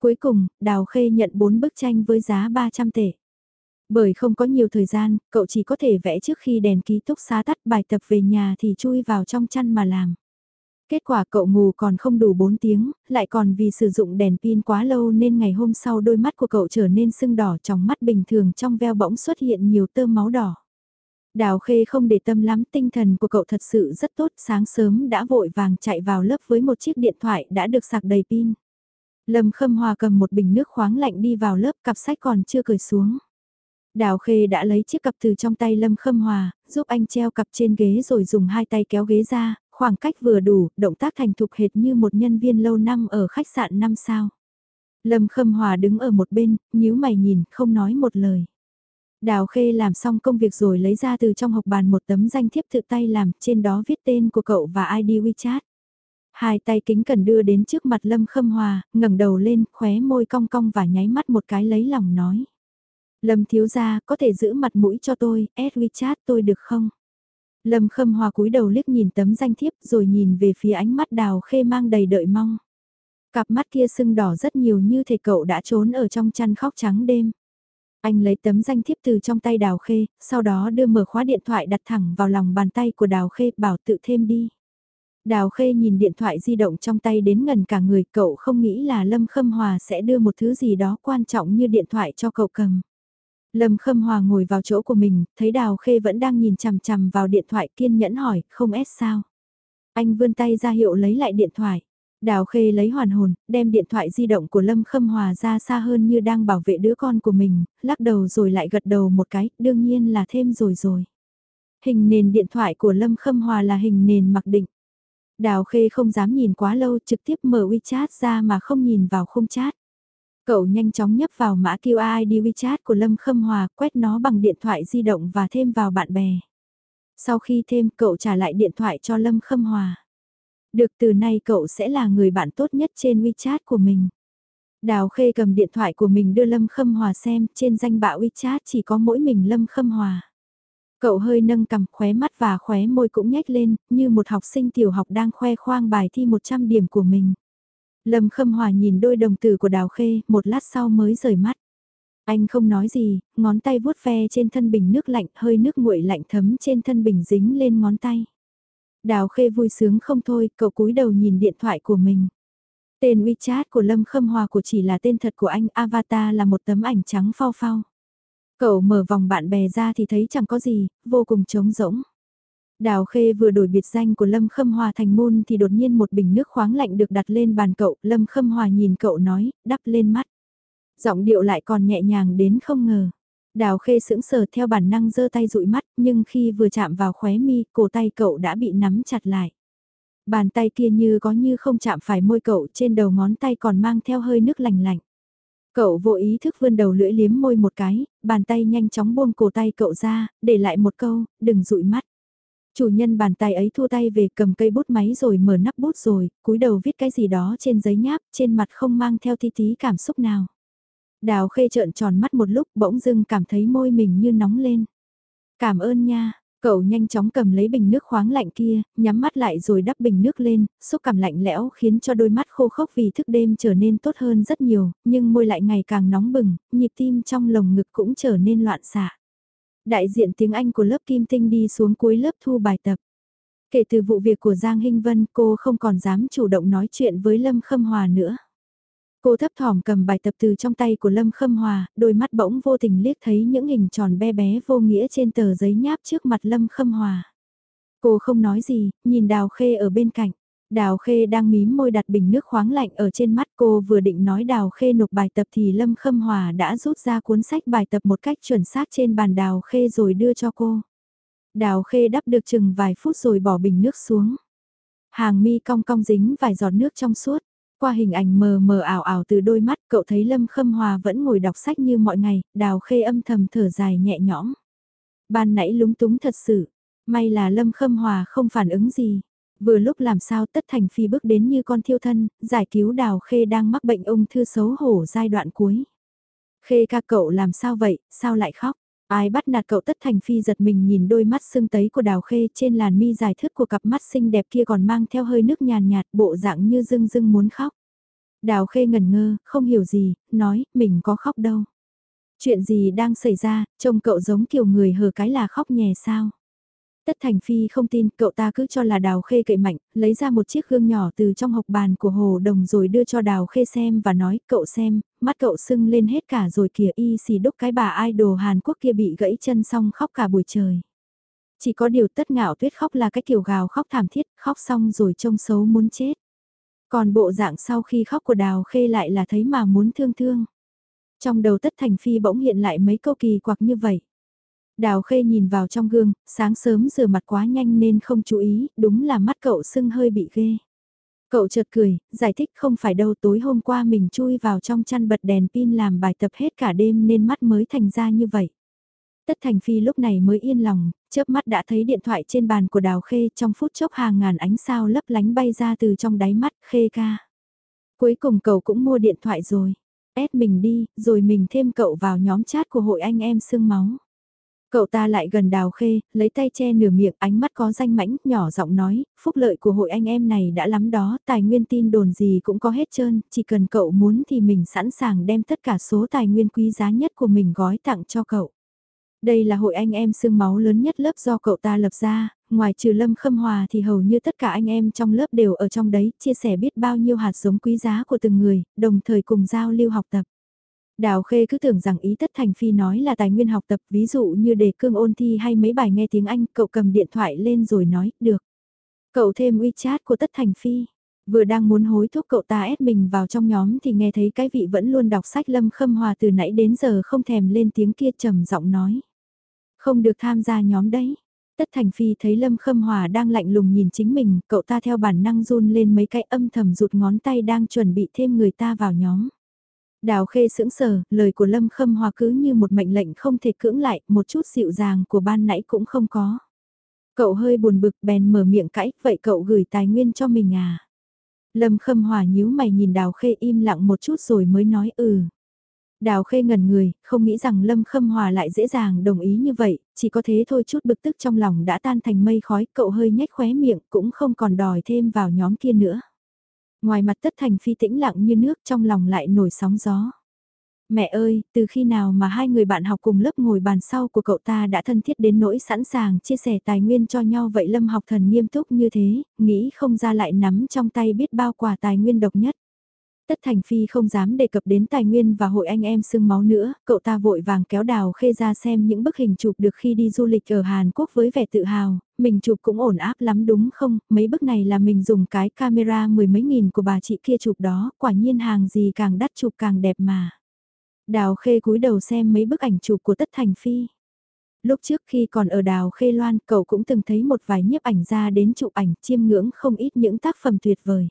Cuối cùng, Đào Khê nhận 4 bức tranh với giá 300 tệ. Bởi không có nhiều thời gian, cậu chỉ có thể vẽ trước khi đèn ký túc xá tắt bài tập về nhà thì chui vào trong chăn mà làm. Kết quả cậu ngủ còn không đủ 4 tiếng, lại còn vì sử dụng đèn pin quá lâu nên ngày hôm sau đôi mắt của cậu trở nên sưng đỏ trong mắt bình thường trong veo bỗng xuất hiện nhiều tơ máu đỏ. Đào Khê không để tâm lắm tinh thần của cậu thật sự rất tốt sáng sớm đã vội vàng chạy vào lớp với một chiếc điện thoại đã được sạc đầy pin. Lâm Khâm Hòa cầm một bình nước khoáng lạnh đi vào lớp cặp sách còn chưa cởi xuống. Đào Khê đã lấy chiếc cặp từ trong tay Lâm Khâm Hòa, giúp anh treo cặp trên ghế rồi dùng hai tay kéo ghế ra, khoảng cách vừa đủ, động tác thành thục hệt như một nhân viên lâu năm ở khách sạn 5 sao. Lâm Khâm Hòa đứng ở một bên, nhíu mày nhìn, không nói một lời. Đào Khê làm xong công việc rồi lấy ra từ trong học bàn một tấm danh thiếp tự tay làm, trên đó viết tên của cậu và ID WeChat. Hai tay kính cần đưa đến trước mặt Lâm Khâm Hòa, ngẩng đầu lên, khóe môi cong cong và nháy mắt một cái lấy lòng nói. Lâm thiếu gia có thể giữ mặt mũi cho tôi, add WeChat tôi được không? Lâm Khâm Hòa cúi đầu liếc nhìn tấm danh thiếp rồi nhìn về phía ánh mắt đào khê mang đầy đợi mong. Cặp mắt kia sưng đỏ rất nhiều như thể cậu đã trốn ở trong chăn khóc trắng đêm. Anh lấy tấm danh thiếp từ trong tay đào khê, sau đó đưa mở khóa điện thoại đặt thẳng vào lòng bàn tay của đào khê bảo tự thêm đi. Đào khê nhìn điện thoại di động trong tay đến ngần cả người cậu không nghĩ là Lâm Khâm Hòa sẽ đưa một thứ gì đó quan trọng như điện thoại cho cậu cầm. Lâm Khâm Hòa ngồi vào chỗ của mình, thấy Đào Khê vẫn đang nhìn chằm chằm vào điện thoại kiên nhẫn hỏi, không ép sao? Anh vươn tay ra hiệu lấy lại điện thoại. Đào Khê lấy hoàn hồn, đem điện thoại di động của Lâm Khâm Hòa ra xa hơn như đang bảo vệ đứa con của mình, lắc đầu rồi lại gật đầu một cái, đương nhiên là thêm rồi rồi. Hình nền điện thoại của Lâm Khâm Hòa là hình nền mặc định. Đào Khê không dám nhìn quá lâu trực tiếp mở WeChat ra mà không nhìn vào khung chat. Cậu nhanh chóng nhấp vào mã QR ID WeChat của Lâm Khâm Hòa, quét nó bằng điện thoại di động và thêm vào bạn bè. Sau khi thêm cậu trả lại điện thoại cho Lâm Khâm Hòa. Được từ nay cậu sẽ là người bạn tốt nhất trên WeChat của mình. Đào Khê cầm điện thoại của mình đưa Lâm Khâm Hòa xem, trên danh bạ WeChat chỉ có mỗi mình Lâm Khâm Hòa. Cậu hơi nâng cầm khóe mắt và khóe môi cũng nhếch lên, như một học sinh tiểu học đang khoe khoang bài thi 100 điểm của mình. Lâm Khâm Hòa nhìn đôi đồng tử của Đào Khê, một lát sau mới rời mắt. Anh không nói gì, ngón tay vuốt ve trên thân bình nước lạnh, hơi nước nguội lạnh thấm trên thân bình dính lên ngón tay. Đào Khê vui sướng không thôi, cậu cúi đầu nhìn điện thoại của mình. Tên WeChat của Lâm Khâm Hòa của chỉ là tên thật của anh, avatar là một tấm ảnh trắng phao phao. Cậu mở vòng bạn bè ra thì thấy chẳng có gì, vô cùng trống rỗng. Đào Khê vừa đổi biệt danh của Lâm Khâm Hòa thành môn thì đột nhiên một bình nước khoáng lạnh được đặt lên bàn cậu, Lâm Khâm Hòa nhìn cậu nói, đắp lên mắt. Giọng điệu lại còn nhẹ nhàng đến không ngờ. Đào Khê sững sờ theo bản năng giơ tay dụi mắt, nhưng khi vừa chạm vào khóe mi, cổ tay cậu đã bị nắm chặt lại. Bàn tay kia như có như không chạm phải môi cậu trên đầu ngón tay còn mang theo hơi nước lạnh lạnh. Cậu vô ý thức vươn đầu lưỡi liếm môi một cái, bàn tay nhanh chóng buông cổ tay cậu ra, để lại một câu, đừng dụi mắt. Chủ nhân bàn tay ấy thua tay về cầm cây bút máy rồi mở nắp bút rồi, cúi đầu viết cái gì đó trên giấy nháp, trên mặt không mang theo thi tí cảm xúc nào. Đào khê trợn tròn mắt một lúc bỗng dưng cảm thấy môi mình như nóng lên. Cảm ơn nha, cậu nhanh chóng cầm lấy bình nước khoáng lạnh kia, nhắm mắt lại rồi đắp bình nước lên, xúc cảm lạnh lẽo khiến cho đôi mắt khô khốc vì thức đêm trở nên tốt hơn rất nhiều, nhưng môi lại ngày càng nóng bừng, nhịp tim trong lồng ngực cũng trở nên loạn xạ. Đại diện tiếng Anh của lớp Kim Tinh đi xuống cuối lớp thu bài tập. Kể từ vụ việc của Giang Hinh Vân cô không còn dám chủ động nói chuyện với Lâm Khâm Hòa nữa. Cô thấp thỏm cầm bài tập từ trong tay của Lâm Khâm Hòa, đôi mắt bỗng vô tình liếc thấy những hình tròn bé bé vô nghĩa trên tờ giấy nháp trước mặt Lâm Khâm Hòa. Cô không nói gì, nhìn Đào Khê ở bên cạnh. Đào Khê đang mím môi đặt bình nước khoáng lạnh ở trên mắt cô vừa định nói Đào Khê nộp bài tập thì Lâm Khâm Hòa đã rút ra cuốn sách bài tập một cách chuẩn xác trên bàn Đào Khê rồi đưa cho cô. Đào Khê đắp được chừng vài phút rồi bỏ bình nước xuống. Hàng mi cong cong dính vài giọt nước trong suốt. Qua hình ảnh mờ mờ ảo ảo từ đôi mắt cậu thấy Lâm Khâm Hòa vẫn ngồi đọc sách như mọi ngày, Đào Khê âm thầm thở dài nhẹ nhõm. Ban nãy lúng túng thật sự, may là Lâm Khâm Hòa không phản ứng gì. Vừa lúc làm sao tất thành phi bước đến như con thiêu thân, giải cứu đào khê đang mắc bệnh ung thư xấu hổ giai đoạn cuối. Khê ca cậu làm sao vậy, sao lại khóc? Ai bắt nạt cậu tất thành phi giật mình nhìn đôi mắt sưng tấy của đào khê trên làn mi dài thướt của cặp mắt xinh đẹp kia còn mang theo hơi nước nhàn nhạt bộ dạng như dưng dưng muốn khóc. Đào khê ngẩn ngơ, không hiểu gì, nói, mình có khóc đâu. Chuyện gì đang xảy ra, trông cậu giống kiểu người hờ cái là khóc nhè sao? Tất Thành Phi không tin, cậu ta cứ cho là Đào Khê cậy mạnh, lấy ra một chiếc gương nhỏ từ trong hộc bàn của Hồ Đồng rồi đưa cho Đào Khê xem và nói, cậu xem, mắt cậu sưng lên hết cả rồi kìa y xì đúc cái bà idol Hàn Quốc kia bị gãy chân xong khóc cả buổi trời. Chỉ có điều tất ngạo tuyết khóc là cái kiểu gào khóc thảm thiết, khóc xong rồi trông xấu muốn chết. Còn bộ dạng sau khi khóc của Đào Khê lại là thấy mà muốn thương thương. Trong đầu tất thành phi bỗng hiện lại mấy câu kỳ quặc như vậy. Đào khê nhìn vào trong gương, sáng sớm rửa mặt quá nhanh nên không chú ý, đúng là mắt cậu sưng hơi bị ghê. Cậu chợt cười, giải thích không phải đâu tối hôm qua mình chui vào trong chăn bật đèn pin làm bài tập hết cả đêm nên mắt mới thành ra như vậy. Tất Thành Phi lúc này mới yên lòng, chớp mắt đã thấy điện thoại trên bàn của Đào Khê trong phút chốc hàng ngàn ánh sao lấp lánh bay ra từ trong đáy mắt Khê ca. Cuối cùng cậu cũng mua điện thoại rồi. ép mình đi, rồi mình thêm cậu vào nhóm chat của hội anh em sương máu. Cậu ta lại gần đào khê, lấy tay che nửa miệng, ánh mắt có danh mãnh, nhỏ giọng nói, phúc lợi của hội anh em này đã lắm đó, tài nguyên tin đồn gì cũng có hết trơn, chỉ cần cậu muốn thì mình sẵn sàng đem tất cả số tài nguyên quý giá nhất của mình gói tặng cho cậu. Đây là hội anh em xương máu lớn nhất lớp do cậu ta lập ra, ngoài trừ Lâm Khâm Hòa thì hầu như tất cả anh em trong lớp đều ở trong đấy, chia sẻ biết bao nhiêu hạt giống quý giá của từng người, đồng thời cùng giao lưu học tập. Đào Khê cứ tưởng rằng ý Tất Thành Phi nói là tài nguyên học tập ví dụ như đề cương ôn thi hay mấy bài nghe tiếng Anh, cậu cầm điện thoại lên rồi nói, được. Cậu thêm WeChat của Tất Thành Phi. Vừa đang muốn hối thúc cậu ta ép mình vào trong nhóm thì nghe thấy cái vị vẫn luôn đọc sách Lâm Khâm Hòa từ nãy đến giờ không thèm lên tiếng kia trầm giọng nói. Không được tham gia nhóm đấy. Tất Thành Phi thấy Lâm Khâm Hòa đang lạnh lùng nhìn chính mình, cậu ta theo bản năng run lên mấy cái âm thầm rụt ngón tay đang chuẩn bị thêm người ta vào nhóm. Đào khê sững sờ, lời của Lâm Khâm Hòa cứ như một mệnh lệnh không thể cưỡng lại, một chút dịu dàng của ban nãy cũng không có. Cậu hơi buồn bực bèn mở miệng cãi, vậy cậu gửi tài nguyên cho mình à? Lâm Khâm Hòa nhíu mày nhìn Đào Khê im lặng một chút rồi mới nói ừ. Đào Khê ngẩn người, không nghĩ rằng Lâm Khâm Hòa lại dễ dàng đồng ý như vậy, chỉ có thế thôi chút bực tức trong lòng đã tan thành mây khói, cậu hơi nhếch khóe miệng cũng không còn đòi thêm vào nhóm kia nữa. Ngoài mặt tất thành phi tĩnh lặng như nước trong lòng lại nổi sóng gió. Mẹ ơi, từ khi nào mà hai người bạn học cùng lớp ngồi bàn sau của cậu ta đã thân thiết đến nỗi sẵn sàng chia sẻ tài nguyên cho nhau vậy Lâm học thần nghiêm túc như thế, nghĩ không ra lại nắm trong tay biết bao quả tài nguyên độc nhất. Tất Thành Phi không dám đề cập đến tài nguyên và hội anh em sương máu nữa, cậu ta vội vàng kéo đào khê ra xem những bức hình chụp được khi đi du lịch ở Hàn Quốc với vẻ tự hào, mình chụp cũng ổn áp lắm đúng không, mấy bức này là mình dùng cái camera mười mấy nghìn của bà chị kia chụp đó, quả nhiên hàng gì càng đắt chụp càng đẹp mà. Đào khê cúi đầu xem mấy bức ảnh chụp của Tất Thành Phi. Lúc trước khi còn ở đào khê loan, cậu cũng từng thấy một vài nhiếp ảnh ra đến chụp ảnh chiêm ngưỡng không ít những tác phẩm tuyệt vời.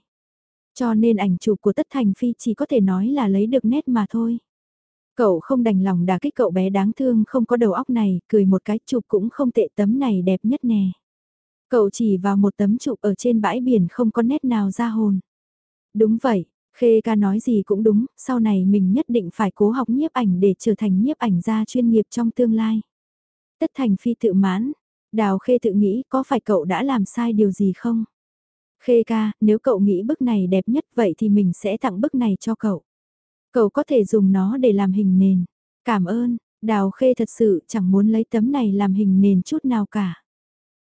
Cho nên ảnh chụp của Tất Thành Phi chỉ có thể nói là lấy được nét mà thôi. Cậu không đành lòng đả kích cậu bé đáng thương không có đầu óc này, cười một cái chụp cũng không tệ tấm này đẹp nhất nè. Cậu chỉ vào một tấm chụp ở trên bãi biển không có nét nào ra hồn. Đúng vậy, Khê ca nói gì cũng đúng, sau này mình nhất định phải cố học nhiếp ảnh để trở thành nhiếp ảnh gia chuyên nghiệp trong tương lai. Tất thành phi tự mãn, đào khê tự nghĩ có phải cậu đã làm sai điều gì không? Khê ca, nếu cậu nghĩ bức này đẹp nhất vậy thì mình sẽ tặng bức này cho cậu. Cậu có thể dùng nó để làm hình nền. Cảm ơn, Đào Khê thật sự chẳng muốn lấy tấm này làm hình nền chút nào cả.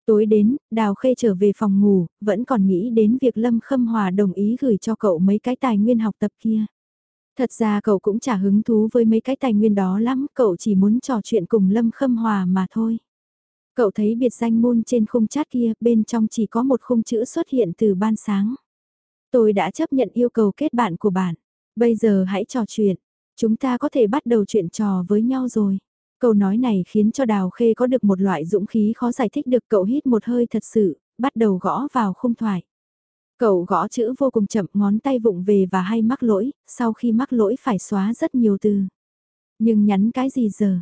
Tối đến, Đào Khê trở về phòng ngủ, vẫn còn nghĩ đến việc Lâm Khâm Hòa đồng ý gửi cho cậu mấy cái tài nguyên học tập kia. Thật ra cậu cũng chả hứng thú với mấy cái tài nguyên đó lắm, cậu chỉ muốn trò chuyện cùng Lâm Khâm Hòa mà thôi. Cậu thấy biệt danh môn trên khung chat kia, bên trong chỉ có một khung chữ xuất hiện từ ban sáng. Tôi đã chấp nhận yêu cầu kết bạn của bạn. Bây giờ hãy trò chuyện. Chúng ta có thể bắt đầu chuyện trò với nhau rồi. Câu nói này khiến cho Đào Khê có được một loại dũng khí khó giải thích được cậu hít một hơi thật sự, bắt đầu gõ vào khung thoại. Cậu gõ chữ vô cùng chậm ngón tay vụng về và hay mắc lỗi, sau khi mắc lỗi phải xóa rất nhiều từ. Nhưng nhắn cái gì giờ?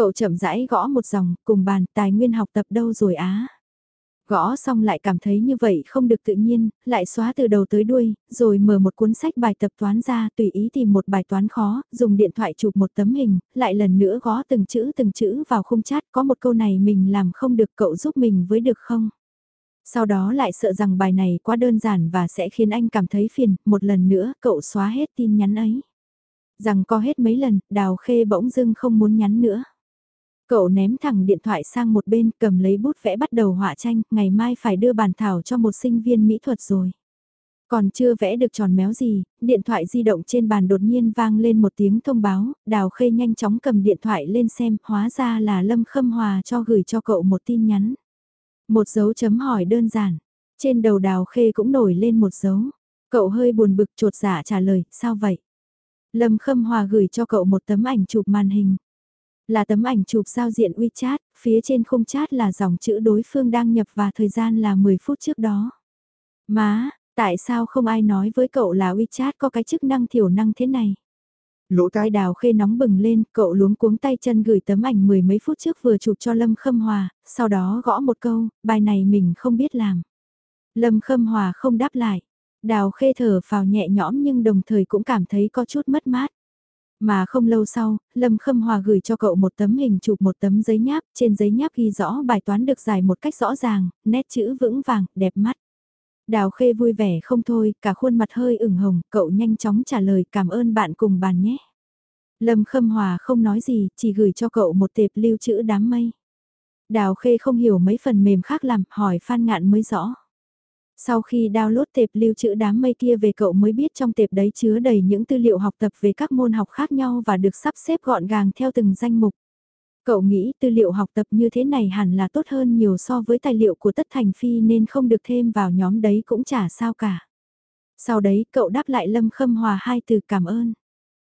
Cậu chậm rãi gõ một dòng, cùng bàn tài nguyên học tập đâu rồi á. Gõ xong lại cảm thấy như vậy không được tự nhiên, lại xóa từ đầu tới đuôi, rồi mở một cuốn sách bài tập toán ra tùy ý tìm một bài toán khó, dùng điện thoại chụp một tấm hình, lại lần nữa gõ từng chữ từng chữ vào khung chat có một câu này mình làm không được cậu giúp mình với được không? Sau đó lại sợ rằng bài này quá đơn giản và sẽ khiến anh cảm thấy phiền, một lần nữa cậu xóa hết tin nhắn ấy. Rằng có hết mấy lần, đào khê bỗng dưng không muốn nhắn nữa. Cậu ném thẳng điện thoại sang một bên cầm lấy bút vẽ bắt đầu họa tranh, ngày mai phải đưa bàn thảo cho một sinh viên mỹ thuật rồi. Còn chưa vẽ được tròn méo gì, điện thoại di động trên bàn đột nhiên vang lên một tiếng thông báo, Đào Khê nhanh chóng cầm điện thoại lên xem, hóa ra là Lâm Khâm Hòa cho gửi cho cậu một tin nhắn. Một dấu chấm hỏi đơn giản, trên đầu Đào Khê cũng nổi lên một dấu. Cậu hơi buồn bực trột dạ trả lời, sao vậy? Lâm Khâm Hòa gửi cho cậu một tấm ảnh chụp màn hình. Là tấm ảnh chụp giao diện WeChat, phía trên khung chat là dòng chữ đối phương đăng nhập và thời gian là 10 phút trước đó. Má, tại sao không ai nói với cậu là WeChat có cái chức năng thiểu năng thế này? Lỗ tai đào khê nóng bừng lên, cậu luống cuống tay chân gửi tấm ảnh mười mấy phút trước vừa chụp cho Lâm Khâm Hòa, sau đó gõ một câu, bài này mình không biết làm. Lâm Khâm Hòa không đáp lại. Đào khê thở vào nhẹ nhõm nhưng đồng thời cũng cảm thấy có chút mất mát. Mà không lâu sau, Lâm Khâm Hòa gửi cho cậu một tấm hình chụp một tấm giấy nháp, trên giấy nháp ghi rõ bài toán được giải một cách rõ ràng, nét chữ vững vàng, đẹp mắt. Đào Khê vui vẻ không thôi, cả khuôn mặt hơi ửng hồng, cậu nhanh chóng trả lời cảm ơn bạn cùng bàn nhé. Lâm Khâm Hòa không nói gì, chỉ gửi cho cậu một tệp lưu chữ đám mây. Đào Khê không hiểu mấy phần mềm khác làm, hỏi Phan Ngạn mới rõ. Sau khi download tệp lưu trữ đám mây kia về cậu mới biết trong tệp đấy chứa đầy những tư liệu học tập về các môn học khác nhau và được sắp xếp gọn gàng theo từng danh mục. Cậu nghĩ tư liệu học tập như thế này hẳn là tốt hơn nhiều so với tài liệu của Tất Thành Phi nên không được thêm vào nhóm đấy cũng chả sao cả. Sau đấy cậu đáp lại Lâm Khâm Hòa hai từ cảm ơn.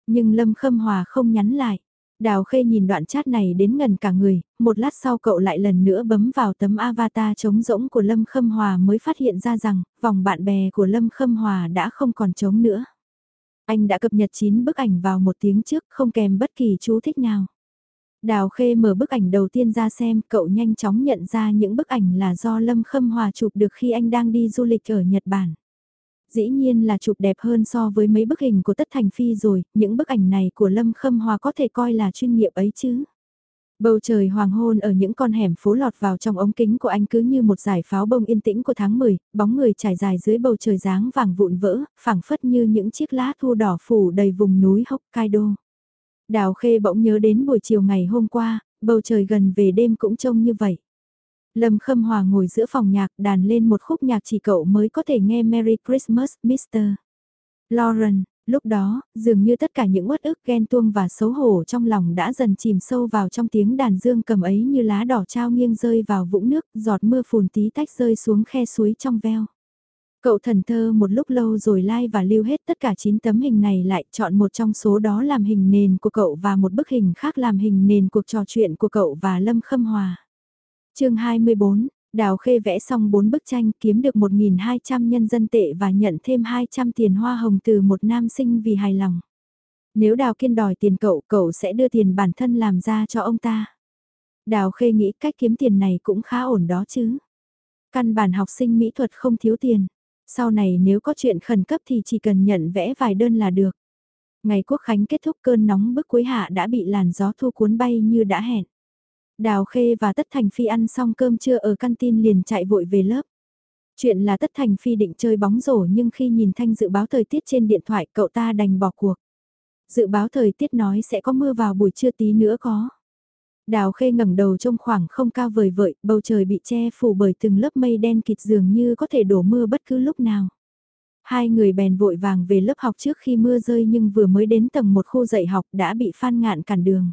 Nhưng Lâm Khâm Hòa không nhắn lại. Đào Khê nhìn đoạn chat này đến ngần cả người, một lát sau cậu lại lần nữa bấm vào tấm avatar trống rỗng của Lâm Khâm Hòa mới phát hiện ra rằng, vòng bạn bè của Lâm Khâm Hòa đã không còn trống nữa. Anh đã cập nhật 9 bức ảnh vào một tiếng trước không kèm bất kỳ chú thích nào. Đào Khê mở bức ảnh đầu tiên ra xem, cậu nhanh chóng nhận ra những bức ảnh là do Lâm Khâm Hòa chụp được khi anh đang đi du lịch ở Nhật Bản dĩ nhiên là chụp đẹp hơn so với mấy bức hình của Tất Thành Phi rồi, những bức ảnh này của Lâm Khâm Hòa có thể coi là chuyên nghiệp ấy chứ. Bầu trời hoàng hôn ở những con hẻm phố lọt vào trong ống kính của anh cứ như một giải pháo bông yên tĩnh của tháng 10, bóng người trải dài dưới bầu trời dáng vàng vụn vỡ, phảng phất như những chiếc lá thu đỏ phủ đầy vùng núi Hokkaido. Đào Khê bỗng nhớ đến buổi chiều ngày hôm qua, bầu trời gần về đêm cũng trông như vậy. Lâm Khâm Hòa ngồi giữa phòng nhạc đàn lên một khúc nhạc chỉ cậu mới có thể nghe Merry Christmas, Mr. Lauren. Lúc đó, dường như tất cả những uất ức ghen tuông và xấu hổ trong lòng đã dần chìm sâu vào trong tiếng đàn dương cầm ấy như lá đỏ trao nghiêng rơi vào vũng nước, giọt mưa phùn tí tách rơi xuống khe suối trong veo. Cậu thần thơ một lúc lâu rồi like và lưu hết tất cả 9 tấm hình này lại chọn một trong số đó làm hình nền của cậu và một bức hình khác làm hình nền cuộc trò chuyện của cậu và Lâm Khâm Hòa chương 24, Đào Khê vẽ xong 4 bức tranh kiếm được 1.200 nhân dân tệ và nhận thêm 200 tiền hoa hồng từ một nam sinh vì hài lòng. Nếu Đào Kiên đòi tiền cậu, cậu sẽ đưa tiền bản thân làm ra cho ông ta. Đào Khê nghĩ cách kiếm tiền này cũng khá ổn đó chứ. Căn bản học sinh mỹ thuật không thiếu tiền. Sau này nếu có chuyện khẩn cấp thì chỉ cần nhận vẽ vài đơn là được. Ngày quốc khánh kết thúc cơn nóng bức cuối hạ đã bị làn gió thu cuốn bay như đã hẹn. Đào Khê và Tất Thành Phi ăn xong cơm trưa ở căn tin liền chạy vội về lớp. Chuyện là Tất Thành Phi định chơi bóng rổ nhưng khi nhìn thanh dự báo thời tiết trên điện thoại cậu ta đành bỏ cuộc. Dự báo thời tiết nói sẽ có mưa vào buổi trưa tí nữa có. Đào Khê ngẩng đầu trong khoảng không cao vời vợi, bầu trời bị che phủ bởi từng lớp mây đen kịt dường như có thể đổ mưa bất cứ lúc nào. Hai người bèn vội vàng về lớp học trước khi mưa rơi nhưng vừa mới đến tầng một khu dạy học đã bị Phan Ngạn cản đường.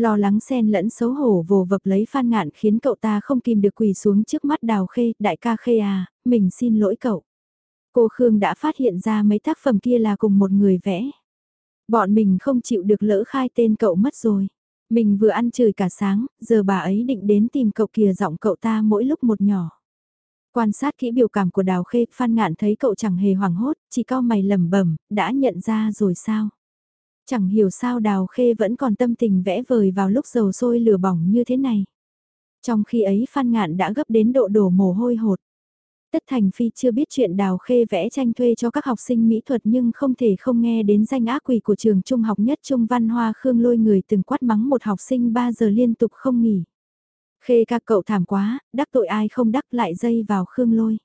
Lo lắng xen lẫn xấu hổ vồ vập lấy Phan Ngạn khiến cậu ta không kìm được quỳ xuống trước mắt Đào Khê, đại ca Khê à, mình xin lỗi cậu. Cô Khương đã phát hiện ra mấy tác phẩm kia là cùng một người vẽ. Bọn mình không chịu được lỡ khai tên cậu mất rồi. Mình vừa ăn chửi cả sáng, giờ bà ấy định đến tìm cậu kìa giọng cậu ta mỗi lúc một nhỏ. Quan sát kỹ biểu cảm của Đào Khê, Phan Ngạn thấy cậu chẳng hề hoảng hốt, chỉ cao mày lẩm bẩm, đã nhận ra rồi sao? Chẳng hiểu sao Đào Khê vẫn còn tâm tình vẽ vời vào lúc dầu sôi lửa bỏng như thế này. Trong khi ấy Phan Ngạn đã gấp đến độ đổ mồ hôi hột. Tất Thành Phi chưa biết chuyện Đào Khê vẽ tranh thuê cho các học sinh mỹ thuật nhưng không thể không nghe đến danh ác quỷ của trường trung học nhất Trung Văn Hoa Khương lôi người từng quát mắng một học sinh 3 giờ liên tục không nghỉ. Khê ca cậu thảm quá, đắc tội ai không đắc lại dây vào Khương lôi.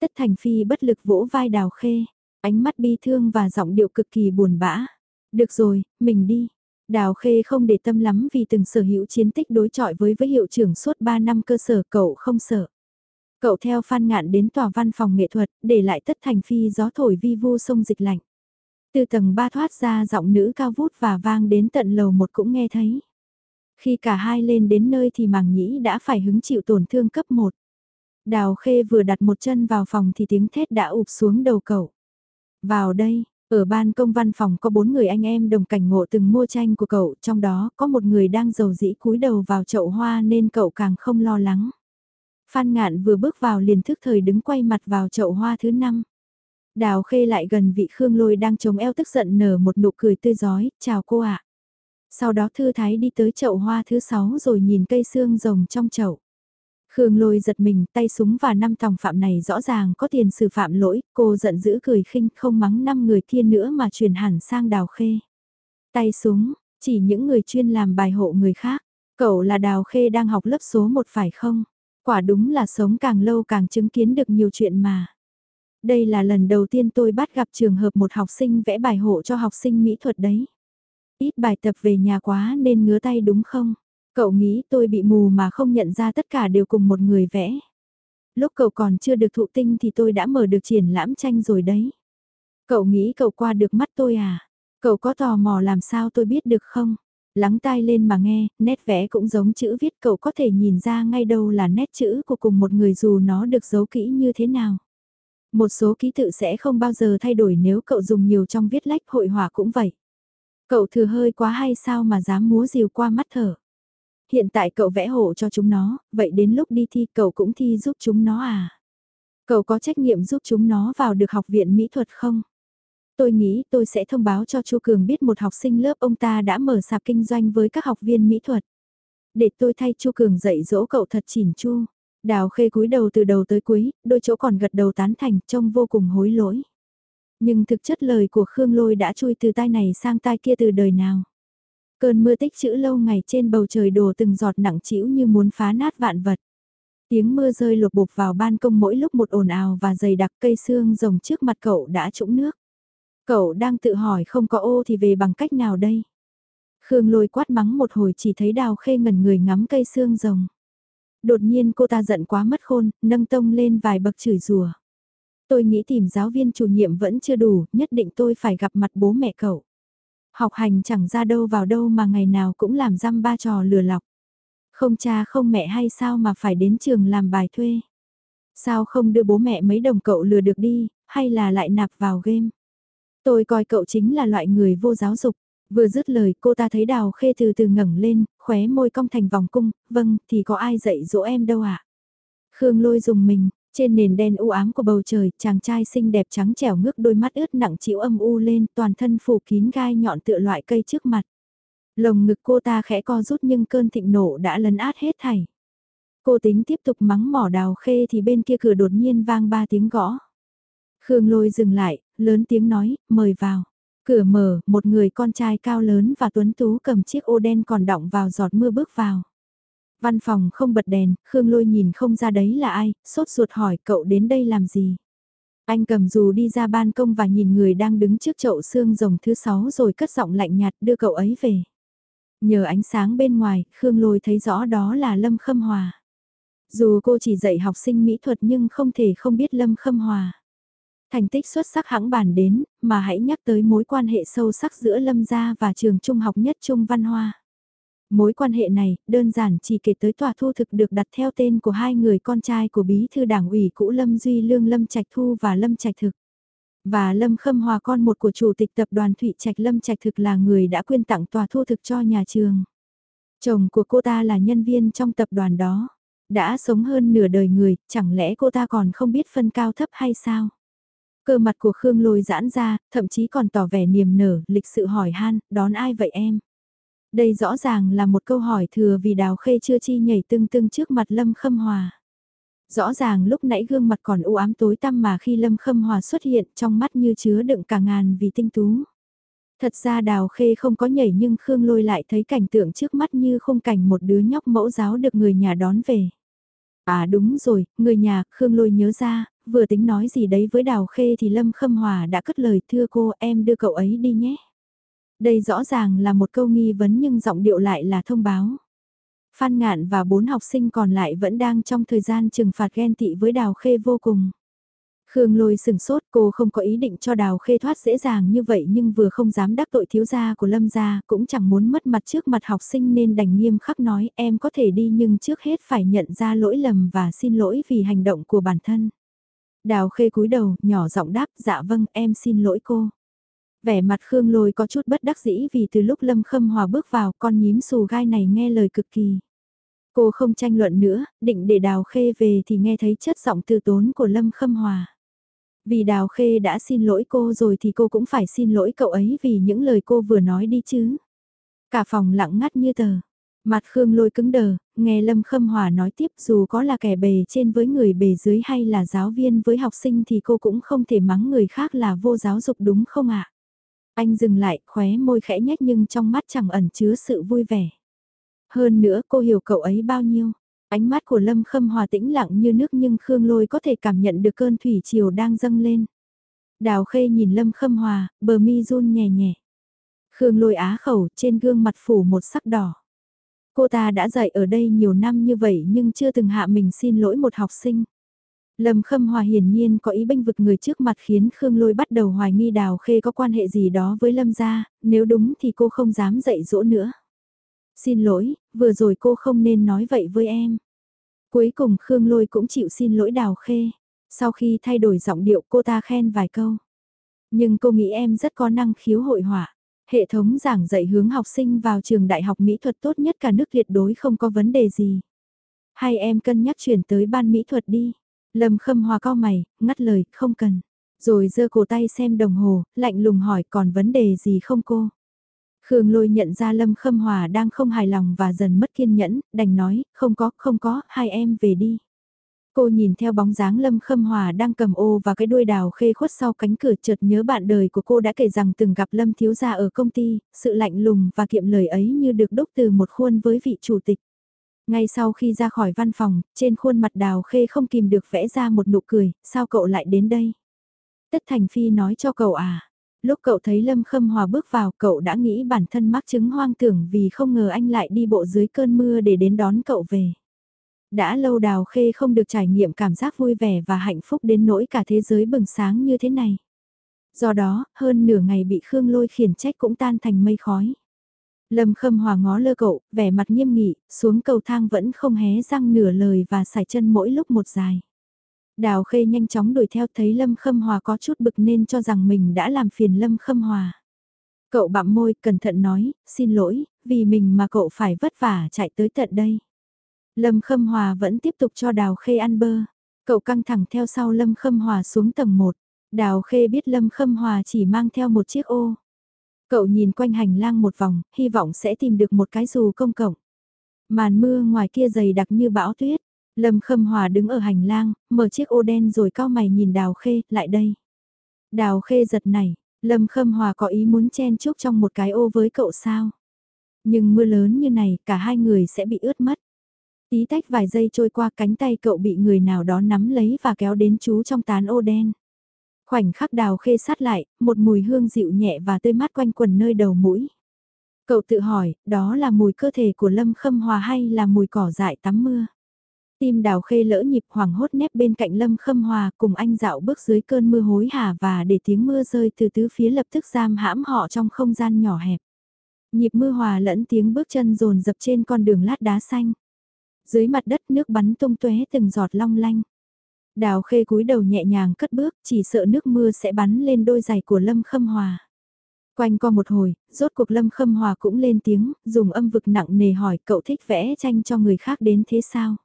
Tất Thành Phi bất lực vỗ vai Đào Khê, ánh mắt bi thương và giọng điệu cực kỳ buồn bã. Được rồi, mình đi. Đào Khê không để tâm lắm vì từng sở hữu chiến tích đối chọi với với hiệu trưởng suốt 3 năm cơ sở cậu không sợ. Cậu theo Phan Ngạn đến tòa văn phòng nghệ thuật, để lại tất thành phi gió thổi vi vu sông dịch lạnh. Từ tầng ba thoát ra giọng nữ cao vút và vang đến tận lầu một cũng nghe thấy. Khi cả hai lên đến nơi thì màng nhĩ đã phải hứng chịu tổn thương cấp 1. Đào Khê vừa đặt một chân vào phòng thì tiếng thét đã ụp xuống đầu cậu. Vào đây, ở ban công văn phòng có bốn người anh em đồng cảnh ngộ từng mua tranh của cậu, trong đó có một người đang giàu dĩ cúi đầu vào chậu hoa nên cậu càng không lo lắng. Phan Ngạn vừa bước vào liền thức thời đứng quay mặt vào chậu hoa thứ năm. Đào khê lại gần vị Khương Lôi đang chống eo tức giận nở một nụ cười tươi giói, chào cô ạ. Sau đó thư thái đi tới chậu hoa thứ sáu rồi nhìn cây xương rồng trong chậu. Khương lôi giật mình, tay súng và năm tòng phạm này rõ ràng có tiền xử phạm lỗi, cô giận dữ cười khinh không mắng năm người kia nữa mà truyền hẳn sang đào khê. Tay súng, chỉ những người chuyên làm bài hộ người khác, cậu là đào khê đang học lớp số 1 phải không? Quả đúng là sống càng lâu càng chứng kiến được nhiều chuyện mà. Đây là lần đầu tiên tôi bắt gặp trường hợp một học sinh vẽ bài hộ cho học sinh mỹ thuật đấy. Ít bài tập về nhà quá nên ngứa tay đúng không? Cậu nghĩ tôi bị mù mà không nhận ra tất cả đều cùng một người vẽ. Lúc cậu còn chưa được thụ tinh thì tôi đã mở được triển lãm tranh rồi đấy. Cậu nghĩ cậu qua được mắt tôi à? Cậu có tò mò làm sao tôi biết được không? Lắng tai lên mà nghe, nét vẽ cũng giống chữ viết cậu có thể nhìn ra ngay đâu là nét chữ của cùng một người dù nó được giấu kỹ như thế nào. Một số ký tự sẽ không bao giờ thay đổi nếu cậu dùng nhiều trong viết lách hội họa cũng vậy. Cậu thừa hơi quá hay sao mà dám múa rìu qua mắt thở. Hiện tại cậu vẽ hộ cho chúng nó, vậy đến lúc đi thi cậu cũng thi giúp chúng nó à? Cậu có trách nhiệm giúp chúng nó vào được học viện mỹ thuật không? Tôi nghĩ tôi sẽ thông báo cho Chu Cường biết một học sinh lớp ông ta đã mở sạp kinh doanh với các học viên mỹ thuật. Để tôi thay Chu Cường dạy dỗ cậu thật chỉn chu. Đào khê cúi đầu từ đầu tới cuối, đôi chỗ còn gật đầu tán thành, trông vô cùng hối lỗi. Nhưng thực chất lời của Khương Lôi đã chui từ tai này sang tai kia từ đời nào. Cơn mưa tích chữ lâu ngày trên bầu trời đổ từng giọt nặng trĩu như muốn phá nát vạn vật. Tiếng mưa rơi lột bục vào ban công mỗi lúc một ồn ào và dày đặc cây xương rồng trước mặt cậu đã trũng nước. Cậu đang tự hỏi không có ô thì về bằng cách nào đây? Khương lôi quát mắng một hồi chỉ thấy đào khê ngẩn người ngắm cây xương rồng. Đột nhiên cô ta giận quá mất khôn, nâng tông lên vài bậc chửi rủa. Tôi nghĩ tìm giáo viên chủ nhiệm vẫn chưa đủ, nhất định tôi phải gặp mặt bố mẹ cậu. Học hành chẳng ra đâu vào đâu mà ngày nào cũng làm răm ba trò lừa lọc. Không cha không mẹ hay sao mà phải đến trường làm bài thuê. Sao không đưa bố mẹ mấy đồng cậu lừa được đi, hay là lại nạp vào game. Tôi coi cậu chính là loại người vô giáo dục. Vừa dứt lời cô ta thấy đào khê từ từ ngẩng lên, khóe môi cong thành vòng cung, vâng, thì có ai dạy dỗ em đâu ạ. À? Khương lôi dùng mình, trên nền đen u ám của bầu trời, chàng trai xinh đẹp trắng trẻo ngước đôi mắt ướt nặng chịu âm u lên, toàn thân phủ kín gai nhọn tựa loại cây trước mặt. Lồng ngực cô ta khẽ co rút nhưng cơn thịnh nộ đã lấn át hết thảy. Cô tính tiếp tục mắng mỏ đào khê thì bên kia cửa đột nhiên vang ba tiếng gõ. Khương lôi dừng lại, lớn tiếng nói, mời vào. Cửa mở, một người con trai cao lớn và tuấn tú cầm chiếc ô đen còn đọng vào giọt mưa bước vào. Văn phòng không bật đèn, Khương lôi nhìn không ra đấy là ai, sốt ruột hỏi cậu đến đây làm gì. Anh cầm dù đi ra ban công và nhìn người đang đứng trước chậu xương rồng thứ sáu rồi cất giọng lạnh nhạt đưa cậu ấy về. Nhờ ánh sáng bên ngoài, Khương lôi thấy rõ đó là Lâm Khâm Hòa. Dù cô chỉ dạy học sinh mỹ thuật nhưng không thể không biết Lâm Khâm Hòa. Thành tích xuất sắc hãng bàn đến, mà hãy nhắc tới mối quan hệ sâu sắc giữa Lâm Gia và trường trung học nhất Trung Văn Hoa. Mối quan hệ này, đơn giản chỉ kể tới tòa thu thực được đặt theo tên của hai người con trai của bí thư đảng ủy cũ Lâm Duy Lương Lâm Trạch Thu và Lâm Trạch Thực. Và Lâm Khâm Hòa con một của chủ tịch tập đoàn Thụy Trạch Lâm Trạch Thực là người đã quyên tặng tòa thu thực cho nhà trường. Chồng của cô ta là nhân viên trong tập đoàn đó. Đã sống hơn nửa đời người, chẳng lẽ cô ta còn không biết phân cao thấp hay sao? Cơ mặt của Khương Lôi giãn ra, thậm chí còn tỏ vẻ niềm nở, lịch sự hỏi han, đón ai vậy em? Đây rõ ràng là một câu hỏi thừa vì đào khê chưa chi nhảy tưng tưng trước mặt Lâm Khâm Hòa. Rõ ràng lúc nãy gương mặt còn u ám tối tăm mà khi Lâm Khâm Hòa xuất hiện trong mắt như chứa đựng cả ngàn vì tinh tú. Thật ra đào khê không có nhảy nhưng Khương lôi lại thấy cảnh tượng trước mắt như khung cảnh một đứa nhóc mẫu giáo được người nhà đón về. À đúng rồi, người nhà, Khương lôi nhớ ra, vừa tính nói gì đấy với đào khê thì Lâm Khâm Hòa đã cất lời thưa cô em đưa cậu ấy đi nhé. Đây rõ ràng là một câu nghi vấn nhưng giọng điệu lại là thông báo. Phan Ngạn và bốn học sinh còn lại vẫn đang trong thời gian trừng phạt ghen tị với Đào Khê vô cùng. Khương lôi sừng sốt cô không có ý định cho Đào Khê thoát dễ dàng như vậy nhưng vừa không dám đắc tội thiếu gia của Lâm gia cũng chẳng muốn mất mặt trước mặt học sinh nên đành nghiêm khắc nói em có thể đi nhưng trước hết phải nhận ra lỗi lầm và xin lỗi vì hành động của bản thân. Đào Khê cúi đầu, nhỏ giọng đáp dạ vâng em xin lỗi cô. Vẻ mặt Khương Lôi có chút bất đắc dĩ vì từ lúc Lâm Khâm Hòa bước vào con nhím xù gai này nghe lời cực kỳ. Cô không tranh luận nữa, định để Đào Khê về thì nghe thấy chất giọng từ tốn của Lâm Khâm Hòa. Vì Đào Khê đã xin lỗi cô rồi thì cô cũng phải xin lỗi cậu ấy vì những lời cô vừa nói đi chứ. Cả phòng lặng ngắt như tờ. Mặt Khương lôi cứng đờ, nghe Lâm Khâm Hòa nói tiếp dù có là kẻ bề trên với người bề dưới hay là giáo viên với học sinh thì cô cũng không thể mắng người khác là vô giáo dục đúng không ạ? Anh dừng lại, khóe môi khẽ nhếch nhưng trong mắt chẳng ẩn chứa sự vui vẻ. Hơn nữa cô hiểu cậu ấy bao nhiêu. Ánh mắt của Lâm Khâm hòa tĩnh lặng như nước nhưng Khương Lôi có thể cảm nhận được cơn thủy triều đang dâng lên. Đào Khê nhìn Lâm Khâm Hòa, bờ mi run nhẹ nhẹ. Khương Lôi á khẩu trên gương mặt phủ một sắc đỏ. Cô ta đã dạy ở đây nhiều năm như vậy nhưng chưa từng hạ mình xin lỗi một học sinh. Lâm Khâm Hòa hiển nhiên có ý bênh vực người trước mặt khiến Khương Lôi bắt đầu hoài nghi Đào Khê có quan hệ gì đó với Lâm gia, nếu đúng thì cô không dám dạy dỗ nữa. Xin lỗi, vừa rồi cô không nên nói vậy với em. Cuối cùng Khương Lôi cũng chịu xin lỗi Đào Khê. Sau khi thay đổi giọng điệu cô ta khen vài câu. Nhưng cô nghĩ em rất có năng khiếu hội họa. Hệ thống giảng dạy hướng học sinh vào trường đại học mỹ thuật tốt nhất cả nước tuyệt đối không có vấn đề gì. Hay em cân nhắc chuyển tới ban mỹ thuật đi. Lâm Khâm Hòa cao mày, ngắt lời, không cần. Rồi giơ cổ tay xem đồng hồ, lạnh lùng hỏi còn vấn đề gì không cô? Khương Lôi nhận ra Lâm Khâm Hòa đang không hài lòng và dần mất kiên nhẫn, đành nói, không có, không có, hai em về đi. Cô nhìn theo bóng dáng Lâm Khâm Hòa đang cầm ô và cái đuôi đào khê khuất sau cánh cửa chợt nhớ bạn đời của cô đã kể rằng từng gặp Lâm Thiếu Gia ở công ty, sự lạnh lùng và kiệm lời ấy như được đúc từ một khuôn với vị chủ tịch. Ngay sau khi ra khỏi văn phòng, trên khuôn mặt đào khê không kìm được vẽ ra một nụ cười, sao cậu lại đến đây? Tất Thành Phi nói cho cậu à? Lúc cậu thấy Lâm Khâm Hòa bước vào cậu đã nghĩ bản thân mắc chứng hoang tưởng vì không ngờ anh lại đi bộ dưới cơn mưa để đến đón cậu về. Đã lâu Đào Khê không được trải nghiệm cảm giác vui vẻ và hạnh phúc đến nỗi cả thế giới bừng sáng như thế này. Do đó, hơn nửa ngày bị Khương Lôi khiển trách cũng tan thành mây khói. Lâm Khâm Hòa ngó lơ cậu, vẻ mặt nghiêm nghị, xuống cầu thang vẫn không hé răng nửa lời và xài chân mỗi lúc một dài. Đào Khê nhanh chóng đuổi theo thấy Lâm Khâm Hòa có chút bực nên cho rằng mình đã làm phiền Lâm Khâm Hòa. Cậu bặm môi cẩn thận nói, xin lỗi, vì mình mà cậu phải vất vả chạy tới tận đây. Lâm Khâm Hòa vẫn tiếp tục cho Đào Khê ăn bơ. Cậu căng thẳng theo sau Lâm Khâm Hòa xuống tầng 1. Đào Khê biết Lâm Khâm Hòa chỉ mang theo một chiếc ô. Cậu nhìn quanh hành lang một vòng, hy vọng sẽ tìm được một cái dù công cộng. Màn mưa ngoài kia dày đặc như bão tuyết. Lâm Khâm Hòa đứng ở hành lang, mở chiếc ô đen rồi cao mày nhìn Đào Khê, lại đây. Đào Khê giật nảy, Lâm Khâm Hòa có ý muốn chen chúc trong một cái ô với cậu sao? Nhưng mưa lớn như này, cả hai người sẽ bị ướt mất. Tí tách vài giây trôi qua cánh tay cậu bị người nào đó nắm lấy và kéo đến chú trong tán ô đen. Khoảnh khắc đào khê sát lại, một mùi hương dịu nhẹ và tươi mát quanh quần nơi đầu mũi. Cậu tự hỏi, đó là mùi cơ thể của Lâm Khâm Hòa hay là mùi cỏ dại tắm mưa? Tim đào khê lỡ nhịp hoảng hốt nép bên cạnh Lâm Khâm Hòa cùng anh dạo bước dưới cơn mưa hối hả và để tiếng mưa rơi từ tứ phía lập tức giam hãm họ trong không gian nhỏ hẹp. Nhịp mưa hòa lẫn tiếng bước chân rồn dập trên con đường lát đá xanh. Dưới mặt đất nước bắn tung tóe từng giọt long lanh. Đào khê cúi đầu nhẹ nhàng cất bước, chỉ sợ nước mưa sẽ bắn lên đôi giày của Lâm Khâm Hòa. Quanh co một hồi, rốt cuộc Lâm Khâm Hòa cũng lên tiếng, dùng âm vực nặng nề hỏi cậu thích vẽ tranh cho người khác đến thế sao?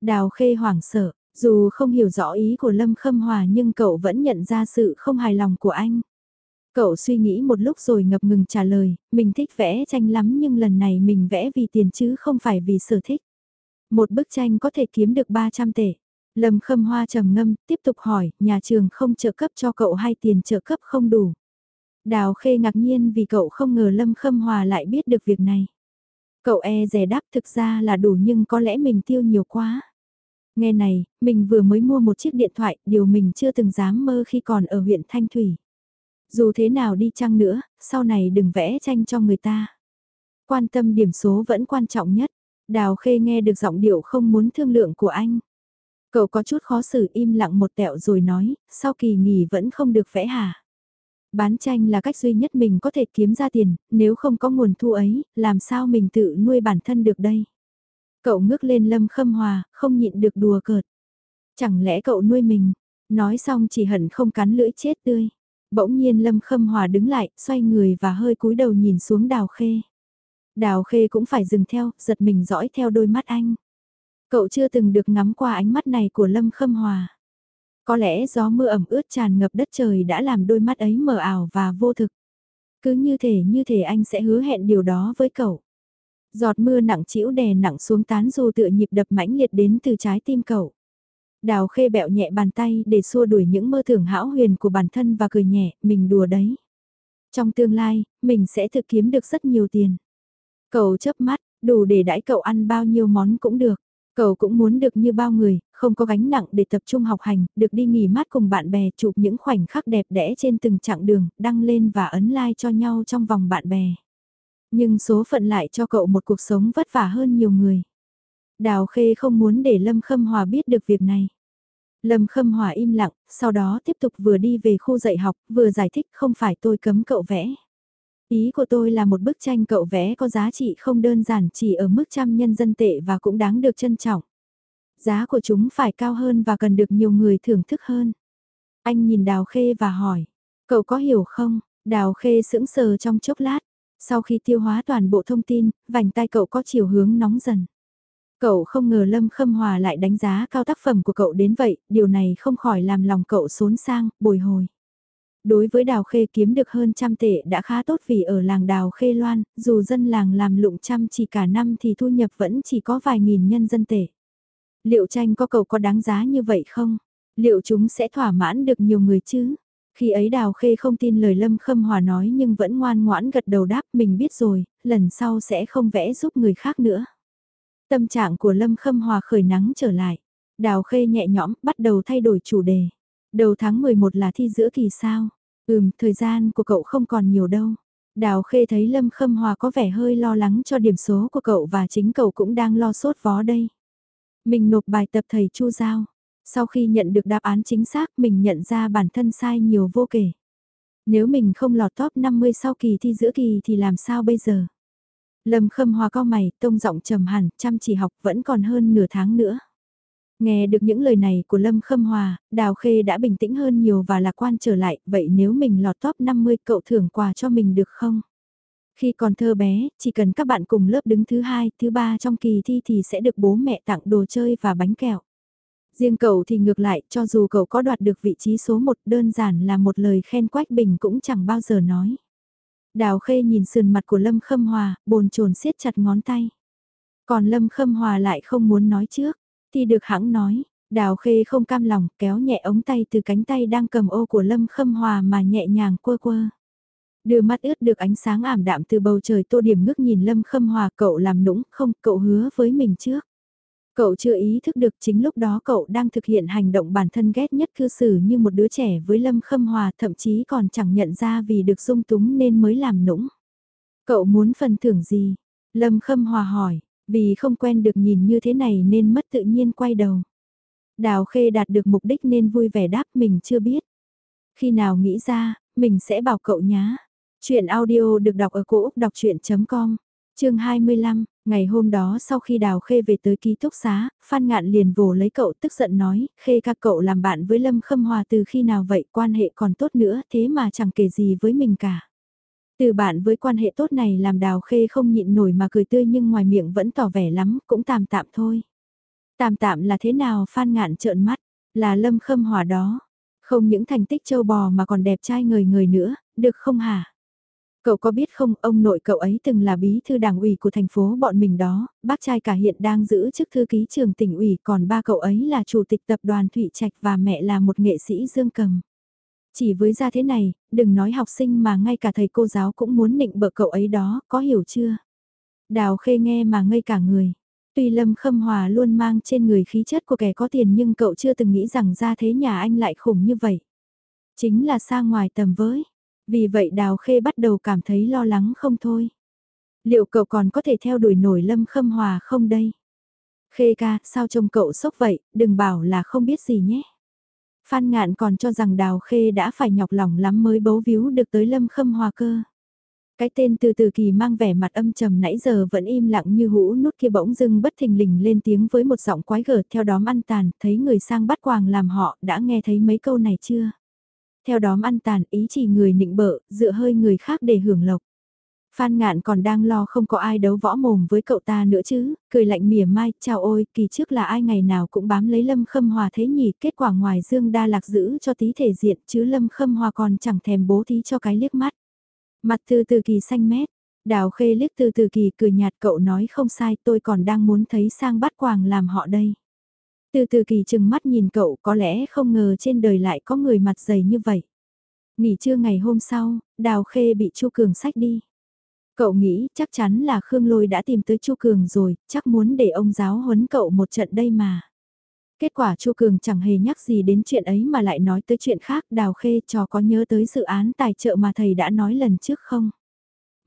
Đào khê hoảng sợ, dù không hiểu rõ ý của Lâm Khâm Hòa nhưng cậu vẫn nhận ra sự không hài lòng của anh. Cậu suy nghĩ một lúc rồi ngập ngừng trả lời, mình thích vẽ tranh lắm nhưng lần này mình vẽ vì tiền chứ không phải vì sở thích. Một bức tranh có thể kiếm được 300 tệ. Lâm Khâm Hoa trầm ngâm, tiếp tục hỏi, nhà trường không trợ cấp cho cậu hay tiền trợ cấp không đủ. Đào Khê ngạc nhiên vì cậu không ngờ Lâm Khâm Hòa lại biết được việc này. Cậu e rè đáp thực ra là đủ nhưng có lẽ mình tiêu nhiều quá. Nghe này, mình vừa mới mua một chiếc điện thoại, điều mình chưa từng dám mơ khi còn ở huyện Thanh Thủy. Dù thế nào đi chăng nữa, sau này đừng vẽ tranh cho người ta. Quan tâm điểm số vẫn quan trọng nhất. Đào Khê nghe được giọng điệu không muốn thương lượng của anh. Cậu có chút khó xử im lặng một tẹo rồi nói, sau kỳ nghỉ vẫn không được vẽ hả? Bán tranh là cách duy nhất mình có thể kiếm ra tiền, nếu không có nguồn thu ấy, làm sao mình tự nuôi bản thân được đây? Cậu ngước lên lâm khâm hòa, không nhịn được đùa cợt. Chẳng lẽ cậu nuôi mình? Nói xong chỉ hận không cắn lưỡi chết tươi. Bỗng nhiên lâm khâm hòa đứng lại, xoay người và hơi cúi đầu nhìn xuống đào khê. Đào khê cũng phải dừng theo, giật mình dõi theo đôi mắt anh. Cậu chưa từng được ngắm qua ánh mắt này của Lâm Khâm Hòa. Có lẽ gió mưa ẩm ướt tràn ngập đất trời đã làm đôi mắt ấy mờ ảo và vô thực. Cứ như thể như thể anh sẽ hứa hẹn điều đó với cậu. Giọt mưa nặng trĩu đè nặng xuống tán dù tựa nhịp đập mãnh liệt đến từ trái tim cậu. Đào khê bẹo nhẹ bàn tay để xua đuổi những mơ tưởng hão huyền của bản thân và cười nhẹ, mình đùa đấy. Trong tương lai, mình sẽ thực kiếm được rất nhiều tiền. Cậu chớp mắt, đủ để đãi cậu ăn bao nhiêu món cũng được. Cậu cũng muốn được như bao người, không có gánh nặng để tập trung học hành, được đi nghỉ mát cùng bạn bè chụp những khoảnh khắc đẹp đẽ trên từng chặng đường, đăng lên và ấn like cho nhau trong vòng bạn bè. Nhưng số phận lại cho cậu một cuộc sống vất vả hơn nhiều người. Đào Khê không muốn để Lâm Khâm Hòa biết được việc này. Lâm Khâm Hòa im lặng, sau đó tiếp tục vừa đi về khu dạy học, vừa giải thích không phải tôi cấm cậu vẽ. Ý của tôi là một bức tranh cậu vẽ có giá trị không đơn giản chỉ ở mức trăm nhân dân tệ và cũng đáng được trân trọng. Giá của chúng phải cao hơn và cần được nhiều người thưởng thức hơn. Anh nhìn Đào Khê và hỏi, cậu có hiểu không? Đào Khê sững sờ trong chốc lát. Sau khi tiêu hóa toàn bộ thông tin, vành tay cậu có chiều hướng nóng dần. Cậu không ngờ Lâm Khâm Hòa lại đánh giá cao tác phẩm của cậu đến vậy, điều này không khỏi làm lòng cậu xốn sang, bồi hồi. Đối với đào khê kiếm được hơn trăm tệ đã khá tốt vì ở làng đào khê loan, dù dân làng làm lụng chăm chỉ cả năm thì thu nhập vẫn chỉ có vài nghìn nhân dân tệ. Liệu tranh có cầu có đáng giá như vậy không? Liệu chúng sẽ thỏa mãn được nhiều người chứ? Khi ấy Đào Khê không tin lời Lâm Khâm Hòa nói nhưng vẫn ngoan ngoãn gật đầu đáp mình biết rồi, lần sau sẽ không vẽ giúp người khác nữa. Tâm trạng của Lâm Khâm Hòa khởi nắng trở lại. Đào Khê nhẹ nhõm bắt đầu thay đổi chủ đề. Đầu tháng 11 là thi giữa kỳ sao. Ừm, thời gian của cậu không còn nhiều đâu. Đào Khê thấy Lâm Khâm Hòa có vẻ hơi lo lắng cho điểm số của cậu và chính cậu cũng đang lo sốt vó đây. Mình nộp bài tập thầy Chu Giao. Sau khi nhận được đáp án chính xác mình nhận ra bản thân sai nhiều vô kể. Nếu mình không lọt top 50 sau kỳ thi giữa kỳ thì làm sao bây giờ? Lâm Khâm Hòa cao mày, tông giọng trầm hẳn, chăm chỉ học vẫn còn hơn nửa tháng nữa. Nghe được những lời này của Lâm Khâm Hòa, Đào Khê đã bình tĩnh hơn nhiều và lạc quan trở lại, vậy nếu mình lọt top 50 cậu thưởng quà cho mình được không? Khi còn thơ bé, chỉ cần các bạn cùng lớp đứng thứ hai, thứ ba trong kỳ thi thì sẽ được bố mẹ tặng đồ chơi và bánh kẹo. Riêng cậu thì ngược lại, cho dù cậu có đoạt được vị trí số 1 đơn giản là một lời khen Quách Bình cũng chẳng bao giờ nói. Đào Khê nhìn sườn mặt của Lâm Khâm Hòa, bồn chồn siết chặt ngón tay. Còn Lâm Khâm Hòa lại không muốn nói trước, thì được hãng nói, Đào Khê không cam lòng kéo nhẹ ống tay từ cánh tay đang cầm ô của Lâm Khâm Hòa mà nhẹ nhàng quơ quơ. Đưa mắt ướt được ánh sáng ảm đạm từ bầu trời tô điểm ngước nhìn Lâm Khâm Hòa cậu làm nũng không cậu hứa với mình trước. Cậu chưa ý thức được chính lúc đó cậu đang thực hiện hành động bản thân ghét nhất cư xử như một đứa trẻ với Lâm Khâm Hòa thậm chí còn chẳng nhận ra vì được dung túng nên mới làm nũng. Cậu muốn phần thưởng gì? Lâm Khâm Hòa hỏi, vì không quen được nhìn như thế này nên mất tự nhiên quay đầu. Đào Khê đạt được mục đích nên vui vẻ đáp mình chưa biết. Khi nào nghĩ ra, mình sẽ bảo cậu nhá. Chuyện audio được đọc ở cổ Úc đọc chuyện.com, chương 25, ngày hôm đó sau khi Đào Khê về tới ký túc xá, Phan Ngạn liền vồ lấy cậu tức giận nói, Khê ca cậu làm bạn với Lâm Khâm Hòa từ khi nào vậy quan hệ còn tốt nữa thế mà chẳng kể gì với mình cả. Từ bạn với quan hệ tốt này làm Đào Khê không nhịn nổi mà cười tươi nhưng ngoài miệng vẫn tỏ vẻ lắm, cũng tạm tạm thôi. Tạm tạm là thế nào Phan Ngạn trợn mắt, là Lâm Khâm Hòa đó. Không những thành tích châu bò mà còn đẹp trai người người nữa, được không hả? Cậu có biết không, ông nội cậu ấy từng là bí thư đảng ủy của thành phố bọn mình đó, bác trai cả hiện đang giữ chức thư ký trường tỉnh ủy, còn ba cậu ấy là chủ tịch tập đoàn Thụy Trạch và mẹ là một nghệ sĩ dương cầm. Chỉ với ra thế này, đừng nói học sinh mà ngay cả thầy cô giáo cũng muốn nịnh bợ cậu ấy đó, có hiểu chưa? Đào khê nghe mà ngây cả người. Tuy Lâm Khâm Hòa luôn mang trên người khí chất của kẻ có tiền nhưng cậu chưa từng nghĩ rằng ra thế nhà anh lại khủng như vậy. Chính là xa ngoài tầm với. Vì vậy Đào Khê bắt đầu cảm thấy lo lắng không thôi. Liệu cậu còn có thể theo đuổi nổi Lâm Khâm Hòa không đây? Khê ca, sao trông cậu sốc vậy, đừng bảo là không biết gì nhé. Phan Ngạn còn cho rằng Đào Khê đã phải nhọc lòng lắm mới bấu víu được tới Lâm Khâm Hòa cơ. Cái tên từ từ kỳ mang vẻ mặt âm trầm nãy giờ vẫn im lặng như hũ nút kia bỗng dưng bất thình lình lên tiếng với một giọng quái gở theo đóm ăn tàn, thấy người sang bắt quàng làm họ, đã nghe thấy mấy câu này chưa? Theo đóm ăn tàn ý chỉ người nịnh bợ, dựa hơi người khác để hưởng lộc. Phan ngạn còn đang lo không có ai đấu võ mồm với cậu ta nữa chứ, cười lạnh mỉa mai, chào ôi, kỳ trước là ai ngày nào cũng bám lấy lâm khâm hòa thế nhỉ, kết quả ngoài dương đa lạc giữ cho tí thể diện chứ lâm khâm hòa còn chẳng thèm bố thí cho cái liếc mắt. Mặt từ từ kỳ xanh mét, đào khê liếc từ từ kỳ cười nhạt cậu nói không sai tôi còn đang muốn thấy sang bắt quàng làm họ đây. Từ từ kỳ chừng mắt nhìn cậu có lẽ không ngờ trên đời lại có người mặt dày như vậy. Nghỉ trưa ngày hôm sau, Đào Khê bị Chu Cường sách đi. Cậu nghĩ chắc chắn là Khương Lôi đã tìm tới Chu Cường rồi, chắc muốn để ông giáo huấn cậu một trận đây mà. Kết quả Chu Cường chẳng hề nhắc gì đến chuyện ấy mà lại nói tới chuyện khác, Đào Khê trò có nhớ tới dự án tài trợ mà thầy đã nói lần trước không?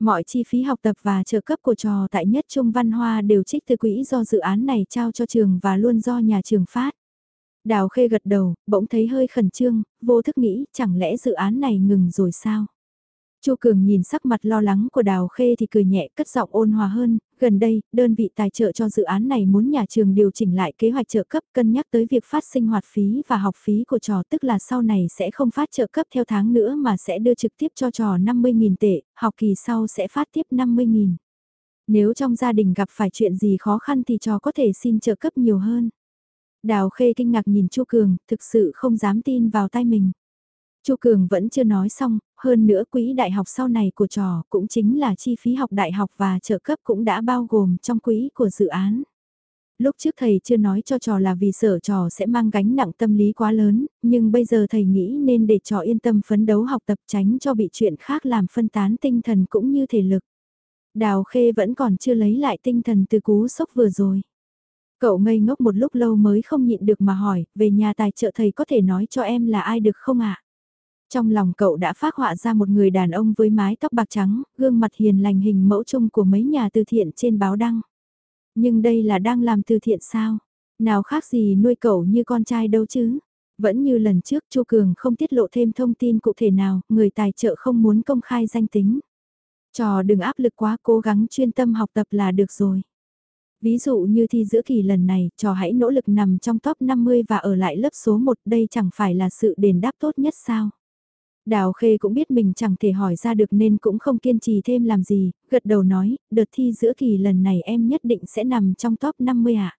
Mọi chi phí học tập và trợ cấp của trò tại nhất Trung Văn Hoa đều trích từ quỹ do dự án này trao cho trường và luôn do nhà trường phát. Đào Khê gật đầu, bỗng thấy hơi khẩn trương, vô thức nghĩ chẳng lẽ dự án này ngừng rồi sao? Chu Cường nhìn sắc mặt lo lắng của Đào Khê thì cười nhẹ cất giọng ôn hòa hơn, gần đây, đơn vị tài trợ cho dự án này muốn nhà trường điều chỉnh lại kế hoạch trợ cấp cân nhắc tới việc phát sinh hoạt phí và học phí của trò tức là sau này sẽ không phát trợ cấp theo tháng nữa mà sẽ đưa trực tiếp cho trò 50.000 tệ, học kỳ sau sẽ phát tiếp 50.000. Nếu trong gia đình gặp phải chuyện gì khó khăn thì trò có thể xin trợ cấp nhiều hơn. Đào Khê kinh ngạc nhìn Chu Cường, thực sự không dám tin vào tay mình. Chu Cường vẫn chưa nói xong, hơn nữa quỹ đại học sau này của trò cũng chính là chi phí học đại học và trợ cấp cũng đã bao gồm trong quỹ của dự án. Lúc trước thầy chưa nói cho trò là vì sợ trò sẽ mang gánh nặng tâm lý quá lớn, nhưng bây giờ thầy nghĩ nên để trò yên tâm phấn đấu học tập tránh cho bị chuyện khác làm phân tán tinh thần cũng như thể lực. Đào Khê vẫn còn chưa lấy lại tinh thần từ cú sốc vừa rồi. Cậu ngây ngốc một lúc lâu mới không nhịn được mà hỏi, về nhà tài trợ thầy có thể nói cho em là ai được không ạ? Trong lòng cậu đã phát họa ra một người đàn ông với mái tóc bạc trắng, gương mặt hiền lành hình mẫu chung của mấy nhà từ thiện trên báo đăng. Nhưng đây là đang làm từ thiện sao? Nào khác gì nuôi cậu như con trai đâu chứ? Vẫn như lần trước Chu Cường không tiết lộ thêm thông tin cụ thể nào, người tài trợ không muốn công khai danh tính. Trò đừng áp lực quá cố gắng chuyên tâm học tập là được rồi. Ví dụ như thi giữa kỳ lần này, trò hãy nỗ lực nằm trong top 50 và ở lại lớp số 1 đây chẳng phải là sự đền đáp tốt nhất sao. Đào Khê cũng biết mình chẳng thể hỏi ra được nên cũng không kiên trì thêm làm gì, gật đầu nói, đợt thi giữa kỳ lần này em nhất định sẽ nằm trong top 50 ạ.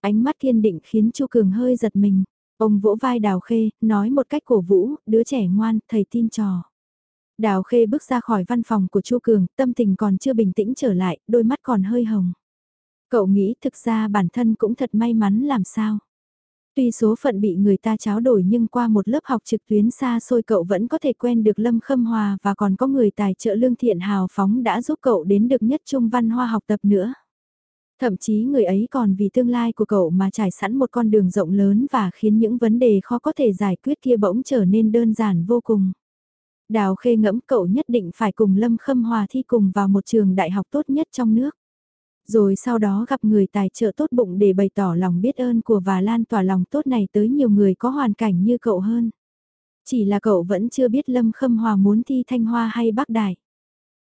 Ánh mắt kiên định khiến Chu Cường hơi giật mình. Ông vỗ vai Đào Khê, nói một cách cổ vũ, đứa trẻ ngoan, thầy tin trò. Đào Khê bước ra khỏi văn phòng của Chu Cường, tâm tình còn chưa bình tĩnh trở lại, đôi mắt còn hơi hồng. Cậu nghĩ thực ra bản thân cũng thật may mắn làm sao. Tuy số phận bị người ta tráo đổi nhưng qua một lớp học trực tuyến xa xôi cậu vẫn có thể quen được Lâm Khâm Hòa và còn có người tài trợ lương thiện hào phóng đã giúp cậu đến được nhất trung văn hoa học tập nữa. Thậm chí người ấy còn vì tương lai của cậu mà trải sẵn một con đường rộng lớn và khiến những vấn đề khó có thể giải quyết kia bỗng trở nên đơn giản vô cùng. Đào khê ngẫm cậu nhất định phải cùng Lâm Khâm Hòa thi cùng vào một trường đại học tốt nhất trong nước. Rồi sau đó gặp người tài trợ tốt bụng để bày tỏ lòng biết ơn của và lan tỏa lòng tốt này tới nhiều người có hoàn cảnh như cậu hơn. Chỉ là cậu vẫn chưa biết Lâm Khâm Hòa muốn thi Thanh Hoa hay Bắc Đại.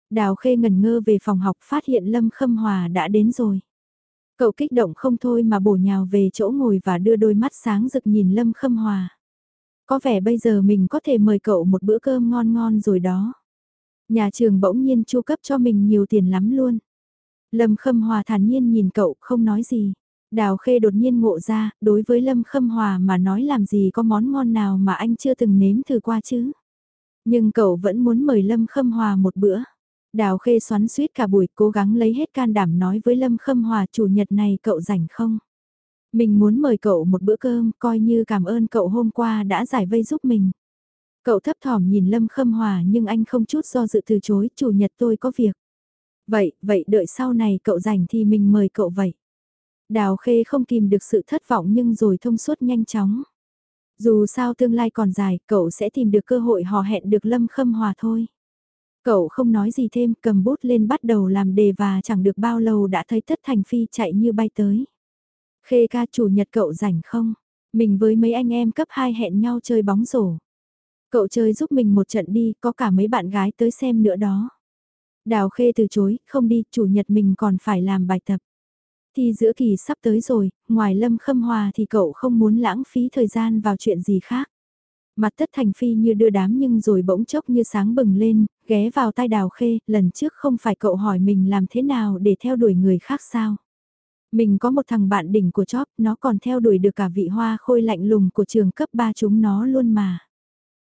Đào Khê ngần ngơ về phòng học phát hiện Lâm Khâm Hòa đã đến rồi. Cậu kích động không thôi mà bổ nhào về chỗ ngồi và đưa đôi mắt sáng rực nhìn Lâm Khâm Hòa. Có vẻ bây giờ mình có thể mời cậu một bữa cơm ngon ngon rồi đó. Nhà trường bỗng nhiên chu cấp cho mình nhiều tiền lắm luôn. Lâm Khâm Hòa thản nhiên nhìn cậu không nói gì. Đào Khê đột nhiên ngộ ra, đối với Lâm Khâm Hòa mà nói làm gì có món ngon nào mà anh chưa từng nếm thử qua chứ. Nhưng cậu vẫn muốn mời Lâm Khâm Hòa một bữa. Đào Khê xoắn suýt cả buổi cố gắng lấy hết can đảm nói với Lâm Khâm Hòa chủ nhật này cậu rảnh không? Mình muốn mời cậu một bữa cơm coi như cảm ơn cậu hôm qua đã giải vây giúp mình. Cậu thấp thỏm nhìn Lâm Khâm Hòa nhưng anh không chút do dự từ chối, chủ nhật tôi có việc. Vậy, vậy đợi sau này cậu rảnh thì mình mời cậu vậy. Đào Khê không kìm được sự thất vọng nhưng rồi thông suốt nhanh chóng. Dù sao tương lai còn dài, cậu sẽ tìm được cơ hội hò hẹn được Lâm Khâm Hòa thôi. Cậu không nói gì thêm, cầm bút lên bắt đầu làm đề và chẳng được bao lâu đã thấy Tất Thành Phi chạy như bay tới. Khê ca chủ nhật cậu rảnh không? Mình với mấy anh em cấp 2 hẹn nhau chơi bóng rổ. Cậu chơi giúp mình một trận đi, có cả mấy bạn gái tới xem nữa đó. Đào Khê từ chối, không đi, chủ nhật mình còn phải làm bài tập. Thì giữa kỳ sắp tới rồi, ngoài Lâm Khâm Hòa thì cậu không muốn lãng phí thời gian vào chuyện gì khác. Mặt tất thành phi như đưa đám nhưng rồi bỗng chốc như sáng bừng lên, ghé vào tai đào khê, lần trước không phải cậu hỏi mình làm thế nào để theo đuổi người khác sao. Mình có một thằng bạn đỉnh của chóp, nó còn theo đuổi được cả vị hoa khôi lạnh lùng của trường cấp 3 chúng nó luôn mà.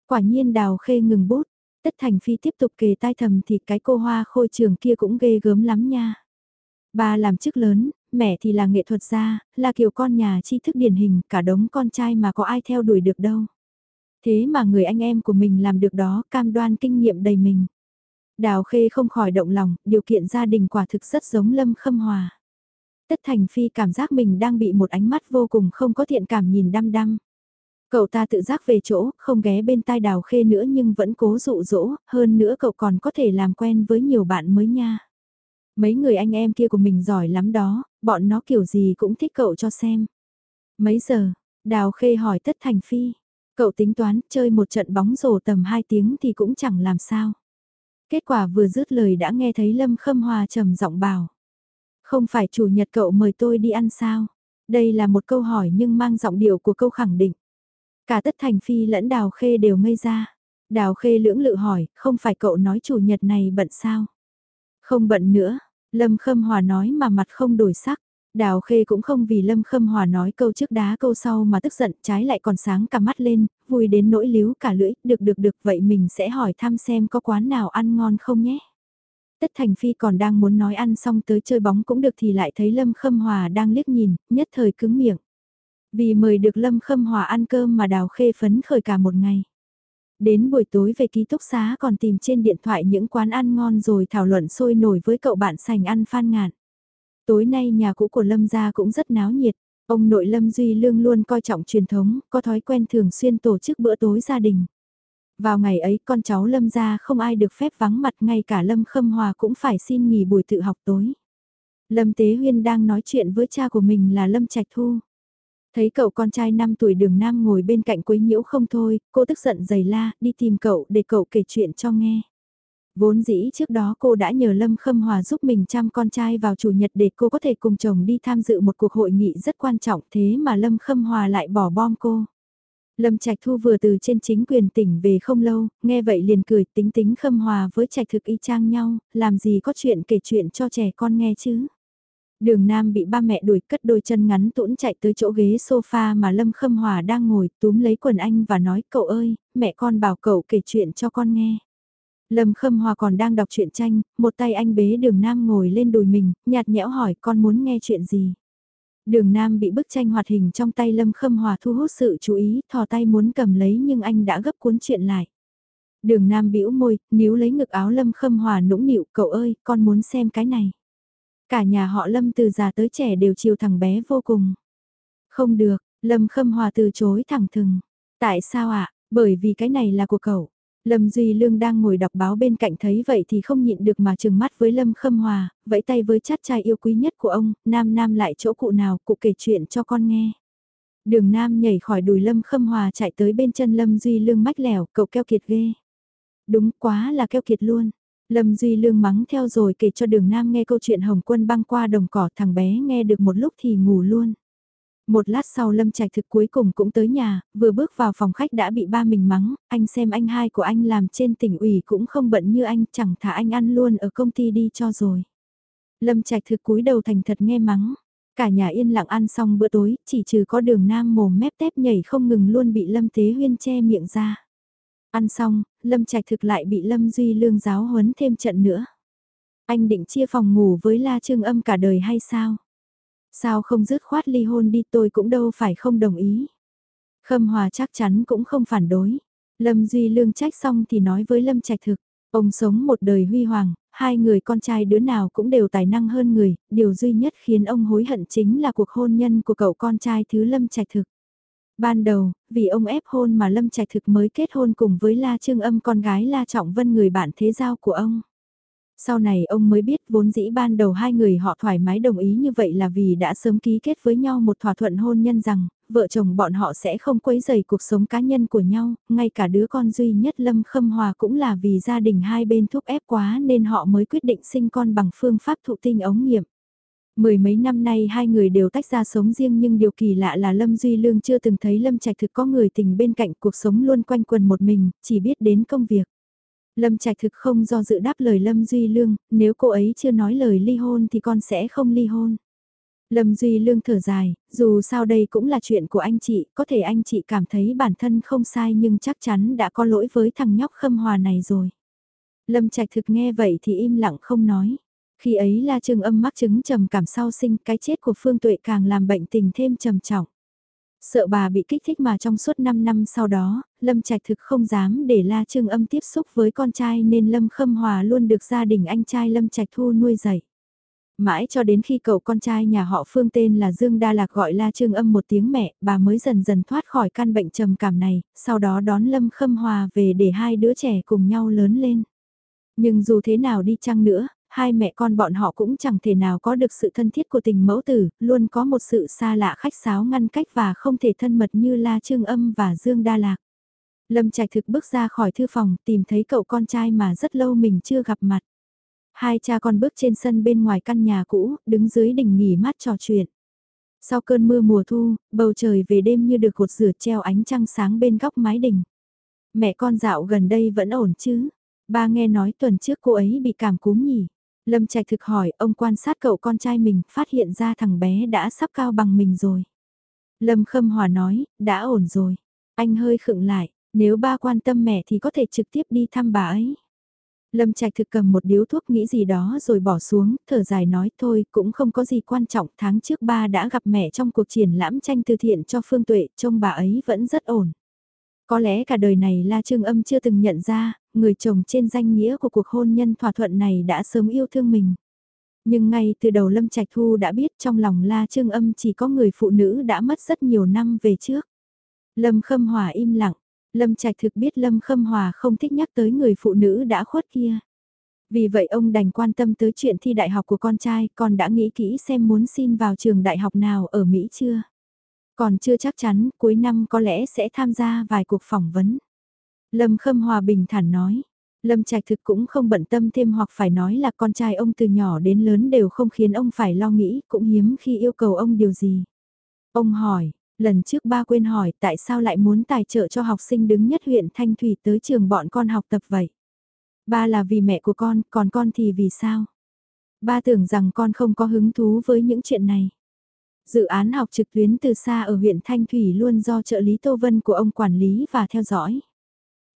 Quả nhiên đào khê ngừng bút, tất thành phi tiếp tục kề tai thầm thì cái cô hoa khôi trường kia cũng ghê gớm lắm nha. Ba làm chức lớn, mẹ thì là nghệ thuật gia, là kiểu con nhà tri thức điển hình, cả đống con trai mà có ai theo đuổi được đâu. Thế mà người anh em của mình làm được đó, cam đoan kinh nghiệm đầy mình. Đào Khê không khỏi động lòng, điều kiện gia đình quả thực rất giống Lâm Khâm Hòa. Tất Thành Phi cảm giác mình đang bị một ánh mắt vô cùng không có thiện cảm nhìn đăm đăm. Cậu ta tự giác về chỗ, không ghé bên tai Đào Khê nữa nhưng vẫn cố dụ dỗ, hơn nữa cậu còn có thể làm quen với nhiều bạn mới nha. Mấy người anh em kia của mình giỏi lắm đó, bọn nó kiểu gì cũng thích cậu cho xem. Mấy giờ, Đào Khê hỏi Tất Thành Phi, Cậu tính toán chơi một trận bóng rổ tầm 2 tiếng thì cũng chẳng làm sao. Kết quả vừa dứt lời đã nghe thấy Lâm Khâm Hòa trầm giọng bảo. Không phải chủ nhật cậu mời tôi đi ăn sao? Đây là một câu hỏi nhưng mang giọng điệu của câu khẳng định. Cả tất thành phi lẫn đào khê đều ngây ra. Đào khê lưỡng lự hỏi, không phải cậu nói chủ nhật này bận sao? Không bận nữa, Lâm Khâm Hòa nói mà mặt không đổi sắc. Đào Khê cũng không vì Lâm Khâm Hòa nói câu trước đá câu sau mà tức giận, trái lại còn sáng cả mắt lên, vui đến nỗi líu cả lưỡi, được được được vậy mình sẽ hỏi thăm xem có quán nào ăn ngon không nhé. Tất Thành Phi còn đang muốn nói ăn xong tới chơi bóng cũng được thì lại thấy Lâm Khâm Hòa đang liếc nhìn, nhất thời cứng miệng. Vì mời được Lâm Khâm Hòa ăn cơm mà Đào Khê phấn khởi cả một ngày. Đến buổi tối về ký túc xá còn tìm trên điện thoại những quán ăn ngon rồi thảo luận sôi nổi với cậu bạn sành ăn phan ngạn. Tối nay nhà cũ của Lâm gia cũng rất náo nhiệt. Ông nội Lâm Duy Lương luôn coi trọng truyền thống, có thói quen thường xuyên tổ chức bữa tối gia đình. Vào ngày ấy con cháu Lâm gia không ai được phép vắng mặt ngay cả Lâm Khâm Hòa cũng phải xin nghỉ buổi tự học tối. Lâm Tế Huyên đang nói chuyện với cha của mình là Lâm Trạch Thu. Thấy cậu con trai 5 tuổi đường nam ngồi bên cạnh quấy nhiễu không thôi, cô tức giận giày la, đi tìm cậu để cậu kể chuyện cho nghe. Vốn dĩ trước đó cô đã nhờ Lâm Khâm Hòa giúp mình chăm con trai vào chủ nhật để cô có thể cùng chồng đi tham dự một cuộc hội nghị rất quan trọng thế mà Lâm Khâm Hòa lại bỏ bom cô. Lâm Trạch Thu vừa từ trên chính quyền tỉnh về không lâu, nghe vậy liền cười tính tính Khâm Hòa với Trạch Thực y chang nhau, làm gì có chuyện kể chuyện cho trẻ con nghe chứ. Đường Nam bị ba mẹ đuổi cất đôi chân ngắn tũn chạy tới chỗ ghế sofa mà Lâm Khâm Hòa đang ngồi túm lấy quần anh và nói cậu ơi, mẹ con bảo cậu kể chuyện cho con nghe. Lâm Khâm Hòa còn đang đọc truyện tranh, một tay anh bế đường Nam ngồi lên đùi mình, nhạt nhẽo hỏi con muốn nghe chuyện gì. Đường Nam bị bức tranh hoạt hình trong tay Lâm Khâm Hòa thu hút sự chú ý, thò tay muốn cầm lấy nhưng anh đã gấp cuốn chuyện lại. Đường Nam bĩu môi, níu lấy ngực áo Lâm Khâm Hòa nũng nịu, cậu ơi, con muốn xem cái này. Cả nhà họ Lâm từ già tới trẻ đều chiều thằng bé vô cùng. Không được, Lâm Khâm Hòa từ chối thẳng thừng. Tại sao ạ? Bởi vì cái này là của cậu. Lâm Duy Lương đang ngồi đọc báo bên cạnh thấy vậy thì không nhịn được mà trừng mắt với Lâm Khâm Hòa, vẫy tay với chát trai yêu quý nhất của ông, Nam Nam lại chỗ cụ nào, cụ kể chuyện cho con nghe. Đường Nam nhảy khỏi đùi Lâm Khâm Hòa chạy tới bên chân Lâm Duy Lương mách lẻo, cậu keo kiệt ghê. Đúng quá là keo kiệt luôn. Lâm Duy Lương mắng theo rồi kể cho đường Nam nghe câu chuyện Hồng Quân băng qua đồng cỏ thằng bé nghe được một lúc thì ngủ luôn. Một lát sau Lâm Trạch thực cuối cùng cũng tới nhà, vừa bước vào phòng khách đã bị ba mình mắng, anh xem anh hai của anh làm trên tỉnh ủy cũng không bận như anh, chẳng thả anh ăn luôn ở công ty đi cho rồi. Lâm Trạch thực cúi đầu thành thật nghe mắng, cả nhà yên lặng ăn xong bữa tối, chỉ trừ có đường nam mồm mép tép nhảy không ngừng luôn bị Lâm Tế Huyên che miệng ra. Ăn xong, Lâm Trạch thực lại bị Lâm Duy Lương giáo huấn thêm trận nữa. Anh định chia phòng ngủ với La Trương Âm cả đời hay sao? Sao không dứt khoát ly hôn đi tôi cũng đâu phải không đồng ý. Khâm Hòa chắc chắn cũng không phản đối. Lâm Duy Lương trách xong thì nói với Lâm Trạch Thực, ông sống một đời huy hoàng, hai người con trai đứa nào cũng đều tài năng hơn người, điều duy nhất khiến ông hối hận chính là cuộc hôn nhân của cậu con trai thứ Lâm Trạch Thực. Ban đầu, vì ông ép hôn mà Lâm Trạch Thực mới kết hôn cùng với La Trương Âm con gái La Trọng Vân người bạn thế giao của ông. Sau này ông mới biết vốn dĩ ban đầu hai người họ thoải mái đồng ý như vậy là vì đã sớm ký kết với nhau một thỏa thuận hôn nhân rằng, vợ chồng bọn họ sẽ không quấy rầy cuộc sống cá nhân của nhau, ngay cả đứa con duy nhất Lâm Khâm Hòa cũng là vì gia đình hai bên thúc ép quá nên họ mới quyết định sinh con bằng phương pháp thụ tinh ống nghiệm. Mười mấy năm nay hai người đều tách ra sống riêng nhưng điều kỳ lạ là Lâm Duy Lương chưa từng thấy Lâm Trạch thực có người tình bên cạnh cuộc sống luôn quanh quần một mình, chỉ biết đến công việc. Lâm Trạch thực không do dự đáp lời Lâm Duy Lương, nếu cô ấy chưa nói lời ly hôn thì con sẽ không ly hôn. Lâm Duy Lương thở dài, dù sao đây cũng là chuyện của anh chị, có thể anh chị cảm thấy bản thân không sai nhưng chắc chắn đã có lỗi với thằng nhóc khâm hòa này rồi. Lâm Trạch thực nghe vậy thì im lặng không nói. Khi ấy La Trương âm mắc chứng trầm cảm sau sinh cái chết của Phương Tuệ càng làm bệnh tình thêm trầm trọng. Sợ bà bị kích thích mà trong suốt 5 năm sau đó, Lâm Trạch thực không dám để La Trương âm tiếp xúc với con trai nên Lâm Khâm Hòa luôn được gia đình anh trai Lâm Trạch Thu nuôi dạy. Mãi cho đến khi cậu con trai nhà họ Phương tên là Dương Đa Lạc gọi La Trương âm một tiếng mẹ, bà mới dần dần thoát khỏi căn bệnh trầm cảm này, sau đó đón Lâm Khâm Hòa về để hai đứa trẻ cùng nhau lớn lên. Nhưng dù thế nào đi chăng nữa, hai mẹ con bọn họ cũng chẳng thể nào có được sự thân thiết của tình mẫu tử, luôn có một sự xa lạ khách sáo ngăn cách và không thể thân mật như La Trương Âm và Dương Đa Lạc. Lâm Trạch thực bước ra khỏi thư phòng tìm thấy cậu con trai mà rất lâu mình chưa gặp mặt. Hai cha con bước trên sân bên ngoài căn nhà cũ, đứng dưới đỉnh nghỉ mát trò chuyện. Sau cơn mưa mùa thu, bầu trời về đêm như được cột rửa treo ánh trăng sáng bên góc mái đình. Mẹ con dạo gần đây vẫn ổn chứ? Ba nghe nói tuần trước cô ấy bị cảm cúm nhỉ? Lâm Trạch thực hỏi, ông quan sát cậu con trai mình, phát hiện ra thằng bé đã sắp cao bằng mình rồi. Lâm Khâm Hòa nói, đã ổn rồi. Anh hơi khựng lại, nếu ba quan tâm mẹ thì có thể trực tiếp đi thăm bà ấy. Lâm Trạch thực cầm một điếu thuốc nghĩ gì đó rồi bỏ xuống, thở dài nói thôi cũng không có gì quan trọng tháng trước ba đã gặp mẹ trong cuộc triển lãm tranh từ thiện cho Phương Tuệ, trông bà ấy vẫn rất ổn. Có lẽ cả đời này La Trương Âm chưa từng nhận ra, người chồng trên danh nghĩa của cuộc hôn nhân thỏa thuận này đã sớm yêu thương mình. Nhưng ngay từ đầu Lâm Trạch Thu đã biết trong lòng La Trương Âm chỉ có người phụ nữ đã mất rất nhiều năm về trước. Lâm Khâm Hòa im lặng, Lâm Trạch thực biết Lâm Khâm Hòa không thích nhắc tới người phụ nữ đã khuất kia. Vì vậy ông đành quan tâm tới chuyện thi đại học của con trai, còn đã nghĩ kỹ xem muốn xin vào trường đại học nào ở Mỹ chưa. Còn chưa chắc chắn, cuối năm có lẽ sẽ tham gia vài cuộc phỏng vấn. Lâm Khâm Hòa bình thản nói. Lâm Trạch thực cũng không bận tâm thêm hoặc phải nói là con trai ông từ nhỏ đến lớn đều không khiến ông phải lo nghĩ, cũng hiếm khi yêu cầu ông điều gì. Ông hỏi, lần trước ba quên hỏi tại sao lại muốn tài trợ cho học sinh đứng nhất huyện Thanh Thủy tới trường bọn con học tập vậy? Ba là vì mẹ của con, còn con thì vì sao? Ba tưởng rằng con không có hứng thú với những chuyện này. Dự án học trực tuyến từ xa ở huyện Thanh Thủy luôn do trợ lý Tô Vân của ông quản lý và theo dõi.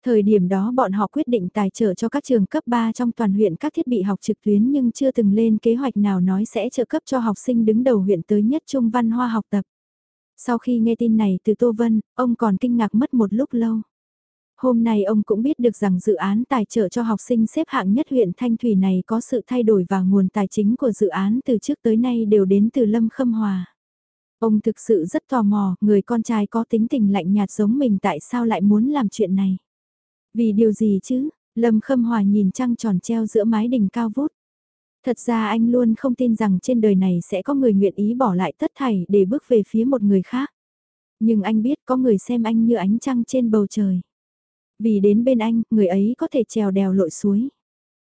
Thời điểm đó bọn họ quyết định tài trợ cho các trường cấp 3 trong toàn huyện các thiết bị học trực tuyến nhưng chưa từng lên kế hoạch nào nói sẽ trợ cấp cho học sinh đứng đầu huyện tới nhất trung văn hoa học tập. Sau khi nghe tin này từ Tô Vân, ông còn kinh ngạc mất một lúc lâu. Hôm nay ông cũng biết được rằng dự án tài trợ cho học sinh xếp hạng nhất huyện Thanh Thủy này có sự thay đổi và nguồn tài chính của dự án từ trước tới nay đều đến từ Lâm Khâm Hòa. Ông thực sự rất tò mò, người con trai có tính tình lạnh nhạt giống mình tại sao lại muốn làm chuyện này. Vì điều gì chứ? Lâm Khâm Hòa nhìn trăng tròn treo giữa mái đỉnh cao vút. Thật ra anh luôn không tin rằng trên đời này sẽ có người nguyện ý bỏ lại tất thảy để bước về phía một người khác. Nhưng anh biết có người xem anh như ánh trăng trên bầu trời. Vì đến bên anh, người ấy có thể trèo đèo lội suối.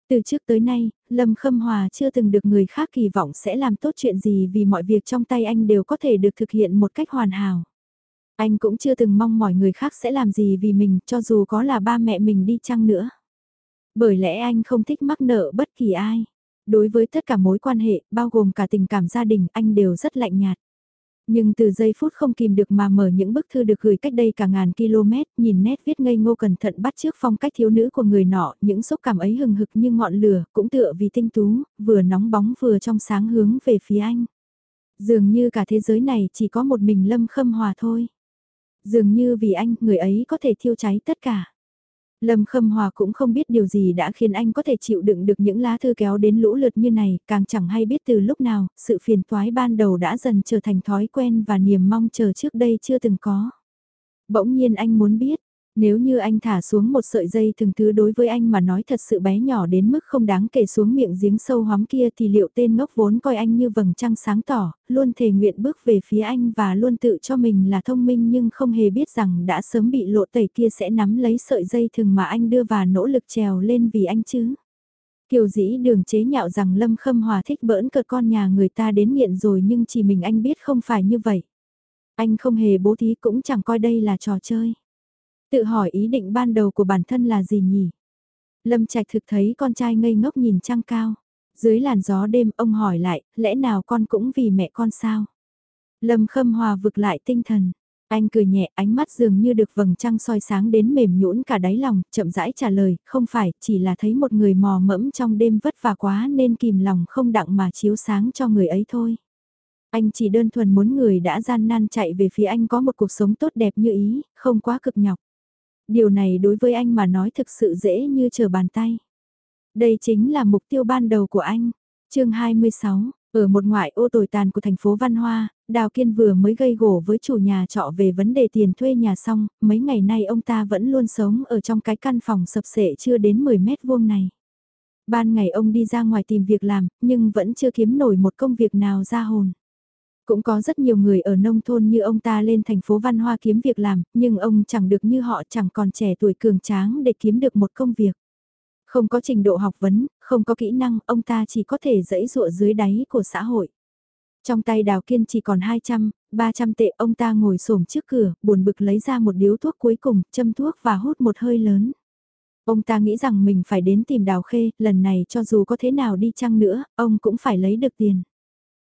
Từ trước tới nay, Lâm Khâm Hòa chưa từng được người khác kỳ vọng sẽ làm tốt chuyện gì vì mọi việc trong tay anh đều có thể được thực hiện một cách hoàn hảo. Anh cũng chưa từng mong mỏi người khác sẽ làm gì vì mình cho dù có là ba mẹ mình đi chăng nữa. Bởi lẽ anh không thích mắc nợ bất kỳ ai. Đối với tất cả mối quan hệ, bao gồm cả tình cảm gia đình, anh đều rất lạnh nhạt. Nhưng từ giây phút không kìm được mà mở những bức thư được gửi cách đây cả ngàn km, nhìn nét viết ngây ngô cẩn thận bắt trước phong cách thiếu nữ của người nọ, những xúc cảm ấy hừng hực như ngọn lửa, cũng tựa vì tinh tú, vừa nóng bóng vừa trong sáng hướng về phía anh. Dường như cả thế giới này chỉ có một mình Lâm Khâm Hòa thôi. Dường như vì anh, người ấy có thể thiêu cháy tất cả. Lâm Khâm Hòa cũng không biết điều gì đã khiến anh có thể chịu đựng được những lá thư kéo đến lũ lượt như này, càng chẳng hay biết từ lúc nào, sự phiền toái ban đầu đã dần trở thành thói quen và niềm mong chờ trước đây chưa từng có. Bỗng nhiên anh muốn biết, nếu như anh thả xuống một sợi dây thường thứ đối với anh mà nói thật sự bé nhỏ đến mức không đáng kể xuống miệng giếng sâu hóm kia thì liệu tên ngốc vốn coi anh như vầng trăng sáng tỏ, luôn thề nguyện bước về phía anh và luôn tự cho mình là thông minh nhưng không hề biết rằng đã sớm bị lộ tẩy kia sẽ nắm lấy sợi dây thường mà anh đưa và nỗ lực trèo lên vì anh chứ. Kiều dĩ đường chế nhạo rằng Lâm Khâm Hòa thích bỡn cợt con nhà người ta đến nghiện rồi nhưng chỉ mình anh biết không phải như vậy. Anh không hề bố thí cũng chẳng coi đây là trò chơi. Tự hỏi ý định ban đầu của bản thân là gì nhỉ? Lâm Trạch thực thấy con trai ngây ngốc nhìn trăng cao. Dưới làn gió đêm ông hỏi lại, lẽ nào con cũng vì mẹ con sao? Lâm Khâm Hòa vực lại tinh thần. Anh cười nhẹ ánh mắt dường như được vầng trăng soi sáng đến mềm nhũn cả đáy lòng, chậm rãi trả lời, không phải, chỉ là thấy một người mò mẫm trong đêm vất vả quá nên kìm lòng không đặng mà chiếu sáng cho người ấy thôi. Anh chỉ đơn thuần muốn người đã gian nan chạy về phía anh có một cuộc sống tốt đẹp như ý, không quá cực nhọc. Điều này đối với anh mà nói thực sự dễ như trở bàn tay. Đây chính là mục tiêu ban đầu của anh. chương 26, ở một ngoại ô tồi tàn của thành phố Văn Hoa, Đào Kiên vừa mới gây gổ với chủ nhà trọ về vấn đề tiền thuê nhà xong, mấy ngày nay ông ta vẫn luôn sống ở trong cái căn phòng sập sệ chưa đến 10 mét vuông này. Ban ngày ông đi ra ngoài tìm việc làm, nhưng vẫn chưa kiếm nổi một công việc nào ra hồn. Cũng có rất nhiều người ở nông thôn như ông ta lên thành phố Văn Hoa kiếm việc làm, nhưng ông chẳng được như họ chẳng còn trẻ tuổi cường tráng để kiếm được một công việc. Không có trình độ học vấn, không có kỹ năng, ông ta chỉ có thể dẫy dụa dưới đáy của xã hội. Trong tay Đào Kiên chỉ còn 200, 300 tệ ông ta ngồi xổm trước cửa, buồn bực lấy ra một điếu thuốc cuối cùng, châm thuốc và hút một hơi lớn. Ông ta nghĩ rằng mình phải đến tìm Đào Khê, lần này cho dù có thế nào đi chăng nữa, ông cũng phải lấy được tiền.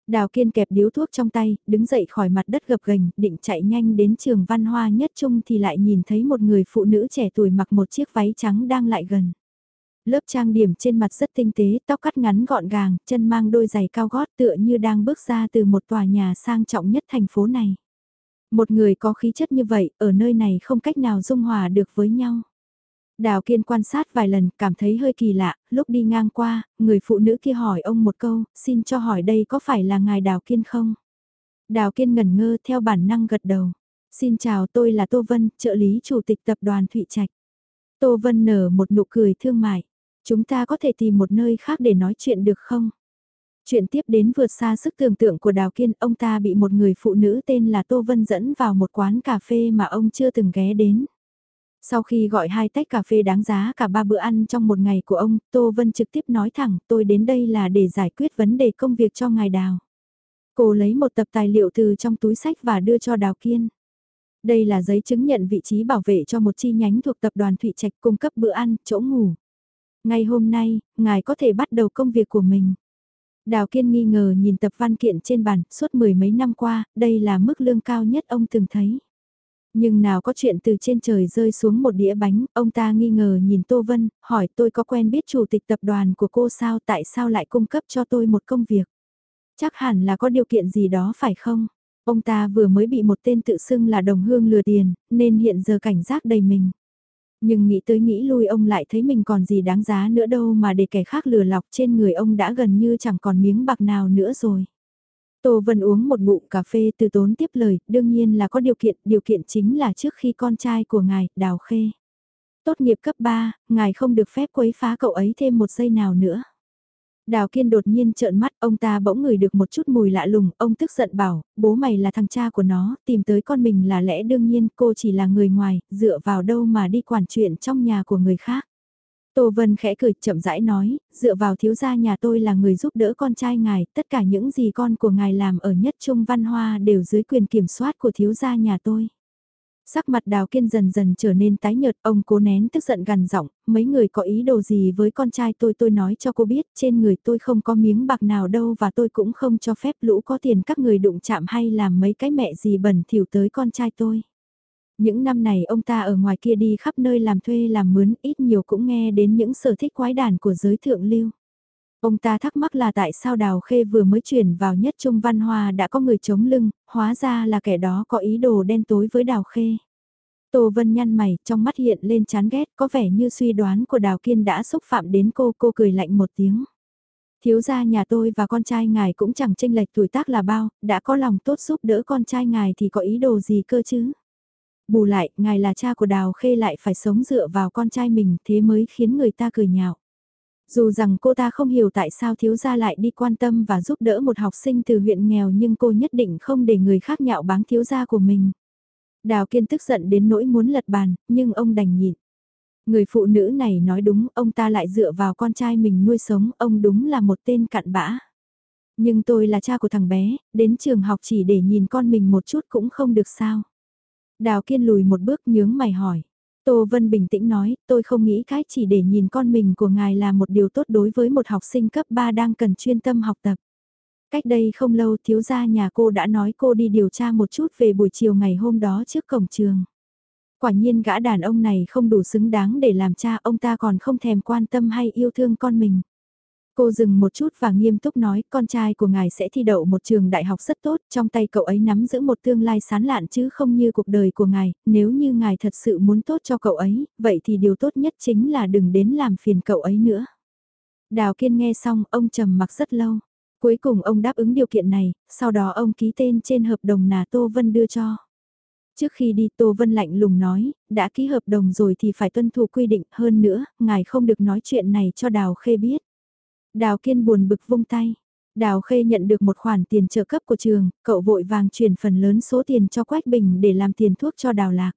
Đào Kiên kẹp điếu thuốc trong tay, đứng dậy khỏi mặt đất gập gành, định chạy nhanh đến trường văn hoa nhất trung thì lại nhìn thấy một người phụ nữ trẻ tuổi mặc một chiếc váy trắng đang lại gần. Lớp trang điểm trên mặt rất tinh tế, tóc cắt ngắn gọn gàng, chân mang đôi giày cao gót tựa như đang bước ra từ một tòa nhà sang trọng nhất thành phố này. Một người có khí chất như vậy, ở nơi này không cách nào dung hòa được với nhau. Đào Kiên quan sát vài lần, cảm thấy hơi kỳ lạ, lúc đi ngang qua, người phụ nữ kia hỏi ông một câu, xin cho hỏi đây có phải là ngài Đào Kiên không? Đào Kiên ngẩn ngơ theo bản năng gật đầu. Xin chào tôi là Tô Vân, trợ lý chủ tịch tập đoàn Thụy Trạch. Tô Vân nở một nụ cười thương mại. Chúng ta có thể tìm một nơi khác để nói chuyện được không? Chuyện tiếp đến vượt xa sức tưởng tượng của Đào Kiên, ông ta bị một người phụ nữ tên là Tô Vân dẫn vào một quán cà phê mà ông chưa từng ghé đến. Sau khi gọi hai tách cà phê đáng giá cả ba bữa ăn trong một ngày của ông, Tô Vân trực tiếp nói thẳng tôi đến đây là để giải quyết vấn đề công việc cho ngài Đào. Cô lấy một tập tài liệu từ trong túi sách và đưa cho Đào Kiên. Đây là giấy chứng nhận vị trí bảo vệ cho một chi nhánh thuộc tập đoàn Thụy Trạch cung cấp bữa ăn, chỗ ngủ. Ngay hôm nay, ngài có thể bắt đầu công việc của mình. Đào Kiên nghi ngờ nhìn tập văn kiện trên bàn, suốt mười mấy năm qua, đây là mức lương cao nhất ông từng thấy. Nhưng nào có chuyện từ trên trời rơi xuống một đĩa bánh, ông ta nghi ngờ nhìn Tô Vân, hỏi tôi có quen biết chủ tịch tập đoàn của cô sao tại sao lại cung cấp cho tôi một công việc. Chắc hẳn là có điều kiện gì đó phải không? Ông ta vừa mới bị một tên tự xưng là đồng hương lừa tiền, nên hiện giờ cảnh giác đầy mình. Nhưng nghĩ tới nghĩ lui ông lại thấy mình còn gì đáng giá nữa đâu mà để kẻ khác lừa lọc trên người ông đã gần như chẳng còn miếng bạc nào nữa rồi. Tô Vân uống một ngụm cà phê từ tốn tiếp lời, đương nhiên là có điều kiện, điều kiện chính là trước khi con trai của ngài, Đào Khê. Tốt nghiệp cấp 3, ngài không được phép quấy phá cậu ấy thêm một giây nào nữa. Đào Kiên đột nhiên trợn mắt, ông ta bỗng ngửi được một chút mùi lạ lùng, ông tức giận bảo, bố mày là thằng cha của nó, tìm tới con mình là lẽ đương nhiên, cô chỉ là người ngoài, dựa vào đâu mà đi quản chuyện trong nhà của người khác. Tô Vân khẽ cười chậm rãi nói, dựa vào thiếu gia nhà tôi là người giúp đỡ con trai ngài, tất cả những gì con của ngài làm ở nhất trung văn hoa đều dưới quyền kiểm soát của thiếu gia nhà tôi. Sắc mặt đào kiên dần dần trở nên tái nhợt, ông cố nén tức giận gằn giọng, mấy người có ý đồ gì với con trai tôi tôi nói cho cô biết, trên người tôi không có miếng bạc nào đâu và tôi cũng không cho phép lũ có tiền các người đụng chạm hay làm mấy cái mẹ gì bẩn thỉu tới con trai tôi. Những năm này ông ta ở ngoài kia đi khắp nơi làm thuê làm mướn, ít nhiều cũng nghe đến những sở thích quái đản của giới thượng lưu. Ông ta thắc mắc là tại sao Đào Khê vừa mới chuyển vào nhất trung văn hoa đã có người chống lưng, hóa ra là kẻ đó có ý đồ đen tối với Đào Khê. Tô Vân nhăn mày, trong mắt hiện lên chán ghét, có vẻ như suy đoán của Đào Kiên đã xúc phạm đến cô, cô cười lạnh một tiếng. Thiếu gia nhà tôi và con trai ngài cũng chẳng tranh lệch tuổi tác là bao, đã có lòng tốt giúp đỡ con trai ngài thì có ý đồ gì cơ chứ? Bù lại, ngài là cha của Đào Khê lại phải sống dựa vào con trai mình thế mới khiến người ta cười nhạo. Dù rằng cô ta không hiểu tại sao thiếu gia lại đi quan tâm và giúp đỡ một học sinh từ huyện nghèo nhưng cô nhất định không để người khác nhạo báng thiếu gia của mình. Đào Kiên tức giận đến nỗi muốn lật bàn, nhưng ông đành nhịn. Người phụ nữ này nói đúng, ông ta lại dựa vào con trai mình nuôi sống, ông đúng là một tên cặn bã. Nhưng tôi là cha của thằng bé, đến trường học chỉ để nhìn con mình một chút cũng không được sao. Đào Kiên lùi một bước nhướng mày hỏi. Tô Vân bình tĩnh nói, tôi không nghĩ cái chỉ để nhìn con mình của ngài là một điều tốt đối với một học sinh cấp 3 đang cần chuyên tâm học tập. Cách đây không lâu thiếu gia nhà cô đã nói cô đi điều tra một chút về buổi chiều ngày hôm đó trước cổng trường. Quả nhiên gã đàn ông này không đủ xứng đáng để làm cha ông ta còn không thèm quan tâm hay yêu thương con mình. Cô dừng một chút và nghiêm túc nói con trai của ngài sẽ thi đậu một trường đại học rất tốt, trong tay cậu ấy nắm giữ một tương lai sán lạn chứ không như cuộc đời của ngài, nếu như ngài thật sự muốn tốt cho cậu ấy, vậy thì điều tốt nhất chính là đừng đến làm phiền cậu ấy nữa. Đào Kiên nghe xong, ông trầm mặc rất lâu. Cuối cùng ông đáp ứng điều kiện này, sau đó ông ký tên trên hợp đồng nà Tô Vân đưa cho. Trước khi đi Tô Vân lạnh lùng nói, đã ký hợp đồng rồi thì phải tuân thủ quy định hơn nữa, ngài không được nói chuyện này cho Đào Khê biết. Đào Kiên buồn bực vung tay. Đào Khê nhận được một khoản tiền trợ cấp của trường, cậu vội vàng chuyển phần lớn số tiền cho Quách Bình để làm tiền thuốc cho Đào Lạc.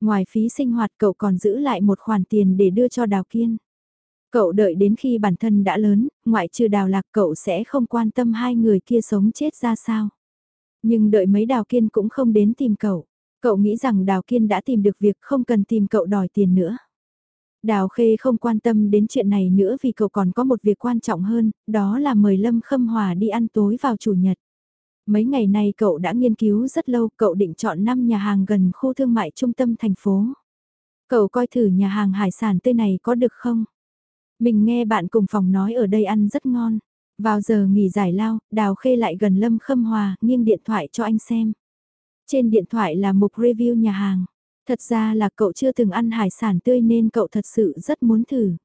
Ngoài phí sinh hoạt cậu còn giữ lại một khoản tiền để đưa cho Đào Kiên. Cậu đợi đến khi bản thân đã lớn, ngoại trừ Đào Lạc cậu sẽ không quan tâm hai người kia sống chết ra sao. Nhưng đợi mấy Đào Kiên cũng không đến tìm cậu. Cậu nghĩ rằng Đào Kiên đã tìm được việc không cần tìm cậu đòi tiền nữa. Đào Khê không quan tâm đến chuyện này nữa vì cậu còn có một việc quan trọng hơn, đó là mời Lâm Khâm Hòa đi ăn tối vào chủ nhật. Mấy ngày nay cậu đã nghiên cứu rất lâu, cậu định chọn 5 nhà hàng gần khu thương mại trung tâm thành phố. Cậu coi thử nhà hàng hải sản tươi này có được không? Mình nghe bạn cùng phòng nói ở đây ăn rất ngon. Vào giờ nghỉ giải lao, Đào Khê lại gần Lâm Khâm Hòa, nghiêng điện thoại cho anh xem. Trên điện thoại là mục review nhà hàng. Thật ra là cậu chưa từng ăn hải sản tươi nên cậu thật sự rất muốn thử.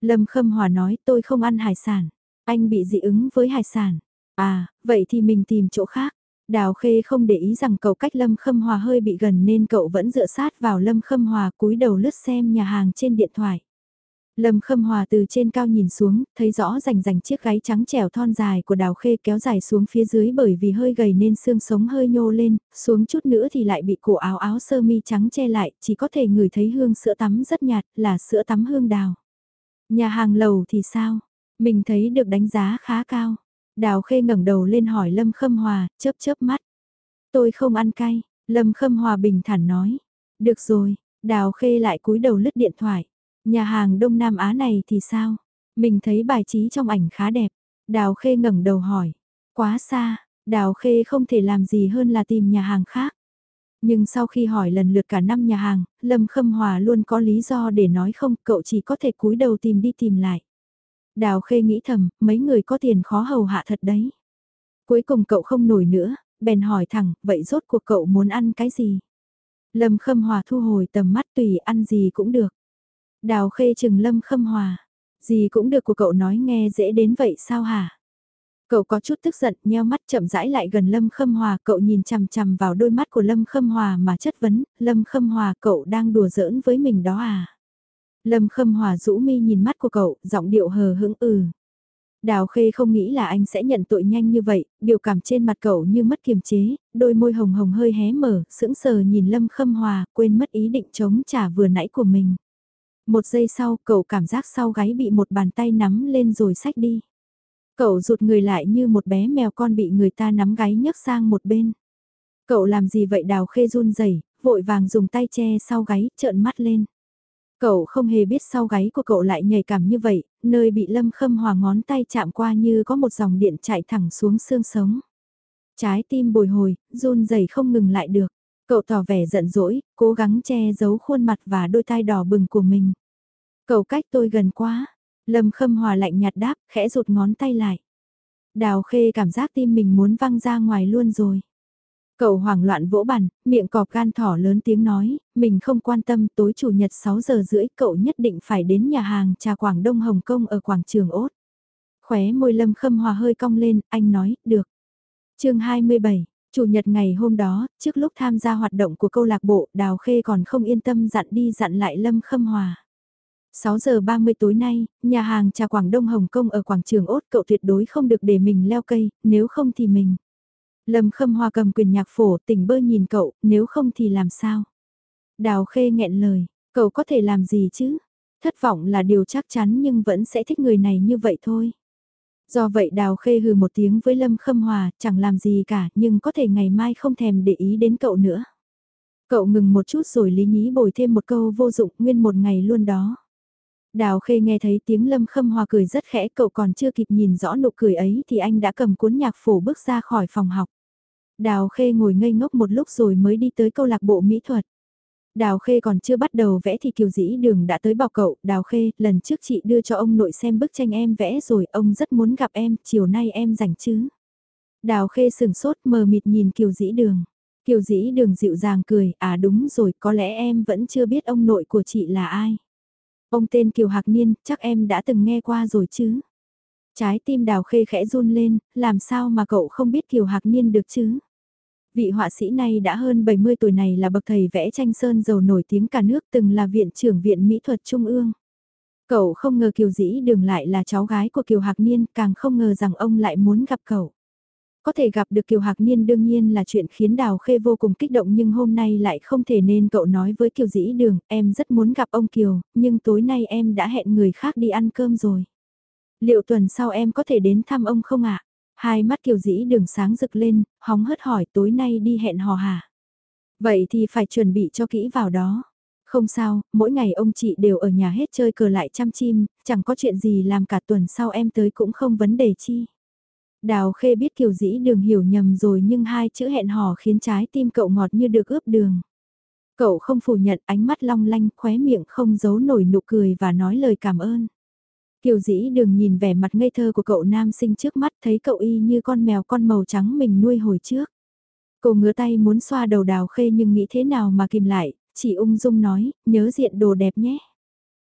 Lâm Khâm Hòa nói tôi không ăn hải sản. Anh bị dị ứng với hải sản. À, vậy thì mình tìm chỗ khác. Đào Khê không để ý rằng cậu cách Lâm Khâm Hòa hơi bị gần nên cậu vẫn dựa sát vào Lâm Khâm Hòa cúi đầu lướt xem nhà hàng trên điện thoại. Lâm Khâm Hòa từ trên cao nhìn xuống, thấy rõ rành rành chiếc gáy trắng trẻo thon dài của Đào Khê kéo dài xuống phía dưới bởi vì hơi gầy nên xương sống hơi nhô lên, xuống chút nữa thì lại bị cổ áo áo sơ mi trắng che lại, chỉ có thể ngửi thấy hương sữa tắm rất nhạt, là sữa tắm hương đào. Nhà hàng lầu thì sao? Mình thấy được đánh giá khá cao. Đào Khê ngẩng đầu lên hỏi Lâm Khâm Hòa, chớp chớp mắt. Tôi không ăn cay, Lâm Khâm Hòa bình thản nói. Được rồi, Đào Khê lại cúi đầu lướt điện thoại. Nhà hàng Đông Nam Á này thì sao? Mình thấy bài trí trong ảnh khá đẹp. Đào Khê ngẩng đầu hỏi. Quá xa, Đào Khê không thể làm gì hơn là tìm nhà hàng khác. Nhưng sau khi hỏi lần lượt cả năm nhà hàng, Lâm Khâm Hòa luôn có lý do để nói không, cậu chỉ có thể cúi đầu tìm đi tìm lại. Đào Khê nghĩ thầm, mấy người có tiền khó hầu hạ thật đấy. Cuối cùng cậu không nổi nữa, bèn hỏi thẳng, vậy rốt cuộc cậu muốn ăn cái gì? Lâm Khâm Hòa thu hồi tầm mắt tùy ăn gì cũng được. Đào Khê trừng Lâm Khâm Hòa, gì cũng được của cậu nói nghe dễ đến vậy sao hả? Cậu có chút tức giận, nheo mắt chậm rãi lại gần Lâm Khâm Hòa, cậu nhìn chằm chằm vào đôi mắt của Lâm Khâm Hòa mà chất vấn, Lâm Khâm Hòa cậu đang đùa giỡn với mình đó à? Lâm Khâm Hòa rũ mi nhìn mắt của cậu, giọng điệu hờ hững ừ. Đào Khê không nghĩ là anh sẽ nhận tội nhanh như vậy, biểu cảm trên mặt cậu như mất kiềm chế, đôi môi hồng hồng hơi hé mở, sững sờ nhìn Lâm Khâm Hòa, quên mất ý định chống trả vừa nãy của mình. Một giây sau, cậu cảm giác sau gáy bị một bàn tay nắm lên rồi xách đi. Cậu rụt người lại như một bé mèo con bị người ta nắm gáy nhấc sang một bên. Cậu làm gì vậy Đào Khê run rẩy, vội vàng dùng tay che sau gáy, trợn mắt lên. Cậu không hề biết sau gáy của cậu lại nhảy cảm như vậy, nơi bị lâm khâm hòa ngón tay chạm qua như có một dòng điện chạy thẳng xuống xương sống. Trái tim bồi hồi, run rẩy không ngừng lại được. Cậu tỏ vẻ giận dỗi, cố gắng che giấu khuôn mặt và đôi tai đỏ bừng của mình. Cậu cách tôi gần quá. Lâm khâm hòa lạnh nhạt đáp, khẽ rụt ngón tay lại. Đào khê cảm giác tim mình muốn văng ra ngoài luôn rồi. Cậu hoảng loạn vỗ bàn, miệng cọp gan thỏ lớn tiếng nói, mình không quan tâm tối chủ nhật 6 giờ rưỡi cậu nhất định phải đến nhà hàng trà Quảng Đông Hồng Kông ở quảng trường ốt. Khóe môi lâm khâm hòa hơi cong lên, anh nói, được. chương 27, chủ nhật ngày hôm đó, trước lúc tham gia hoạt động của câu lạc bộ, Đào Khê còn không yên tâm dặn đi dặn lại lâm khâm hòa. 6 giờ 30 tối nay, nhà hàng trà Quảng Đông Hồng Kông ở quảng trường ốt cậu tuyệt đối không được để mình leo cây, nếu không thì mình. Lâm Khâm Hoa cầm quyền nhạc phổ tỉnh bơ nhìn cậu, nếu không thì làm sao? Đào Khê nghẹn lời, cậu có thể làm gì chứ? Thất vọng là điều chắc chắn nhưng vẫn sẽ thích người này như vậy thôi. Do vậy Đào Khê hừ một tiếng với Lâm Khâm Hòa, chẳng làm gì cả, nhưng có thể ngày mai không thèm để ý đến cậu nữa. Cậu ngừng một chút rồi lý nhí bồi thêm một câu vô dụng nguyên một ngày luôn đó. Đào Khê nghe thấy tiếng Lâm Khâm Hòa cười rất khẽ cậu còn chưa kịp nhìn rõ nụ cười ấy thì anh đã cầm cuốn nhạc phổ bước ra khỏi phòng học. Đào Khê ngồi ngây ngốc một lúc rồi mới đi tới câu lạc bộ mỹ thuật. Đào Khê còn chưa bắt đầu vẽ thì Kiều Dĩ Đường đã tới bảo cậu, Đào Khê, lần trước chị đưa cho ông nội xem bức tranh em vẽ rồi, ông rất muốn gặp em, chiều nay em rảnh chứ. Đào Khê sừng sốt mờ mịt nhìn Kiều Dĩ Đường. Kiều Dĩ Đường dịu dàng cười, à đúng rồi, có lẽ em vẫn chưa biết ông nội của chị là ai. Ông tên Kiều Hạc Niên, chắc em đã từng nghe qua rồi chứ. Trái tim đào khê khẽ run lên, làm sao mà cậu không biết Kiều Hạc Niên được chứ? Vị họa sĩ này đã hơn 70 tuổi này là bậc thầy vẽ tranh sơn dầu nổi tiếng cả nước từng là viện trưởng viện mỹ thuật trung ương. Cậu không ngờ Kiều Dĩ đường lại là cháu gái của Kiều Hạc Niên, càng không ngờ rằng ông lại muốn gặp cậu. Có thể gặp được Kiều Hạc Niên đương nhiên là chuyện khiến Đào Khê vô cùng kích động nhưng hôm nay lại không thể nên cậu nói với Kiều Dĩ Đường, em rất muốn gặp ông Kiều, nhưng tối nay em đã hẹn người khác đi ăn cơm rồi. Liệu tuần sau em có thể đến thăm ông không ạ? Hai mắt Kiều Dĩ Đường sáng rực lên, hóng hớt hỏi tối nay đi hẹn hò hả? Vậy thì phải chuẩn bị cho kỹ vào đó. Không sao, mỗi ngày ông chị đều ở nhà hết chơi cờ lại chăm chim, chẳng có chuyện gì làm cả tuần sau em tới cũng không vấn đề chi. Đào khê biết kiều dĩ đường hiểu nhầm rồi nhưng hai chữ hẹn hò khiến trái tim cậu ngọt như được ướp đường. Cậu không phủ nhận ánh mắt long lanh khóe miệng không giấu nổi nụ cười và nói lời cảm ơn. Kiều dĩ đường nhìn vẻ mặt ngây thơ của cậu nam sinh trước mắt thấy cậu y như con mèo con màu trắng mình nuôi hồi trước. Cô ngứa tay muốn xoa đầu đào khê nhưng nghĩ thế nào mà kìm lại, chỉ ung dung nói, nhớ diện đồ đẹp nhé.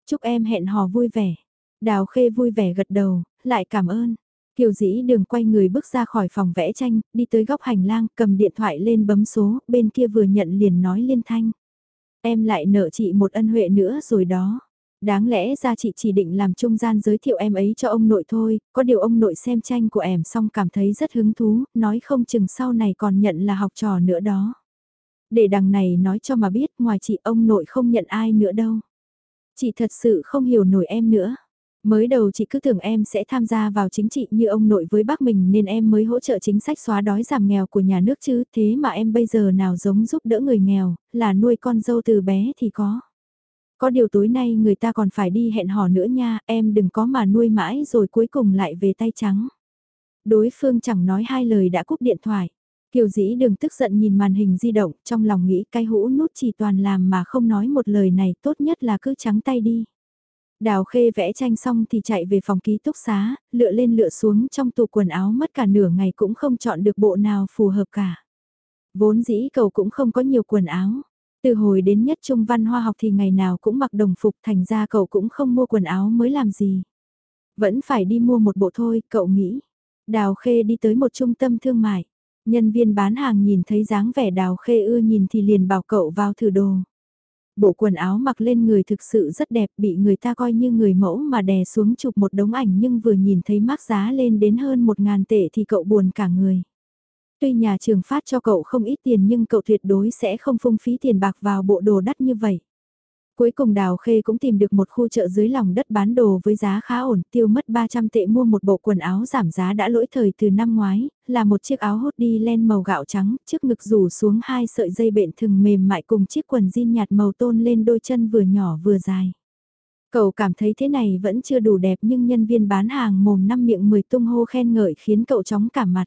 Chúc em hẹn hò vui vẻ. Đào khê vui vẻ gật đầu, lại cảm ơn. Kiều dĩ đường quay người bước ra khỏi phòng vẽ tranh, đi tới góc hành lang, cầm điện thoại lên bấm số, bên kia vừa nhận liền nói liên thanh. Em lại nợ chị một ân huệ nữa rồi đó. Đáng lẽ ra chị chỉ định làm trung gian giới thiệu em ấy cho ông nội thôi, có điều ông nội xem tranh của em xong cảm thấy rất hứng thú, nói không chừng sau này còn nhận là học trò nữa đó. Để đằng này nói cho mà biết ngoài chị ông nội không nhận ai nữa đâu. Chị thật sự không hiểu nổi em nữa. Mới đầu chị cứ tưởng em sẽ tham gia vào chính trị như ông nội với bác mình nên em mới hỗ trợ chính sách xóa đói giảm nghèo của nhà nước chứ, thế mà em bây giờ nào giống giúp đỡ người nghèo, là nuôi con dâu từ bé thì có. Có điều tối nay người ta còn phải đi hẹn hò nữa nha, em đừng có mà nuôi mãi rồi cuối cùng lại về tay trắng. Đối phương chẳng nói hai lời đã cúp điện thoại. Kiều dĩ đừng tức giận nhìn màn hình di động, trong lòng nghĩ cái hũ nút chỉ toàn làm mà không nói một lời này tốt nhất là cứ trắng tay đi. Đào khê vẽ tranh xong thì chạy về phòng ký túc xá, lựa lên lựa xuống trong tủ quần áo mất cả nửa ngày cũng không chọn được bộ nào phù hợp cả. Vốn dĩ cậu cũng không có nhiều quần áo. Từ hồi đến nhất trung văn hoa học thì ngày nào cũng mặc đồng phục thành ra cậu cũng không mua quần áo mới làm gì. Vẫn phải đi mua một bộ thôi, cậu nghĩ. Đào khê đi tới một trung tâm thương mại. Nhân viên bán hàng nhìn thấy dáng vẻ đào khê ưa nhìn thì liền bảo cậu vào thử đồ. Bộ quần áo mặc lên người thực sự rất đẹp bị người ta coi như người mẫu mà đè xuống chụp một đống ảnh nhưng vừa nhìn thấy mắc giá lên đến hơn một ngàn tệ thì cậu buồn cả người. Tuy nhà trường phát cho cậu không ít tiền nhưng cậu tuyệt đối sẽ không phung phí tiền bạc vào bộ đồ đắt như vậy. Cuối cùng Đào Khê cũng tìm được một khu chợ dưới lòng đất bán đồ với giá khá ổn, tiêu mất 300 tệ mua một bộ quần áo giảm giá đã lỗi thời từ năm ngoái, là một chiếc áo hốt đi len màu gạo trắng, trước ngực rủ xuống hai sợi dây bện thừng mềm mại cùng chiếc quần jean nhạt màu tôn lên đôi chân vừa nhỏ vừa dài. Cậu cảm thấy thế này vẫn chưa đủ đẹp nhưng nhân viên bán hàng mồm năm miệng mười tung hô khen ngợi khiến cậu chóng cả mặt.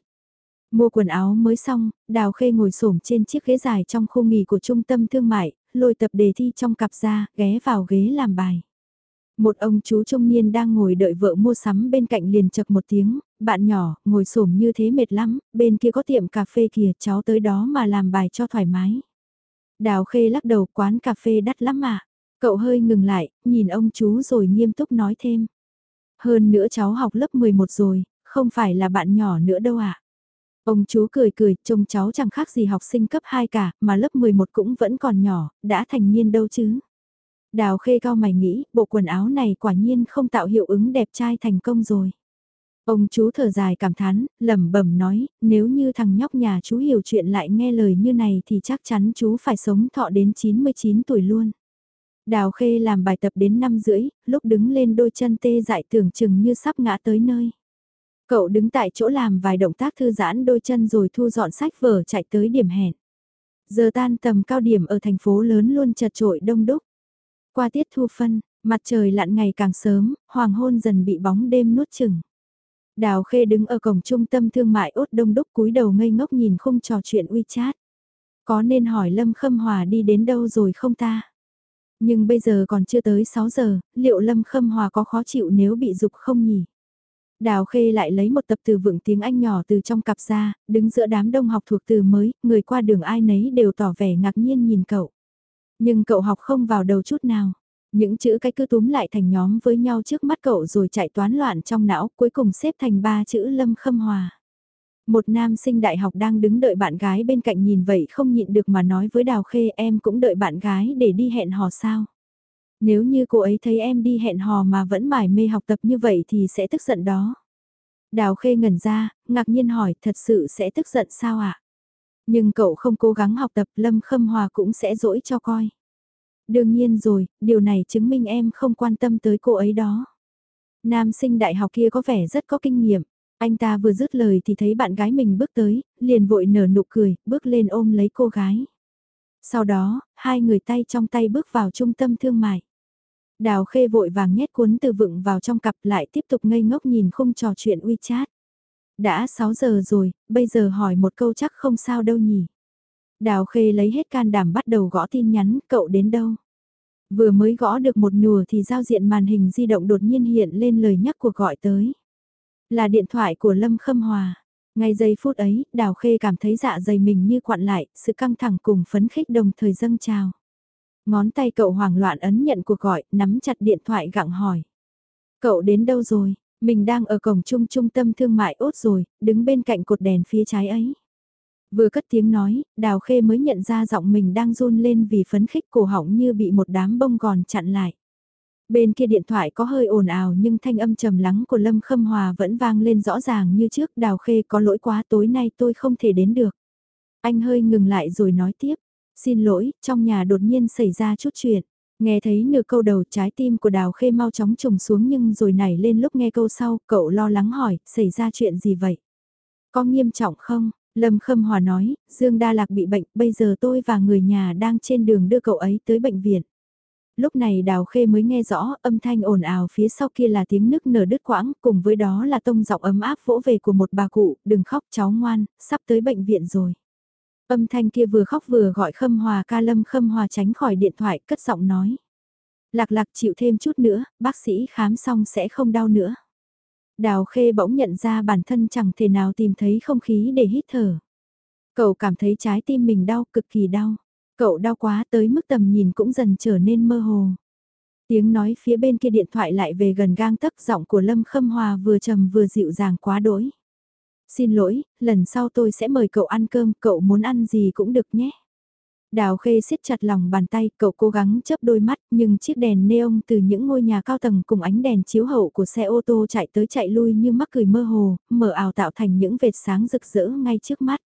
Mua quần áo mới xong, Đào Khê ngồi xổm trên chiếc ghế dài trong khu nghỉ của trung tâm thương mại, lôi tập đề thi trong cặp ra, ghé vào ghế làm bài. Một ông chú trung niên đang ngồi đợi vợ mua sắm bên cạnh liền chật một tiếng, bạn nhỏ, ngồi xổm như thế mệt lắm, bên kia có tiệm cà phê kìa, cháu tới đó mà làm bài cho thoải mái. Đào Khê lắc đầu quán cà phê đắt lắm mà. Cậu hơi ngừng lại, nhìn ông chú rồi nghiêm túc nói thêm. Hơn nữa cháu học lớp 11 rồi, không phải là bạn nhỏ nữa đâu ạ. À? Ông chú cười cười, trông cháu chẳng khác gì học sinh cấp 2 cả, mà lớp 11 cũng vẫn còn nhỏ, đã thành niên đâu chứ. Đào khê cao mày nghĩ, bộ quần áo này quả nhiên không tạo hiệu ứng đẹp trai thành công rồi. Ông chú thở dài cảm thán, lẩm bẩm nói, nếu như thằng nhóc nhà chú hiểu chuyện lại nghe lời như này thì chắc chắn chú phải sống thọ đến 99 tuổi luôn. Đào khê làm bài tập đến năm rưỡi, lúc đứng lên đôi chân tê dại tưởng chừng như sắp ngã tới nơi. Cậu đứng tại chỗ làm vài động tác thư giãn đôi chân rồi thu dọn sách vở chạy tới điểm hẹn. Giờ tan tầm cao điểm ở thành phố lớn luôn chật trội đông đúc. Qua tiết thu phân, mặt trời lặn ngày càng sớm, hoàng hôn dần bị bóng đêm nuốt chừng. Đào Khê đứng ở cổng trung tâm thương mại ốt đông đúc cúi đầu ngây ngốc nhìn khung trò chuyện WeChat. Có nên hỏi Lâm Khâm Hòa đi đến đâu rồi không ta? Nhưng bây giờ còn chưa tới 6 giờ, liệu Lâm Khâm Hòa có khó chịu nếu bị dục không nhỉ? Đào Khê lại lấy một tập từ vựng tiếng Anh nhỏ từ trong cặp ra, đứng giữa đám đông học thuộc từ mới, người qua đường ai nấy đều tỏ vẻ ngạc nhiên nhìn cậu. Nhưng cậu học không vào đầu chút nào. Những chữ cái cứ túm lại thành nhóm với nhau trước mắt cậu rồi chạy toán loạn trong não, cuối cùng xếp thành ba chữ Lâm Khâm Hòa. Một nam sinh đại học đang đứng đợi bạn gái bên cạnh nhìn vậy không nhịn được mà nói với Đào Khê em cũng đợi bạn gái để đi hẹn hò sao. Nếu như cô ấy thấy em đi hẹn hò mà vẫn mải mê học tập như vậy thì sẽ tức giận đó. Đào khê ngẩn ra, ngạc nhiên hỏi thật sự sẽ tức giận sao ạ? À? Nhưng cậu không cố gắng học tập Lâm Khâm Hòa cũng sẽ dỗi cho coi. Đương nhiên rồi, điều này chứng minh em không quan tâm tới cô ấy đó. Nam sinh đại học kia có vẻ rất có kinh nghiệm. Anh ta vừa dứt lời thì thấy bạn gái mình bước tới, liền vội nở nụ cười, bước lên ôm lấy cô gái. Sau đó, hai người tay trong tay bước vào trung tâm thương mại. Đào khê vội vàng nhét cuốn từ vựng vào trong cặp lại tiếp tục ngây ngốc nhìn không trò chuyện WeChat. Đã 6 giờ rồi, bây giờ hỏi một câu chắc không sao đâu nhỉ. Đào khê lấy hết can đảm bắt đầu gõ tin nhắn, cậu đến đâu? Vừa mới gõ được một nửa thì giao diện màn hình di động đột nhiên hiện lên lời nhắc cuộc gọi tới. Là điện thoại của Lâm Khâm Hòa. Ngay giây phút ấy, Đào Khê cảm thấy dạ dày mình như quặn lại, sự căng thẳng cùng phấn khích đồng thời dâng trào. Ngón tay cậu hoảng loạn ấn nhận cuộc gọi, nắm chặt điện thoại gặng hỏi. Cậu đến đâu rồi? Mình đang ở cổng trung trung tâm thương mại ốt rồi, đứng bên cạnh cột đèn phía trái ấy. Vừa cất tiếng nói, Đào Khê mới nhận ra giọng mình đang run lên vì phấn khích cổ họng như bị một đám bông gòn chặn lại. Bên kia điện thoại có hơi ồn ào nhưng thanh âm trầm lắng của Lâm Khâm Hòa vẫn vang lên rõ ràng như trước Đào Khê có lỗi quá tối nay tôi không thể đến được. Anh hơi ngừng lại rồi nói tiếp, xin lỗi, trong nhà đột nhiên xảy ra chút chuyện. Nghe thấy nửa câu đầu trái tim của Đào Khê mau chóng trùng xuống nhưng rồi nảy lên lúc nghe câu sau, cậu lo lắng hỏi, xảy ra chuyện gì vậy? Có nghiêm trọng không? Lâm Khâm Hòa nói, Dương Đa Lạc bị bệnh, bây giờ tôi và người nhà đang trên đường đưa cậu ấy tới bệnh viện. Lúc này Đào Khê mới nghe rõ âm thanh ồn ào phía sau kia là tiếng nức nở đứt quãng, cùng với đó là tông giọng ấm áp vỗ về của một bà cụ, đừng khóc cháu ngoan, sắp tới bệnh viện rồi. Âm thanh kia vừa khóc vừa gọi Khâm Hòa ca Lâm Khâm Hòa tránh khỏi điện thoại, cất giọng nói. Lạc lạc chịu thêm chút nữa, bác sĩ khám xong sẽ không đau nữa. Đào Khê bỗng nhận ra bản thân chẳng thể nào tìm thấy không khí để hít thở. Cậu cảm thấy trái tim mình đau, cực kỳ đau. Cậu đau quá tới mức tầm nhìn cũng dần trở nên mơ hồ. Tiếng nói phía bên kia điện thoại lại về gần gang tấc giọng của Lâm Khâm Hòa vừa trầm vừa dịu dàng quá đỗi. Xin lỗi, lần sau tôi sẽ mời cậu ăn cơm, cậu muốn ăn gì cũng được nhé. Đào Khê siết chặt lòng bàn tay, cậu cố gắng chớp đôi mắt, nhưng chiếc đèn neon từ những ngôi nhà cao tầng cùng ánh đèn chiếu hậu của xe ô tô chạy tới chạy lui như mắc cười mơ hồ, mở ảo tạo thành những vệt sáng rực rỡ ngay trước mắt.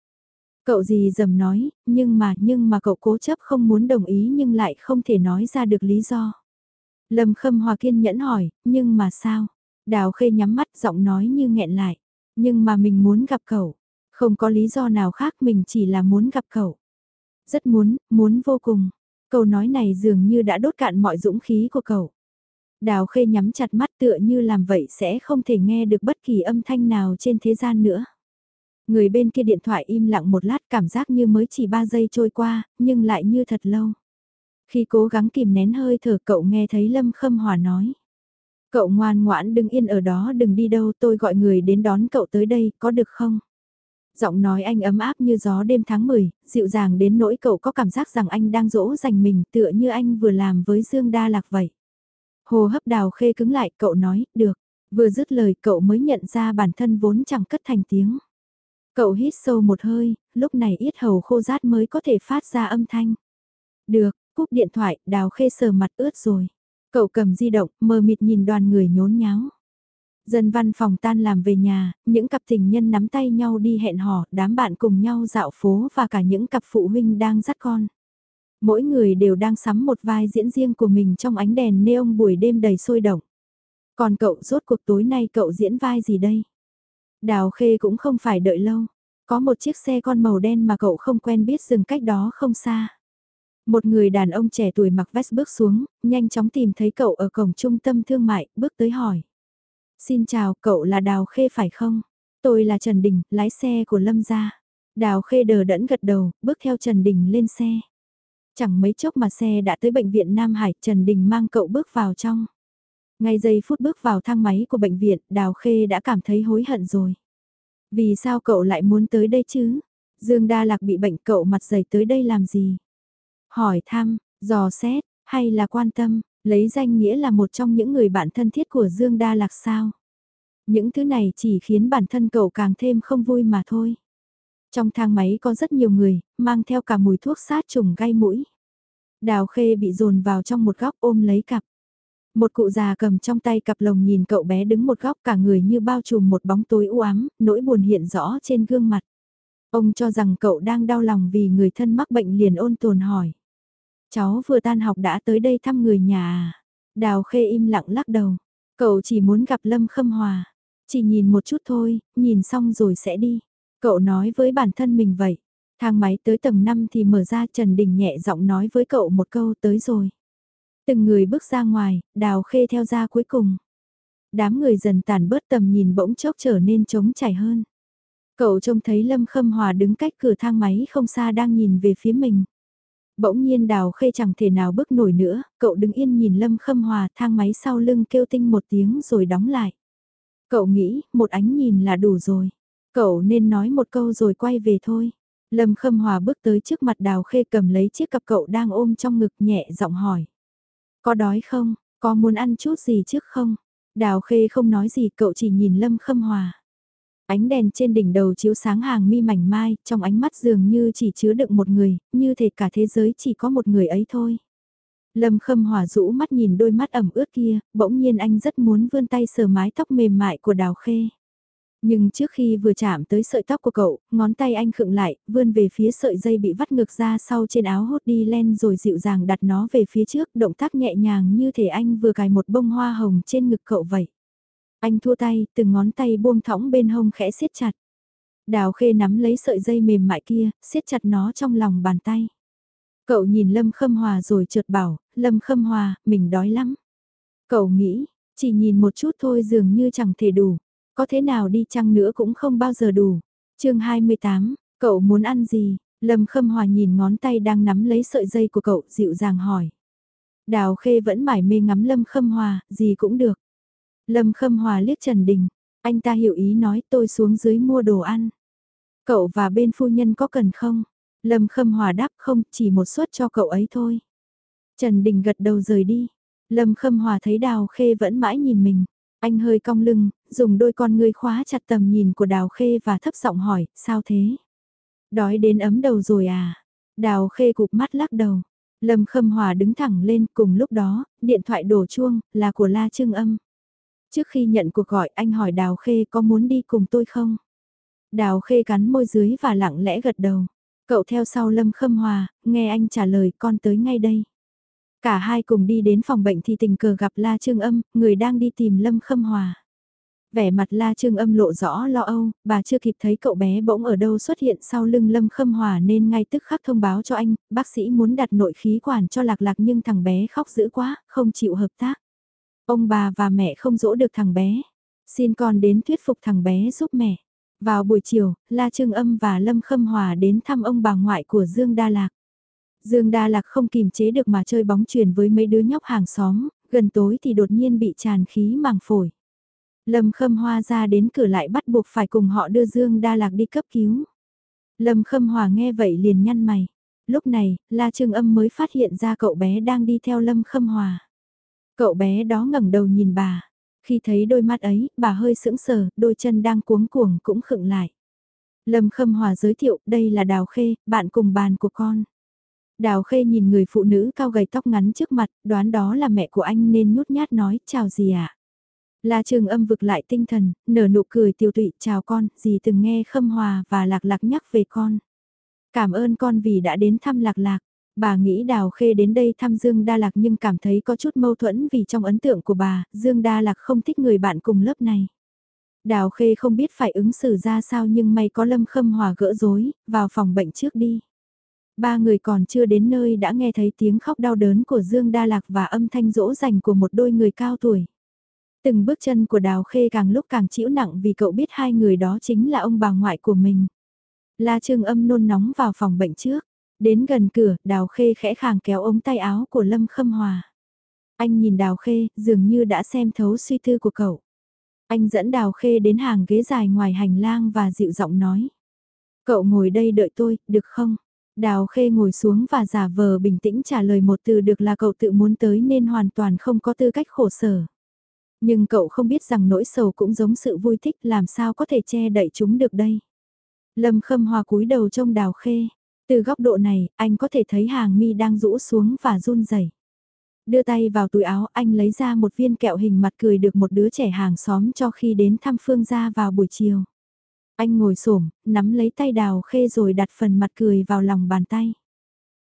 Cậu gì dầm nói, nhưng mà, nhưng mà cậu cố chấp không muốn đồng ý nhưng lại không thể nói ra được lý do. Lâm Khâm Hòa kiên nhẫn hỏi, nhưng mà sao? Đào Khê nhắm mắt giọng nói như nghẹn lại. Nhưng mà mình muốn gặp cậu. Không có lý do nào khác mình chỉ là muốn gặp cậu. Rất muốn, muốn vô cùng. Câu nói này dường như đã đốt cạn mọi dũng khí của cậu. Đào khê nhắm chặt mắt tựa như làm vậy sẽ không thể nghe được bất kỳ âm thanh nào trên thế gian nữa. Người bên kia điện thoại im lặng một lát cảm giác như mới chỉ 3 giây trôi qua, nhưng lại như thật lâu. Khi cố gắng kìm nén hơi thở cậu nghe thấy Lâm Khâm Hòa nói. Cậu ngoan ngoãn đừng yên ở đó đừng đi đâu tôi gọi người đến đón cậu tới đây có được không? Giọng nói anh ấm áp như gió đêm tháng 10, dịu dàng đến nỗi cậu có cảm giác rằng anh đang dỗ dành mình tựa như anh vừa làm với Dương Đa Lạc vậy. Hồ hấp đào khê cứng lại cậu nói, được. Vừa dứt lời cậu mới nhận ra bản thân vốn chẳng cất thành tiếng. Cậu hít sâu một hơi, lúc này yết hầu khô rát mới có thể phát ra âm thanh. Được, cúp điện thoại, đào khê sờ mặt ướt rồi. Cậu cầm di động, mờ mịt nhìn đoàn người nhốn nháo. Dân văn phòng tan làm về nhà, những cặp tình nhân nắm tay nhau đi hẹn hò, đám bạn cùng nhau dạo phố và cả những cặp phụ huynh đang dắt con. Mỗi người đều đang sắm một vai diễn riêng của mình trong ánh đèn neon buổi đêm đầy sôi động. Còn cậu rốt cuộc tối nay cậu diễn vai gì đây? Đào Khê cũng không phải đợi lâu. Có một chiếc xe con màu đen mà cậu không quen biết dừng cách đó không xa. Một người đàn ông trẻ tuổi mặc vest bước xuống, nhanh chóng tìm thấy cậu ở cổng trung tâm thương mại, bước tới hỏi. Xin chào, cậu là Đào Khê phải không? Tôi là Trần Đình, lái xe của Lâm gia. Đào Khê đờ đẫn gật đầu, bước theo Trần Đình lên xe. Chẳng mấy chốc mà xe đã tới bệnh viện Nam Hải, Trần Đình mang cậu bước vào trong. Ngay giây phút bước vào thang máy của bệnh viện, Đào Khê đã cảm thấy hối hận rồi. Vì sao cậu lại muốn tới đây chứ? Dương Đa Lạc bị bệnh cậu mặt dày tới đây làm gì? Hỏi thăm, dò xét, hay là quan tâm, lấy danh nghĩa là một trong những người bạn thân thiết của Dương Đa Lạc sao? Những thứ này chỉ khiến bản thân cậu càng thêm không vui mà thôi. Trong thang máy có rất nhiều người, mang theo cả mùi thuốc sát trùng gai mũi. Đào Khê bị dồn vào trong một góc ôm lấy cặp. Một cụ già cầm trong tay cặp lồng nhìn cậu bé đứng một góc cả người như bao trùm một bóng tối u ám, nỗi buồn hiện rõ trên gương mặt. Ông cho rằng cậu đang đau lòng vì người thân mắc bệnh liền ôn tồn hỏi. Cháu vừa tan học đã tới đây thăm người nhà à? Đào khê im lặng lắc đầu. Cậu chỉ muốn gặp Lâm Khâm Hòa. Chỉ nhìn một chút thôi, nhìn xong rồi sẽ đi. Cậu nói với bản thân mình vậy. Thang máy tới tầng 5 thì mở ra Trần Đình nhẹ giọng nói với cậu một câu tới rồi. Từng người bước ra ngoài, đào khê theo ra cuối cùng. Đám người dần tàn bớt tầm nhìn bỗng chốc trở nên trống trải hơn. Cậu trông thấy Lâm Khâm Hòa đứng cách cửa thang máy không xa đang nhìn về phía mình. Bỗng nhiên đào khê chẳng thể nào bước nổi nữa, cậu đứng yên nhìn Lâm Khâm Hòa thang máy sau lưng kêu tinh một tiếng rồi đóng lại. Cậu nghĩ, một ánh nhìn là đủ rồi. Cậu nên nói một câu rồi quay về thôi. Lâm Khâm Hòa bước tới trước mặt đào khê cầm lấy chiếc cặp cậu đang ôm trong ngực nhẹ giọng hỏi. Có đói không? Có muốn ăn chút gì trước không? Đào khê không nói gì cậu chỉ nhìn Lâm Khâm Hòa. Ánh đèn trên đỉnh đầu chiếu sáng hàng mi mảnh mai, trong ánh mắt dường như chỉ chứa đựng một người, như thể cả thế giới chỉ có một người ấy thôi. Lâm Khâm Hòa rũ mắt nhìn đôi mắt ẩm ướt kia, bỗng nhiên anh rất muốn vươn tay sờ mái tóc mềm mại của Đào Khê. Nhưng trước khi vừa chạm tới sợi tóc của cậu, ngón tay anh khựng lại, vươn về phía sợi dây bị vắt ngược ra sau trên áo hốt đi len rồi dịu dàng đặt nó về phía trước, động tác nhẹ nhàng như thể anh vừa cài một bông hoa hồng trên ngực cậu vậy. Anh thua tay, từng ngón tay buông thõng bên hông khẽ siết chặt. Đào khê nắm lấy sợi dây mềm mại kia, siết chặt nó trong lòng bàn tay. Cậu nhìn Lâm Khâm Hòa rồi chợt bảo, Lâm Khâm Hòa, mình đói lắm. Cậu nghĩ, chỉ nhìn một chút thôi dường như chẳng thể đủ. Có thế nào đi chăng nữa cũng không bao giờ đủ. chương 28, cậu muốn ăn gì? Lâm Khâm Hòa nhìn ngón tay đang nắm lấy sợi dây của cậu dịu dàng hỏi. Đào Khê vẫn mải mê ngắm Lâm Khâm Hòa, gì cũng được. Lâm Khâm Hòa liếc Trần Đình, anh ta hiểu ý nói tôi xuống dưới mua đồ ăn. Cậu và bên phu nhân có cần không? Lâm Khâm Hòa đáp không, chỉ một suất cho cậu ấy thôi. Trần Đình gật đầu rời đi. Lâm Khâm Hòa thấy Đào Khê vẫn mãi nhìn mình. Anh hơi cong lưng, dùng đôi con ngươi khóa chặt tầm nhìn của Đào Khê và thấp giọng hỏi, sao thế? Đói đến ấm đầu rồi à? Đào Khê cụp mắt lắc đầu. Lâm Khâm Hòa đứng thẳng lên cùng lúc đó, điện thoại đổ chuông, là của La Trương Âm. Trước khi nhận cuộc gọi anh hỏi Đào Khê có muốn đi cùng tôi không? Đào Khê cắn môi dưới và lặng lẽ gật đầu. Cậu theo sau Lâm Khâm Hòa, nghe anh trả lời con tới ngay đây. Cả hai cùng đi đến phòng bệnh thì tình cờ gặp La Trương Âm, người đang đi tìm Lâm Khâm Hòa. Vẻ mặt La Trương Âm lộ rõ lo âu, bà chưa kịp thấy cậu bé bỗng ở đâu xuất hiện sau lưng Lâm Khâm Hòa nên ngay tức khắc thông báo cho anh, bác sĩ muốn đặt nội khí quản cho lạc lạc nhưng thằng bé khóc dữ quá, không chịu hợp tác. Ông bà và mẹ không dỗ được thằng bé. Xin con đến thuyết phục thằng bé giúp mẹ. Vào buổi chiều, La Trương Âm và Lâm Khâm Hòa đến thăm ông bà ngoại của Dương Đa Lạc. Dương Đa Lạc không kìm chế được mà chơi bóng truyền với mấy đứa nhóc hàng xóm, gần tối thì đột nhiên bị tràn khí màng phổi. Lâm Khâm Hoa ra đến cửa lại bắt buộc phải cùng họ đưa Dương Đa Lạc đi cấp cứu. Lâm Khâm Hòa nghe vậy liền nhăn mày. Lúc này, La Trương Âm mới phát hiện ra cậu bé đang đi theo Lâm Khâm Hòa. Cậu bé đó ngẩng đầu nhìn bà. Khi thấy đôi mắt ấy, bà hơi sững sờ, đôi chân đang cuống cuồng cũng khựng lại. Lâm Khâm Hòa giới thiệu, đây là Đào Khê, bạn cùng bàn của con. Đào Khê nhìn người phụ nữ cao gầy tóc ngắn trước mặt, đoán đó là mẹ của anh nên nhút nhát nói, chào gì ạ? À? La Trường âm vực lại tinh thần, nở nụ cười tiêu tụy, chào con, dì từng nghe Khâm Hòa và Lạc Lạc nhắc về con. Cảm ơn con vì đã đến thăm Lạc Lạc. Bà nghĩ Đào Khê đến đây thăm Dương Đa Lạc nhưng cảm thấy có chút mâu thuẫn vì trong ấn tượng của bà, Dương Đa Lạc không thích người bạn cùng lớp này. Đào Khê không biết phải ứng xử ra sao nhưng may có Lâm Khâm Hòa gỡ rối, vào phòng bệnh trước đi. Ba người còn chưa đến nơi đã nghe thấy tiếng khóc đau đớn của Dương Đa Lạc và âm thanh dỗ dành của một đôi người cao tuổi. Từng bước chân của Đào Khê càng lúc càng chịu nặng vì cậu biết hai người đó chính là ông bà ngoại của mình. La Trương âm nôn nóng vào phòng bệnh trước. Đến gần cửa, Đào Khê khẽ khàng kéo ống tay áo của Lâm Khâm Hòa. Anh nhìn Đào Khê, dường như đã xem thấu suy tư của cậu. Anh dẫn Đào Khê đến hàng ghế dài ngoài hành lang và dịu giọng nói. Cậu ngồi đây đợi tôi, được không? Đào Khê ngồi xuống và giả vờ bình tĩnh trả lời một từ được là cậu tự muốn tới nên hoàn toàn không có tư cách khổ sở. Nhưng cậu không biết rằng nỗi sầu cũng giống sự vui thích làm sao có thể che đậy chúng được đây. Lâm Khâm Hòa cúi đầu trông Đào Khê. Từ góc độ này, anh có thể thấy hàng mi đang rũ xuống và run rẩy. Đưa tay vào túi áo, anh lấy ra một viên kẹo hình mặt cười được một đứa trẻ hàng xóm cho khi đến thăm Phương gia vào buổi chiều. Anh ngồi xổm, nắm lấy tay đào khê rồi đặt phần mặt cười vào lòng bàn tay.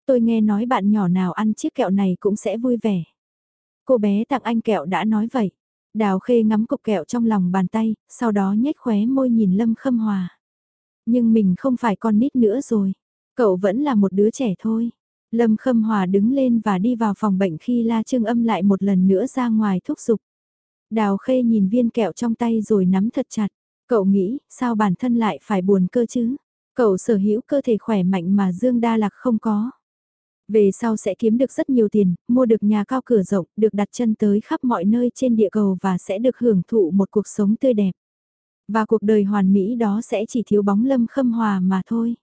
Tôi nghe nói bạn nhỏ nào ăn chiếc kẹo này cũng sẽ vui vẻ. Cô bé tặng anh kẹo đã nói vậy. Đào khê ngắm cục kẹo trong lòng bàn tay, sau đó nhếch khóe môi nhìn Lâm Khâm Hòa. Nhưng mình không phải con nít nữa rồi. Cậu vẫn là một đứa trẻ thôi. Lâm Khâm Hòa đứng lên và đi vào phòng bệnh khi La Trương âm lại một lần nữa ra ngoài thúc giục. Đào khê nhìn viên kẹo trong tay rồi nắm thật chặt. Cậu nghĩ, sao bản thân lại phải buồn cơ chứ? Cậu sở hữu cơ thể khỏe mạnh mà Dương Đa Lạc không có. Về sau sẽ kiếm được rất nhiều tiền, mua được nhà cao cửa rộng, được đặt chân tới khắp mọi nơi trên địa cầu và sẽ được hưởng thụ một cuộc sống tươi đẹp. Và cuộc đời hoàn mỹ đó sẽ chỉ thiếu bóng lâm khâm hòa mà thôi.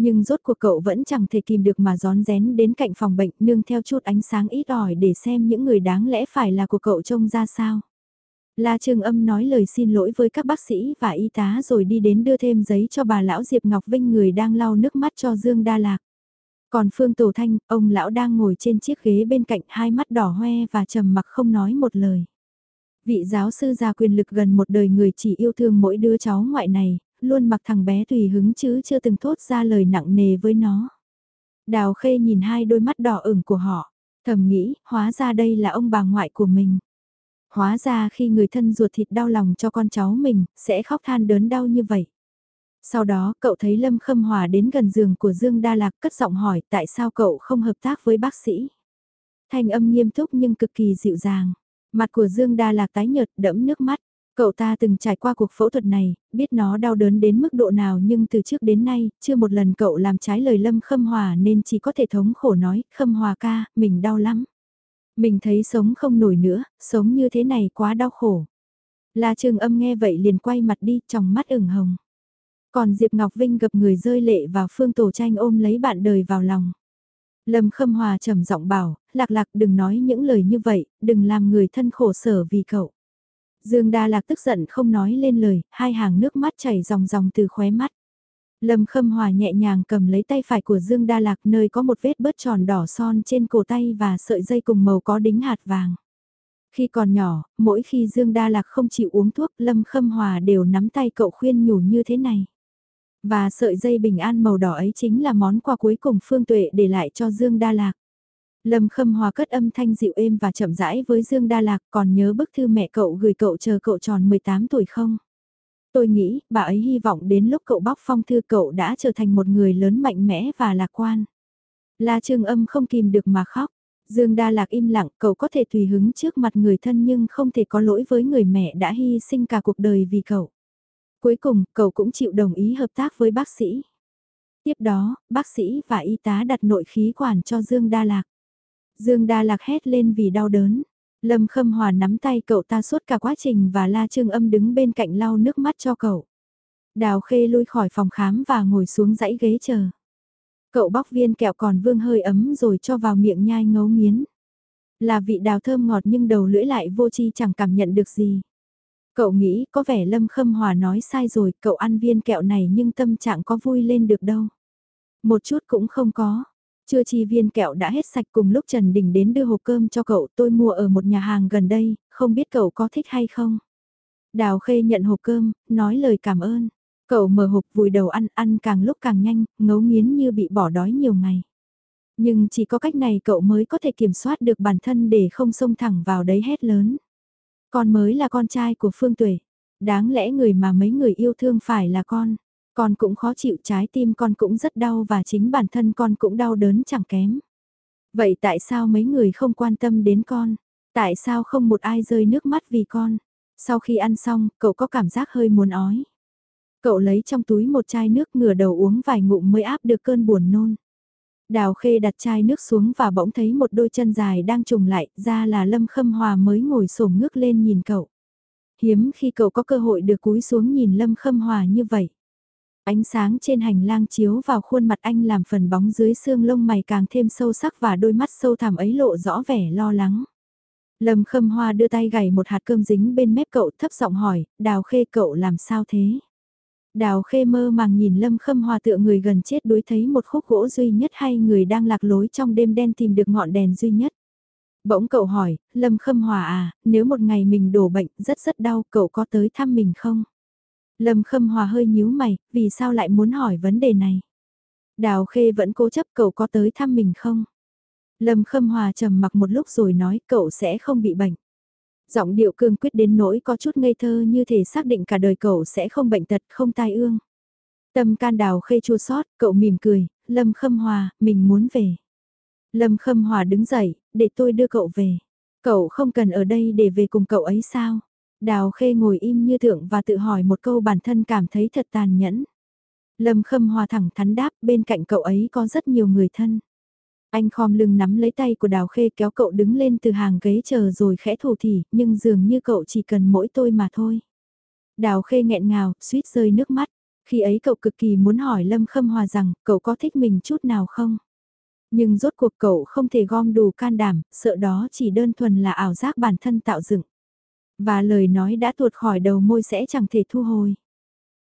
Nhưng rốt cuộc cậu vẫn chẳng thể kìm được mà gión rén đến cạnh phòng bệnh nương theo chút ánh sáng ít ỏi để xem những người đáng lẽ phải là của cậu trông ra sao. La Trương Âm nói lời xin lỗi với các bác sĩ và y tá rồi đi đến đưa thêm giấy cho bà lão Diệp Ngọc Vinh người đang lau nước mắt cho Dương Đa Lạc. Còn Phương Tổ Thanh, ông lão đang ngồi trên chiếc ghế bên cạnh hai mắt đỏ hoe và trầm mặc không nói một lời. Vị giáo sư già quyền lực gần một đời người chỉ yêu thương mỗi đứa cháu ngoại này, luôn mặc thằng bé tùy hứng chứ chưa từng thốt ra lời nặng nề với nó. Đào khê nhìn hai đôi mắt đỏ ửng của họ, thầm nghĩ, hóa ra đây là ông bà ngoại của mình. Hóa ra khi người thân ruột thịt đau lòng cho con cháu mình, sẽ khóc than đớn đau như vậy. Sau đó, cậu thấy Lâm Khâm Hòa đến gần giường của Dương Đa Lạc cất giọng hỏi tại sao cậu không hợp tác với bác sĩ. Thanh âm nghiêm túc nhưng cực kỳ dịu dàng. Mặt của Dương Đa Lạc tái nhợt đẫm nước mắt. Cậu ta từng trải qua cuộc phẫu thuật này, biết nó đau đớn đến mức độ nào nhưng từ trước đến nay, chưa một lần cậu làm trái lời Lâm Khâm Hòa nên chỉ có thể thống khổ nói, Khâm Hòa ca, mình đau lắm. Mình thấy sống không nổi nữa, sống như thế này quá đau khổ. La Trường Âm nghe vậy liền quay mặt đi, trong mắt ửng hồng. Còn Diệp Ngọc Vinh gặp người rơi lệ vào phương tổ tranh ôm lấy bạn đời vào lòng. Lâm Khâm Hòa trầm giọng bảo, lạc lạc đừng nói những lời như vậy, đừng làm người thân khổ sở vì cậu. Dương Đa Lạc tức giận không nói lên lời, hai hàng nước mắt chảy ròng ròng từ khóe mắt. Lâm Khâm Hòa nhẹ nhàng cầm lấy tay phải của Dương Đa Lạc nơi có một vết bớt tròn đỏ son trên cổ tay và sợi dây cùng màu có đính hạt vàng. Khi còn nhỏ, mỗi khi Dương Đa Lạc không chịu uống thuốc Lâm Khâm Hòa đều nắm tay cậu khuyên nhủ như thế này. Và sợi dây bình an màu đỏ ấy chính là món quà cuối cùng Phương Tuệ để lại cho Dương Đa Lạc. Lâm Khâm Hòa cất âm thanh dịu êm và chậm rãi với Dương Đa Lạc còn nhớ bức thư mẹ cậu gửi cậu chờ cậu tròn 18 tuổi không? Tôi nghĩ bà ấy hy vọng đến lúc cậu bóc phong thư cậu đã trở thành một người lớn mạnh mẽ và lạc quan. La Trương Âm không kìm được mà khóc. Dương Đa Lạc im lặng, cậu có thể tùy hứng trước mặt người thân nhưng không thể có lỗi với người mẹ đã hy sinh cả cuộc đời vì cậu. Cuối cùng, cậu cũng chịu đồng ý hợp tác với bác sĩ. Tiếp đó, bác sĩ và y tá đặt nội khí quản cho Dương Đa Lạc. Dương Đa Lạc hét lên vì đau đớn. Lâm Khâm Hòa nắm tay cậu ta suốt cả quá trình và La Trương Âm đứng bên cạnh lau nước mắt cho cậu. Đào Khê lui khỏi phòng khám và ngồi xuống dãy ghế chờ. Cậu bóc viên kẹo còn vương hơi ấm rồi cho vào miệng nhai ngấu nghiến. Là vị đào thơm ngọt nhưng đầu lưỡi lại vô chi chẳng cảm nhận được gì. Cậu nghĩ có vẻ Lâm Khâm Hòa nói sai rồi, cậu ăn viên kẹo này nhưng tâm trạng có vui lên được đâu. Một chút cũng không có. Chưa chi viên kẹo đã hết sạch cùng lúc Trần Đình đến đưa hộp cơm cho cậu tôi mua ở một nhà hàng gần đây, không biết cậu có thích hay không. Đào Khê nhận hộp cơm, nói lời cảm ơn. Cậu mở hộp vùi đầu ăn, ăn càng lúc càng nhanh, ngấu nghiến như bị bỏ đói nhiều ngày. Nhưng chỉ có cách này cậu mới có thể kiểm soát được bản thân để không xông thẳng vào đấy hét lớn. Con mới là con trai của Phương Tuệ. Đáng lẽ người mà mấy người yêu thương phải là con. Con cũng khó chịu trái tim con cũng rất đau và chính bản thân con cũng đau đớn chẳng kém. Vậy tại sao mấy người không quan tâm đến con? Tại sao không một ai rơi nước mắt vì con? Sau khi ăn xong, cậu có cảm giác hơi muốn ói. Cậu lấy trong túi một chai nước ngửa đầu uống vài ngụm mới áp được cơn buồn nôn. Đào khê đặt chai nước xuống và bỗng thấy một đôi chân dài đang trùng lại, ra là Lâm Khâm Hòa mới ngồi xổm ngước lên nhìn cậu. Hiếm khi cậu có cơ hội được cúi xuống nhìn Lâm Khâm Hòa như vậy. Ánh sáng trên hành lang chiếu vào khuôn mặt anh làm phần bóng dưới xương lông mày càng thêm sâu sắc và đôi mắt sâu thẳm ấy lộ rõ vẻ lo lắng. Lâm Khâm Hoa đưa tay gảy một hạt cơm dính bên mép cậu thấp giọng hỏi, đào khê cậu làm sao thế? Đào khê mơ màng nhìn Lâm Khâm Hoa tựa người gần chết đối thấy một khúc gỗ duy nhất hay người đang lạc lối trong đêm đen tìm được ngọn đèn duy nhất. Bỗng cậu hỏi, Lâm Khâm Hòa à, nếu một ngày mình đổ bệnh rất rất đau, cậu có tới thăm mình không? Lâm Khâm Hòa hơi nhíu mày, vì sao lại muốn hỏi vấn đề này? Đào Khê vẫn cố chấp cậu có tới thăm mình không? Lâm Khâm Hòa trầm mặc một lúc rồi nói cậu sẽ không bị bệnh. Giọng điệu cương quyết đến nỗi có chút ngây thơ như thể xác định cả đời cậu sẽ không bệnh tật, không tai ương. Tâm can đào khê chua sót, cậu mỉm cười, Lâm Khâm Hòa, mình muốn về. Lâm Khâm Hòa đứng dậy, để tôi đưa cậu về. Cậu không cần ở đây để về cùng cậu ấy sao? Đào khê ngồi im như thượng và tự hỏi một câu bản thân cảm thấy thật tàn nhẫn. Lâm Khâm Hòa thẳng thắn đáp bên cạnh cậu ấy có rất nhiều người thân. Anh khom lưng nắm lấy tay của Đào Khê kéo cậu đứng lên từ hàng ghế chờ rồi khẽ thủ thỉ, nhưng dường như cậu chỉ cần mỗi tôi mà thôi. Đào Khê nghẹn ngào, suýt rơi nước mắt. Khi ấy cậu cực kỳ muốn hỏi Lâm Khâm Hòa rằng cậu có thích mình chút nào không? Nhưng rốt cuộc cậu không thể gom đủ can đảm, sợ đó chỉ đơn thuần là ảo giác bản thân tạo dựng. Và lời nói đã tuột khỏi đầu môi sẽ chẳng thể thu hồi.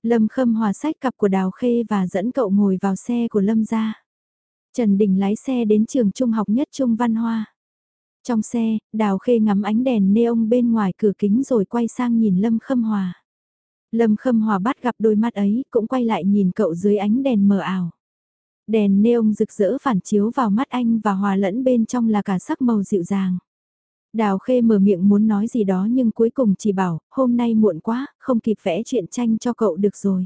Lâm Khâm Hòa sách cặp của Đào Khê và dẫn cậu ngồi vào xe của Lâm ra. Trần Đình lái xe đến trường trung học nhất Trung Văn Hoa. Trong xe, Đào Khê ngắm ánh đèn neon bên ngoài cửa kính rồi quay sang nhìn Lâm Khâm Hòa. Lâm Khâm Hòa bắt gặp đôi mắt ấy, cũng quay lại nhìn cậu dưới ánh đèn mờ ảo. Đèn neon rực rỡ phản chiếu vào mắt anh và hòa lẫn bên trong là cả sắc màu dịu dàng. Đào Khê mở miệng muốn nói gì đó nhưng cuối cùng chỉ bảo, hôm nay muộn quá, không kịp vẽ chuyện tranh cho cậu được rồi.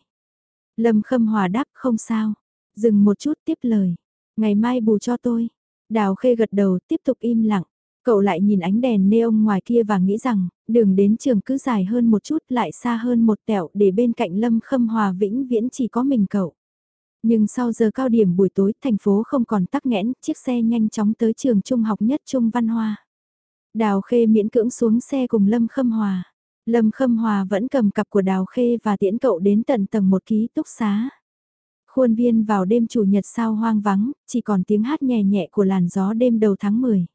Lâm Khâm Hòa đáp không sao. Dừng một chút tiếp lời. Ngày mai bù cho tôi. Đào Khê gật đầu tiếp tục im lặng. Cậu lại nhìn ánh đèn neon ngoài kia và nghĩ rằng, đường đến trường cứ dài hơn một chút lại xa hơn một tẹo để bên cạnh Lâm Khâm Hòa vĩnh viễn chỉ có mình cậu. Nhưng sau giờ cao điểm buổi tối thành phố không còn tắc nghẽn, chiếc xe nhanh chóng tới trường trung học nhất Trung Văn Hoa. Đào Khê miễn cưỡng xuống xe cùng Lâm Khâm Hòa. Lâm Khâm Hòa vẫn cầm cặp của Đào Khê và tiễn cậu đến tận tầng một ký túc xá. Khuôn viên vào đêm chủ nhật sao hoang vắng, chỉ còn tiếng hát nhẹ nhẹ của làn gió đêm đầu tháng 10.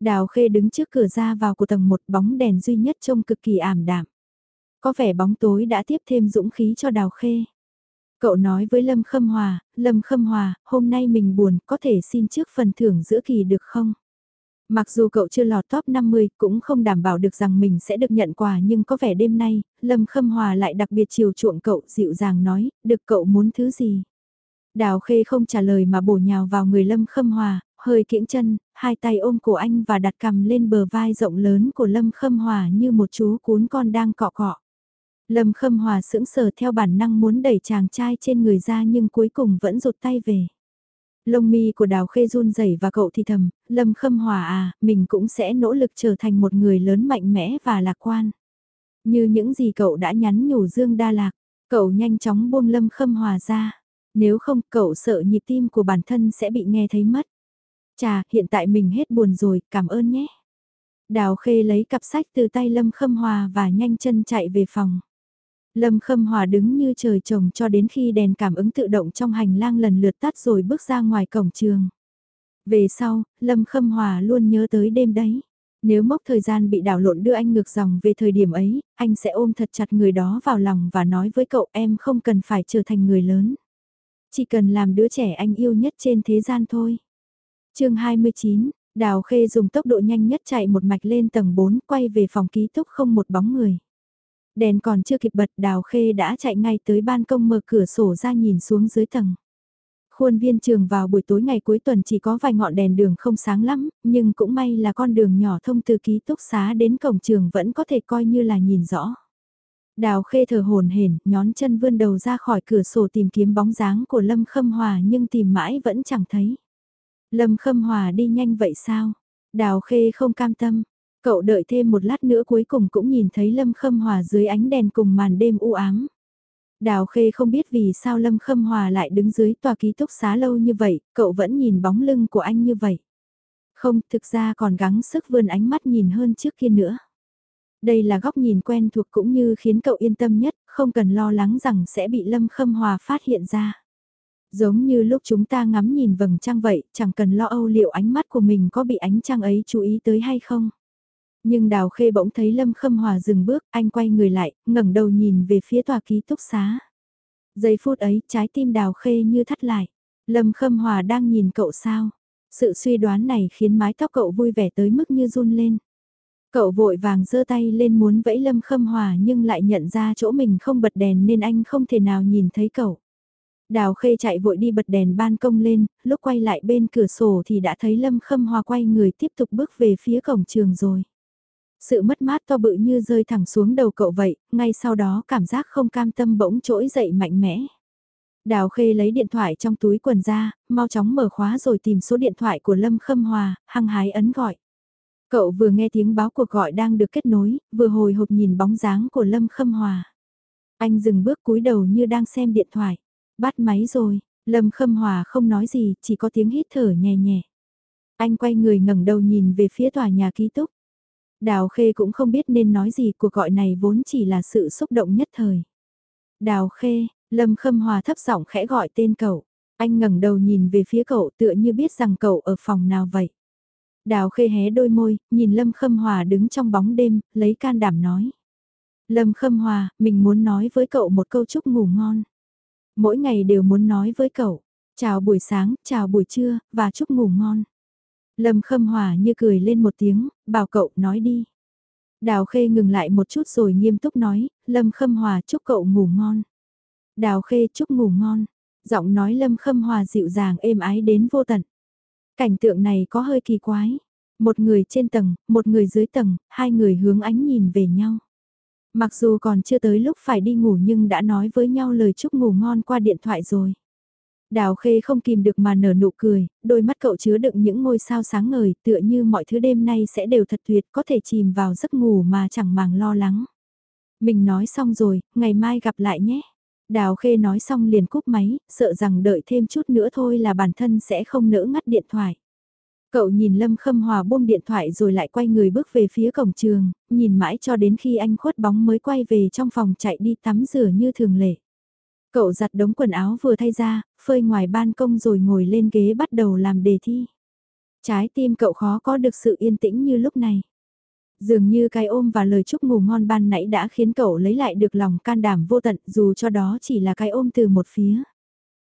Đào Khê đứng trước cửa ra vào của tầng một bóng đèn duy nhất trông cực kỳ ảm đạm. Có vẻ bóng tối đã tiếp thêm dũng khí cho Đào Khê. Cậu nói với Lâm Khâm Hòa, Lâm Khâm Hòa, hôm nay mình buồn, có thể xin trước phần thưởng giữa kỳ được không? Mặc dù cậu chưa lọt top 50, cũng không đảm bảo được rằng mình sẽ được nhận quà nhưng có vẻ đêm nay, Lâm Khâm Hòa lại đặc biệt chiều chuộng cậu, dịu dàng nói, được cậu muốn thứ gì? Đào Khê không trả lời mà bổ nhào vào người Lâm Khâm Hòa, hơi kiễng chân, hai tay ôm cổ anh và đặt cầm lên bờ vai rộng lớn của Lâm Khâm Hòa như một chú cún con đang cọ cọ. Lâm Khâm Hòa sững sờ theo bản năng muốn đẩy chàng trai trên người ra nhưng cuối cùng vẫn rụt tay về. Lông mi của Đào Khê run rẩy và cậu thì thầm, Lâm Khâm Hòa à, mình cũng sẽ nỗ lực trở thành một người lớn mạnh mẽ và lạc quan. Như những gì cậu đã nhắn nhủ Dương Đa Lạc, cậu nhanh chóng buông Lâm Khâm Hòa ra. Nếu không cậu sợ nhịp tim của bản thân sẽ bị nghe thấy mất. Chà, hiện tại mình hết buồn rồi, cảm ơn nhé. Đào Khê lấy cặp sách từ tay Lâm Khâm Hòa và nhanh chân chạy về phòng. Lâm Khâm Hòa đứng như trời trồng cho đến khi đèn cảm ứng tự động trong hành lang lần lượt tắt rồi bước ra ngoài cổng trường. Về sau, Lâm Khâm Hòa luôn nhớ tới đêm đấy. Nếu mốc thời gian bị đảo lộn đưa anh ngược dòng về thời điểm ấy, anh sẽ ôm thật chặt người đó vào lòng và nói với cậu em không cần phải trở thành người lớn. Chỉ cần làm đứa trẻ anh yêu nhất trên thế gian thôi. chương 29, Đào Khê dùng tốc độ nhanh nhất chạy một mạch lên tầng 4 quay về phòng ký túc không một bóng người. Đèn còn chưa kịp bật Đào Khê đã chạy ngay tới ban công mở cửa sổ ra nhìn xuống dưới tầng. Khuôn viên trường vào buổi tối ngày cuối tuần chỉ có vài ngọn đèn đường không sáng lắm, nhưng cũng may là con đường nhỏ thông từ ký túc xá đến cổng trường vẫn có thể coi như là nhìn rõ. Đào khê thở hồn hển, nhón chân vươn đầu ra khỏi cửa sổ tìm kiếm bóng dáng của Lâm Khâm Hòa nhưng tìm mãi vẫn chẳng thấy. Lâm Khâm Hòa đi nhanh vậy sao? Đào khê không cam tâm. Cậu đợi thêm một lát nữa cuối cùng cũng nhìn thấy Lâm Khâm Hòa dưới ánh đèn cùng màn đêm u ám. Đào Khê không biết vì sao Lâm Khâm Hòa lại đứng dưới tòa ký túc xá lâu như vậy, cậu vẫn nhìn bóng lưng của anh như vậy. Không, thực ra còn gắng sức vươn ánh mắt nhìn hơn trước kia nữa. Đây là góc nhìn quen thuộc cũng như khiến cậu yên tâm nhất, không cần lo lắng rằng sẽ bị Lâm Khâm Hòa phát hiện ra. Giống như lúc chúng ta ngắm nhìn vầng trăng vậy, chẳng cần lo âu liệu ánh mắt của mình có bị ánh trăng ấy chú ý tới hay không. Nhưng Đào Khê bỗng thấy Lâm Khâm Hòa dừng bước, anh quay người lại, ngẩng đầu nhìn về phía tòa ký túc xá. Giây phút ấy, trái tim Đào Khê như thắt lại. Lâm Khâm Hòa đang nhìn cậu sao? Sự suy đoán này khiến mái tóc cậu vui vẻ tới mức như run lên. Cậu vội vàng giơ tay lên muốn vẫy Lâm Khâm Hòa nhưng lại nhận ra chỗ mình không bật đèn nên anh không thể nào nhìn thấy cậu. Đào Khê chạy vội đi bật đèn ban công lên, lúc quay lại bên cửa sổ thì đã thấy Lâm Khâm Hòa quay người tiếp tục bước về phía cổng trường rồi. Sự mất mát to bự như rơi thẳng xuống đầu cậu vậy, ngay sau đó cảm giác không cam tâm bỗng trỗi dậy mạnh mẽ. Đào Khê lấy điện thoại trong túi quần ra, mau chóng mở khóa rồi tìm số điện thoại của Lâm Khâm Hòa, hăng hái ấn gọi. Cậu vừa nghe tiếng báo cuộc gọi đang được kết nối, vừa hồi hộp nhìn bóng dáng của Lâm Khâm Hòa. Anh dừng bước cúi đầu như đang xem điện thoại. Bắt máy rồi, Lâm Khâm Hòa không nói gì, chỉ có tiếng hít thở nhẹ nhẹ. Anh quay người ngẩng đầu nhìn về phía tòa nhà ký túc. Đào Khê cũng không biết nên nói gì cuộc gọi này vốn chỉ là sự xúc động nhất thời. Đào Khê, Lâm Khâm Hòa thấp giọng khẽ gọi tên cậu. Anh ngẩng đầu nhìn về phía cậu tựa như biết rằng cậu ở phòng nào vậy. Đào khê hé đôi môi, nhìn Lâm Khâm Hòa đứng trong bóng đêm, lấy can đảm nói. Lâm Khâm Hòa, mình muốn nói với cậu một câu chúc ngủ ngon. Mỗi ngày đều muốn nói với cậu, chào buổi sáng, chào buổi trưa, và chúc ngủ ngon. Lâm Khâm Hòa như cười lên một tiếng, bảo cậu nói đi. Đào Khê ngừng lại một chút rồi nghiêm túc nói, Lâm Khâm Hòa chúc cậu ngủ ngon. Đào Khê chúc ngủ ngon. Giọng nói Lâm Khâm Hòa dịu dàng êm ái đến vô tận. Cảnh tượng này có hơi kỳ quái. Một người trên tầng, một người dưới tầng, hai người hướng ánh nhìn về nhau. Mặc dù còn chưa tới lúc phải đi ngủ nhưng đã nói với nhau lời chúc ngủ ngon qua điện thoại rồi. Đào Khê không kìm được mà nở nụ cười, đôi mắt cậu chứa đựng những ngôi sao sáng ngời tựa như mọi thứ đêm nay sẽ đều thật tuyệt có thể chìm vào giấc ngủ mà chẳng màng lo lắng. Mình nói xong rồi, ngày mai gặp lại nhé. Đào Khê nói xong liền cúp máy, sợ rằng đợi thêm chút nữa thôi là bản thân sẽ không nỡ ngắt điện thoại. Cậu nhìn Lâm Khâm Hòa buông điện thoại rồi lại quay người bước về phía cổng trường, nhìn mãi cho đến khi anh khuất bóng mới quay về trong phòng chạy đi tắm rửa như thường lệ. Cậu giặt đống quần áo vừa thay ra, phơi ngoài ban công rồi ngồi lên ghế bắt đầu làm đề thi. Trái tim cậu khó có được sự yên tĩnh như lúc này. Dường như cái ôm và lời chúc ngủ ngon ban nãy đã khiến cậu lấy lại được lòng can đảm vô tận dù cho đó chỉ là cái ôm từ một phía.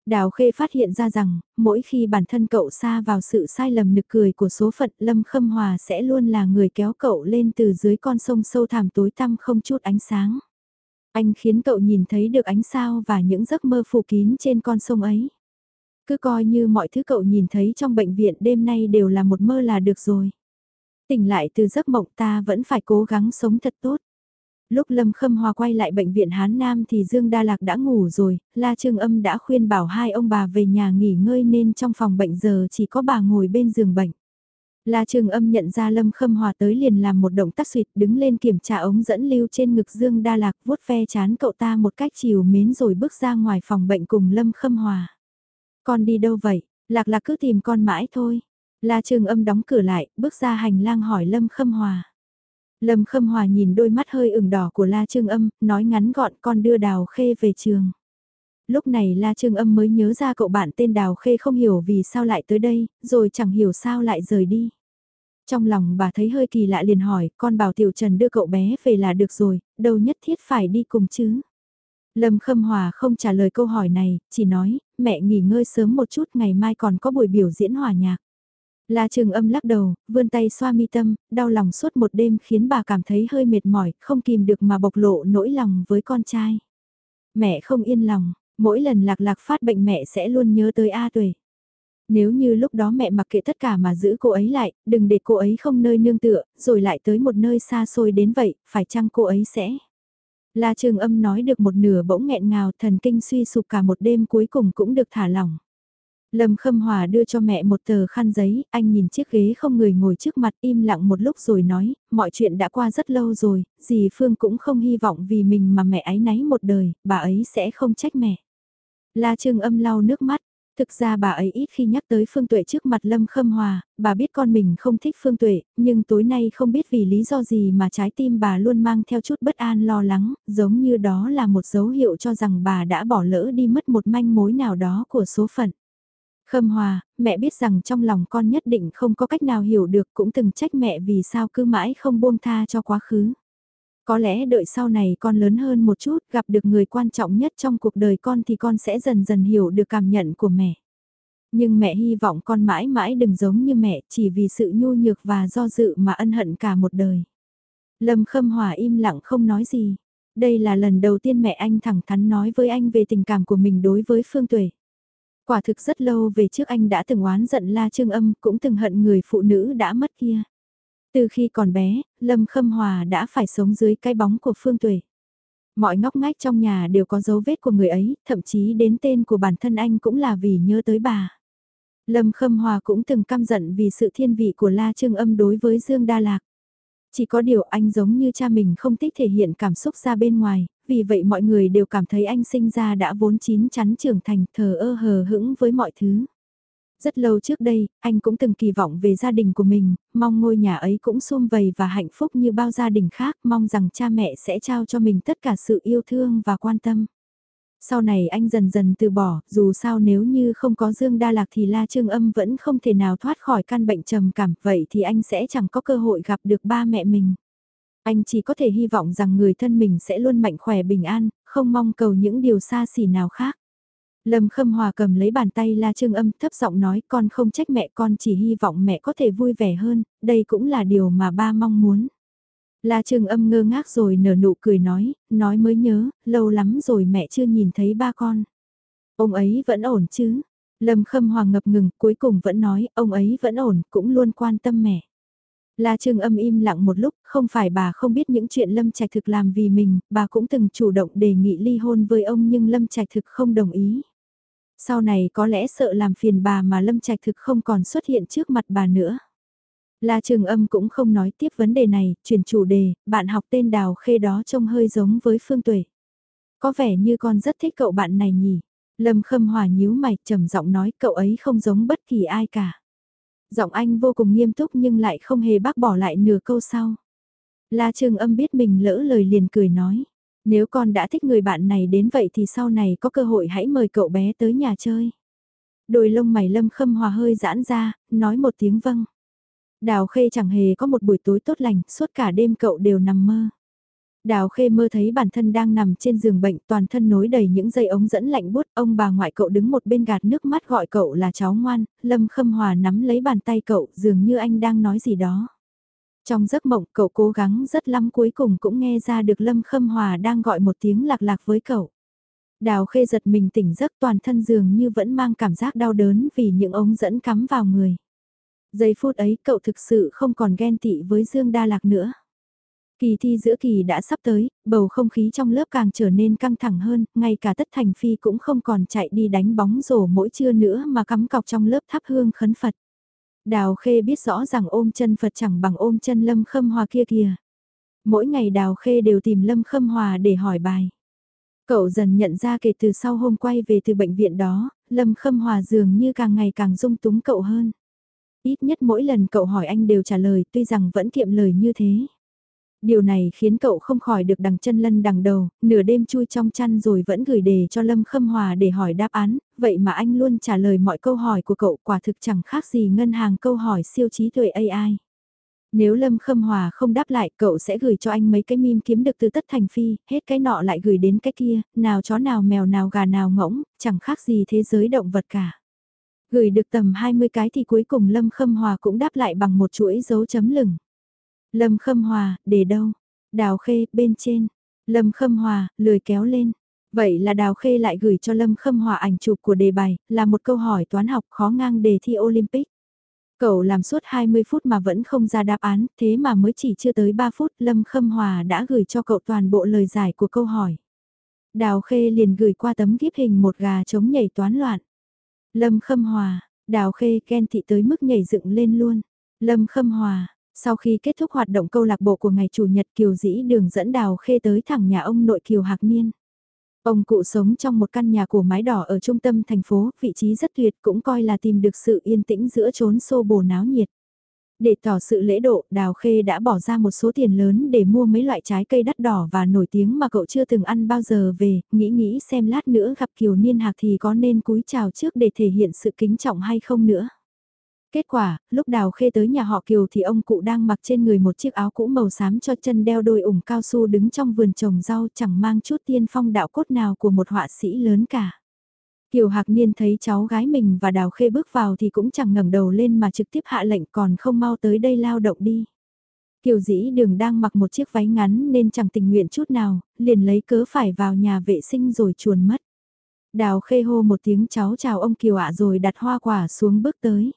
Đào Khê phát hiện ra rằng, mỗi khi bản thân cậu xa vào sự sai lầm nực cười của số phận Lâm Khâm Hòa sẽ luôn là người kéo cậu lên từ dưới con sông sâu thẳm tối tăm không chút ánh sáng. Anh khiến cậu nhìn thấy được ánh sao và những giấc mơ phủ kín trên con sông ấy. Cứ coi như mọi thứ cậu nhìn thấy trong bệnh viện đêm nay đều là một mơ là được rồi. Tỉnh lại từ giấc mộng ta vẫn phải cố gắng sống thật tốt. Lúc Lâm Khâm Hòa quay lại bệnh viện Hán Nam thì Dương Đa Lạc đã ngủ rồi, La Trương Âm đã khuyên bảo hai ông bà về nhà nghỉ ngơi nên trong phòng bệnh giờ chỉ có bà ngồi bên giường bệnh. La Trường Âm nhận ra Lâm Khâm Hòa tới liền làm một động tác suyệt đứng lên kiểm tra ống dẫn lưu trên ngực Dương Đa Lạc vuốt ve chán cậu ta một cách chiều mến rồi bước ra ngoài phòng bệnh cùng Lâm Khâm Hòa. Con đi đâu vậy? Lạc Lạc cứ tìm con mãi thôi. La Trường Âm đóng cửa lại, bước ra hành lang hỏi Lâm Khâm Hòa. Lâm Khâm Hòa nhìn đôi mắt hơi ửng đỏ của La Trương Âm, nói ngắn gọn con đưa Đào Khê về trường. Lúc này La Trương Âm mới nhớ ra cậu bạn tên Đào Khê không hiểu vì sao lại tới đây, rồi chẳng hiểu sao lại rời đi. Trong lòng bà thấy hơi kỳ lạ liền hỏi, con bảo Tiểu Trần đưa cậu bé về là được rồi, đâu nhất thiết phải đi cùng chứ. Lâm Khâm Hòa không trả lời câu hỏi này, chỉ nói, mẹ nghỉ ngơi sớm một chút ngày mai còn có buổi biểu diễn hòa nhạc. La Trường Âm lắc đầu, vươn tay xoa mi tâm, đau lòng suốt một đêm khiến bà cảm thấy hơi mệt mỏi, không kìm được mà bộc lộ nỗi lòng với con trai. Mẹ không yên lòng, mỗi lần lạc lạc phát bệnh mẹ sẽ luôn nhớ tới A Tuệ. Nếu như lúc đó mẹ mặc kệ tất cả mà giữ cô ấy lại, đừng để cô ấy không nơi nương tựa, rồi lại tới một nơi xa xôi đến vậy, phải chăng cô ấy sẽ... La Trường Âm nói được một nửa bỗng nghẹn ngào thần kinh suy sụp cả một đêm cuối cùng cũng được thả lỏng. Lâm Khâm Hòa đưa cho mẹ một tờ khăn giấy, anh nhìn chiếc ghế không người ngồi trước mặt im lặng một lúc rồi nói, mọi chuyện đã qua rất lâu rồi, dì Phương cũng không hy vọng vì mình mà mẹ ấy náy một đời, bà ấy sẽ không trách mẹ. La Trương âm lau nước mắt, thực ra bà ấy ít khi nhắc tới Phương Tuệ trước mặt Lâm Khâm Hòa, bà biết con mình không thích Phương Tuệ, nhưng tối nay không biết vì lý do gì mà trái tim bà luôn mang theo chút bất an lo lắng, giống như đó là một dấu hiệu cho rằng bà đã bỏ lỡ đi mất một manh mối nào đó của số phận. Khâm Hòa, mẹ biết rằng trong lòng con nhất định không có cách nào hiểu được cũng từng trách mẹ vì sao cứ mãi không buông tha cho quá khứ. Có lẽ đợi sau này con lớn hơn một chút, gặp được người quan trọng nhất trong cuộc đời con thì con sẽ dần dần hiểu được cảm nhận của mẹ. Nhưng mẹ hy vọng con mãi mãi đừng giống như mẹ chỉ vì sự nhu nhược và do dự mà ân hận cả một đời. Lâm Khâm Hòa im lặng không nói gì. Đây là lần đầu tiên mẹ anh thẳng thắn nói với anh về tình cảm của mình đối với Phương Tuệ. Quả thực rất lâu về trước anh đã từng oán giận La Trương Âm cũng từng hận người phụ nữ đã mất kia. Từ khi còn bé, Lâm Khâm Hòa đã phải sống dưới cái bóng của Phương Tuệ. Mọi ngóc ngách trong nhà đều có dấu vết của người ấy, thậm chí đến tên của bản thân anh cũng là vì nhớ tới bà. Lâm Khâm Hòa cũng từng căm giận vì sự thiên vị của La Trương Âm đối với Dương Đa Lạc. Chỉ có điều anh giống như cha mình không thích thể hiện cảm xúc ra bên ngoài, vì vậy mọi người đều cảm thấy anh sinh ra đã vốn chín chắn trưởng thành thờ ơ hờ hững với mọi thứ. Rất lâu trước đây, anh cũng từng kỳ vọng về gia đình của mình, mong ngôi nhà ấy cũng sum vầy và hạnh phúc như bao gia đình khác, mong rằng cha mẹ sẽ trao cho mình tất cả sự yêu thương và quan tâm. Sau này anh dần dần từ bỏ, dù sao nếu như không có Dương Đa Lạc thì La Trương Âm vẫn không thể nào thoát khỏi căn bệnh trầm cảm, vậy thì anh sẽ chẳng có cơ hội gặp được ba mẹ mình. Anh chỉ có thể hy vọng rằng người thân mình sẽ luôn mạnh khỏe bình an, không mong cầu những điều xa xỉ nào khác. Lâm Khâm Hòa cầm lấy bàn tay La Trương Âm thấp giọng nói con không trách mẹ con chỉ hy vọng mẹ có thể vui vẻ hơn, đây cũng là điều mà ba mong muốn. La Trương Âm ngơ ngác rồi nở nụ cười nói, nói mới nhớ, lâu lắm rồi mẹ chưa nhìn thấy ba con. Ông ấy vẫn ổn chứ? Lâm Khâm Hòa ngập ngừng cuối cùng vẫn nói, ông ấy vẫn ổn, cũng luôn quan tâm mẹ. La Trương Âm im lặng một lúc, không phải bà không biết những chuyện Lâm Trạch Thực làm vì mình, bà cũng từng chủ động đề nghị ly hôn với ông nhưng Lâm Trạch Thực không đồng ý. Sau này có lẽ sợ làm phiền bà mà Lâm Trạch Thực không còn xuất hiện trước mặt bà nữa. La Trường Âm cũng không nói tiếp vấn đề này, chuyển chủ đề, bạn học tên Đào Khê đó trông hơi giống với Phương Tuệ. Có vẻ như con rất thích cậu bạn này nhỉ. Lâm Khâm Hòa nhíu mày, trầm giọng nói cậu ấy không giống bất kỳ ai cả. Giọng anh vô cùng nghiêm túc nhưng lại không hề bác bỏ lại nửa câu sau. La Trường Âm biết mình lỡ lời liền cười nói. Nếu con đã thích người bạn này đến vậy thì sau này có cơ hội hãy mời cậu bé tới nhà chơi. Đôi lông mày lâm khâm hòa hơi giãn ra, nói một tiếng vâng. Đào Khê chẳng hề có một buổi tối tốt lành, suốt cả đêm cậu đều nằm mơ. Đào Khê mơ thấy bản thân đang nằm trên giường bệnh toàn thân nối đầy những dây ống dẫn lạnh bút, ông bà ngoại cậu đứng một bên gạt nước mắt gọi cậu là cháu ngoan, Lâm Khâm Hòa nắm lấy bàn tay cậu dường như anh đang nói gì đó. Trong giấc mộng cậu cố gắng rất lắm cuối cùng cũng nghe ra được Lâm Khâm Hòa đang gọi một tiếng lạc lạc với cậu. Đào Khê giật mình tỉnh giấc toàn thân dường như vẫn mang cảm giác đau đớn vì những ống dẫn cắm vào người. Giây phút ấy cậu thực sự không còn ghen tị với Dương Đa Lạc nữa. Kỳ thi giữa kỳ đã sắp tới, bầu không khí trong lớp càng trở nên căng thẳng hơn, ngay cả tất thành phi cũng không còn chạy đi đánh bóng rổ mỗi trưa nữa mà cắm cọc trong lớp thắp hương khấn Phật. Đào Khê biết rõ rằng ôm chân Phật chẳng bằng ôm chân Lâm Khâm Hòa kia kìa. Mỗi ngày Đào Khê đều tìm Lâm Khâm Hòa để hỏi bài. Cậu dần nhận ra kể từ sau hôm quay về từ bệnh viện đó, Lâm Khâm Hòa dường như càng ngày càng dung túng cậu hơn. Ít nhất mỗi lần cậu hỏi anh đều trả lời tuy rằng vẫn kiệm lời như thế. Điều này khiến cậu không khỏi được đằng chân lân đằng đầu, nửa đêm chui trong chăn rồi vẫn gửi đề cho Lâm Khâm Hòa để hỏi đáp án, vậy mà anh luôn trả lời mọi câu hỏi của cậu quả thực chẳng khác gì ngân hàng câu hỏi siêu trí tuệ AI. Nếu Lâm Khâm Hòa không đáp lại cậu sẽ gửi cho anh mấy cái mim kiếm được từ tất thành phi, hết cái nọ lại gửi đến cái kia, nào chó nào mèo nào gà nào ngỗng, chẳng khác gì thế giới động vật cả. Gửi được tầm 20 cái thì cuối cùng Lâm Khâm Hòa cũng đáp lại bằng một chuỗi dấu chấm lửng. Lâm Khâm Hòa, để đâu? Đào Khê, bên trên. Lâm Khâm Hòa, lười kéo lên. Vậy là Đào Khê lại gửi cho Lâm Khâm Hòa ảnh chụp của đề bài, là một câu hỏi toán học khó ngang đề thi Olympic. Cậu làm suốt 20 phút mà vẫn không ra đáp án, thế mà mới chỉ chưa tới 3 phút Lâm Khâm Hòa đã gửi cho cậu toàn bộ lời giải của câu hỏi. Đào Khê liền gửi qua tấm kiếp hình một gà chống nhảy toán loạn. Lâm Khâm Hòa, Đào Khê ghen thị tới mức nhảy dựng lên luôn. Lâm Khâm Hòa, sau khi kết thúc hoạt động câu lạc bộ của ngày Chủ nhật Kiều Dĩ đường dẫn Đào Khê tới thẳng nhà ông nội Kiều Hạc Niên. Ông cụ sống trong một căn nhà của mái đỏ ở trung tâm thành phố, vị trí rất tuyệt cũng coi là tìm được sự yên tĩnh giữa chốn xô bồ náo nhiệt. Để tỏ sự lễ độ, Đào Khê đã bỏ ra một số tiền lớn để mua mấy loại trái cây đắt đỏ và nổi tiếng mà cậu chưa từng ăn bao giờ về, nghĩ nghĩ xem lát nữa gặp Kiều Niên Hạc thì có nên cúi chào trước để thể hiện sự kính trọng hay không nữa. Kết quả, lúc Đào Khê tới nhà họ Kiều thì ông cụ đang mặc trên người một chiếc áo cũ màu xám cho chân đeo đôi ủng cao su đứng trong vườn trồng rau chẳng mang chút tiên phong đạo cốt nào của một họa sĩ lớn cả. Kiều Hạc Niên thấy cháu gái mình và Đào Khê bước vào thì cũng chẳng ngẩng đầu lên mà trực tiếp hạ lệnh còn không mau tới đây lao động đi. Kiều dĩ đường đang mặc một chiếc váy ngắn nên chẳng tình nguyện chút nào, liền lấy cớ phải vào nhà vệ sinh rồi chuồn mất. Đào Khê hô một tiếng cháu chào ông Kiều ạ rồi đặt hoa quả xuống bước tới.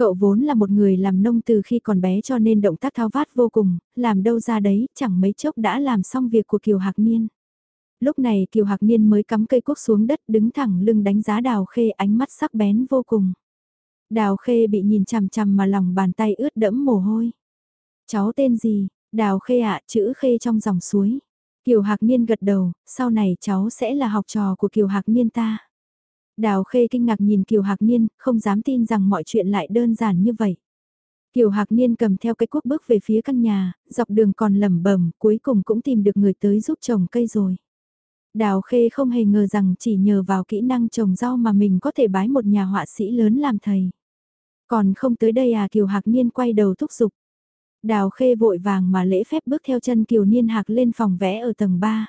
Cậu vốn là một người làm nông từ khi còn bé cho nên động tác thao vát vô cùng, làm đâu ra đấy, chẳng mấy chốc đã làm xong việc của Kiều Hạc Niên lúc này Kiều Hạc Niên mới cắm cây cuốc xuống đất đứng thẳng lưng đánh giá Đào Khê ánh mắt sắc bén vô cùng. Đào Khê bị nhìn chằm chằm mà lòng bàn tay ướt đẫm mồ hôi. Cháu tên gì? Đào Khê ạ, chữ Khê trong dòng suối. Kiều Hạc Niên gật đầu, sau này cháu sẽ là học trò của Kiều Hạc Niên ta. Đào Khê kinh ngạc nhìn Kiều Hạc Niên, không dám tin rằng mọi chuyện lại đơn giản như vậy. Kiều Hạc Niên cầm theo cái cuốc bước về phía căn nhà, dọc đường còn lẩm bẩm, cuối cùng cũng tìm được người tới giúp trồng cây rồi. Đào Khê không hề ngờ rằng chỉ nhờ vào kỹ năng trồng rau mà mình có thể bái một nhà họa sĩ lớn làm thầy. Còn không tới đây à Kiều Hạc Niên quay đầu thúc giục. Đào Khê vội vàng mà lễ phép bước theo chân Kiều Niên Hạc lên phòng vẽ ở tầng 3.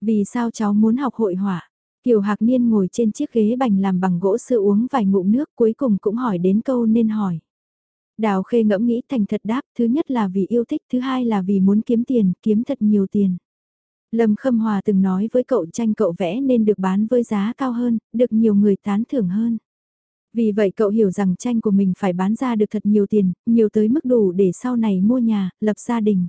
Vì sao cháu muốn học hội họa? Kiều Hạc Niên ngồi trên chiếc ghế bành làm bằng gỗ sữa uống vài ngụm nước cuối cùng cũng hỏi đến câu nên hỏi. Đào Khê ngẫm nghĩ thành thật đáp, thứ nhất là vì yêu thích, thứ hai là vì muốn kiếm tiền, kiếm thật nhiều tiền. Lâm Khâm Hòa từng nói với cậu tranh cậu vẽ nên được bán với giá cao hơn, được nhiều người tán thưởng hơn. Vì vậy cậu hiểu rằng tranh của mình phải bán ra được thật nhiều tiền, nhiều tới mức đủ để sau này mua nhà, lập gia đình.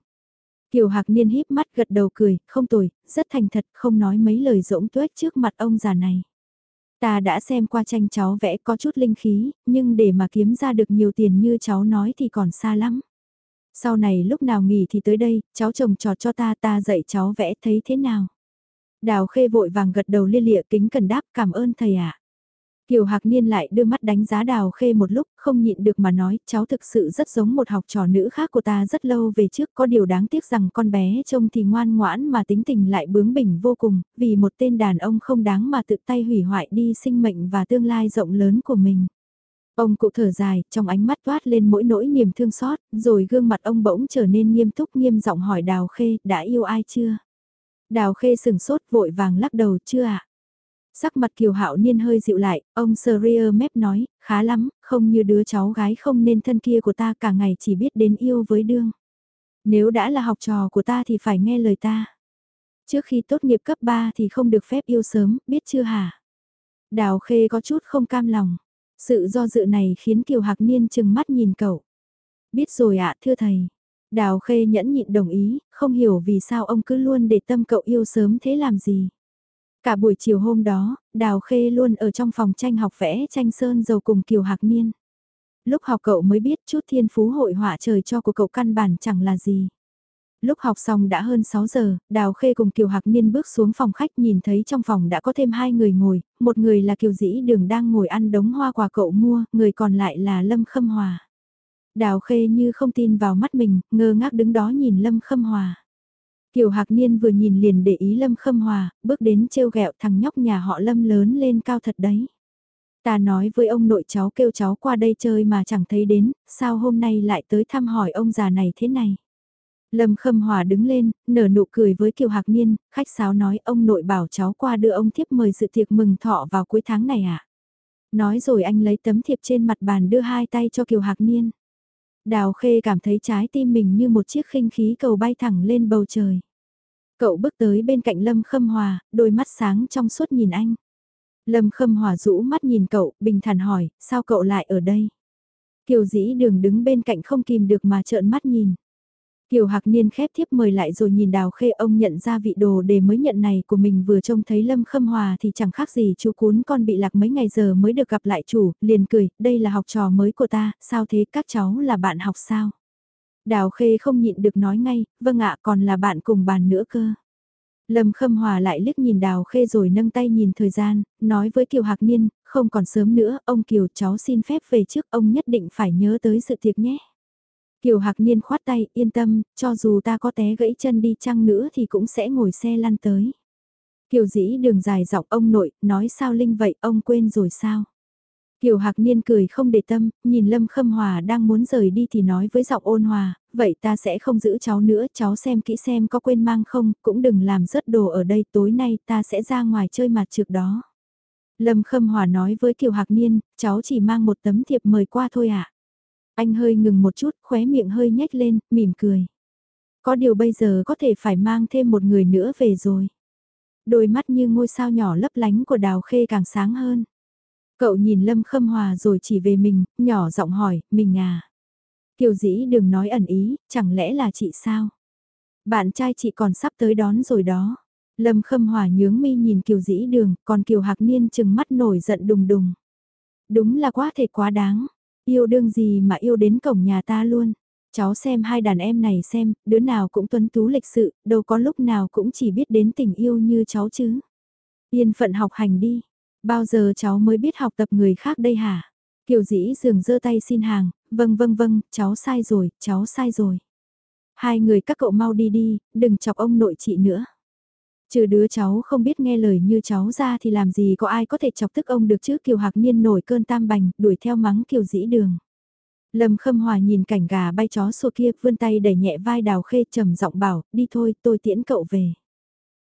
Kiều Hạc Niên híp mắt gật đầu cười, không tồi, rất thành thật, không nói mấy lời rỗng tuếch trước mặt ông già này. Ta đã xem qua tranh cháu vẽ có chút linh khí, nhưng để mà kiếm ra được nhiều tiền như cháu nói thì còn xa lắm. Sau này lúc nào nghỉ thì tới đây, cháu chồng trò cho ta ta dạy cháu vẽ thấy thế nào. Đào khê vội vàng gật đầu lia lịa kính cần đáp cảm ơn thầy ạ. Kiều Hạc Niên lại đưa mắt đánh giá Đào Khê một lúc, không nhịn được mà nói, cháu thực sự rất giống một học trò nữ khác của ta rất lâu về trước, có điều đáng tiếc rằng con bé trông thì ngoan ngoãn mà tính tình lại bướng bỉnh vô cùng, vì một tên đàn ông không đáng mà tự tay hủy hoại đi sinh mệnh và tương lai rộng lớn của mình. Ông cụ thở dài, trong ánh mắt toát lên mỗi nỗi niềm thương xót, rồi gương mặt ông bỗng trở nên nghiêm túc nghiêm giọng hỏi Đào Khê, đã yêu ai chưa? Đào Khê sừng sốt vội vàng lắc đầu chưa ạ? Sắc mặt Kiều Hạo Niên hơi dịu lại, ông Serier mép nói, khá lắm, không như đứa cháu gái không nên thân kia của ta cả ngày chỉ biết đến yêu với đương. Nếu đã là học trò của ta thì phải nghe lời ta. Trước khi tốt nghiệp cấp 3 thì không được phép yêu sớm, biết chưa hả? Đào Khê có chút không cam lòng. Sự do dự này khiến Kiều Hạc Niên chừng mắt nhìn cậu. Biết rồi ạ, thưa thầy. Đào Khê nhẫn nhịn đồng ý, không hiểu vì sao ông cứ luôn để tâm cậu yêu sớm thế làm gì. Cả buổi chiều hôm đó, Đào Khê luôn ở trong phòng tranh học vẽ tranh sơn dầu cùng Kiều Hạc Niên. Lúc học cậu mới biết chút thiên phú hội họa trời cho của cậu căn bản chẳng là gì. Lúc học xong đã hơn 6 giờ, Đào Khê cùng Kiều Hạc Niên bước xuống phòng khách nhìn thấy trong phòng đã có thêm hai người ngồi, một người là Kiều Dĩ Đường đang ngồi ăn đống hoa quà cậu mua, người còn lại là Lâm Khâm Hòa. Đào Khê như không tin vào mắt mình, ngơ ngác đứng đó nhìn Lâm Khâm Hòa. Kiều Hạc Niên vừa nhìn liền để ý Lâm Khâm Hòa, bước đến trêu ghẹo thằng nhóc nhà họ Lâm lớn lên cao thật đấy. Ta nói với ông nội cháu kêu cháu qua đây chơi mà chẳng thấy đến, sao hôm nay lại tới thăm hỏi ông già này thế này. Lâm Khâm Hòa đứng lên, nở nụ cười với Kiều Hạc Niên, khách sáo nói ông nội bảo cháu qua đưa ông thiếp mời dự tiệc mừng thọ vào cuối tháng này à. Nói rồi anh lấy tấm thiệp trên mặt bàn đưa hai tay cho Kiều Hạc Niên. Đào Khê cảm thấy trái tim mình như một chiếc khinh khí cầu bay thẳng lên bầu trời. Cậu bước tới bên cạnh Lâm Khâm Hòa, đôi mắt sáng trong suốt nhìn anh. Lâm Khâm Hòa rũ mắt nhìn cậu, bình thản hỏi, sao cậu lại ở đây? Kiều dĩ đường đứng bên cạnh không kìm được mà trợn mắt nhìn. Kiều Hạc Niên khép thiếp mời lại rồi nhìn đào khê ông nhận ra vị đồ để mới nhận này của mình vừa trông thấy Lâm Khâm Hòa thì chẳng khác gì chú cún con bị lạc mấy ngày giờ mới được gặp lại chủ, liền cười, đây là học trò mới của ta, sao thế các cháu là bạn học sao? Đào khê không nhịn được nói ngay, vâng ạ còn là bạn cùng bàn nữa cơ. Lâm Khâm Hòa lại liếc nhìn Đào Khê rồi nâng tay nhìn thời gian, nói với Kiều Hạc Niên, không còn sớm nữa, ông Kiều cháu xin phép về trước, ông nhất định phải nhớ tới sự tiệc nhé. Kiều Hạc Niên khoát tay, yên tâm, cho dù ta có té gãy chân đi chăng nữa thì cũng sẽ ngồi xe lăn tới. Kiều dĩ đường dài dọc ông nội, nói sao Linh vậy, ông quên rồi sao? Kiều Hạc Niên cười không để tâm, nhìn Lâm Khâm Hòa đang muốn rời đi thì nói với giọng ôn hòa, vậy ta sẽ không giữ cháu nữa, cháu xem kỹ xem có quên mang không, cũng đừng làm rớt đồ ở đây, tối nay ta sẽ ra ngoài chơi mặt trước đó. Lâm Khâm Hòa nói với Kiều Hạc Niên, cháu chỉ mang một tấm thiệp mời qua thôi ạ. À? Anh hơi ngừng một chút, khóe miệng hơi nhếch lên, mỉm cười. Có điều bây giờ có thể phải mang thêm một người nữa về rồi. Đôi mắt như ngôi sao nhỏ lấp lánh của đào khê càng sáng hơn. Cậu nhìn Lâm Khâm Hòa rồi chỉ về mình, nhỏ giọng hỏi, mình à. Kiều dĩ đừng nói ẩn ý, chẳng lẽ là chị sao? Bạn trai chị còn sắp tới đón rồi đó. Lâm Khâm Hòa nhướng mi nhìn Kiều dĩ đường, còn Kiều Hạc Niên chừng mắt nổi giận đùng đùng. Đúng là quá thể quá đáng. Yêu đương gì mà yêu đến cổng nhà ta luôn. Cháu xem hai đàn em này xem, đứa nào cũng tuấn tú lịch sự, đâu có lúc nào cũng chỉ biết đến tình yêu như cháu chứ. Yên phận học hành đi. Bao giờ cháu mới biết học tập người khác đây hả? Kiều dĩ dường giơ tay xin hàng, vâng vâng vâng, cháu sai rồi, cháu sai rồi. Hai người các cậu mau đi đi, đừng chọc ông nội chị nữa. Trừ đứa cháu không biết nghe lời như cháu ra thì làm gì có ai có thể chọc tức ông được chứ Kiều Hạc Niên nổi cơn tam bành, đuổi theo mắng Kiều dĩ đường. Lâm Khâm Hòa nhìn cảnh gà bay chó xô kia, vươn tay đẩy nhẹ vai Đào Khê trầm giọng bảo, đi thôi, tôi tiễn cậu về.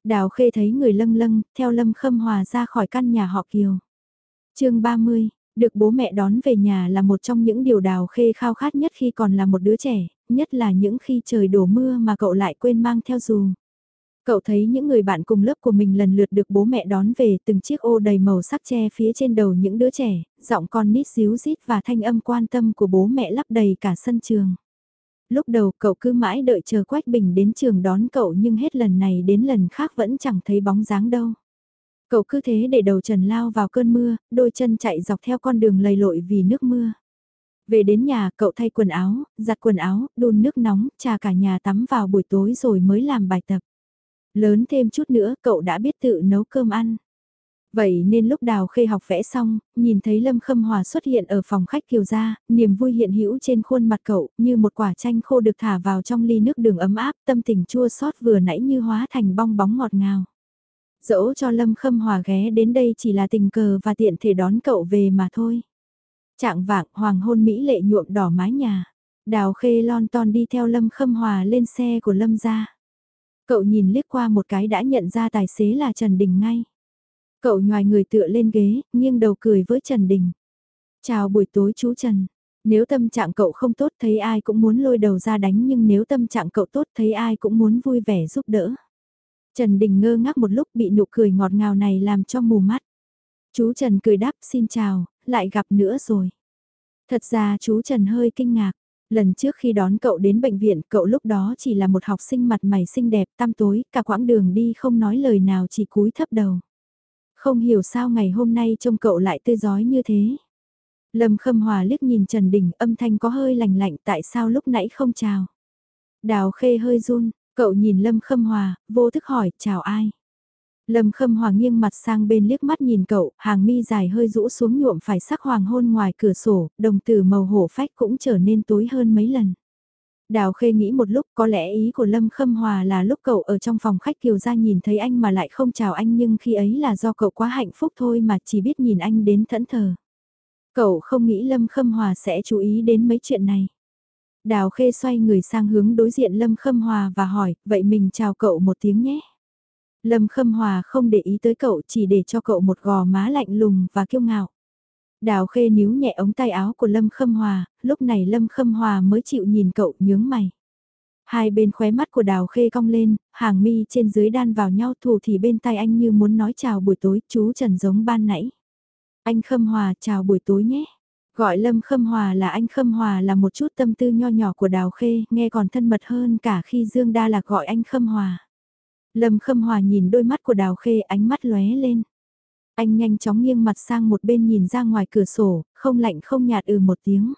Đào Khê thấy người lâng lâng, theo Lâm Khâm Hòa ra khỏi căn nhà họ Kiều. chương 30, được bố mẹ đón về nhà là một trong những điều Đào Khê khao khát nhất khi còn là một đứa trẻ, nhất là những khi trời đổ mưa mà cậu lại quên mang theo dù. Cậu thấy những người bạn cùng lớp của mình lần lượt được bố mẹ đón về từng chiếc ô đầy màu sắc che phía trên đầu những đứa trẻ, giọng con nít xíu rít và thanh âm quan tâm của bố mẹ lắp đầy cả sân trường. Lúc đầu cậu cứ mãi đợi chờ Quách Bình đến trường đón cậu nhưng hết lần này đến lần khác vẫn chẳng thấy bóng dáng đâu. Cậu cứ thế để đầu trần lao vào cơn mưa, đôi chân chạy dọc theo con đường lầy lội vì nước mưa. Về đến nhà cậu thay quần áo, giặt quần áo, đun nước nóng, trà cả nhà tắm vào buổi tối rồi mới làm bài tập. Lớn thêm chút nữa cậu đã biết tự nấu cơm ăn. Vậy nên lúc đào khê học vẽ xong, nhìn thấy Lâm Khâm Hòa xuất hiện ở phòng khách kiều gia, niềm vui hiện hữu trên khuôn mặt cậu như một quả chanh khô được thả vào trong ly nước đường ấm áp tâm tình chua xót vừa nãy như hóa thành bong bóng ngọt ngào. Dẫu cho Lâm Khâm Hòa ghé đến đây chỉ là tình cờ và tiện thể đón cậu về mà thôi. Trạng vạng hoàng hôn Mỹ lệ nhuộm đỏ mái nhà. Đào khê lon ton đi theo Lâm Khâm Hòa lên xe của Lâm gia. Cậu nhìn liếc qua một cái đã nhận ra tài xế là Trần Đình ngay. Cậu nhòi người tựa lên ghế, nghiêng đầu cười với Trần Đình. Chào buổi tối chú Trần. Nếu tâm trạng cậu không tốt thấy ai cũng muốn lôi đầu ra đánh nhưng nếu tâm trạng cậu tốt thấy ai cũng muốn vui vẻ giúp đỡ. Trần Đình ngơ ngác một lúc bị nụ cười ngọt ngào này làm cho mù mắt. Chú Trần cười đáp xin chào, lại gặp nữa rồi. Thật ra chú Trần hơi kinh ngạc. Lần trước khi đón cậu đến bệnh viện, cậu lúc đó chỉ là một học sinh mặt mày xinh đẹp, tăm tối, cả quãng đường đi không nói lời nào chỉ cúi thấp đầu. Không hiểu sao ngày hôm nay trông cậu lại tươi giói như thế. Lâm Khâm Hòa liếc nhìn Trần Đình âm thanh có hơi lành lạnh tại sao lúc nãy không chào. Đào Khê hơi run, cậu nhìn Lâm Khâm Hòa, vô thức hỏi chào ai. Lâm Khâm Hòa nghiêng mặt sang bên liếc mắt nhìn cậu, hàng mi dài hơi rũ xuống nhuộm phải sắc hoàng hôn ngoài cửa sổ, đồng tử màu hổ phách cũng trở nên tối hơn mấy lần. Đào Khê nghĩ một lúc có lẽ ý của Lâm Khâm Hòa là lúc cậu ở trong phòng khách kiều ra nhìn thấy anh mà lại không chào anh nhưng khi ấy là do cậu quá hạnh phúc thôi mà chỉ biết nhìn anh đến thẫn thờ. Cậu không nghĩ Lâm Khâm Hòa sẽ chú ý đến mấy chuyện này. Đào Khê xoay người sang hướng đối diện Lâm Khâm Hòa và hỏi, vậy mình chào cậu một tiếng nhé. Lâm Khâm Hòa không để ý tới cậu chỉ để cho cậu một gò má lạnh lùng và kiêu ngạo. Đào khê níu nhẹ ống tay áo của Lâm Khâm Hòa, lúc này Lâm Khâm Hòa mới chịu nhìn cậu nhướng mày. Hai bên khóe mắt của đào khê cong lên, hàng mi trên dưới đan vào nhau thủ thì bên tay anh như muốn nói chào buổi tối, chú Trần giống ban nãy. Anh Khâm Hòa chào buổi tối nhé. Gọi Lâm Khâm Hòa là anh Khâm Hòa là một chút tâm tư nho nhỏ của đào khê, nghe còn thân mật hơn cả khi Dương Đa Lạc gọi anh Khâm Hòa. Lâm Khâm Hòa nhìn đôi mắt của Đào Khê ánh mắt lóe lên. Anh nhanh chóng nghiêng mặt sang một bên nhìn ra ngoài cửa sổ, không lạnh không nhạt ừ một tiếng.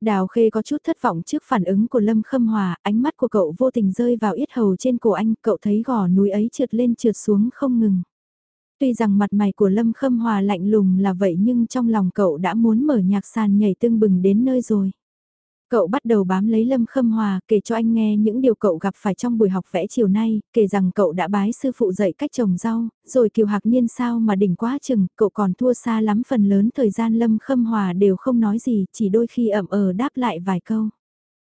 Đào Khê có chút thất vọng trước phản ứng của Lâm Khâm Hòa, ánh mắt của cậu vô tình rơi vào yết hầu trên cổ anh, cậu thấy gò núi ấy trượt lên trượt xuống không ngừng. Tuy rằng mặt mày của Lâm Khâm Hòa lạnh lùng là vậy nhưng trong lòng cậu đã muốn mở nhạc sàn nhảy tưng bừng đến nơi rồi. Cậu bắt đầu bám lấy Lâm Khâm Hòa, kể cho anh nghe những điều cậu gặp phải trong buổi học vẽ chiều nay, kể rằng cậu đã bái sư phụ dạy cách trồng rau, rồi Kiều Hạc Niên sao mà đỉnh quá chừng, cậu còn thua xa lắm phần lớn thời gian Lâm Khâm Hòa đều không nói gì, chỉ đôi khi ẩm ờ đáp lại vài câu.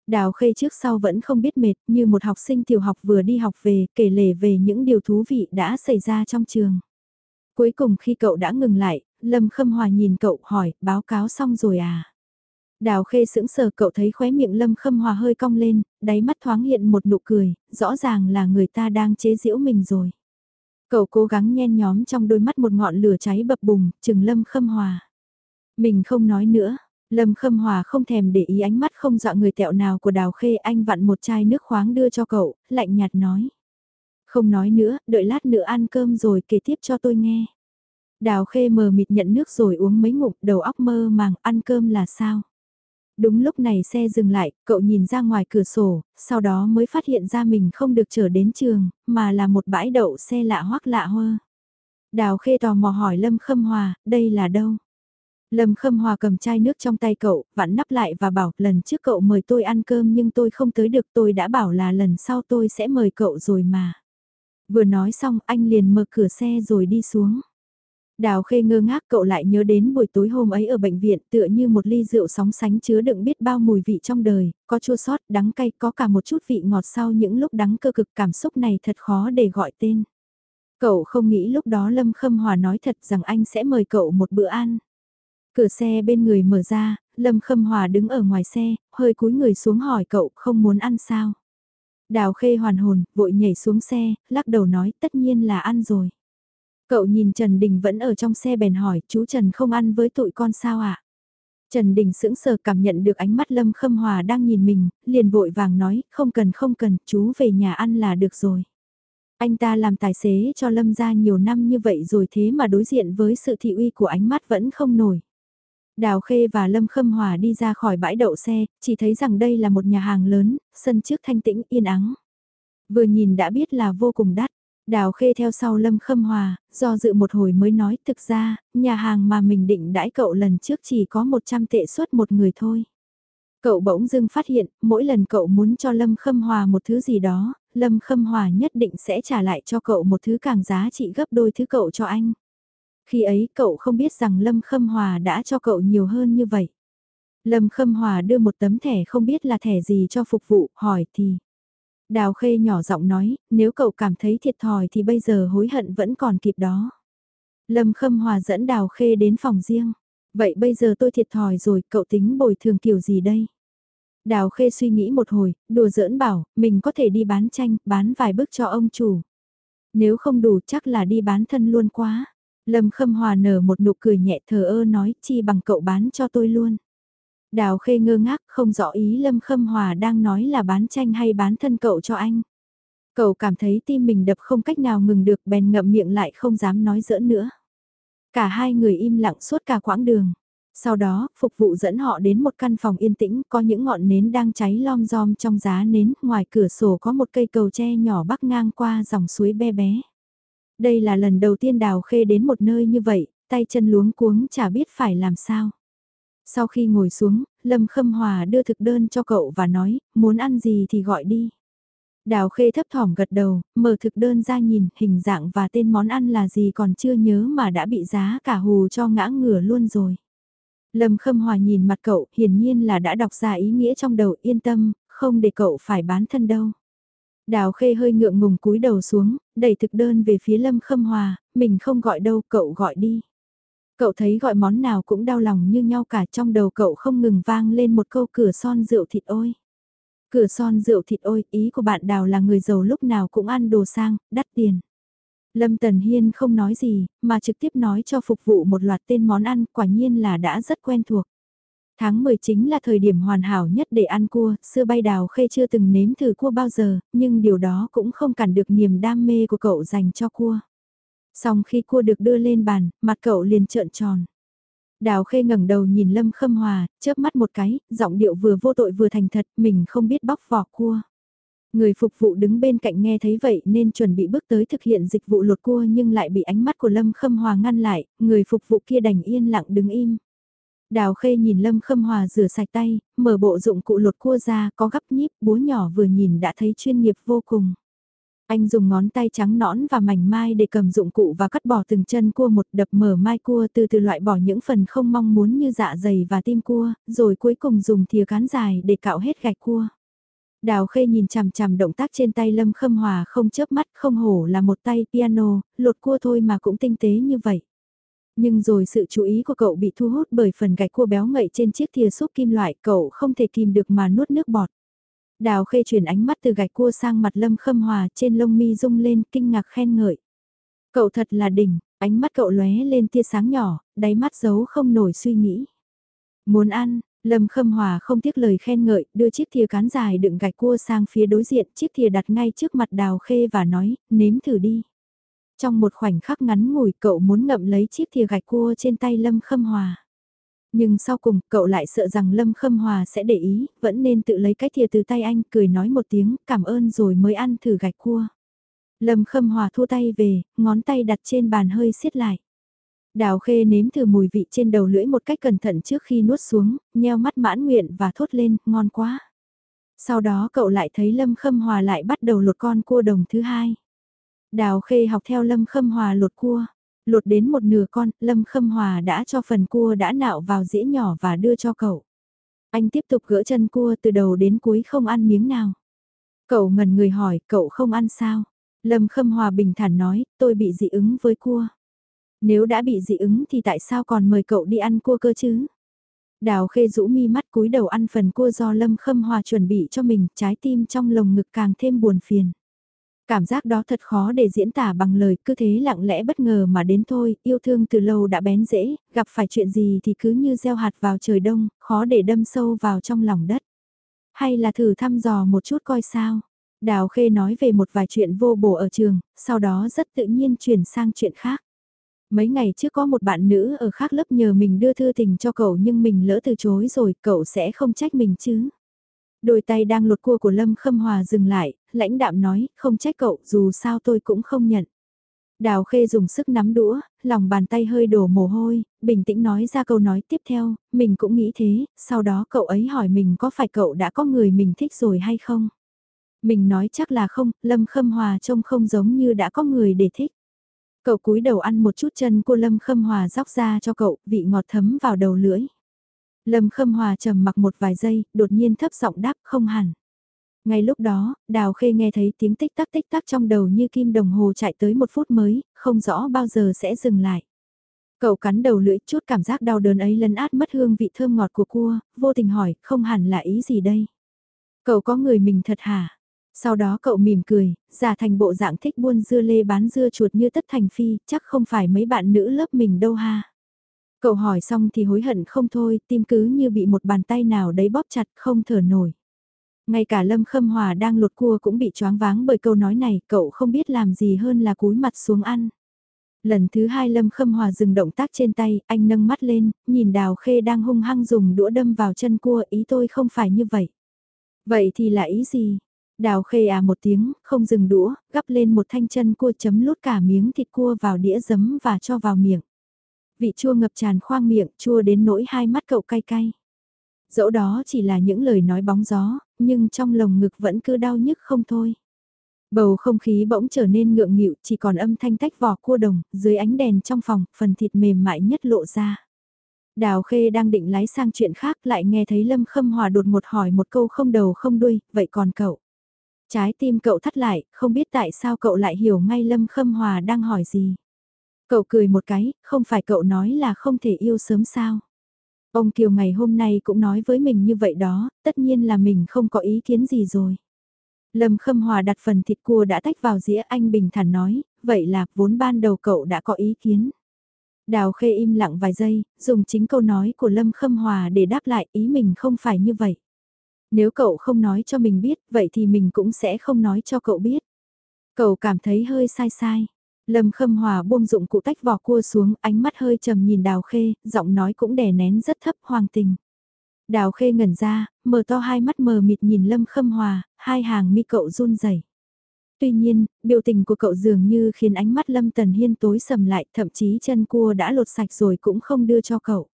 Đào Khê trước sau vẫn không biết mệt, như một học sinh tiểu học vừa đi học về, kể lể về những điều thú vị đã xảy ra trong trường. Cuối cùng khi cậu đã ngừng lại, Lâm Khâm Hòa nhìn cậu hỏi, báo cáo xong rồi à? Đào khê sững sờ cậu thấy khóe miệng lâm khâm hòa hơi cong lên, đáy mắt thoáng hiện một nụ cười, rõ ràng là người ta đang chế giễu mình rồi. Cậu cố gắng nhen nhóm trong đôi mắt một ngọn lửa cháy bập bùng, chừng lâm khâm hòa. Mình không nói nữa, lâm khâm hòa không thèm để ý ánh mắt không dọa người tẹo nào của đào khê anh vặn một chai nước khoáng đưa cho cậu, lạnh nhạt nói. Không nói nữa, đợi lát nữa ăn cơm rồi kể tiếp cho tôi nghe. Đào khê mờ mịt nhận nước rồi uống mấy ngụm đầu óc mơ màng ăn cơm là sao? Đúng lúc này xe dừng lại, cậu nhìn ra ngoài cửa sổ, sau đó mới phát hiện ra mình không được trở đến trường, mà là một bãi đậu xe lạ hoắc lạ hoa. Đào khê tò mò hỏi Lâm Khâm Hòa, đây là đâu? Lâm Khâm Hòa cầm chai nước trong tay cậu, vặn nắp lại và bảo lần trước cậu mời tôi ăn cơm nhưng tôi không tới được tôi đã bảo là lần sau tôi sẽ mời cậu rồi mà. Vừa nói xong anh liền mở cửa xe rồi đi xuống. Đào khê ngơ ngác cậu lại nhớ đến buổi tối hôm ấy ở bệnh viện tựa như một ly rượu sóng sánh chứa đựng biết bao mùi vị trong đời, có chua sót, đắng cay, có cả một chút vị ngọt sau những lúc đắng cơ cực cảm xúc này thật khó để gọi tên. Cậu không nghĩ lúc đó Lâm Khâm Hòa nói thật rằng anh sẽ mời cậu một bữa ăn. Cửa xe bên người mở ra, Lâm Khâm Hòa đứng ở ngoài xe, hơi cúi người xuống hỏi cậu không muốn ăn sao. Đào khê hoàn hồn, vội nhảy xuống xe, lắc đầu nói tất nhiên là ăn rồi. Cậu nhìn Trần Đình vẫn ở trong xe bèn hỏi chú Trần không ăn với tụi con sao ạ? À? Trần Đình sững sờ cảm nhận được ánh mắt Lâm Khâm Hòa đang nhìn mình, liền vội vàng nói không cần không cần, chú về nhà ăn là được rồi. Anh ta làm tài xế cho Lâm ra nhiều năm như vậy rồi thế mà đối diện với sự thị uy của ánh mắt vẫn không nổi. Đào Khê và Lâm Khâm Hòa đi ra khỏi bãi đậu xe, chỉ thấy rằng đây là một nhà hàng lớn, sân trước thanh tĩnh yên ắng. Vừa nhìn đã biết là vô cùng đắt. Đào Khê theo sau Lâm Khâm Hòa, do dự một hồi mới nói thực ra, nhà hàng mà mình định đãi cậu lần trước chỉ có 100 tệ suất một người thôi. Cậu bỗng dưng phát hiện, mỗi lần cậu muốn cho Lâm Khâm Hòa một thứ gì đó, Lâm Khâm Hòa nhất định sẽ trả lại cho cậu một thứ càng giá trị gấp đôi thứ cậu cho anh. Khi ấy cậu không biết rằng Lâm Khâm Hòa đã cho cậu nhiều hơn như vậy. Lâm Khâm Hòa đưa một tấm thẻ không biết là thẻ gì cho phục vụ, hỏi thì. Đào Khê nhỏ giọng nói, nếu cậu cảm thấy thiệt thòi thì bây giờ hối hận vẫn còn kịp đó. Lâm Khâm Hòa dẫn Đào Khê đến phòng riêng. Vậy bây giờ tôi thiệt thòi rồi, cậu tính bồi thường kiểu gì đây? Đào Khê suy nghĩ một hồi, đùa giỡn bảo, mình có thể đi bán tranh, bán vài bức cho ông chủ. Nếu không đủ chắc là đi bán thân luôn quá. Lâm Khâm Hòa nở một nụ cười nhẹ thờ ơ nói chi bằng cậu bán cho tôi luôn. Đào Khê ngơ ngác không rõ ý Lâm Khâm Hòa đang nói là bán tranh hay bán thân cậu cho anh. Cậu cảm thấy tim mình đập không cách nào ngừng được bèn ngậm miệng lại không dám nói giỡn nữa. Cả hai người im lặng suốt cả quãng đường. Sau đó, phục vụ dẫn họ đến một căn phòng yên tĩnh, có những ngọn nến đang cháy lom rom trong giá nến, ngoài cửa sổ có một cây cầu tre nhỏ bắc ngang qua dòng suối be bé. Đây là lần đầu tiên Đào Khê đến một nơi như vậy, tay chân luống cuống chả biết phải làm sao. Sau khi ngồi xuống, Lâm Khâm Hòa đưa thực đơn cho cậu và nói, muốn ăn gì thì gọi đi. Đào Khê thấp thỏm gật đầu, mở thực đơn ra nhìn, hình dạng và tên món ăn là gì còn chưa nhớ mà đã bị giá cả hù cho ngã ngửa luôn rồi. Lâm Khâm Hòa nhìn mặt cậu, hiển nhiên là đã đọc ra ý nghĩa trong đầu yên tâm, không để cậu phải bán thân đâu. Đào Khê hơi ngượng ngùng cúi đầu xuống, đẩy thực đơn về phía Lâm Khâm Hòa, mình không gọi đâu, cậu gọi đi. Cậu thấy gọi món nào cũng đau lòng như nhau cả trong đầu cậu không ngừng vang lên một câu cửa son rượu thịt ôi. Cửa son rượu thịt ôi, ý của bạn Đào là người giàu lúc nào cũng ăn đồ sang, đắt tiền. Lâm Tần Hiên không nói gì, mà trực tiếp nói cho phục vụ một loạt tên món ăn, quả nhiên là đã rất quen thuộc. Tháng 10 chính là thời điểm hoàn hảo nhất để ăn cua, xưa bay đào khê chưa từng nếm thử cua bao giờ, nhưng điều đó cũng không cản được niềm đam mê của cậu dành cho cua. Xong khi cua được đưa lên bàn, mặt cậu liền trợn tròn. Đào khê ngẩng đầu nhìn Lâm Khâm Hòa, chớp mắt một cái, giọng điệu vừa vô tội vừa thành thật, mình không biết bóc vỏ cua. Người phục vụ đứng bên cạnh nghe thấy vậy nên chuẩn bị bước tới thực hiện dịch vụ lột cua nhưng lại bị ánh mắt của Lâm Khâm Hòa ngăn lại, người phục vụ kia đành yên lặng đứng im. Đào Khê nhìn Lâm Khâm Hòa rửa sạch tay, mở bộ dụng cụ lột cua ra có gấp nhíp, búa nhỏ vừa nhìn đã thấy chuyên nghiệp vô cùng. Anh dùng ngón tay trắng nõn và mảnh mai để cầm dụng cụ và cắt bỏ từng chân cua một đập mở mai cua từ từ loại bỏ những phần không mong muốn như dạ dày và tim cua, rồi cuối cùng dùng thìa cán dài để cạo hết gạch cua. Đào Khê nhìn chằm chằm động tác trên tay Lâm Khâm Hòa không chớp mắt không hổ là một tay piano, lột cua thôi mà cũng tinh tế như vậy. Nhưng rồi sự chú ý của cậu bị thu hút bởi phần gạch cua béo ngậy trên chiếc thìa xúc kim loại cậu không thể kìm được mà nuốt nước bọt. Đào khê chuyển ánh mắt từ gạch cua sang mặt lâm khâm hòa trên lông mi rung lên kinh ngạc khen ngợi. Cậu thật là đỉnh, ánh mắt cậu lóe lên tia sáng nhỏ, đáy mắt giấu không nổi suy nghĩ. Muốn ăn, Lâm Khâm Hòa không tiếc lời khen ngợi, đưa chiếc thìa cán dài đựng gạch cua sang phía đối diện, chiếc thìa đặt ngay trước mặt Đào Khê và nói, nếm thử đi. Trong một khoảnh khắc ngắn ngủi cậu muốn ngậm lấy chiếc thìa gạch cua trên tay Lâm Khâm Hòa. Nhưng sau cùng cậu lại sợ rằng Lâm Khâm Hòa sẽ để ý, vẫn nên tự lấy cái thìa từ tay anh cười nói một tiếng cảm ơn rồi mới ăn thử gạch cua. Lâm Khâm Hòa thua tay về, ngón tay đặt trên bàn hơi siết lại. Đào khê nếm thử mùi vị trên đầu lưỡi một cách cẩn thận trước khi nuốt xuống, nheo mắt mãn nguyện và thốt lên, ngon quá. Sau đó cậu lại thấy Lâm Khâm Hòa lại bắt đầu lột con cua đồng thứ hai. Đào khê học theo Lâm Khâm Hòa lột cua. Lột đến một nửa con, Lâm Khâm Hòa đã cho phần cua đã nạo vào dĩa nhỏ và đưa cho cậu. Anh tiếp tục gỡ chân cua từ đầu đến cuối không ăn miếng nào. Cậu ngần người hỏi, cậu không ăn sao? Lâm Khâm Hòa bình thản nói, tôi bị dị ứng với cua. Nếu đã bị dị ứng thì tại sao còn mời cậu đi ăn cua cơ chứ? Đào khê rũ mi mắt cúi đầu ăn phần cua do Lâm Khâm Hòa chuẩn bị cho mình, trái tim trong lồng ngực càng thêm buồn phiền. Cảm giác đó thật khó để diễn tả bằng lời, cứ thế lặng lẽ bất ngờ mà đến thôi, yêu thương từ lâu đã bén dễ, gặp phải chuyện gì thì cứ như gieo hạt vào trời đông, khó để đâm sâu vào trong lòng đất. Hay là thử thăm dò một chút coi sao. Đào Khê nói về một vài chuyện vô bổ ở trường, sau đó rất tự nhiên chuyển sang chuyện khác. Mấy ngày trước có một bạn nữ ở khác lớp nhờ mình đưa thư tình cho cậu nhưng mình lỡ từ chối rồi, cậu sẽ không trách mình chứ. Đôi tay đang lột cua của Lâm Khâm Hòa dừng lại, lãnh đạm nói, không trách cậu, dù sao tôi cũng không nhận. Đào Khê dùng sức nắm đũa, lòng bàn tay hơi đổ mồ hôi, bình tĩnh nói ra câu nói tiếp theo, mình cũng nghĩ thế, sau đó cậu ấy hỏi mình có phải cậu đã có người mình thích rồi hay không. Mình nói chắc là không, Lâm Khâm Hòa trông không giống như đã có người để thích. Cậu cúi đầu ăn một chút chân của Lâm Khâm Hòa róc ra cho cậu, vị ngọt thấm vào đầu lưỡi. Lâm Khâm Hòa trầm mặc một vài giây, đột nhiên thấp giọng đáp không hẳn. Ngay lúc đó, Đào Khê nghe thấy tiếng tích tắc tích tắc trong đầu như kim đồng hồ chạy tới một phút mới, không rõ bao giờ sẽ dừng lại. Cậu cắn đầu lưỡi chút cảm giác đau đớn ấy lấn át mất hương vị thơm ngọt của cua, vô tình hỏi, không hẳn là ý gì đây? Cậu có người mình thật hả? Sau đó cậu mỉm cười, giả thành bộ dạng thích buôn dưa lê bán dưa chuột như tất thành phi, chắc không phải mấy bạn nữ lớp mình đâu ha. Cậu hỏi xong thì hối hận không thôi, tim cứ như bị một bàn tay nào đấy bóp chặt không thở nổi. Ngay cả Lâm Khâm Hòa đang lột cua cũng bị choáng váng bởi câu nói này, cậu không biết làm gì hơn là cúi mặt xuống ăn. Lần thứ hai Lâm Khâm Hòa dừng động tác trên tay, anh nâng mắt lên, nhìn Đào Khê đang hung hăng dùng đũa đâm vào chân cua, ý tôi không phải như vậy. Vậy thì là ý gì? Đào Khê à một tiếng, không dừng đũa, gắp lên một thanh chân cua chấm lút cả miếng thịt cua vào đĩa giấm và cho vào miệng. Vị chua ngập tràn khoang miệng, chua đến nỗi hai mắt cậu cay cay. Dẫu đó chỉ là những lời nói bóng gió, nhưng trong lồng ngực vẫn cứ đau nhức không thôi. Bầu không khí bỗng trở nên ngượng nghịu, chỉ còn âm thanh tách vỏ cua đồng, dưới ánh đèn trong phòng, phần thịt mềm mại nhất lộ ra. Đào Khê đang định lái sang chuyện khác lại nghe thấy Lâm Khâm Hòa đột một hỏi một câu không đầu không đuôi, vậy còn cậu? Trái tim cậu thắt lại, không biết tại sao cậu lại hiểu ngay Lâm Khâm Hòa đang hỏi gì. Cậu cười một cái, không phải cậu nói là không thể yêu sớm sao? Ông Kiều ngày hôm nay cũng nói với mình như vậy đó, tất nhiên là mình không có ý kiến gì rồi. Lâm Khâm Hòa đặt phần thịt cua đã tách vào dĩa anh bình thản nói, vậy là vốn ban đầu cậu đã có ý kiến. Đào Khê im lặng vài giây, dùng chính câu nói của Lâm Khâm Hòa để đáp lại ý mình không phải như vậy. Nếu cậu không nói cho mình biết, vậy thì mình cũng sẽ không nói cho cậu biết. Cậu cảm thấy hơi sai sai. Lâm Khâm Hòa buông dụng cụ tách vỏ cua xuống, ánh mắt hơi trầm nhìn Đào Khê, giọng nói cũng đè nén rất thấp hoàng tình. Đào Khê ngẩn ra, mở to hai mắt mờ mịt nhìn Lâm Khâm Hòa, hai hàng mi cậu run rẩy. Tuy nhiên, biểu tình của cậu dường như khiến ánh mắt Lâm Tần Hiên tối sầm lại, thậm chí chân cua đã lột sạch rồi cũng không đưa cho cậu.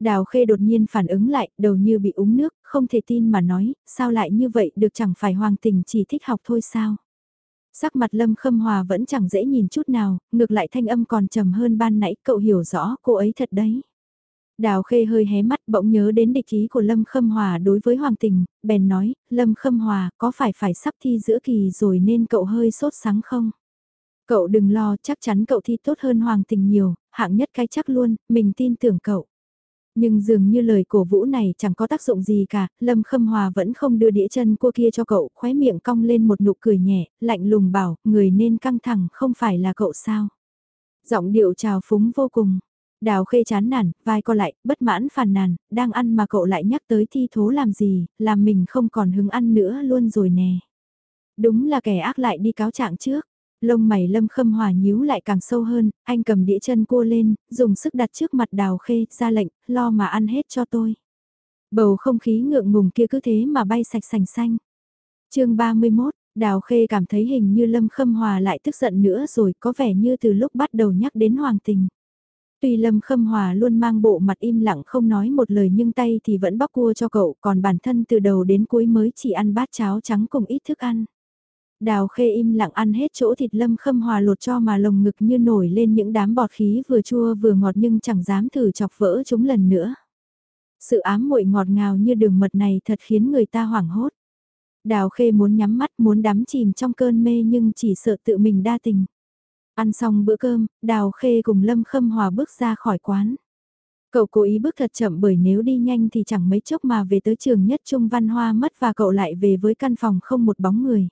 Đào Khê đột nhiên phản ứng lại, đầu như bị uống nước, không thể tin mà nói, sao lại như vậy được chẳng phải hoàng tình chỉ thích học thôi sao. Sắc mặt Lâm Khâm Hòa vẫn chẳng dễ nhìn chút nào, ngược lại thanh âm còn trầm hơn ban nãy, cậu hiểu rõ cô ấy thật đấy. Đào Khê hơi hé mắt bỗng nhớ đến địch ý của Lâm Khâm Hòa đối với Hoàng Tình, bèn nói, Lâm Khâm Hòa có phải phải sắp thi giữa kỳ rồi nên cậu hơi sốt sáng không? Cậu đừng lo, chắc chắn cậu thi tốt hơn Hoàng Tình nhiều, hạng nhất cái chắc luôn, mình tin tưởng cậu. Nhưng dường như lời cổ vũ này chẳng có tác dụng gì cả, Lâm Khâm Hòa vẫn không đưa đĩa chân cua kia cho cậu, khóe miệng cong lên một nụ cười nhẹ, lạnh lùng bảo, người nên căng thẳng không phải là cậu sao. Giọng điệu trào phúng vô cùng. Đào khê chán nản, vai co lại, bất mãn phàn nàn, đang ăn mà cậu lại nhắc tới thi thố làm gì, làm mình không còn hứng ăn nữa luôn rồi nè. Đúng là kẻ ác lại đi cáo trạng trước. Lông mày lâm khâm hòa nhíu lại càng sâu hơn, anh cầm đĩa chân cua lên, dùng sức đặt trước mặt đào khê, ra lệnh, lo mà ăn hết cho tôi. Bầu không khí ngượng ngùng kia cứ thế mà bay sạch sành xanh. chương 31, Đào Khê cảm thấy hình như Lâm Khâm Hòa lại tức giận nữa rồi có vẻ như từ lúc bắt đầu nhắc đến Hoàng Tình. Tuy Lâm Khâm Hòa luôn mang bộ mặt im lặng không nói một lời nhưng tay thì vẫn bóc cua cho cậu còn bản thân từ đầu đến cuối mới chỉ ăn bát cháo trắng cùng ít thức ăn. Đào khê im lặng ăn hết chỗ thịt lâm khâm hòa lột cho mà lồng ngực như nổi lên những đám bọt khí vừa chua vừa ngọt nhưng chẳng dám thử chọc vỡ chúng lần nữa. Sự ám muội ngọt ngào như đường mật này thật khiến người ta hoảng hốt. Đào khê muốn nhắm mắt muốn đắm chìm trong cơn mê nhưng chỉ sợ tự mình đa tình. Ăn xong bữa cơm, Đào khê cùng Lâm Khâm Hòa bước ra khỏi quán. Cậu cố ý bước thật chậm bởi nếu đi nhanh thì chẳng mấy chốc mà về tới trường nhất trung văn hoa mất và cậu lại về với căn phòng không một bóng người.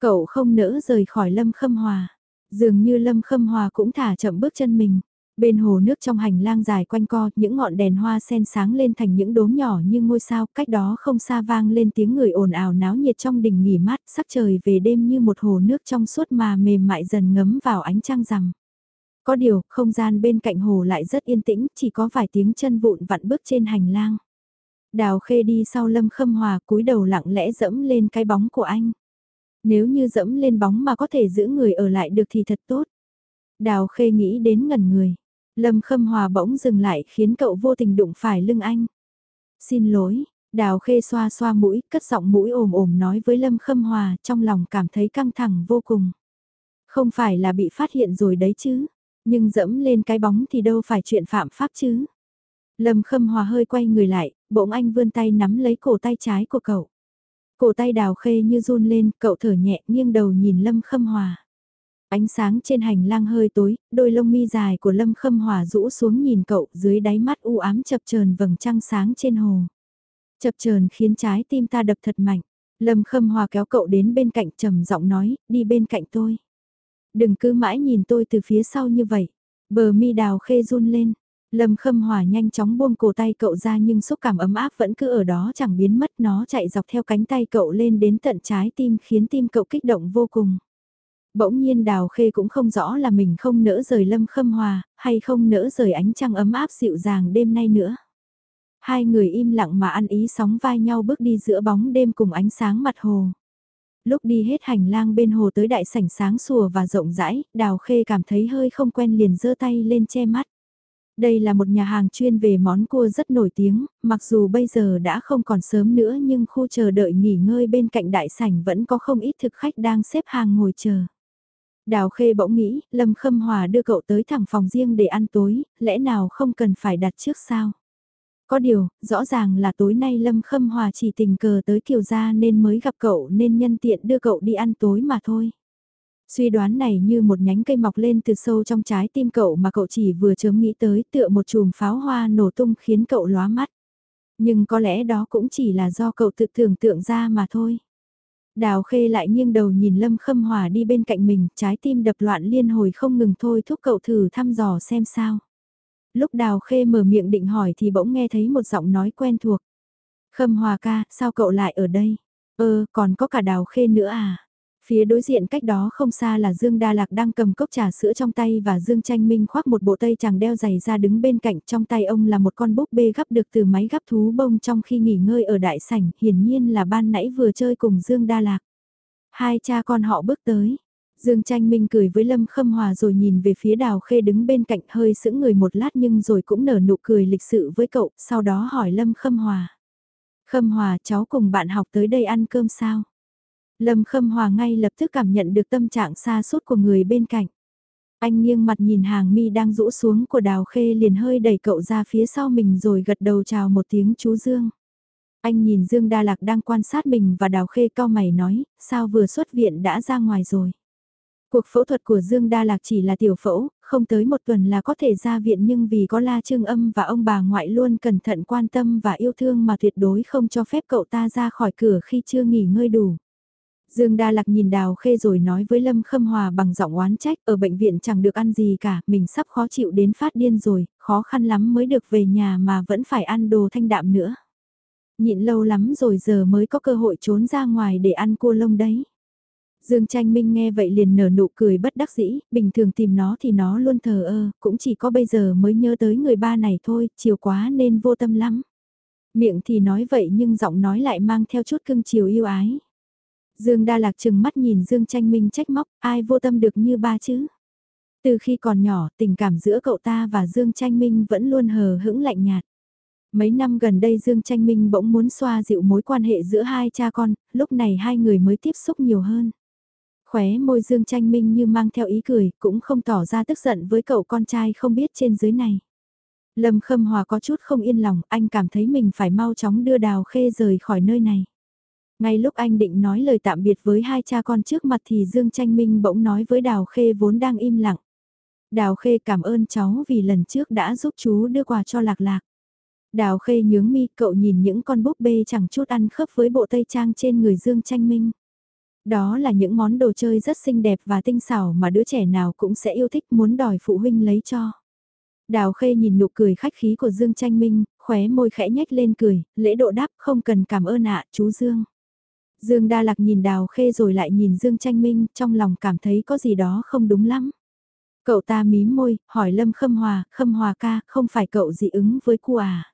Cậu không nỡ rời khỏi Lâm Khâm Hòa. Dường như Lâm Khâm Hòa cũng thả chậm bước chân mình. Bên hồ nước trong hành lang dài quanh co, những ngọn đèn hoa sen sáng lên thành những đốm nhỏ như ngôi sao, cách đó không xa vang lên tiếng người ồn ào náo nhiệt trong đình nghỉ mát, sắc trời về đêm như một hồ nước trong suốt mà mềm mại dần ngấm vào ánh trăng rằm. Có điều, không gian bên cạnh hồ lại rất yên tĩnh, chỉ có vài tiếng chân vụn vặn bước trên hành lang. Đào khê đi sau lâm khâm hòa cúi đầu lặng lẽ dẫm lên cái bóng của anh. Nếu như dẫm lên bóng mà có thể giữ người ở lại được thì thật tốt. Đào khê nghĩ đến ngẩn người. Lâm khâm hòa bỗng dừng lại khiến cậu vô tình đụng phải lưng anh. Xin lỗi, đào khê xoa xoa mũi, cất giọng mũi ồm ồm nói với Lâm khâm hòa trong lòng cảm thấy căng thẳng vô cùng. Không phải là bị phát hiện rồi đấy chứ, nhưng dẫm lên cái bóng thì đâu phải chuyện phạm pháp chứ. Lâm khâm hòa hơi quay người lại, bỗng anh vươn tay nắm lấy cổ tay trái của cậu. Cổ tay đào khê như run lên, cậu thở nhẹ nghiêng đầu nhìn Lâm khâm hòa. Ánh sáng trên hành lang hơi tối, đôi lông mi dài của Lâm Khâm Hòa rũ xuống nhìn cậu dưới đáy mắt u ám chập chờn vầng trăng sáng trên hồ. Chập chờn khiến trái tim ta đập thật mạnh. Lâm Khâm Hòa kéo cậu đến bên cạnh trầm giọng nói, đi bên cạnh tôi. Đừng cứ mãi nhìn tôi từ phía sau như vậy. Bờ mi đào khê run lên. Lâm Khâm Hòa nhanh chóng buông cổ tay cậu ra nhưng xúc cảm ấm áp vẫn cứ ở đó chẳng biến mất nó chạy dọc theo cánh tay cậu lên đến tận trái tim khiến tim cậu kích động vô cùng. Bỗng nhiên đào khê cũng không rõ là mình không nỡ rời lâm khâm hòa, hay không nỡ rời ánh trăng ấm áp dịu dàng đêm nay nữa. Hai người im lặng mà ăn ý sóng vai nhau bước đi giữa bóng đêm cùng ánh sáng mặt hồ. Lúc đi hết hành lang bên hồ tới đại sảnh sáng sủa và rộng rãi, đào khê cảm thấy hơi không quen liền giơ tay lên che mắt. Đây là một nhà hàng chuyên về món cua rất nổi tiếng, mặc dù bây giờ đã không còn sớm nữa nhưng khu chờ đợi nghỉ ngơi bên cạnh đại sảnh vẫn có không ít thực khách đang xếp hàng ngồi chờ. Đào Khê bỗng nghĩ, Lâm Khâm Hòa đưa cậu tới thẳng phòng riêng để ăn tối, lẽ nào không cần phải đặt trước sao? Có điều, rõ ràng là tối nay Lâm Khâm Hòa chỉ tình cờ tới Kiều Gia nên mới gặp cậu nên nhân tiện đưa cậu đi ăn tối mà thôi. Suy đoán này như một nhánh cây mọc lên từ sâu trong trái tim cậu mà cậu chỉ vừa chớm nghĩ tới tựa một chùm pháo hoa nổ tung khiến cậu lóa mắt. Nhưng có lẽ đó cũng chỉ là do cậu tự tưởng tượng ra mà thôi. Đào khê lại nghiêng đầu nhìn Lâm Khâm Hòa đi bên cạnh mình, trái tim đập loạn liên hồi không ngừng thôi thúc cậu thử thăm dò xem sao. Lúc đào khê mở miệng định hỏi thì bỗng nghe thấy một giọng nói quen thuộc. Khâm Hòa ca, sao cậu lại ở đây? Ơ, còn có cả đào khê nữa à? Phía đối diện cách đó không xa là Dương Đa Lạc đang cầm cốc trà sữa trong tay và Dương Tranh Minh khoác một bộ tây chàng đeo giày ra đứng bên cạnh trong tay ông là một con búp bê gắp được từ máy gắp thú bông trong khi nghỉ ngơi ở đại sảnh, hiển nhiên là ban nãy vừa chơi cùng Dương Đa Lạc. Hai cha con họ bước tới. Dương Tranh Minh cười với Lâm Khâm Hòa rồi nhìn về phía Đào Khê đứng bên cạnh hơi sững người một lát nhưng rồi cũng nở nụ cười lịch sự với cậu, sau đó hỏi Lâm Khâm Hòa. Khâm Hòa cháu cùng bạn học tới đây ăn cơm sao? Lâm Khâm Hòa ngay lập tức cảm nhận được tâm trạng xa suốt của người bên cạnh. Anh nghiêng mặt nhìn hàng mi đang rũ xuống của Đào Khê liền hơi đẩy cậu ra phía sau mình rồi gật đầu chào một tiếng chú Dương. Anh nhìn Dương Đa Lạc đang quan sát mình và Đào Khê cao mày nói, sao vừa xuất viện đã ra ngoài rồi. Cuộc phẫu thuật của Dương Đa Lạc chỉ là tiểu phẫu, không tới một tuần là có thể ra viện nhưng vì có La Trương Âm và ông bà ngoại luôn cẩn thận quan tâm và yêu thương mà tuyệt đối không cho phép cậu ta ra khỏi cửa khi chưa nghỉ ngơi đủ. Dương Đa Lạc nhìn Đào Khê rồi nói với Lâm Khâm Hòa bằng giọng oán trách ở bệnh viện chẳng được ăn gì cả, mình sắp khó chịu đến phát điên rồi, khó khăn lắm mới được về nhà mà vẫn phải ăn đồ thanh đạm nữa. Nhịn lâu lắm rồi giờ mới có cơ hội trốn ra ngoài để ăn cua lông đấy. Dương Tranh Minh nghe vậy liền nở nụ cười bất đắc dĩ, bình thường tìm nó thì nó luôn thờ ơ, cũng chỉ có bây giờ mới nhớ tới người ba này thôi, chiều quá nên vô tâm lắm. Miệng thì nói vậy nhưng giọng nói lại mang theo chút cưng chiều yêu ái. Dương Đa Lạc chừng mắt nhìn Dương Tranh Minh trách móc, ai vô tâm được như ba chứ? Từ khi còn nhỏ, tình cảm giữa cậu ta và Dương Tranh Minh vẫn luôn hờ hững lạnh nhạt. Mấy năm gần đây Dương Tranh Minh bỗng muốn xoa dịu mối quan hệ giữa hai cha con, lúc này hai người mới tiếp xúc nhiều hơn. Khóe môi Dương Tranh Minh như mang theo ý cười, cũng không tỏ ra tức giận với cậu con trai không biết trên dưới này. Lâm Khâm Hòa có chút không yên lòng, anh cảm thấy mình phải mau chóng đưa Đào Khê rời khỏi nơi này. Ngay lúc anh định nói lời tạm biệt với hai cha con trước mặt thì Dương Tranh Minh bỗng nói với Đào Khê vốn đang im lặng. Đào Khê cảm ơn cháu vì lần trước đã giúp chú đưa quà cho Lạc Lạc. Đào Khê nhướng mi, cậu nhìn những con búp bê chẳng chút ăn khớp với bộ tây trang trên người Dương Tranh Minh. Đó là những món đồ chơi rất xinh đẹp và tinh xảo mà đứa trẻ nào cũng sẽ yêu thích muốn đòi phụ huynh lấy cho. Đào Khê nhìn nụ cười khách khí của Dương Tranh Minh, khóe môi khẽ nhếch lên cười, lễ độ đáp không cần cảm ơn ạ chú Dương. Dương Đa Lạc nhìn Đào Khê rồi lại nhìn Dương Tranh Minh, trong lòng cảm thấy có gì đó không đúng lắm. Cậu ta mím môi, hỏi Lâm Khâm Hòa, Khâm Hòa ca, không phải cậu dị ứng với cô à?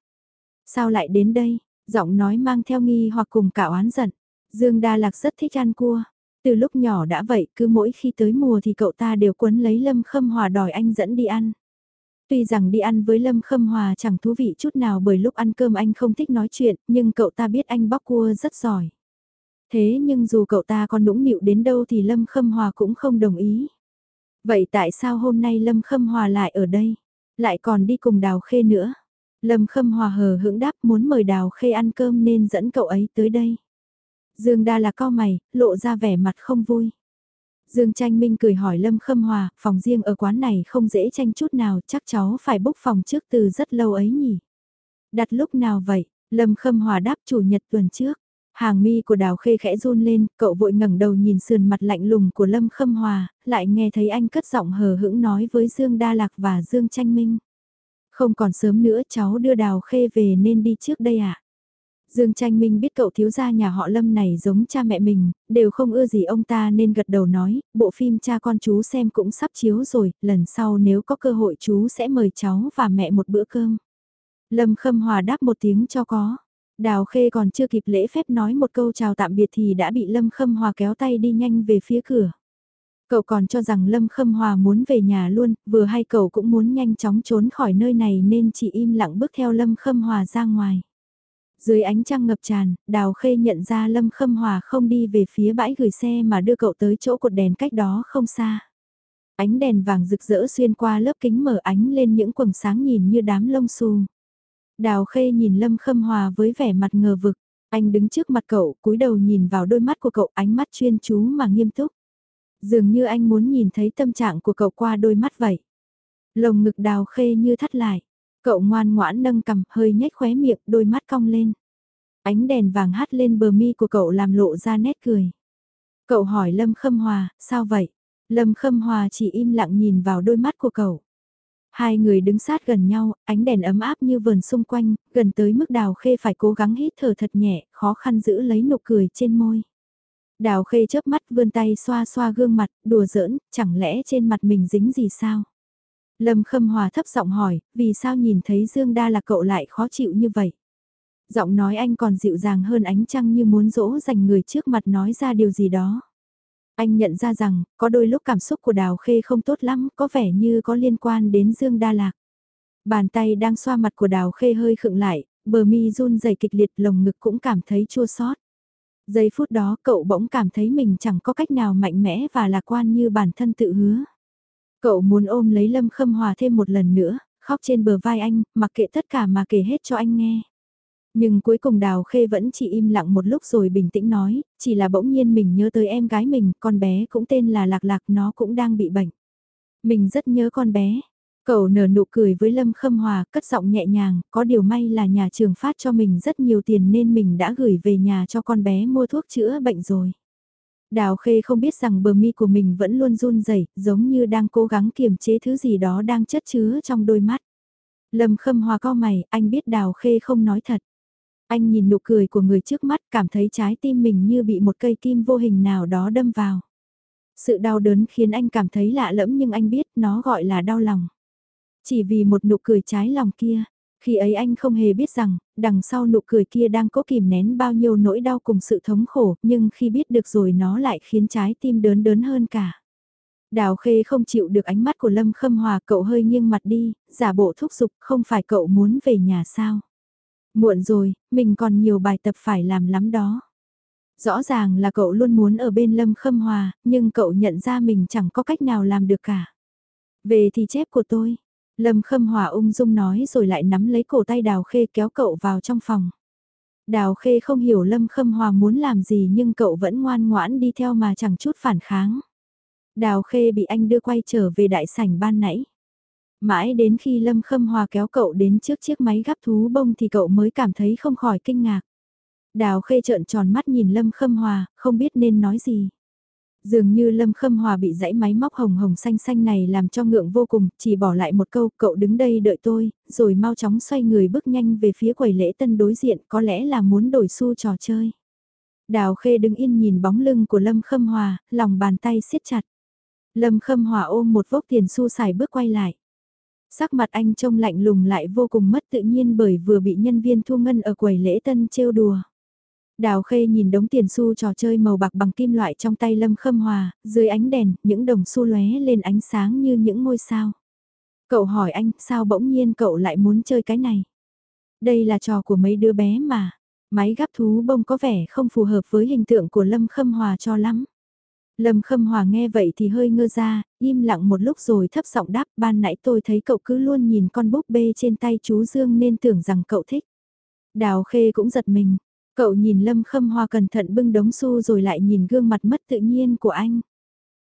Sao lại đến đây? Giọng nói mang theo nghi hoặc cùng cả oán giận. Dương Đa Lạc rất thích ăn cua. Từ lúc nhỏ đã vậy, cứ mỗi khi tới mùa thì cậu ta đều quấn lấy Lâm Khâm Hòa đòi anh dẫn đi ăn. Tuy rằng đi ăn với Lâm Khâm Hòa chẳng thú vị chút nào bởi lúc ăn cơm anh không thích nói chuyện, nhưng cậu ta biết anh bóc cua rất giỏi. Thế nhưng dù cậu ta có nũng nịu đến đâu thì Lâm Khâm Hòa cũng không đồng ý. Vậy tại sao hôm nay Lâm Khâm Hòa lại ở đây? Lại còn đi cùng Đào Khê nữa? Lâm Khâm Hòa hờ hững đáp muốn mời Đào Khê ăn cơm nên dẫn cậu ấy tới đây. Dương Đa là co mày, lộ ra vẻ mặt không vui. Dương Tranh Minh cười hỏi Lâm Khâm Hòa, phòng riêng ở quán này không dễ tranh chút nào, chắc cháu phải bốc phòng trước từ rất lâu ấy nhỉ. Đặt lúc nào vậy? Lâm Khâm Hòa đáp chủ nhật tuần trước. Hàng mi của đào khê khẽ run lên, cậu vội ngẩng đầu nhìn sườn mặt lạnh lùng của Lâm Khâm Hòa, lại nghe thấy anh cất giọng hờ hững nói với Dương Đa Lạc và Dương Tranh Minh. Không còn sớm nữa cháu đưa đào khê về nên đi trước đây ạ. À? Dương Tranh Minh biết cậu thiếu gia nhà họ Lâm này giống cha mẹ mình, đều không ưa gì ông ta nên gật đầu nói, bộ phim cha con chú xem cũng sắp chiếu rồi, lần sau nếu có cơ hội chú sẽ mời cháu và mẹ một bữa cơm. Lâm Khâm Hòa đáp một tiếng cho có. Đào Khê còn chưa kịp lễ phép nói một câu chào tạm biệt thì đã bị Lâm Khâm Hòa kéo tay đi nhanh về phía cửa. Cậu còn cho rằng Lâm Khâm Hòa muốn về nhà luôn, vừa hay cậu cũng muốn nhanh chóng trốn khỏi nơi này nên chỉ im lặng bước theo Lâm Khâm Hòa ra ngoài. Dưới ánh trăng ngập tràn, Đào Khê nhận ra Lâm Khâm Hòa không đi về phía bãi gửi xe mà đưa cậu tới chỗ cột đèn cách đó không xa. Ánh đèn vàng rực rỡ xuyên qua lớp kính mở ánh lên những quầng sáng nhìn như đám lông xù. Đào Khê nhìn Lâm Khâm Hòa với vẻ mặt ngờ vực. Anh đứng trước mặt cậu, cúi đầu nhìn vào đôi mắt của cậu, ánh mắt chuyên chú mà nghiêm túc. Dường như anh muốn nhìn thấy tâm trạng của cậu qua đôi mắt vậy. Lồng ngực Đào Khê như thắt lại. Cậu ngoan ngoãn nâng cằm hơi nhếch khóe miệng, đôi mắt cong lên. Ánh đèn vàng hắt lên bờ mi của cậu làm lộ ra nét cười. Cậu hỏi Lâm Khâm Hòa, sao vậy? Lâm Khâm Hòa chỉ im lặng nhìn vào đôi mắt của cậu. Hai người đứng sát gần nhau, ánh đèn ấm áp như vườn xung quanh, gần tới mức đào khê phải cố gắng hít thở thật nhẹ, khó khăn giữ lấy nụ cười trên môi. Đào khê chớp mắt vươn tay xoa xoa gương mặt, đùa giỡn, chẳng lẽ trên mặt mình dính gì sao? Lâm Khâm Hòa thấp giọng hỏi, vì sao nhìn thấy Dương Đa là cậu lại khó chịu như vậy? Giọng nói anh còn dịu dàng hơn ánh trăng như muốn dỗ dành người trước mặt nói ra điều gì đó. Anh nhận ra rằng, có đôi lúc cảm xúc của Đào Khê không tốt lắm, có vẻ như có liên quan đến Dương Đa Lạc. Bàn tay đang xoa mặt của Đào Khê hơi khựng lại, bờ mi run rẩy kịch liệt lồng ngực cũng cảm thấy chua xót. Giây phút đó cậu bỗng cảm thấy mình chẳng có cách nào mạnh mẽ và lạc quan như bản thân tự hứa. Cậu muốn ôm lấy Lâm Khâm Hòa thêm một lần nữa, khóc trên bờ vai anh, mặc kệ tất cả mà kể hết cho anh nghe. Nhưng cuối cùng Đào Khê vẫn chỉ im lặng một lúc rồi bình tĩnh nói, chỉ là bỗng nhiên mình nhớ tới em gái mình, con bé cũng tên là Lạc Lạc nó cũng đang bị bệnh. Mình rất nhớ con bé. Cậu nở nụ cười với Lâm Khâm Hòa, cất giọng nhẹ nhàng, có điều may là nhà trường phát cho mình rất nhiều tiền nên mình đã gửi về nhà cho con bé mua thuốc chữa bệnh rồi. Đào Khê không biết rằng bờ mi của mình vẫn luôn run rẩy, giống như đang cố gắng kiềm chế thứ gì đó đang chất chứa trong đôi mắt. Lâm Khâm Hòa co mày, anh biết Đào Khê không nói thật. Anh nhìn nụ cười của người trước mắt cảm thấy trái tim mình như bị một cây kim vô hình nào đó đâm vào. Sự đau đớn khiến anh cảm thấy lạ lẫm nhưng anh biết nó gọi là đau lòng. Chỉ vì một nụ cười trái lòng kia, khi ấy anh không hề biết rằng, đằng sau nụ cười kia đang cố kìm nén bao nhiêu nỗi đau cùng sự thống khổ, nhưng khi biết được rồi nó lại khiến trái tim đớn đớn hơn cả. Đào Khê không chịu được ánh mắt của Lâm Khâm Hòa, cậu hơi nghiêng mặt đi, giả bộ thúc giục, không phải cậu muốn về nhà sao? Muộn rồi, mình còn nhiều bài tập phải làm lắm đó. Rõ ràng là cậu luôn muốn ở bên Lâm Khâm Hòa, nhưng cậu nhận ra mình chẳng có cách nào làm được cả. Về thì chép của tôi. Lâm Khâm Hòa ung dung nói rồi lại nắm lấy cổ tay Đào Khê kéo cậu vào trong phòng. Đào Khê không hiểu Lâm Khâm Hòa muốn làm gì nhưng cậu vẫn ngoan ngoãn đi theo mà chẳng chút phản kháng. Đào Khê bị anh đưa quay trở về đại sảnh ban nãy. Mãi đến khi Lâm Khâm Hòa kéo cậu đến trước chiếc máy gắp thú bông thì cậu mới cảm thấy không khỏi kinh ngạc. Đào Khê trợn tròn mắt nhìn Lâm Khâm Hòa, không biết nên nói gì. Dường như Lâm Khâm Hòa bị dãy máy móc hồng hồng xanh xanh này làm cho ngượng vô cùng, chỉ bỏ lại một câu, cậu đứng đây đợi tôi, rồi mau chóng xoay người bước nhanh về phía quầy lễ tân đối diện, có lẽ là muốn đổi xu trò chơi. Đào Khê đứng yên nhìn bóng lưng của Lâm Khâm Hòa, lòng bàn tay siết chặt. Lâm Khâm Hòa ôm một vốc tiền xu xài bước quay lại. Sắc mặt anh trông lạnh lùng lại vô cùng mất tự nhiên bởi vừa bị nhân viên thu ngân ở quầy lễ tân trêu đùa. Đào Khê nhìn đống tiền xu trò chơi màu bạc bằng kim loại trong tay Lâm Khâm Hòa, dưới ánh đèn, những đồng xu lóe lên ánh sáng như những ngôi sao. Cậu hỏi anh, sao bỗng nhiên cậu lại muốn chơi cái này? Đây là trò của mấy đứa bé mà. Máy gắp thú bông có vẻ không phù hợp với hình tượng của Lâm Khâm Hòa cho lắm. Lâm Khâm Hòa nghe vậy thì hơi ngơ ra, im lặng một lúc rồi thấp giọng đáp ban nãy tôi thấy cậu cứ luôn nhìn con búp bê trên tay chú Dương nên tưởng rằng cậu thích. Đào Khê cũng giật mình, cậu nhìn Lâm Khâm Hòa cẩn thận bưng đống xu rồi lại nhìn gương mặt mất tự nhiên của anh.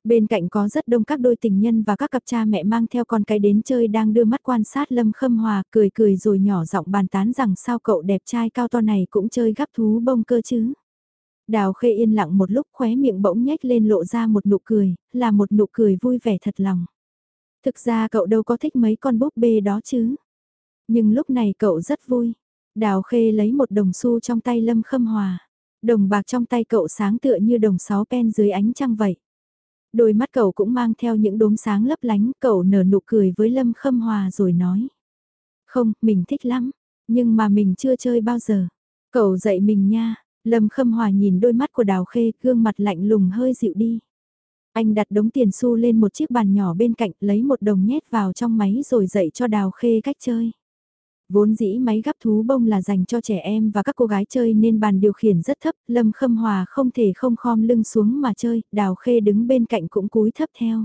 Bên cạnh có rất đông các đôi tình nhân và các cặp cha mẹ mang theo con cái đến chơi đang đưa mắt quan sát Lâm Khâm Hòa cười cười rồi nhỏ giọng bàn tán rằng sao cậu đẹp trai cao to này cũng chơi gắp thú bông cơ chứ. Đào khê yên lặng một lúc khóe miệng bỗng nhếch lên lộ ra một nụ cười, là một nụ cười vui vẻ thật lòng. Thực ra cậu đâu có thích mấy con búp bê đó chứ. Nhưng lúc này cậu rất vui. Đào khê lấy một đồng xu trong tay Lâm Khâm Hòa. Đồng bạc trong tay cậu sáng tựa như đồng sáu pen dưới ánh trăng vậy. Đôi mắt cậu cũng mang theo những đốm sáng lấp lánh, cậu nở nụ cười với Lâm Khâm Hòa rồi nói. Không, mình thích lắm, nhưng mà mình chưa chơi bao giờ. Cậu dạy mình nha, Lâm Khâm Hòa nhìn đôi mắt của Đào Khê, gương mặt lạnh lùng hơi dịu đi. Anh đặt đống tiền xu lên một chiếc bàn nhỏ bên cạnh, lấy một đồng nhét vào trong máy rồi dạy cho Đào Khê cách chơi. Vốn dĩ máy gắp thú bông là dành cho trẻ em và các cô gái chơi nên bàn điều khiển rất thấp, Lâm Khâm Hòa không thể không khom lưng xuống mà chơi, Đào Khê đứng bên cạnh cũng cúi thấp theo.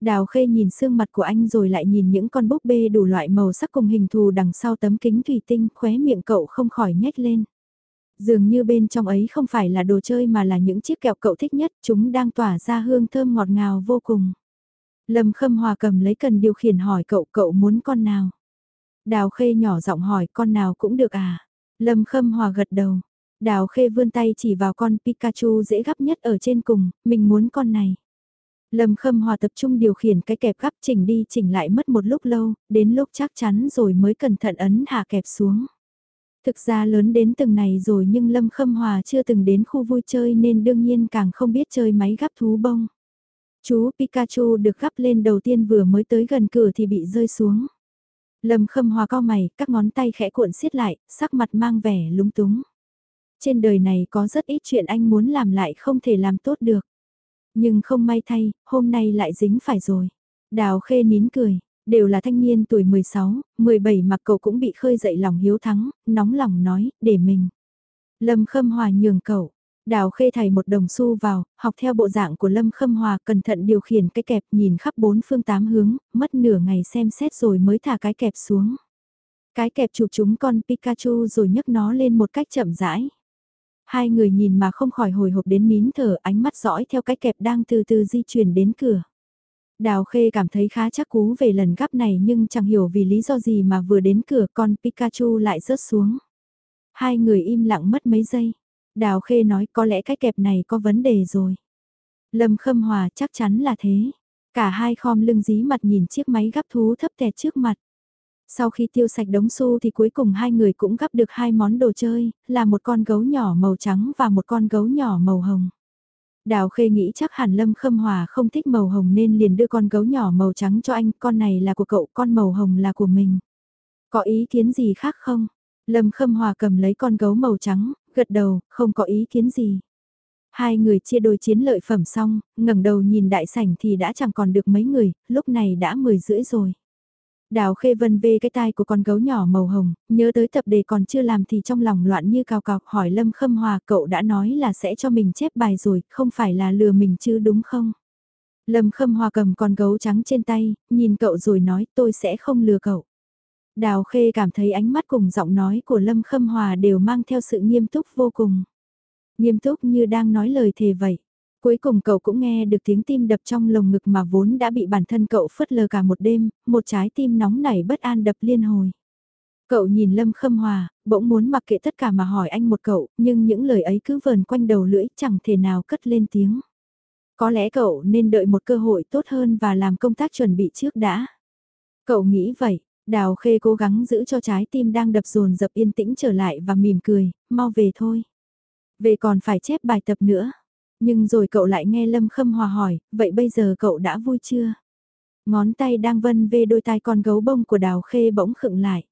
Đào Khê nhìn xương mặt của anh rồi lại nhìn những con búp bê đủ loại màu sắc cùng hình thù đằng sau tấm kính thủy tinh, khóe miệng cậu không khỏi nhếch lên. Dường như bên trong ấy không phải là đồ chơi mà là những chiếc kẹo cậu thích nhất, chúng đang tỏa ra hương thơm ngọt ngào vô cùng. Lâm Khâm Hòa cầm lấy cần điều khiển hỏi cậu cậu muốn con nào. Đào Khê nhỏ giọng hỏi con nào cũng được à. Lâm Khâm Hòa gật đầu. Đào Khê vươn tay chỉ vào con Pikachu dễ gắp nhất ở trên cùng, mình muốn con này. Lâm Khâm Hòa tập trung điều khiển cái kẹp gắp chỉnh đi chỉnh lại mất một lúc lâu, đến lúc chắc chắn rồi mới cẩn thận ấn hạ kẹp xuống. Thực ra lớn đến từng này rồi nhưng Lâm Khâm Hòa chưa từng đến khu vui chơi nên đương nhiên càng không biết chơi máy gắp thú bông. Chú Pikachu được gắp lên đầu tiên vừa mới tới gần cửa thì bị rơi xuống. Lâm Khâm Hòa cao mày, các ngón tay khẽ cuộn siết lại, sắc mặt mang vẻ lúng túng. Trên đời này có rất ít chuyện anh muốn làm lại không thể làm tốt được. Nhưng không may thay, hôm nay lại dính phải rồi. Đào khê nín cười, Đều là thanh niên tuổi 16, 17 mà cậu cũng bị khơi dậy lòng hiếu thắng, nóng lòng nói, để mình. Lâm Khâm Hòa nhường cậu. Đào khê thầy một đồng xu vào, học theo bộ dạng của Lâm Khâm Hòa cẩn thận điều khiển cái kẹp nhìn khắp bốn phương tám hướng, mất nửa ngày xem xét rồi mới thả cái kẹp xuống. Cái kẹp chụp chúng con Pikachu rồi nhấc nó lên một cách chậm rãi. Hai người nhìn mà không khỏi hồi hộp đến nín thở ánh mắt dõi theo cái kẹp đang từ từ di chuyển đến cửa. Đào Khê cảm thấy khá chắc cú về lần gấp này nhưng chẳng hiểu vì lý do gì mà vừa đến cửa con Pikachu lại rớt xuống. Hai người im lặng mất mấy giây. Đào Khê nói có lẽ cái kẹp này có vấn đề rồi. Lâm Khâm Hòa chắc chắn là thế. Cả hai khom lưng dí mặt nhìn chiếc máy gắp thú thấp tẹt trước mặt. Sau khi tiêu sạch đống xu thì cuối cùng hai người cũng gắp được hai món đồ chơi, là một con gấu nhỏ màu trắng và một con gấu nhỏ màu hồng. Đào Khê nghĩ chắc hẳn Lâm Khâm Hòa không thích màu hồng nên liền đưa con gấu nhỏ màu trắng cho anh, con này là của cậu, con màu hồng là của mình. Có ý kiến gì khác không? Lâm Khâm Hòa cầm lấy con gấu màu trắng, gật đầu, không có ý kiến gì. Hai người chia đôi chiến lợi phẩm xong, ngẩng đầu nhìn đại sảnh thì đã chẳng còn được mấy người, lúc này đã mười rưỡi rồi. Đào khê vân về cái tai của con gấu nhỏ màu hồng, nhớ tới tập đề còn chưa làm thì trong lòng loạn như cào cào hỏi Lâm Khâm Hòa cậu đã nói là sẽ cho mình chép bài rồi, không phải là lừa mình chứ đúng không? Lâm Khâm Hòa cầm con gấu trắng trên tay, nhìn cậu rồi nói tôi sẽ không lừa cậu. Đào khê cảm thấy ánh mắt cùng giọng nói của Lâm Khâm Hòa đều mang theo sự nghiêm túc vô cùng. Nghiêm túc như đang nói lời thề vậy. Cuối cùng cậu cũng nghe được tiếng tim đập trong lồng ngực mà vốn đã bị bản thân cậu phớt lờ cả một đêm, một trái tim nóng nảy bất an đập liên hồi. Cậu nhìn Lâm Khâm Hòa, bỗng muốn mặc kệ tất cả mà hỏi anh một cậu, nhưng những lời ấy cứ vờn quanh đầu lưỡi chẳng thể nào cất lên tiếng. Có lẽ cậu nên đợi một cơ hội tốt hơn và làm công tác chuẩn bị trước đã. Cậu nghĩ vậy, Đào Khê cố gắng giữ cho trái tim đang đập dồn dập yên tĩnh trở lại và mỉm cười, mau về thôi. Về còn phải chép bài tập nữa. Nhưng rồi cậu lại nghe Lâm Khâm Hòa hỏi, vậy bây giờ cậu đã vui chưa? Ngón tay đang vân về đôi tai con gấu bông của Đào Khê bỗng khựng lại.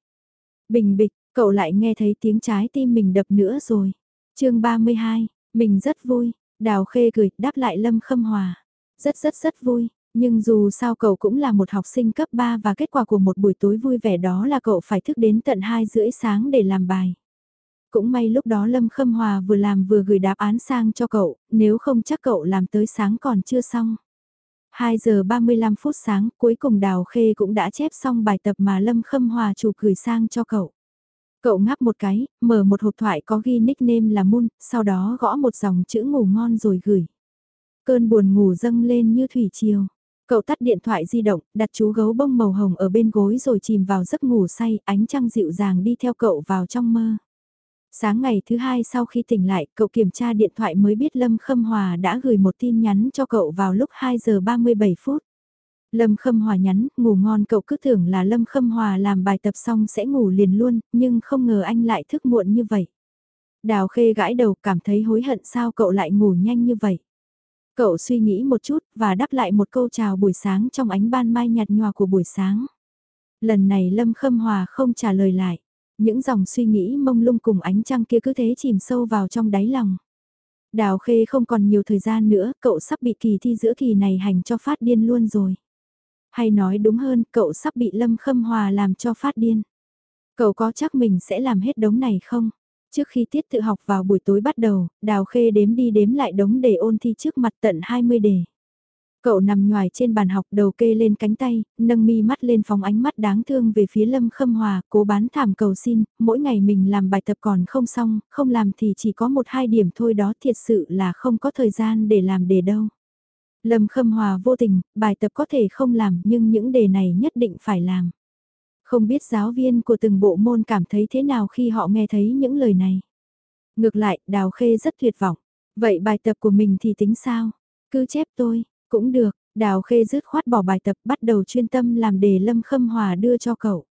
Bình bịch, cậu lại nghe thấy tiếng trái tim mình đập nữa rồi. chương 32, mình rất vui, Đào Khê cười, đáp lại Lâm Khâm Hòa. Rất rất rất vui, nhưng dù sao cậu cũng là một học sinh cấp 3 và kết quả của một buổi tối vui vẻ đó là cậu phải thức đến tận 2 rưỡi sáng để làm bài. Cũng may lúc đó Lâm Khâm Hòa vừa làm vừa gửi đáp án sang cho cậu, nếu không chắc cậu làm tới sáng còn chưa xong. 2 giờ 35 phút sáng cuối cùng Đào Khê cũng đã chép xong bài tập mà Lâm Khâm Hòa chụp gửi sang cho cậu. Cậu ngáp một cái, mở một hộp thoại có ghi nickname là Moon, sau đó gõ một dòng chữ ngủ ngon rồi gửi. Cơn buồn ngủ dâng lên như thủy triều. Cậu tắt điện thoại di động, đặt chú gấu bông màu hồng ở bên gối rồi chìm vào giấc ngủ say, ánh trăng dịu dàng đi theo cậu vào trong mơ. Sáng ngày thứ hai sau khi tỉnh lại, cậu kiểm tra điện thoại mới biết Lâm Khâm Hòa đã gửi một tin nhắn cho cậu vào lúc 2 giờ 37 phút. Lâm Khâm Hòa nhắn, ngủ ngon cậu cứ tưởng là Lâm Khâm Hòa làm bài tập xong sẽ ngủ liền luôn, nhưng không ngờ anh lại thức muộn như vậy. Đào khê gãi đầu cảm thấy hối hận sao cậu lại ngủ nhanh như vậy. Cậu suy nghĩ một chút và đáp lại một câu chào buổi sáng trong ánh ban mai nhạt nhòa của buổi sáng. Lần này Lâm Khâm Hòa không trả lời lại. Những dòng suy nghĩ mông lung cùng ánh trăng kia cứ thế chìm sâu vào trong đáy lòng. Đào Khê không còn nhiều thời gian nữa, cậu sắp bị kỳ thi giữa kỳ này hành cho phát điên luôn rồi. Hay nói đúng hơn, cậu sắp bị Lâm Khâm Hòa làm cho phát điên. Cậu có chắc mình sẽ làm hết đống này không? Trước khi tiết tự học vào buổi tối bắt đầu, Đào Khê đếm đi đếm lại đống đề ôn thi trước mặt tận 20 đề. Cậu nằm nhòi trên bàn học đầu kê lên cánh tay, nâng mi mắt lên phóng ánh mắt đáng thương về phía Lâm Khâm Hòa, cố bán thảm cầu xin, mỗi ngày mình làm bài tập còn không xong, không làm thì chỉ có một hai điểm thôi đó thiệt sự là không có thời gian để làm đề đâu. Lâm Khâm Hòa vô tình, bài tập có thể không làm nhưng những đề này nhất định phải làm. Không biết giáo viên của từng bộ môn cảm thấy thế nào khi họ nghe thấy những lời này. Ngược lại, Đào Khê rất tuyệt vọng. Vậy bài tập của mình thì tính sao? Cứ chép tôi, cũng được, Đào Khê dứt khoát bỏ bài tập bắt đầu chuyên tâm làm đề Lâm Khâm Hòa đưa cho cậu.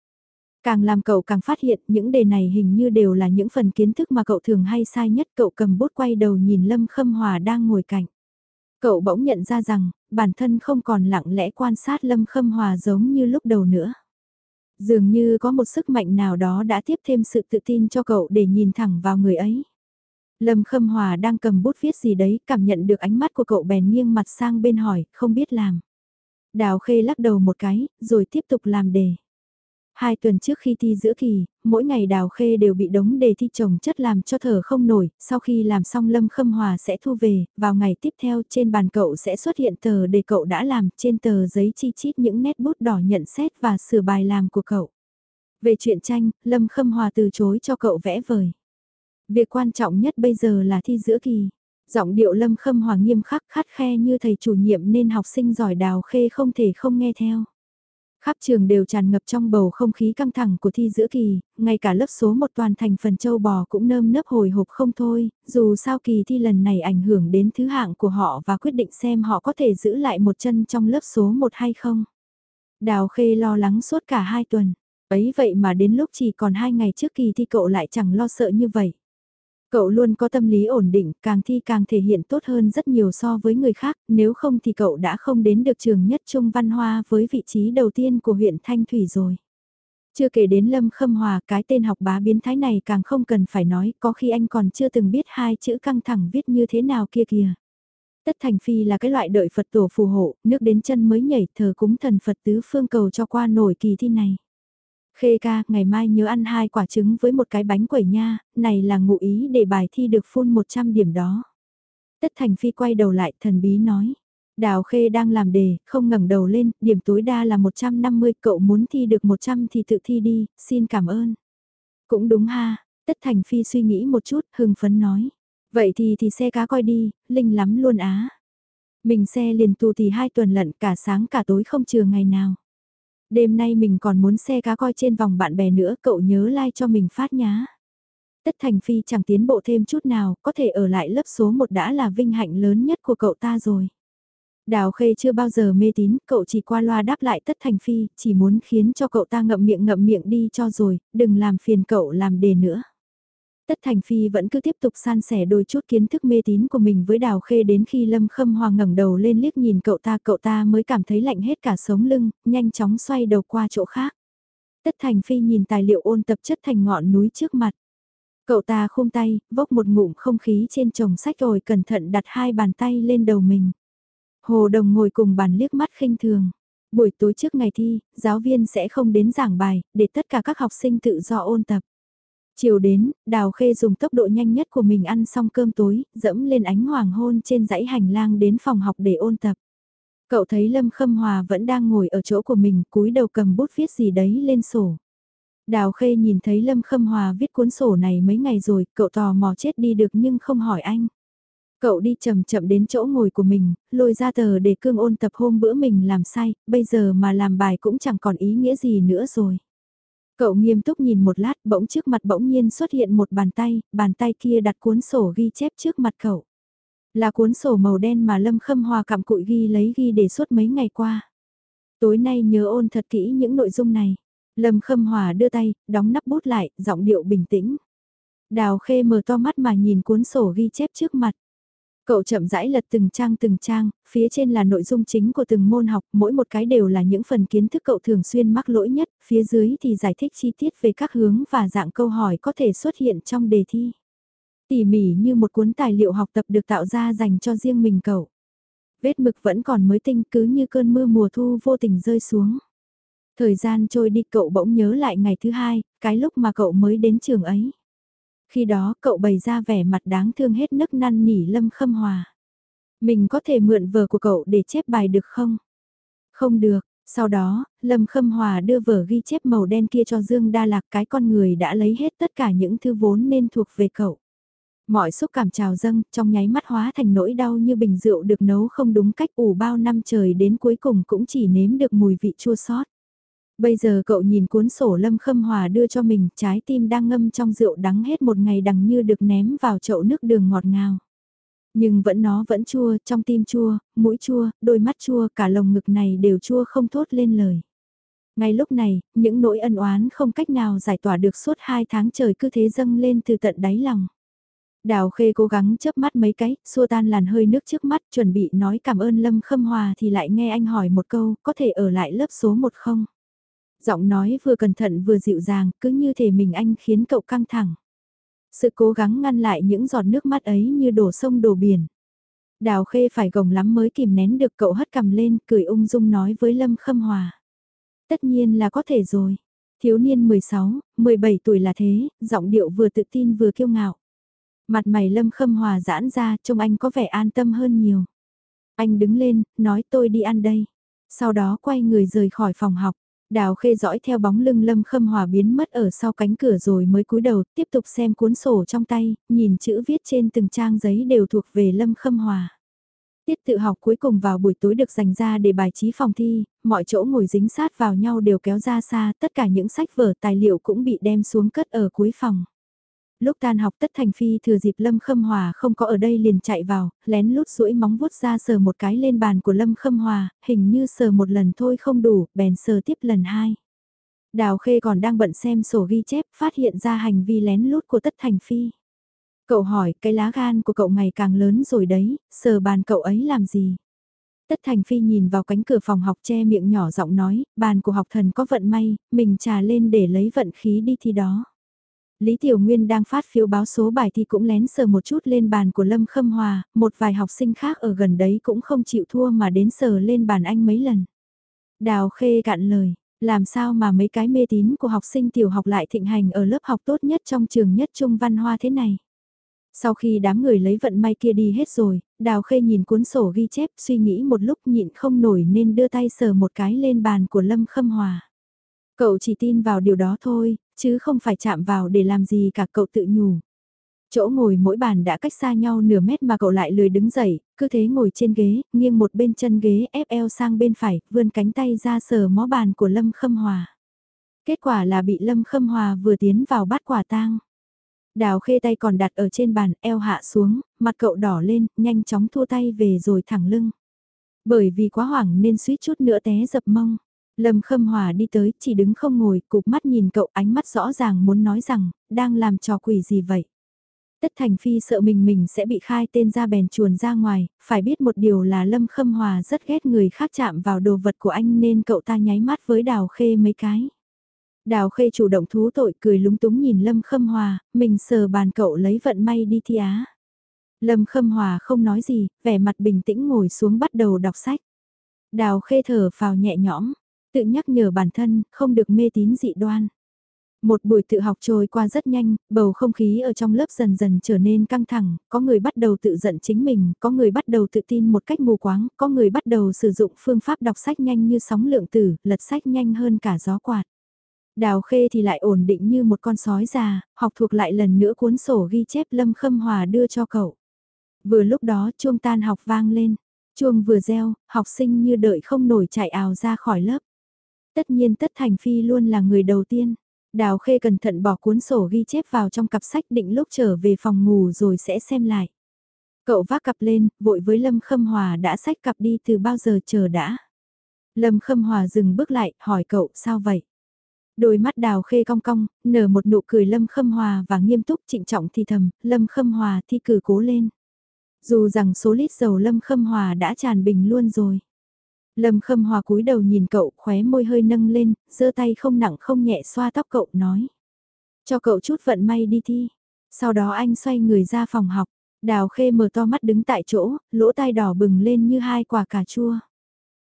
Càng làm cậu càng phát hiện những đề này hình như đều là những phần kiến thức mà cậu thường hay sai nhất cậu cầm bút quay đầu nhìn Lâm Khâm Hòa đang ngồi cạnh. Cậu bỗng nhận ra rằng, bản thân không còn lặng lẽ quan sát Lâm Khâm Hòa giống như lúc đầu nữa. Dường như có một sức mạnh nào đó đã tiếp thêm sự tự tin cho cậu để nhìn thẳng vào người ấy. Lâm Khâm Hòa đang cầm bút viết gì đấy, cảm nhận được ánh mắt của cậu bèn nghiêng mặt sang bên hỏi, không biết làm. Đào Khê lắc đầu một cái, rồi tiếp tục làm đề. Hai tuần trước khi thi giữa kỳ, mỗi ngày Đào Khê đều bị đống đề thi chồng chất làm cho thở không nổi, sau khi làm xong Lâm Khâm Hòa sẽ thu về, vào ngày tiếp theo trên bàn cậu sẽ xuất hiện tờ đề cậu đã làm, trên tờ giấy chi chít những nét bút đỏ nhận xét và sửa bài làm của cậu. Về chuyện tranh, Lâm Khâm Hòa từ chối cho cậu vẽ vời. Việc quan trọng nhất bây giờ là thi giữa kỳ. Giọng điệu Lâm Khâm Hòa nghiêm khắc khắt khe như thầy chủ nhiệm nên học sinh giỏi Đào Khê không thể không nghe theo. Khắp trường đều tràn ngập trong bầu không khí căng thẳng của thi giữa kỳ, ngay cả lớp số một toàn thành phần châu bò cũng nơm nớp hồi hộp không thôi, dù sao kỳ thi lần này ảnh hưởng đến thứ hạng của họ và quyết định xem họ có thể giữ lại một chân trong lớp số một hay không. Đào Khê lo lắng suốt cả hai tuần, ấy vậy mà đến lúc chỉ còn hai ngày trước kỳ thi cậu lại chẳng lo sợ như vậy. Cậu luôn có tâm lý ổn định, càng thi càng thể hiện tốt hơn rất nhiều so với người khác, nếu không thì cậu đã không đến được trường nhất trung văn hoa với vị trí đầu tiên của huyện Thanh Thủy rồi. Chưa kể đến Lâm Khâm Hòa, cái tên học bá biến thái này càng không cần phải nói, có khi anh còn chưa từng biết hai chữ căng thẳng viết như thế nào kia kìa. Tất Thành Phi là cái loại đợi Phật tổ phù hộ, nước đến chân mới nhảy thờ cúng thần Phật tứ phương cầu cho qua nổi kỳ thi này. Khê ca, ngày mai nhớ ăn hai quả trứng với một cái bánh quẩy nha, này là ngụ ý để bài thi được phun 100 điểm đó. Tất Thành Phi quay đầu lại thần bí nói. Đào Khê đang làm đề, không ngẩng đầu lên, điểm tối đa là 150, cậu muốn thi được 100 thì tự thi đi, xin cảm ơn. Cũng đúng ha, Tất Thành Phi suy nghĩ một chút, hưng phấn nói. Vậy thì thì xe cá coi đi, linh lắm luôn á. Mình xe liền tù thì hai tuần lận cả sáng cả tối không chừa ngày nào. Đêm nay mình còn muốn xe cá coi trên vòng bạn bè nữa, cậu nhớ like cho mình phát nhá. Tất Thành Phi chẳng tiến bộ thêm chút nào, có thể ở lại lớp số 1 đã là vinh hạnh lớn nhất của cậu ta rồi. Đào Khê chưa bao giờ mê tín, cậu chỉ qua loa đáp lại Tất Thành Phi, chỉ muốn khiến cho cậu ta ngậm miệng ngậm miệng đi cho rồi, đừng làm phiền cậu làm đề nữa. Tất Thành Phi vẫn cứ tiếp tục san sẻ đôi chút kiến thức mê tín của mình với Đào Khê đến khi Lâm Khâm Hoàng ngẩng đầu lên liếc nhìn cậu ta, cậu ta mới cảm thấy lạnh hết cả sống lưng, nhanh chóng xoay đầu qua chỗ khác. Tất Thành Phi nhìn tài liệu ôn tập chất thành ngọn núi trước mặt. Cậu ta khung tay, vốc một ngụm không khí trên chồng sách rồi cẩn thận đặt hai bàn tay lên đầu mình. Hồ Đồng ngồi cùng bàn liếc mắt khinh thường. Buổi tối trước ngày thi, giáo viên sẽ không đến giảng bài, để tất cả các học sinh tự do ôn tập. Chiều đến, Đào Khê dùng tốc độ nhanh nhất của mình ăn xong cơm tối, dẫm lên ánh hoàng hôn trên dãy hành lang đến phòng học để ôn tập. Cậu thấy Lâm Khâm Hòa vẫn đang ngồi ở chỗ của mình, cúi đầu cầm bút viết gì đấy lên sổ. Đào Khê nhìn thấy Lâm Khâm Hòa viết cuốn sổ này mấy ngày rồi, cậu tò mò chết đi được nhưng không hỏi anh. Cậu đi chậm chậm đến chỗ ngồi của mình, lôi ra tờ để cương ôn tập hôm bữa mình làm sai, bây giờ mà làm bài cũng chẳng còn ý nghĩa gì nữa rồi. Cậu nghiêm túc nhìn một lát bỗng trước mặt bỗng nhiên xuất hiện một bàn tay, bàn tay kia đặt cuốn sổ ghi chép trước mặt cậu. Là cuốn sổ màu đen mà Lâm Khâm Hòa cặm cụi ghi lấy ghi để suốt mấy ngày qua. Tối nay nhớ ôn thật kỹ những nội dung này. Lâm Khâm Hòa đưa tay, đóng nắp bút lại, giọng điệu bình tĩnh. Đào Khê mở to mắt mà nhìn cuốn sổ ghi chép trước mặt. Cậu chậm rãi lật từng trang từng trang, phía trên là nội dung chính của từng môn học, mỗi một cái đều là những phần kiến thức cậu thường xuyên mắc lỗi nhất, phía dưới thì giải thích chi tiết về các hướng và dạng câu hỏi có thể xuất hiện trong đề thi. Tỉ mỉ như một cuốn tài liệu học tập được tạo ra dành cho riêng mình cậu. Vết mực vẫn còn mới tinh cứ như cơn mưa mùa thu vô tình rơi xuống. Thời gian trôi đi cậu bỗng nhớ lại ngày thứ hai, cái lúc mà cậu mới đến trường ấy. Khi đó cậu bày ra vẻ mặt đáng thương hết nức năn nỉ Lâm Khâm Hòa. Mình có thể mượn vở của cậu để chép bài được không? Không được, sau đó, Lâm Khâm Hòa đưa vở ghi chép màu đen kia cho Dương Đa Lạc cái con người đã lấy hết tất cả những thư vốn nên thuộc về cậu. Mọi xúc cảm trào dâng, trong nháy mắt hóa thành nỗi đau như bình rượu được nấu không đúng cách ủ bao năm trời đến cuối cùng cũng chỉ nếm được mùi vị chua xót. Bây giờ cậu nhìn cuốn sổ Lâm Khâm Hòa đưa cho mình, trái tim đang ngâm trong rượu đắng hết một ngày đằng như được ném vào chậu nước đường ngọt ngào. Nhưng vẫn nó vẫn chua, trong tim chua, mũi chua, đôi mắt chua, cả lồng ngực này đều chua không thốt lên lời. Ngay lúc này, những nỗi ân oán không cách nào giải tỏa được suốt hai tháng trời cứ thế dâng lên từ tận đáy lòng. Đào Khê cố gắng chớp mắt mấy cái, xua tan làn hơi nước trước mắt, chuẩn bị nói cảm ơn Lâm Khâm Hòa thì lại nghe anh hỏi một câu, có thể ở lại lớp số một không? Giọng nói vừa cẩn thận vừa dịu dàng, cứ như thể mình anh khiến cậu căng thẳng. Sự cố gắng ngăn lại những giọt nước mắt ấy như đổ sông đổ biển. Đào khê phải gồng lắm mới kìm nén được cậu hất cầm lên, cười ung dung nói với Lâm Khâm Hòa. Tất nhiên là có thể rồi. Thiếu niên 16, 17 tuổi là thế, giọng điệu vừa tự tin vừa kiêu ngạo. Mặt mày Lâm Khâm Hòa giãn ra, trông anh có vẻ an tâm hơn nhiều. Anh đứng lên, nói tôi đi ăn đây. Sau đó quay người rời khỏi phòng học. Đào khê dõi theo bóng lưng lâm khâm hòa biến mất ở sau cánh cửa rồi mới cúi đầu tiếp tục xem cuốn sổ trong tay, nhìn chữ viết trên từng trang giấy đều thuộc về lâm khâm hòa. Tiết tự học cuối cùng vào buổi tối được dành ra để bài trí phòng thi, mọi chỗ ngồi dính sát vào nhau đều kéo ra xa, tất cả những sách vở tài liệu cũng bị đem xuống cất ở cuối phòng lúc tan học tất thành phi thừa dịp Lâm Khâm Hòa không có ở đây liền chạy vào, lén lút duỗi móng vuốt ra sờ một cái lên bàn của Lâm Khâm Hòa, hình như sờ một lần thôi không đủ, bèn sờ tiếp lần hai. Đào Khê còn đang bận xem sổ ghi chép, phát hiện ra hành vi lén lút của tất thành phi. Cậu hỏi, cái lá gan của cậu ngày càng lớn rồi đấy, sờ bàn cậu ấy làm gì? Tất Thành Phi nhìn vào cánh cửa phòng học che miệng nhỏ giọng nói, bàn của học thần có vận may, mình trà lên để lấy vận khí đi thi đó. Lý Tiểu Nguyên đang phát phiếu báo số bài thì cũng lén sờ một chút lên bàn của Lâm Khâm Hòa, một vài học sinh khác ở gần đấy cũng không chịu thua mà đến sờ lên bàn anh mấy lần. Đào Khê cạn lời, làm sao mà mấy cái mê tín của học sinh tiểu học lại thịnh hành ở lớp học tốt nhất trong trường nhất trung văn hoa thế này. Sau khi đám người lấy vận may kia đi hết rồi, Đào Khê nhìn cuốn sổ ghi chép suy nghĩ một lúc nhịn không nổi nên đưa tay sờ một cái lên bàn của Lâm Khâm Hòa. Cậu chỉ tin vào điều đó thôi, chứ không phải chạm vào để làm gì cả cậu tự nhủ. Chỗ ngồi mỗi bàn đã cách xa nhau nửa mét mà cậu lại lười đứng dậy, cứ thế ngồi trên ghế, nghiêng một bên chân ghế ép eo sang bên phải, vươn cánh tay ra sờ mó bàn của Lâm Khâm Hòa. Kết quả là bị Lâm Khâm Hòa vừa tiến vào bắt quả tang. Đào khê tay còn đặt ở trên bàn, eo hạ xuống, mặt cậu đỏ lên, nhanh chóng thua tay về rồi thẳng lưng. Bởi vì quá hoảng nên suýt chút nữa té dập mông. Lâm Khâm Hòa đi tới, chỉ đứng không ngồi, cụp mắt nhìn cậu ánh mắt rõ ràng muốn nói rằng, đang làm trò quỷ gì vậy. Tất Thành Phi sợ mình mình sẽ bị khai tên ra bèn chuồn ra ngoài, phải biết một điều là Lâm Khâm Hòa rất ghét người khác chạm vào đồ vật của anh nên cậu ta nháy mắt với Đào Khê mấy cái. Đào Khê chủ động thú tội cười lúng túng nhìn Lâm Khâm Hòa, mình sờ bàn cậu lấy vận may đi thi á. Lâm Khâm Hòa không nói gì, vẻ mặt bình tĩnh ngồi xuống bắt đầu đọc sách. Đào Khê thở phào nhẹ nhõm, tự nhắc nhở bản thân, không được mê tín dị đoan. Một buổi tự học trôi qua rất nhanh, bầu không khí ở trong lớp dần dần trở nên căng thẳng, có người bắt đầu tự giận chính mình, có người bắt đầu tự tin một cách mù quáng, có người bắt đầu sử dụng phương pháp đọc sách nhanh như sóng lượng tử, lật sách nhanh hơn cả gió quạt. Đào khê thì lại ổn định như một con sói già, học thuộc lại lần nữa cuốn sổ ghi chép Lâm Khâm Hòa đưa cho cậu. Vừa lúc đó chuông tan học vang lên, chuông vừa reo, học sinh như đợi không nổi chạy ào ra khỏi lớp. Tất nhiên Tất Thành Phi luôn là người đầu tiên. Đào Khê cẩn thận bỏ cuốn sổ ghi chép vào trong cặp sách định lúc trở về phòng ngủ rồi sẽ xem lại. Cậu vác cặp lên, vội với Lâm Khâm Hòa đã sách cặp đi từ bao giờ chờ đã. Lâm Khâm Hòa dừng bước lại, hỏi cậu sao vậy? Đôi mắt đào khê cong cong, nở một nụ cười Lâm Khâm Hòa và nghiêm túc trịnh trọng thì thầm, Lâm Khâm Hòa thi cử cố lên. Dù rằng số lít dầu Lâm Khâm Hòa đã tràn bình luôn rồi. Lâm Khâm Hòa cúi đầu nhìn cậu, khóe môi hơi nâng lên, giơ tay không nặng không nhẹ xoa tóc cậu, nói. Cho cậu chút vận may đi thi. Sau đó anh xoay người ra phòng học, đào khê mở to mắt đứng tại chỗ, lỗ tai đỏ bừng lên như hai quả cà chua.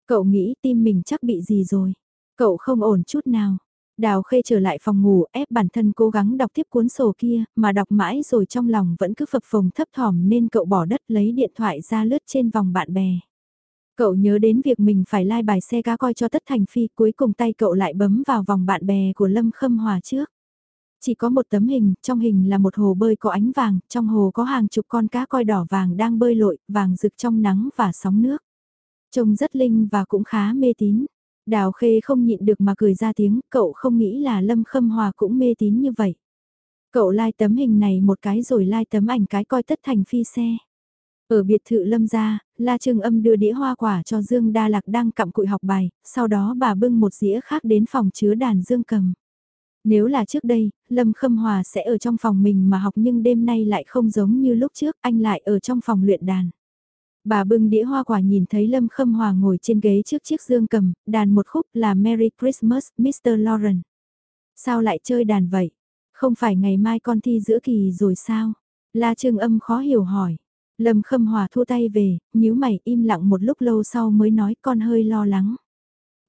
Cậu nghĩ tim mình chắc bị gì rồi. Cậu không ổn chút nào. Đào khê trở lại phòng ngủ ép bản thân cố gắng đọc tiếp cuốn sổ kia, mà đọc mãi rồi trong lòng vẫn cứ phập phồng thấp thỏm nên cậu bỏ đất lấy điện thoại ra lướt trên vòng bạn bè. Cậu nhớ đến việc mình phải lai like bài xe cá coi cho tất thành phi cuối cùng tay cậu lại bấm vào vòng bạn bè của Lâm Khâm Hòa trước. Chỉ có một tấm hình, trong hình là một hồ bơi có ánh vàng, trong hồ có hàng chục con cá coi đỏ vàng đang bơi lội, vàng rực trong nắng và sóng nước. Trông rất linh và cũng khá mê tín. Đào Khê không nhịn được mà cười ra tiếng, cậu không nghĩ là Lâm Khâm Hòa cũng mê tín như vậy. Cậu like tấm hình này một cái rồi like tấm ảnh cái coi tất thành phi xe. Ở biệt thự Lâm gia, La Trương Âm đưa đĩa hoa quả cho Dương Đa Lạc đang cặm cụi học bài, sau đó bà bưng một dĩa khác đến phòng chứa đàn Dương cầm. Nếu là trước đây, Lâm Khâm Hòa sẽ ở trong phòng mình mà học nhưng đêm nay lại không giống như lúc trước, anh lại ở trong phòng luyện đàn. Bà bưng đĩa hoa quả nhìn thấy Lâm Khâm Hòa ngồi trên ghế trước chiếc dương cầm, đàn một khúc là Merry Christmas, Mr. Lauren. Sao lại chơi đàn vậy? Không phải ngày mai con thi giữa kỳ rồi sao? La Trương Âm khó hiểu hỏi. Lâm Khâm Hòa thu tay về, nhíu mày im lặng một lúc lâu sau mới nói con hơi lo lắng.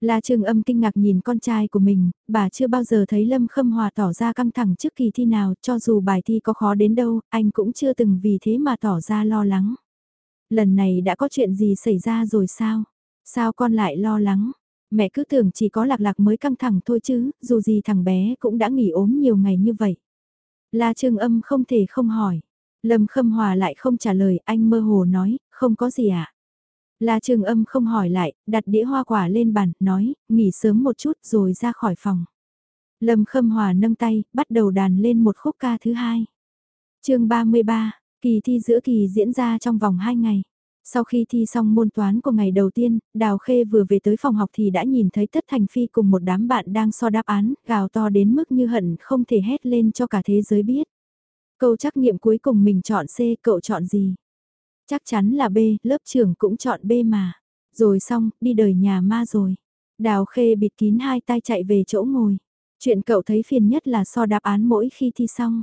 La Trương Âm kinh ngạc nhìn con trai của mình, bà chưa bao giờ thấy Lâm Khâm Hòa tỏ ra căng thẳng trước kỳ thi nào, cho dù bài thi có khó đến đâu, anh cũng chưa từng vì thế mà tỏ ra lo lắng. Lần này đã có chuyện gì xảy ra rồi sao? Sao con lại lo lắng? Mẹ cứ tưởng chỉ có lạc lạc mới căng thẳng thôi chứ, dù gì thằng bé cũng đã nghỉ ốm nhiều ngày như vậy. La Trương Âm không thể không hỏi. Lâm Khâm Hòa lại không trả lời, anh mơ hồ nói, không có gì ạ. À? La Trường Âm không hỏi lại, đặt đĩa hoa quả lên bàn, nói, nghỉ sớm một chút rồi ra khỏi phòng. Lâm Khâm Hòa nâng tay, bắt đầu đàn lên một khúc ca thứ hai. chương 33, kỳ thi giữa kỳ diễn ra trong vòng 2 ngày. Sau khi thi xong môn toán của ngày đầu tiên, Đào Khê vừa về tới phòng học thì đã nhìn thấy Tất Thành Phi cùng một đám bạn đang so đáp án, gào to đến mức như hận không thể hét lên cho cả thế giới biết. Câu trắc nghiệm cuối cùng mình chọn C, cậu chọn gì? Chắc chắn là B, lớp trưởng cũng chọn B mà. Rồi xong, đi đời nhà ma rồi. Đào khê bịt kín hai tay chạy về chỗ ngồi. Chuyện cậu thấy phiền nhất là so đáp án mỗi khi thi xong.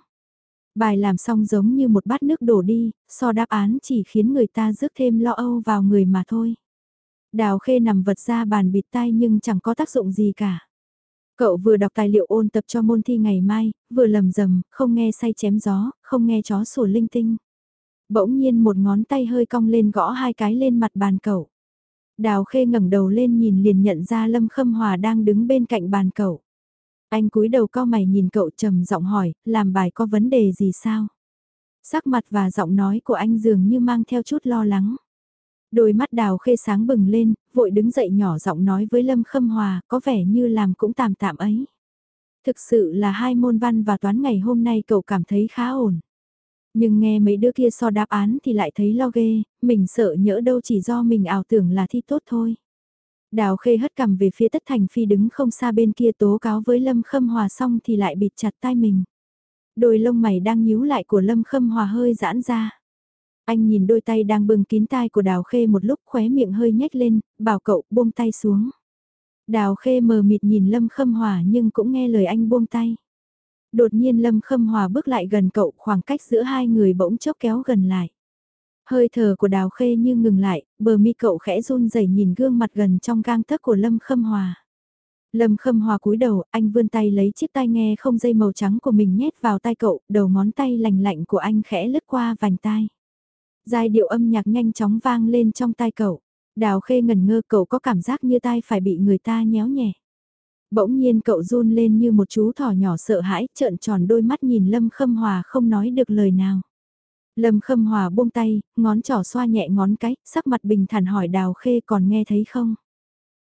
Bài làm xong giống như một bát nước đổ đi, so đáp án chỉ khiến người ta rước thêm lo âu vào người mà thôi. Đào khê nằm vật ra bàn bịt tai nhưng chẳng có tác dụng gì cả. Cậu vừa đọc tài liệu ôn tập cho môn thi ngày mai, vừa lầm rầm, không nghe say chém gió, không nghe chó sủa linh tinh. Bỗng nhiên một ngón tay hơi cong lên gõ hai cái lên mặt bàn cậu. Đào khê ngẩng đầu lên nhìn liền nhận ra Lâm Khâm Hòa đang đứng bên cạnh bàn cậu. Anh cúi đầu cao mày nhìn cậu trầm giọng hỏi, làm bài có vấn đề gì sao? Sắc mặt và giọng nói của anh dường như mang theo chút lo lắng. Đôi mắt đào khê sáng bừng lên, vội đứng dậy nhỏ giọng nói với Lâm Khâm Hòa, có vẻ như làm cũng tạm tạm ấy. Thực sự là hai môn văn và toán ngày hôm nay cậu cảm thấy khá ổn. Nhưng nghe mấy đứa kia so đáp án thì lại thấy lo ghê, mình sợ nhỡ đâu chỉ do mình ảo tưởng là thi tốt thôi. Đào khê hất cầm về phía tất thành phi đứng không xa bên kia tố cáo với Lâm Khâm Hòa xong thì lại bịt chặt tai mình. Đôi lông mày đang nhíu lại của Lâm Khâm Hòa hơi giãn ra. Anh nhìn đôi tay đang bưng kín tai của Đào Khê một lúc khóe miệng hơi nhếch lên, bảo cậu buông tay xuống. Đào Khê mờ mịt nhìn Lâm Khâm Hòa nhưng cũng nghe lời anh buông tay. Đột nhiên Lâm Khâm Hòa bước lại gần cậu khoảng cách giữa hai người bỗng chốc kéo gần lại. Hơi thở của Đào Khê như ngừng lại, bờ mi cậu khẽ run rẩy nhìn gương mặt gần trong gang tấc của Lâm Khâm Hòa. Lâm Khâm Hòa cúi đầu, anh vươn tay lấy chiếc tai nghe không dây màu trắng của mình nhét vào tay cậu, đầu ngón tay lành lạnh của anh khẽ lướt qua vành tai. Giai điệu âm nhạc nhanh chóng vang lên trong tai cậu. Đào khê ngần ngơ cậu có cảm giác như tai phải bị người ta nhéo nhẹ. Bỗng nhiên cậu run lên như một chú thỏ nhỏ sợ hãi, trợn tròn đôi mắt nhìn Lâm Khâm Hòa không nói được lời nào. Lâm Khâm Hòa buông tay, ngón trỏ xoa nhẹ ngón cái, sắc mặt bình thản hỏi Đào Khê còn nghe thấy không?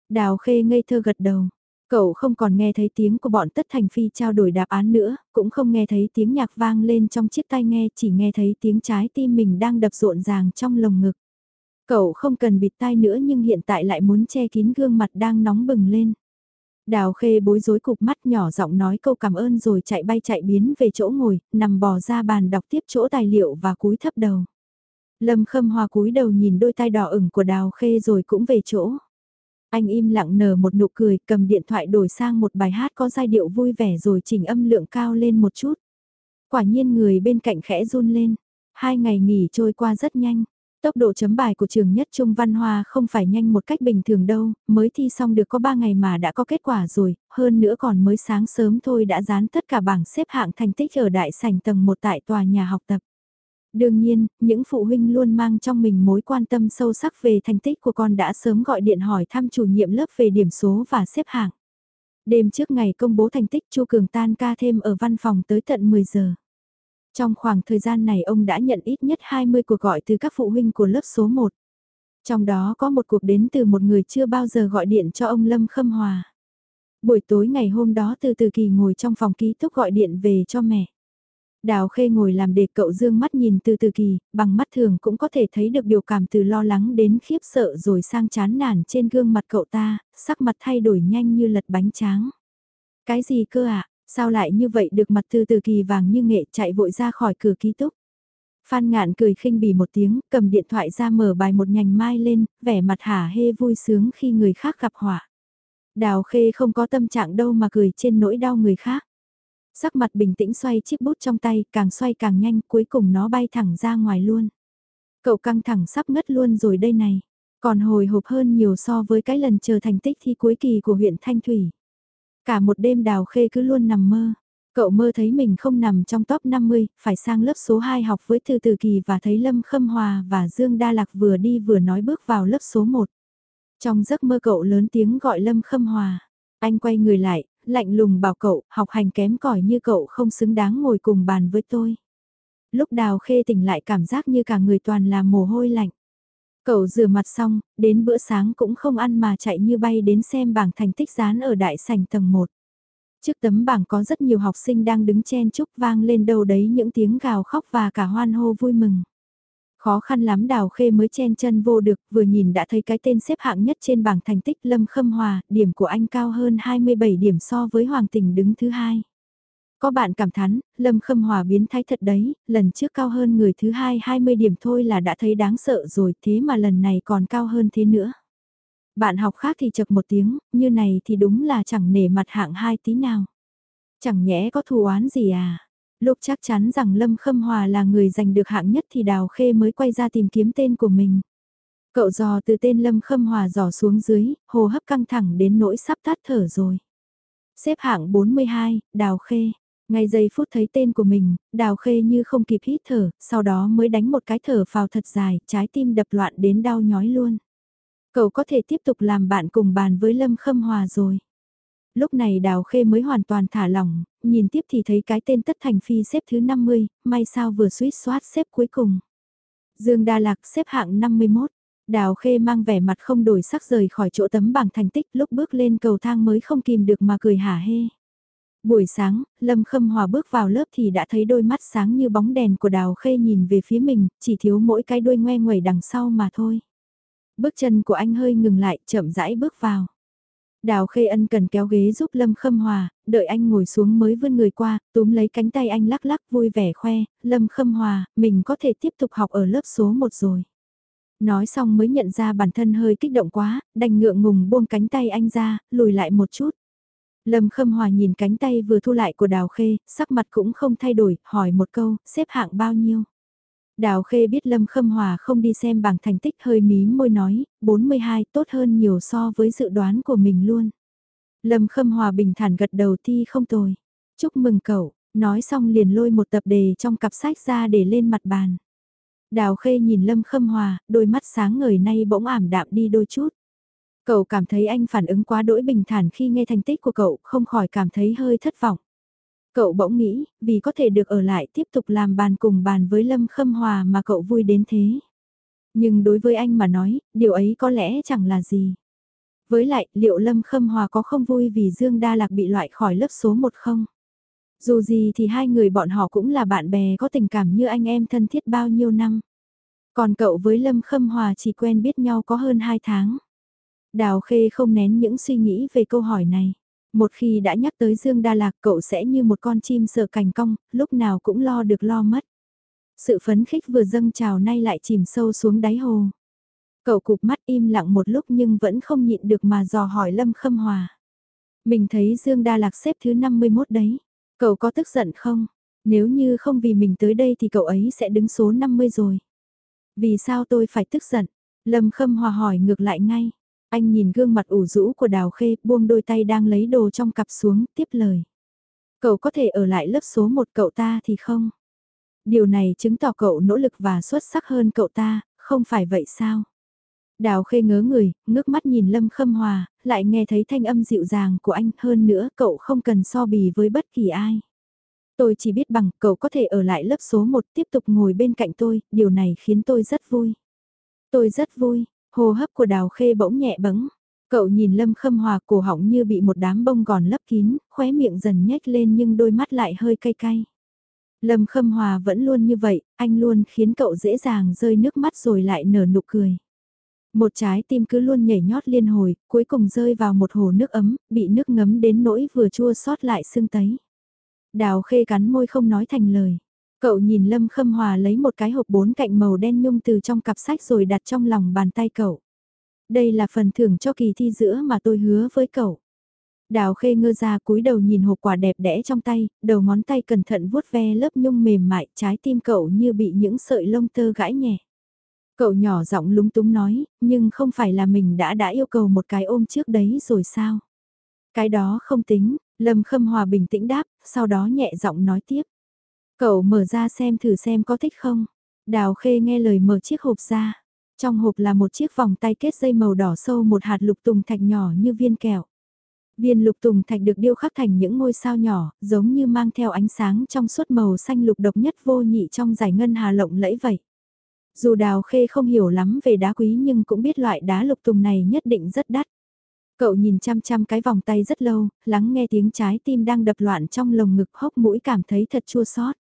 Đào Khê ngây thơ gật đầu. Cậu không còn nghe thấy tiếng của bọn tất thành phi trao đổi đáp án nữa, cũng không nghe thấy tiếng nhạc vang lên trong chiếc tai nghe, chỉ nghe thấy tiếng trái tim mình đang đập rộn ràng trong lồng ngực. Cậu không cần bịt tai nữa nhưng hiện tại lại muốn che kín gương mặt đang nóng bừng lên. Đào khê bối rối cục mắt nhỏ giọng nói câu cảm ơn rồi chạy bay chạy biến về chỗ ngồi, nằm bò ra bàn đọc tiếp chỗ tài liệu và cúi thấp đầu. Lâm khâm hoa cúi đầu nhìn đôi tai đỏ ửng của đào khê rồi cũng về chỗ. Anh im lặng nở một nụ cười, cầm điện thoại đổi sang một bài hát có giai điệu vui vẻ rồi chỉnh âm lượng cao lên một chút. Quả nhiên người bên cạnh khẽ run lên. Hai ngày nghỉ trôi qua rất nhanh. Tốc độ chấm bài của trường nhất Trung Văn Hoa không phải nhanh một cách bình thường đâu, mới thi xong được có 3 ngày mà đã có kết quả rồi, hơn nữa còn mới sáng sớm thôi đã dán tất cả bảng xếp hạng thành tích ở đại sảnh tầng 1 tại tòa nhà học tập. Đương nhiên, những phụ huynh luôn mang trong mình mối quan tâm sâu sắc về thành tích của con đã sớm gọi điện hỏi thăm chủ nhiệm lớp về điểm số và xếp hạng. Đêm trước ngày công bố thành tích Chu Cường tan ca thêm ở văn phòng tới tận 10 giờ. Trong khoảng thời gian này ông đã nhận ít nhất 20 cuộc gọi từ các phụ huynh của lớp số 1. Trong đó có một cuộc đến từ một người chưa bao giờ gọi điện cho ông Lâm Khâm Hòa. Buổi tối ngày hôm đó từ từ kỳ ngồi trong phòng ký túc gọi điện về cho mẹ. Đào khê ngồi làm để cậu dương mắt nhìn từ từ kỳ, bằng mắt thường cũng có thể thấy được biểu cảm từ lo lắng đến khiếp sợ rồi sang chán nản trên gương mặt cậu ta, sắc mặt thay đổi nhanh như lật bánh tráng. Cái gì cơ ạ, à? sao lại như vậy được mặt từ từ kỳ vàng như nghệ chạy vội ra khỏi cửa ký túc. Phan ngạn cười khinh bỉ một tiếng, cầm điện thoại ra mở bài một nhành mai lên, vẻ mặt hả hê vui sướng khi người khác gặp họa. Đào khê không có tâm trạng đâu mà cười trên nỗi đau người khác sắc mặt bình tĩnh xoay chiếc bút trong tay, càng xoay càng nhanh, cuối cùng nó bay thẳng ra ngoài luôn. Cậu căng thẳng sắp ngất luôn rồi đây này, còn hồi hộp hơn nhiều so với cái lần chờ thành tích thi cuối kỳ của huyện Thanh Thủy. Cả một đêm đào khê cứ luôn nằm mơ. Cậu mơ thấy mình không nằm trong top 50, phải sang lớp số 2 học với Từ Từ Kỳ và thấy Lâm Khâm Hòa và Dương Đa Lạc vừa đi vừa nói bước vào lớp số 1. Trong giấc mơ cậu lớn tiếng gọi Lâm Khâm Hòa. Anh quay người lại, lạnh lùng bảo cậu, học hành kém cỏi như cậu không xứng đáng ngồi cùng bàn với tôi. Lúc đào khê tỉnh lại cảm giác như cả người toàn là mồ hôi lạnh. Cậu rửa mặt xong, đến bữa sáng cũng không ăn mà chạy như bay đến xem bảng thành tích dán ở đại sảnh tầng 1. Trước tấm bảng có rất nhiều học sinh đang đứng chen chúc vang lên đâu đấy những tiếng gào khóc và cả hoan hô vui mừng. Khó khăn lắm đào khê mới chen chân vô được, vừa nhìn đã thấy cái tên xếp hạng nhất trên bảng thành tích Lâm Khâm Hòa, điểm của anh cao hơn 27 điểm so với Hoàng Tình đứng thứ hai. Có bạn cảm thán, Lâm Khâm Hòa biến thái thật đấy, lần trước cao hơn người thứ hai 20 điểm thôi là đã thấy đáng sợ rồi, thế mà lần này còn cao hơn thế nữa. Bạn học khác thì chật một tiếng, như này thì đúng là chẳng nể mặt hạng hai tí nào. Chẳng nhẽ có thù oán gì à? Lúc chắc chắn rằng Lâm Khâm Hòa là người giành được hạng nhất thì Đào Khê mới quay ra tìm kiếm tên của mình. Cậu dò từ tên Lâm Khâm Hòa dò xuống dưới, hồ hấp căng thẳng đến nỗi sắp tắt thở rồi. Xếp hạng 42, Đào Khê. Ngay giây phút thấy tên của mình, Đào Khê như không kịp hít thở, sau đó mới đánh một cái thở vào thật dài, trái tim đập loạn đến đau nhói luôn. Cậu có thể tiếp tục làm bạn cùng bàn với Lâm Khâm Hòa rồi. Lúc này Đào Khê mới hoàn toàn thả lỏng, nhìn tiếp thì thấy cái tên Tất Thành Phi xếp thứ 50, may sao vừa suýt soát xếp cuối cùng. Dương Đa Lạc xếp hạng 51. Đào Khê mang vẻ mặt không đổi sắc rời khỏi chỗ tấm bảng thành tích lúc bước lên cầu thang mới không kìm được mà cười hả hê. Buổi sáng, Lâm Khâm Hòa bước vào lớp thì đã thấy đôi mắt sáng như bóng đèn của Đào Khê nhìn về phía mình, chỉ thiếu mỗi cái đuôi ngoe nguẩy đằng sau mà thôi. Bước chân của anh hơi ngừng lại, chậm rãi bước vào. Đào Khê Ân cần kéo ghế giúp Lâm Khâm Hòa, đợi anh ngồi xuống mới vươn người qua, túm lấy cánh tay anh lắc lắc vui vẻ khoe, Lâm Khâm Hòa, mình có thể tiếp tục học ở lớp số 1 rồi. Nói xong mới nhận ra bản thân hơi kích động quá, đành ngượng ngùng buông cánh tay anh ra, lùi lại một chút. Lâm Khâm Hòa nhìn cánh tay vừa thu lại của Đào Khê, sắc mặt cũng không thay đổi, hỏi một câu, xếp hạng bao nhiêu? Đào Khê biết Lâm Khâm Hòa không đi xem bảng thành tích hơi mí môi nói, 42 tốt hơn nhiều so với dự đoán của mình luôn. Lâm Khâm Hòa bình thản gật đầu thi không tồi. Chúc mừng cậu, nói xong liền lôi một tập đề trong cặp sách ra để lên mặt bàn. Đào Khê nhìn Lâm Khâm Hòa, đôi mắt sáng ngời nay bỗng ảm đạm đi đôi chút. Cậu cảm thấy anh phản ứng quá đỗi bình thản khi nghe thành tích của cậu, không khỏi cảm thấy hơi thất vọng. Cậu bỗng nghĩ, vì có thể được ở lại tiếp tục làm bàn cùng bàn với Lâm Khâm Hòa mà cậu vui đến thế. Nhưng đối với anh mà nói, điều ấy có lẽ chẳng là gì. Với lại, liệu Lâm Khâm Hòa có không vui vì Dương Đa Lạc bị loại khỏi lớp số 1 không? Dù gì thì hai người bọn họ cũng là bạn bè có tình cảm như anh em thân thiết bao nhiêu năm. Còn cậu với Lâm Khâm Hòa chỉ quen biết nhau có hơn 2 tháng. Đào Khê không nén những suy nghĩ về câu hỏi này. Một khi đã nhắc tới Dương Đa Lạc cậu sẽ như một con chim sợ cành cong, lúc nào cũng lo được lo mất. Sự phấn khích vừa dâng trào nay lại chìm sâu xuống đáy hồ. Cậu cụp mắt im lặng một lúc nhưng vẫn không nhịn được mà dò hỏi Lâm Khâm Hòa. Mình thấy Dương Đa Lạc xếp thứ 51 đấy. Cậu có tức giận không? Nếu như không vì mình tới đây thì cậu ấy sẽ đứng số 50 rồi. Vì sao tôi phải tức giận? Lâm Khâm Hòa hỏi ngược lại ngay. Anh nhìn gương mặt ủ rũ của Đào Khê, buông đôi tay đang lấy đồ trong cặp xuống, tiếp lời. Cậu có thể ở lại lớp số 1 cậu ta thì không? Điều này chứng tỏ cậu nỗ lực và xuất sắc hơn cậu ta, không phải vậy sao? Đào Khê ngớ người, ngước mắt nhìn Lâm Khâm Hòa, lại nghe thấy thanh âm dịu dàng của anh hơn nữa cậu không cần so bì với bất kỳ ai. Tôi chỉ biết bằng cậu có thể ở lại lớp số 1 tiếp tục ngồi bên cạnh tôi, điều này khiến tôi rất vui. Tôi rất vui, Hô hấp của đào khê bỗng nhẹ bẫng. Cậu nhìn Lâm Khâm Hòa cổ họng như bị một đám bông gòn lấp kín, khóe miệng dần nhếch lên nhưng đôi mắt lại hơi cay cay. Lâm Khâm Hòa vẫn luôn như vậy, anh luôn khiến cậu dễ dàng rơi nước mắt rồi lại nở nụ cười. Một trái tim cứ luôn nhảy nhót liên hồi, cuối cùng rơi vào một hồ nước ấm, bị nước ngấm đến nỗi vừa chua xót lại sưng tấy. Đào khê cắn môi không nói thành lời. Cậu nhìn Lâm Khâm Hòa lấy một cái hộp bốn cạnh màu đen nhung từ trong cặp sách rồi đặt trong lòng bàn tay cậu. Đây là phần thưởng cho kỳ thi giữa mà tôi hứa với cậu. Đào khê ngơ ra cúi đầu nhìn hộp quà đẹp đẽ trong tay, đầu ngón tay cẩn thận vuốt ve lớp nhung mềm mại, trái tim cậu như bị những sợi lông tơ gãi nhẹ. Cậu nhỏ giọng lúng túng nói, nhưng không phải là mình đã đã yêu cầu một cái ôm trước đấy rồi sao? Cái đó không tính, Lâm Khâm Hòa bình tĩnh đáp, sau đó nhẹ giọng nói tiếp. Cậu mở ra xem thử xem có thích không. Đào khê nghe lời mở chiếc hộp ra. Trong hộp là một chiếc vòng tay kết dây màu đỏ sâu một hạt lục tùng thạch nhỏ như viên kẹo. Viên lục tùng thạch được điêu khắc thành những ngôi sao nhỏ, giống như mang theo ánh sáng trong suốt màu xanh lục độc nhất vô nhị trong giải ngân hà lộng lẫy vậy. Dù đào khê không hiểu lắm về đá quý nhưng cũng biết loại đá lục tùng này nhất định rất đắt. Cậu nhìn chăm chăm cái vòng tay rất lâu, lắng nghe tiếng trái tim đang đập loạn trong lồng ngực hốc mũi cảm thấy thật chua xót.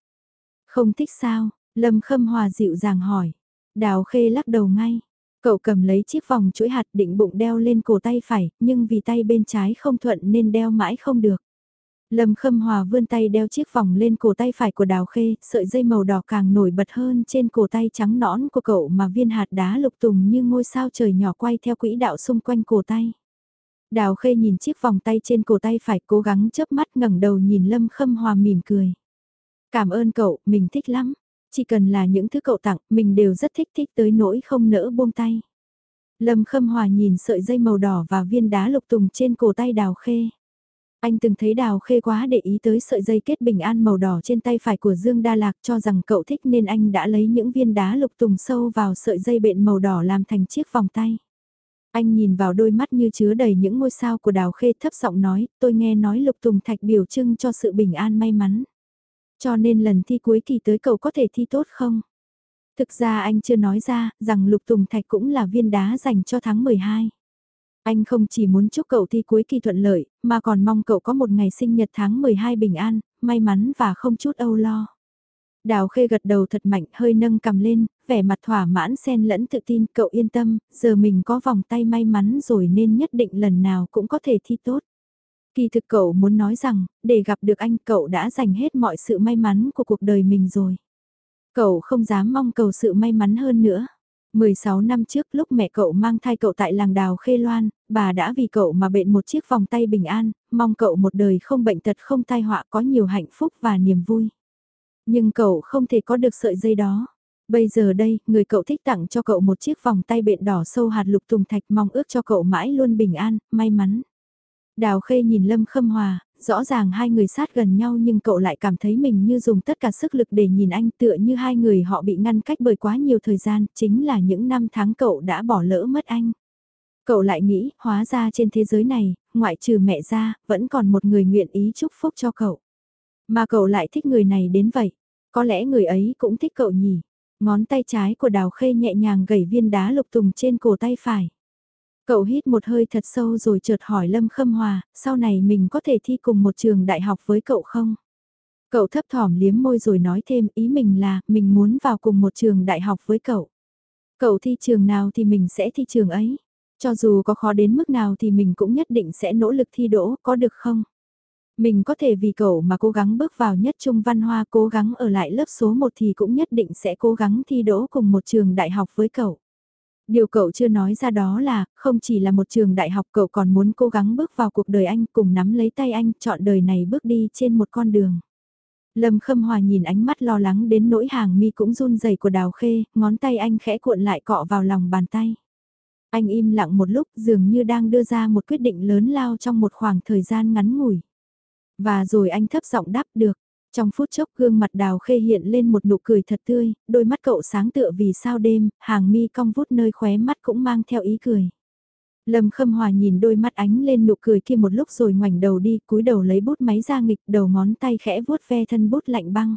Không thích sao? Lâm Khâm Hòa dịu dàng hỏi. Đào Khê lắc đầu ngay. Cậu cầm lấy chiếc vòng chuỗi hạt định bụng đeo lên cổ tay phải, nhưng vì tay bên trái không thuận nên đeo mãi không được. Lâm Khâm Hòa vươn tay đeo chiếc vòng lên cổ tay phải của Đào Khê, sợi dây màu đỏ càng nổi bật hơn trên cổ tay trắng nõn của cậu mà viên hạt đá lục tùng như ngôi sao trời nhỏ quay theo quỹ đạo xung quanh cổ tay. Đào khê nhìn chiếc vòng tay trên cổ tay phải cố gắng chớp mắt ngẩng đầu nhìn Lâm Khâm Hòa mỉm cười. Cảm ơn cậu, mình thích lắm. Chỉ cần là những thứ cậu tặng, mình đều rất thích thích tới nỗi không nỡ buông tay. Lâm Khâm Hòa nhìn sợi dây màu đỏ và viên đá lục tùng trên cổ tay đào khê. Anh từng thấy đào khê quá để ý tới sợi dây kết bình an màu đỏ trên tay phải của Dương Đa Lạc cho rằng cậu thích nên anh đã lấy những viên đá lục tùng sâu vào sợi dây bện màu đỏ làm thành chiếc vòng tay. Anh nhìn vào đôi mắt như chứa đầy những ngôi sao của đào khê thấp giọng nói, tôi nghe nói lục tùng thạch biểu trưng cho sự bình an may mắn. Cho nên lần thi cuối kỳ tới cậu có thể thi tốt không? Thực ra anh chưa nói ra, rằng lục tùng thạch cũng là viên đá dành cho tháng 12. Anh không chỉ muốn chúc cậu thi cuối kỳ thuận lợi, mà còn mong cậu có một ngày sinh nhật tháng 12 bình an, may mắn và không chút âu lo. Đào khê gật đầu thật mạnh hơi nâng cầm lên, vẻ mặt thỏa mãn xen lẫn tự tin cậu yên tâm, giờ mình có vòng tay may mắn rồi nên nhất định lần nào cũng có thể thi tốt. Kỳ thực cậu muốn nói rằng, để gặp được anh cậu đã dành hết mọi sự may mắn của cuộc đời mình rồi. Cậu không dám mong cầu sự may mắn hơn nữa. 16 năm trước lúc mẹ cậu mang thai cậu tại làng đào Khê Loan, bà đã vì cậu mà bệnh một chiếc vòng tay bình an, mong cậu một đời không bệnh tật không tai họa có nhiều hạnh phúc và niềm vui. Nhưng cậu không thể có được sợi dây đó. Bây giờ đây, người cậu thích tặng cho cậu một chiếc vòng tay bện đỏ sâu hạt lục tùng thạch mong ước cho cậu mãi luôn bình an, may mắn. Đào Khê nhìn Lâm Khâm Hòa, rõ ràng hai người sát gần nhau nhưng cậu lại cảm thấy mình như dùng tất cả sức lực để nhìn anh tựa như hai người họ bị ngăn cách bởi quá nhiều thời gian, chính là những năm tháng cậu đã bỏ lỡ mất anh. Cậu lại nghĩ, hóa ra trên thế giới này, ngoại trừ mẹ ra, vẫn còn một người nguyện ý chúc phúc cho cậu. Mà cậu lại thích người này đến vậy, có lẽ người ấy cũng thích cậu nhỉ. Ngón tay trái của đào khê nhẹ nhàng gẩy viên đá lục tùng trên cổ tay phải. Cậu hít một hơi thật sâu rồi chợt hỏi Lâm Khâm Hòa, sau này mình có thể thi cùng một trường đại học với cậu không? Cậu thấp thỏm liếm môi rồi nói thêm ý mình là mình muốn vào cùng một trường đại học với cậu. Cậu thi trường nào thì mình sẽ thi trường ấy. Cho dù có khó đến mức nào thì mình cũng nhất định sẽ nỗ lực thi đỗ, có được không? Mình có thể vì cậu mà cố gắng bước vào nhất trung văn hoa cố gắng ở lại lớp số 1 thì cũng nhất định sẽ cố gắng thi đỗ cùng một trường đại học với cậu. Điều cậu chưa nói ra đó là, không chỉ là một trường đại học cậu còn muốn cố gắng bước vào cuộc đời anh cùng nắm lấy tay anh chọn đời này bước đi trên một con đường. Lâm Khâm Hòa nhìn ánh mắt lo lắng đến nỗi hàng mi cũng run rẩy của Đào Khê, ngón tay anh khẽ cuộn lại cọ vào lòng bàn tay. Anh im lặng một lúc dường như đang đưa ra một quyết định lớn lao trong một khoảng thời gian ngắn ngủi. Và rồi anh thấp giọng đáp được. Trong phút chốc gương mặt đào khê hiện lên một nụ cười thật tươi, đôi mắt cậu sáng tựa vì sao đêm, hàng mi cong vút nơi khóe mắt cũng mang theo ý cười. Lâm Khâm Hòa nhìn đôi mắt ánh lên nụ cười kia một lúc rồi ngoảnh đầu đi, cúi đầu lấy bút máy ra nghịch, đầu ngón tay khẽ vuốt ve thân bút lạnh băng.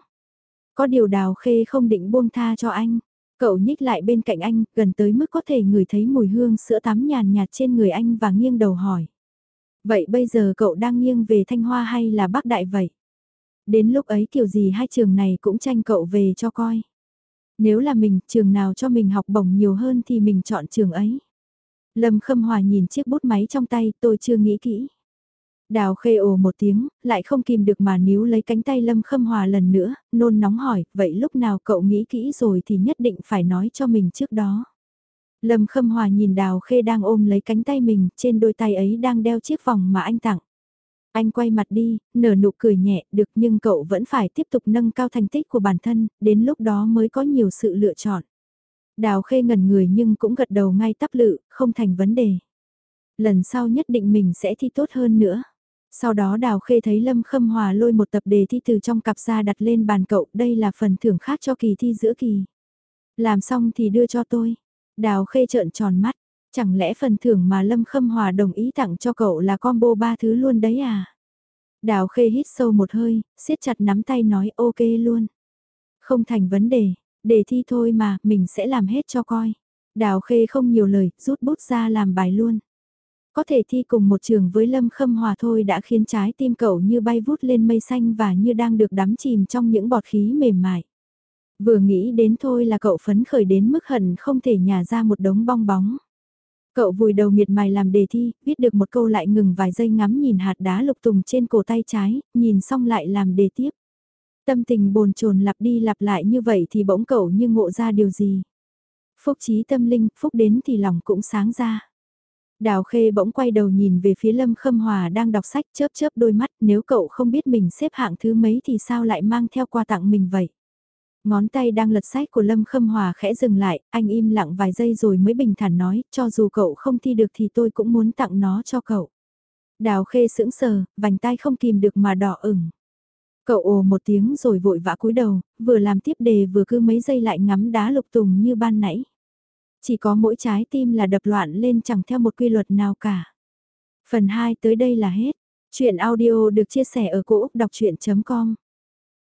Có điều đào khê không định buông tha cho anh. Cậu nhích lại bên cạnh anh, gần tới mức có thể ngửi thấy mùi hương sữa tắm nhàn nhạt trên người anh và nghiêng đầu hỏi. Vậy bây giờ cậu đang nghiêng về Thanh Hoa hay là Bắc Đại vậy? Đến lúc ấy kiểu gì hai trường này cũng tranh cậu về cho coi. Nếu là mình, trường nào cho mình học bổng nhiều hơn thì mình chọn trường ấy. Lâm Khâm Hòa nhìn chiếc bút máy trong tay, tôi chưa nghĩ kỹ. Đào khê ồ một tiếng, lại không kìm được mà níu lấy cánh tay Lâm Khâm Hòa lần nữa, nôn nóng hỏi, vậy lúc nào cậu nghĩ kỹ rồi thì nhất định phải nói cho mình trước đó. Lâm Khâm Hòa nhìn Đào Khê đang ôm lấy cánh tay mình, trên đôi tay ấy đang đeo chiếc vòng mà anh tặng. Anh quay mặt đi, nở nụ cười nhẹ, được nhưng cậu vẫn phải tiếp tục nâng cao thành tích của bản thân, đến lúc đó mới có nhiều sự lựa chọn. Đào khê ngẩn người nhưng cũng gật đầu ngay tắp lự, không thành vấn đề. Lần sau nhất định mình sẽ thi tốt hơn nữa. Sau đó Đào Khê thấy Lâm Khâm Hòa lôi một tập đề thi từ trong cặp ra đặt lên bàn cậu, đây là phần thưởng khác cho kỳ thi giữa kỳ. Làm xong thì đưa cho tôi. Đào Khê trợn tròn mắt, Chẳng lẽ phần thưởng mà Lâm Khâm Hòa đồng ý tặng cho cậu là combo ba thứ luôn đấy à? Đào khê hít sâu một hơi, siết chặt nắm tay nói ok luôn. Không thành vấn đề, để thi thôi mà, mình sẽ làm hết cho coi. Đào khê không nhiều lời, rút bút ra làm bài luôn. Có thể thi cùng một trường với Lâm Khâm Hòa thôi đã khiến trái tim cậu như bay vút lên mây xanh và như đang được đắm chìm trong những bọt khí mềm mại. Vừa nghĩ đến thôi là cậu phấn khởi đến mức hận không thể nhả ra một đống bong bóng. Cậu vùi đầu miệt mài làm đề thi, viết được một câu lại ngừng vài giây ngắm nhìn hạt đá lục tùng trên cổ tay trái, nhìn xong lại làm đề tiếp. Tâm tình bồn chồn lặp đi lặp lại như vậy thì bỗng cậu như ngộ ra điều gì. Phúc trí tâm linh, phúc đến thì lòng cũng sáng ra. Đào Khê bỗng quay đầu nhìn về phía Lâm Khâm Hòa đang đọc sách chớp chớp đôi mắt nếu cậu không biết mình xếp hạng thứ mấy thì sao lại mang theo quà tặng mình vậy. Ngón tay đang lật sách của Lâm Khâm Hòa khẽ dừng lại, anh im lặng vài giây rồi mới bình thản nói, cho dù cậu không thi được thì tôi cũng muốn tặng nó cho cậu. Đào Khê sững sờ, vành tay không kìm được mà đỏ ửng. Cậu ồ một tiếng rồi vội vã cúi đầu, vừa làm tiếp đề vừa cứ mấy giây lại ngắm đá lục tùng như ban nãy. Chỉ có mỗi trái tim là đập loạn lên chẳng theo một quy luật nào cả. Phần 2 tới đây là hết. Chuyện audio được chia sẻ ở cỗ đọc chuyện.com